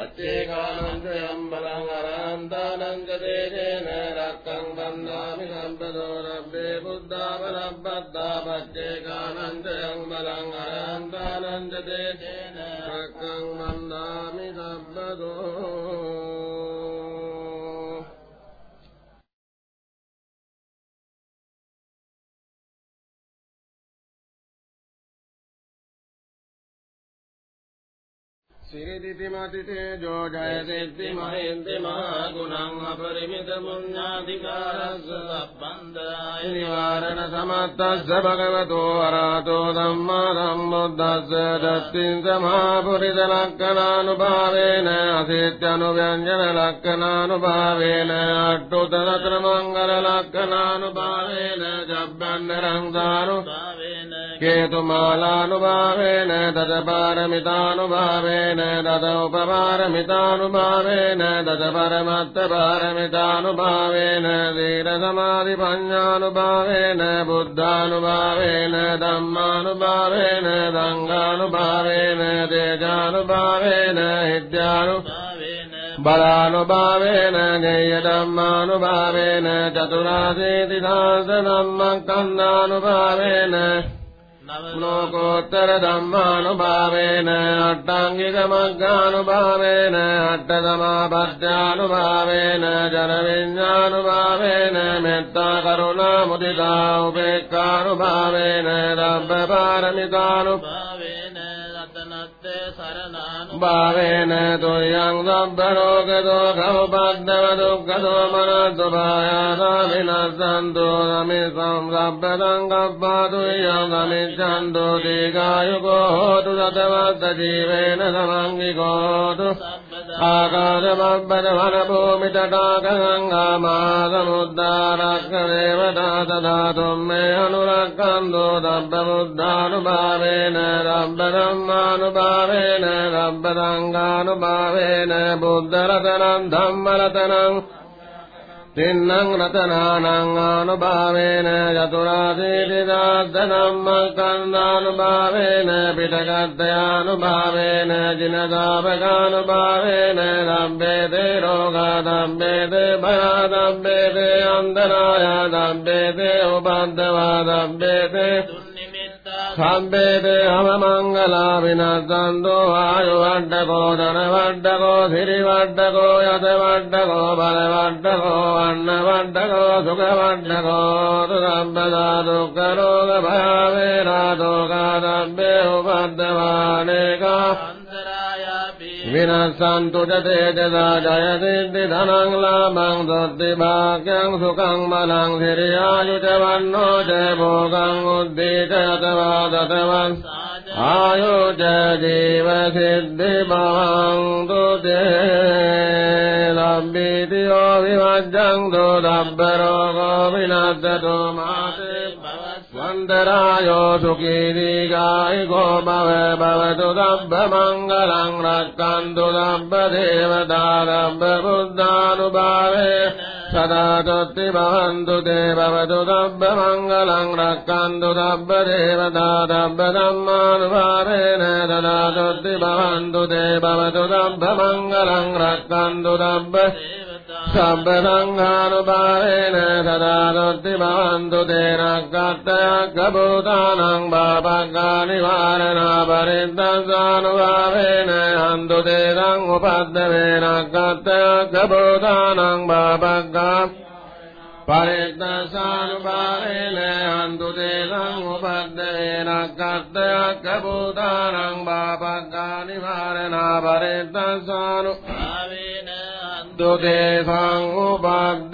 अत्ये गानन्द अं बलङ्गानन्दे न रक्कं नन्दामि नन्दरो बुद्धावे गानन्द अं बलङ्गानन्दे न रकं नामि नवदो सिरिदिति मतिते जो जयसिद्धि महेन्ति महागुणम् अपरिमितपुण्याधिकारस्य निवारणसमर्थस्य भगवतो अरातो धम्मा सम्बुद्धस्य दत्तिम् समापुरितलक्षणानुभावेन असीत्यनुव्यञ्जनलक्षणानुभावेन अट्टुतदत्र मङ्गललक्षणानुभावेन जब्बन्नरङ्गानुभावेन केतुमालानुभावेन तदपारमितानुभावेन दद उपपारमितानुभावेन दद परमत्तपारमितानुभावेन धीरसमाधिपञ्जानुभावेन बुद्धानुभावेन धम्मानुभावेन दङ्गानुभावेन तेजानुभावेन हिद्यानु बलानुभावेन ज्ञेयधम्मानुभावेन चतुराशीति सहस्रधम्मकन्दानुभावेन लोकोत्तरदम्मानुभावेन अट्टाङ्गिगमर्गानुभावेन अट्टदमाभद्यानुभावेन जरविञ्यानुभावेन मेत्ता करुणामुदिता उपेक्षानुभावेन रव्यपारमितानुभावेन भावेन तु गो गौब्रव दुग्गदो मरभया रामिन सन्दो रमि संबा दुर्यं रमि चन्दु दीर्घायुगो दु रतवदीवेन नवाङ्गिकोतु ब्बलमनभूमितटागङ्गामादमुदारक्रमेव दातदातु मे अनुरक्कन्दोद्रबुद्धानुभावेन रवध्रह्मानुभावेन रवराङ्गानुभावेन बुद्धरतनम् धर्मरतनम् तिन्नतनानाङ्गानुभावेन यतुरादिनादनाम्मकन्नानुभावेन पीठगादयानुभावेन जिनदावगानुभावेन राम् वेदे रोगादाम् वेदे भयानाम् वेदे अन्दनाया नाम् वेदेव बान्धवादाम् शब्देहमङ्गलाविन दन्तु वायुवर्डगो दरवर्ड्डरोधिरिवर्डगगो यदवो बलवड्डरो अण्णवर्डरो दुघवड्डरोगरोग भावेरा दोगाभ्यो वर्धवाणे गा विनः सन्तु च ते जायसिद्धि धनङ् लाभम् दुर्दिभाक्यङ् सुखम् बलां श्रिरी आयुजवर्णो च भोगम् उद्दीचयतव दतवन् आयुजीवसिद्धिभाङ् यो विमज्जं दुदभ्यरोगो विन दतो मासे සිරියායුච වන්නෝ ච භෝගං උද්දීත යතවා දතවං ආයුච ජීව සිද්ධි භවං දුතේ ලම්බීතියෝ විවජ්ජං දෝදබ්බ රෝගෝ විනද්දතෝ මාතේ වන්දරායෝ සුඛී දීගායිකෝ භව භවතු දබ්බ මංගලං රක්칸තු දබ්බ දේවතා දබ්බ බුද්ධානුභාවේ සදා තොත්ති භවන්තු තේ භවතු දබ්බ මංගලං රක්칸තු දබ්බ දේවතා දබ්බ ධම්මානුභාවේන සදා තොත්ති භවන්තු තේ භවතු දබ්බ මංගලං රක්칸තු දබ්බ සබ්බ සංඝානුභාවේන සදානොත්ති භවන්තු තේනක්කත්තයක්ක භූතානං බාපග්ගා නිවාරණා පරිද්දස්සානුභාවේන හන්තු තේරං උපද්දවේනක්කත්තයක්ක භූතානං බාපග්ගා පරිද්දස්සානුභාවේන හන්තු තේරං උපද්දවේනක්කත්තයක්ක භූතානං බාපග්ගා නිවාරණා පරිද්දස්සානුභාවේන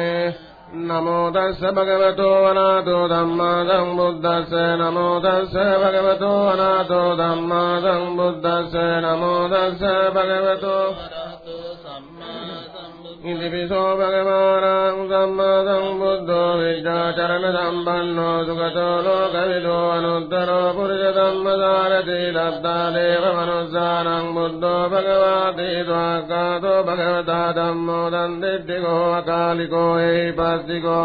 දුතේ සංඋපද්දවේ නමෝ තස්ස භගවතෝ වනාතෝ ධම්මා සම්බුද්දස්ස නමෝ තස්ස භගවතෝ වනාතෝ ධම්මා සම්බුද්දස්ස නමෝ තස්ස භගවතෝ ඉදිපිසෝ භගවානං සම්මා सो भगवानाम् सम्मदम् बुद्धो विद्याचरणसम्बन्नो दुगतो लोकविदोऽनुत्तरो पुरुषदम्मसारती लब्दादेवमनुसारम् बुद्धो भगवती द्वाकातो भगवता दम् मोदम् दिद्धि गो अकालिको हैपतिको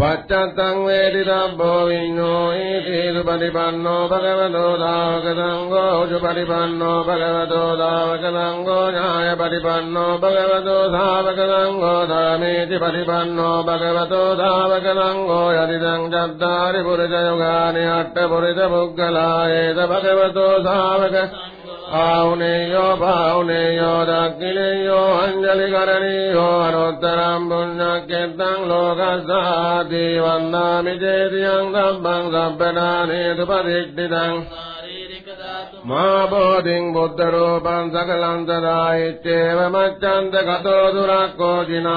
पच्च तम् वेदित भोविङ्गोपरिपन्नो भगवतो धावकलङ्गोजुपरिपन्नो भगवतो धावकलङ्गो जायपरिपन्नो भगवतो धावकलङ्गोधरमेति परिपन्नो भगवतो धावकलङ्गो हरिदम् जब्दारिपुरितयुगानि अट्टपुरितभुग्गलायत भगवतो धावक ौनेयो पावनेयोिनेयो अञ्जलिकरणीयोनुत्तरम् भुञ्जकीर्दलोकसा देवन्नामिजेरि अङ्गम् भङ्गभ्येदुपधिष्ठिताङ्क मा बोधिङ् बुद्धरूपम् सकलन्तरायित्येवमच्छन्त गतो दुराकोजिना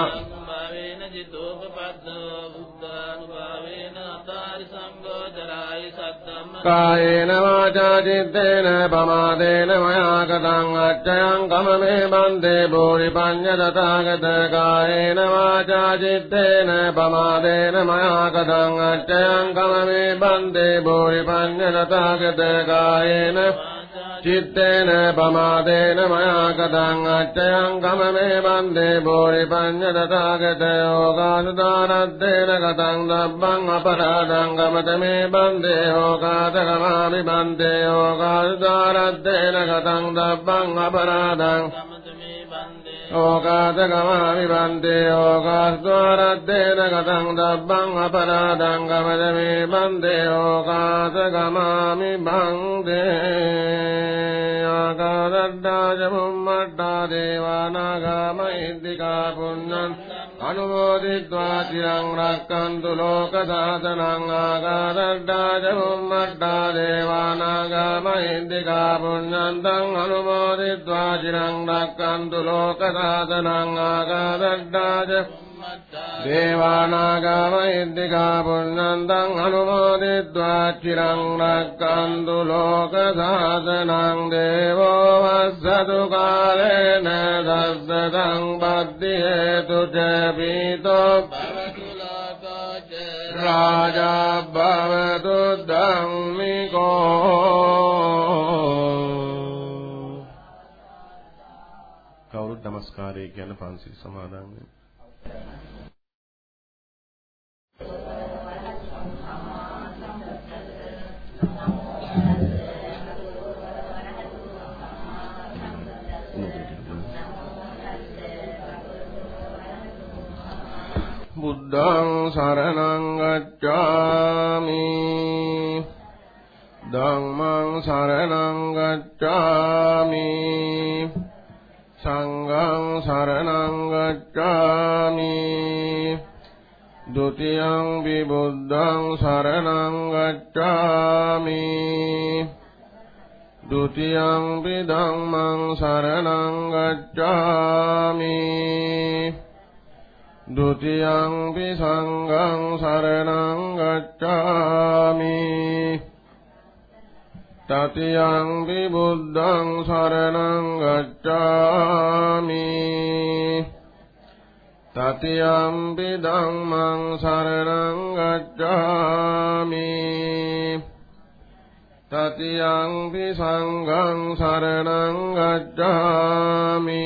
කායේන වාචා චිත්තේන පමාදේන මයා කතං අච්ඡයං කමමේ බන්දේ බෝරි පඤ්ඤ තථාගත කායේන වාචා චිත්තේන පමාදේන මයා කතං අච්ඡයං කමමේ බන්දේ බෝරි පඤ්ඤ තථාගත කායේන චිත්තේන පමාදේන මයා කතං අච්ඡයං කමමේ බන්දේ බෝරි පඤ්ඤ තථාගත යෝගානුදානද්දේන කතං දබ්බං අපරාධං ගමත මේ योगाचगमामि वन्दे योगाद्वारध्येन गतङ्गपरादङ्गमजमे वन्दे योगाच गमामि वन्दे योगा लड्डा जभुं ड्डा देवानागमैद्रिका पुण्यन् अनुमोदि द्वाजिरङ्गक्कन्दु लोकदा तनङ्गाग रडा जभुं ड्डा देवानागमैन्द्रिका पुण्यन् तङ्गनुमोदि देवानागमयद्दिकापुर्णन्दनुमोदित्वा चिरङ्गुलोकसाधनाङ्गेवो वसतुकालेन सदम् बध्येतु च पीतो राजा भवतु दङ्को নমස්කාරය කියන පන්සිල් සමාදන් වෙන්න බුද්ධං සරණං ගච්ඡාමි. ධම්මං සරණං ගච්ඡාමි. සංඝං සරණං ගච්ඡාමි ဒုတိယံ පි බුද්ධං සරණං ගච්ඡාමි ဒုတိယံ පි ධම්මං සරණං ගච්ඡාමි ဒုတိယံ පි සංඝං සරණං ගච්ඡාමි තතියං බුද්ධං සරණං ගච්ඡාමි තතියං ධම්මං සරණං ගච්ඡාමි තතියං සංඝං සරණං ගච්ඡාමි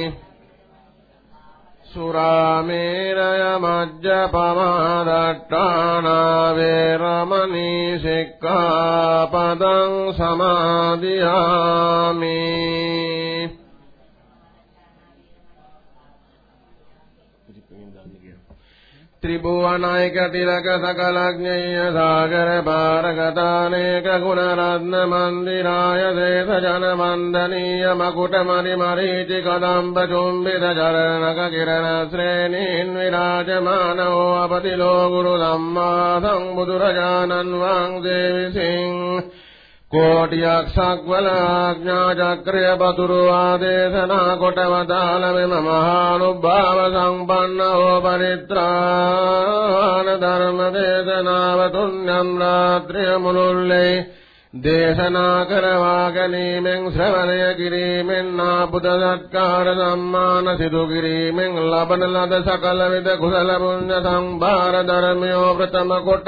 सुरामेरयमज्जपमादट्टाणा विरमनीषिकापदं समादयामि। ත්‍රිභුවනයික තිලක සකලඥය සාගර පාරගතානේක ගුණරත්න මන්දිරාය දේශ ජන වන්දනීය මකුට මරි මරීචි කදම්බ චුම්බිත චරණක කිරණ ශ්‍රේණීන් විරාජමානෝ අපතිලෝ ගුරු ධම්මා සංබුදුරජාණන් වහන්සේ විසින් කෝටියක් සක්වල ආඥා චක්‍රය පතුරු ආදේශනා කොට වදාළ මෙම මහානුභාව සම්පන්න හෝ පරිත්‍රාණ ධර්ම දේශනාව තුන්යම් රාත්‍රිය මුළුල්ලේ දේශනා කරවා ගැනීමෙන් ශ්‍රවණය කිරීමෙන් නාපුද සත්කාර සම්මාන සිදු කිරීමෙන් ලබන ලද සකල විද කුසල පුණ්‍ය සම්භාර ධර්මයෝ ප්‍රථම කොට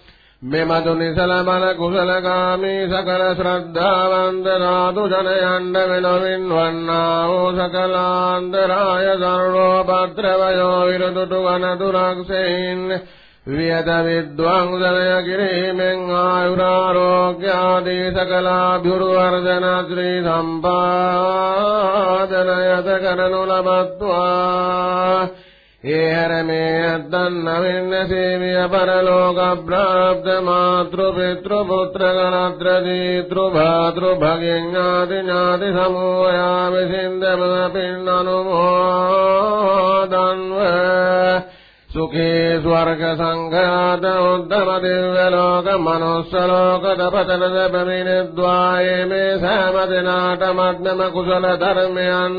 मे मधु निसलबलकुशलकामी सकल श्रद्धावन्तरादु जनयण्डविनो विन्वन्नाव सकलान्तराय धरुणो भद्रवयो विरतु वन दुराक्षेन् वियत विद्वाङ्जनय गिरी मेङायुरारोग्यादि सकलाभिुर्वर्जन त्रिदम्पा जनयत करनुलमत्वा රත්නත්‍රයානුභාව බලයද කරන කොටගෙන මෙමතු නිසල බල කුසලගාමී සකල ශ්‍රද්ධාවන්ත සාදු ජනයන්ඩ වෙනවින් වන්නා වූ සකලාන්තරාය සර්වෝපත්‍රවයෝ විරදුටු වනතුරක්සෙයින් වියත විද්වංසනය කිරීමෙන් ආයුරාරෝග්‍යාදී සකලාභ්‍යුරුවර්ධන ශ්‍රී සම්පාදනයත කරනු ලබත්වා ඒහර මේ අද්දන් නවින්න සේවිය පරලෝක ප්‍රාප්ත මාතෘ පිතෘ පුත්‍ර ගණත්‍ර දීතෘ භාතෘ භගෙඥාති ඥාති සමූහයා විසින්දම පින්නනුමෝදන්ව සුඛේ ස්වර්ග සංඝාත උද්දම දිව්‍ය ලෝක මනුස්ස ලෝක දපතන දපමිනෙද්වායේ මේ සෑම දිනාට මද්දම කුසල ධර්මයන්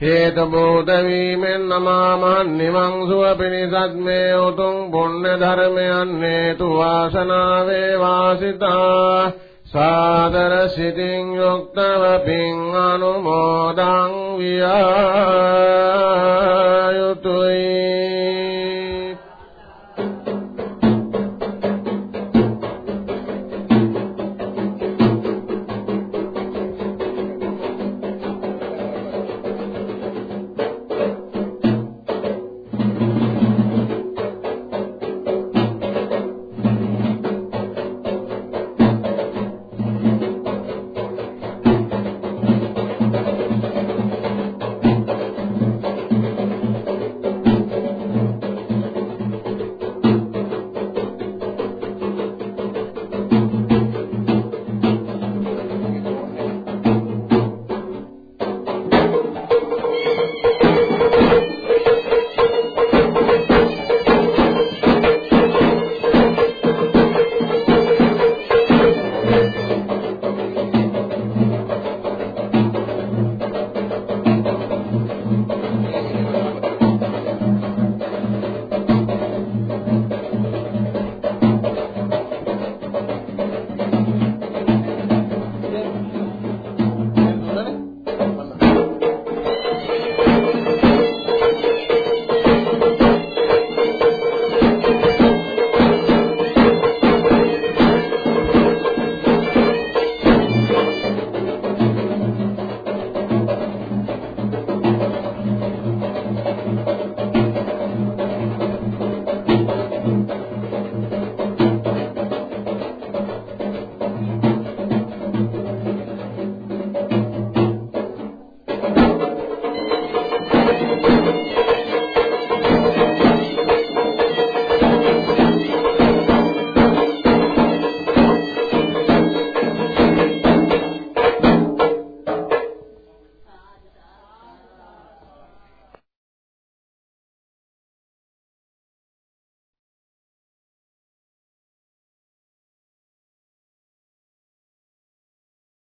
හේත බෝධ වීමෙන් නමාමන් නිවන් සුව පිණිසත් මේ උතුම් පුණ්‍ය ධර්මයන් හේතු වාසනාවේ වාසිතා. සාදර සිතින් යුක්තව පින් අනුමෝදන් විය යුතුය.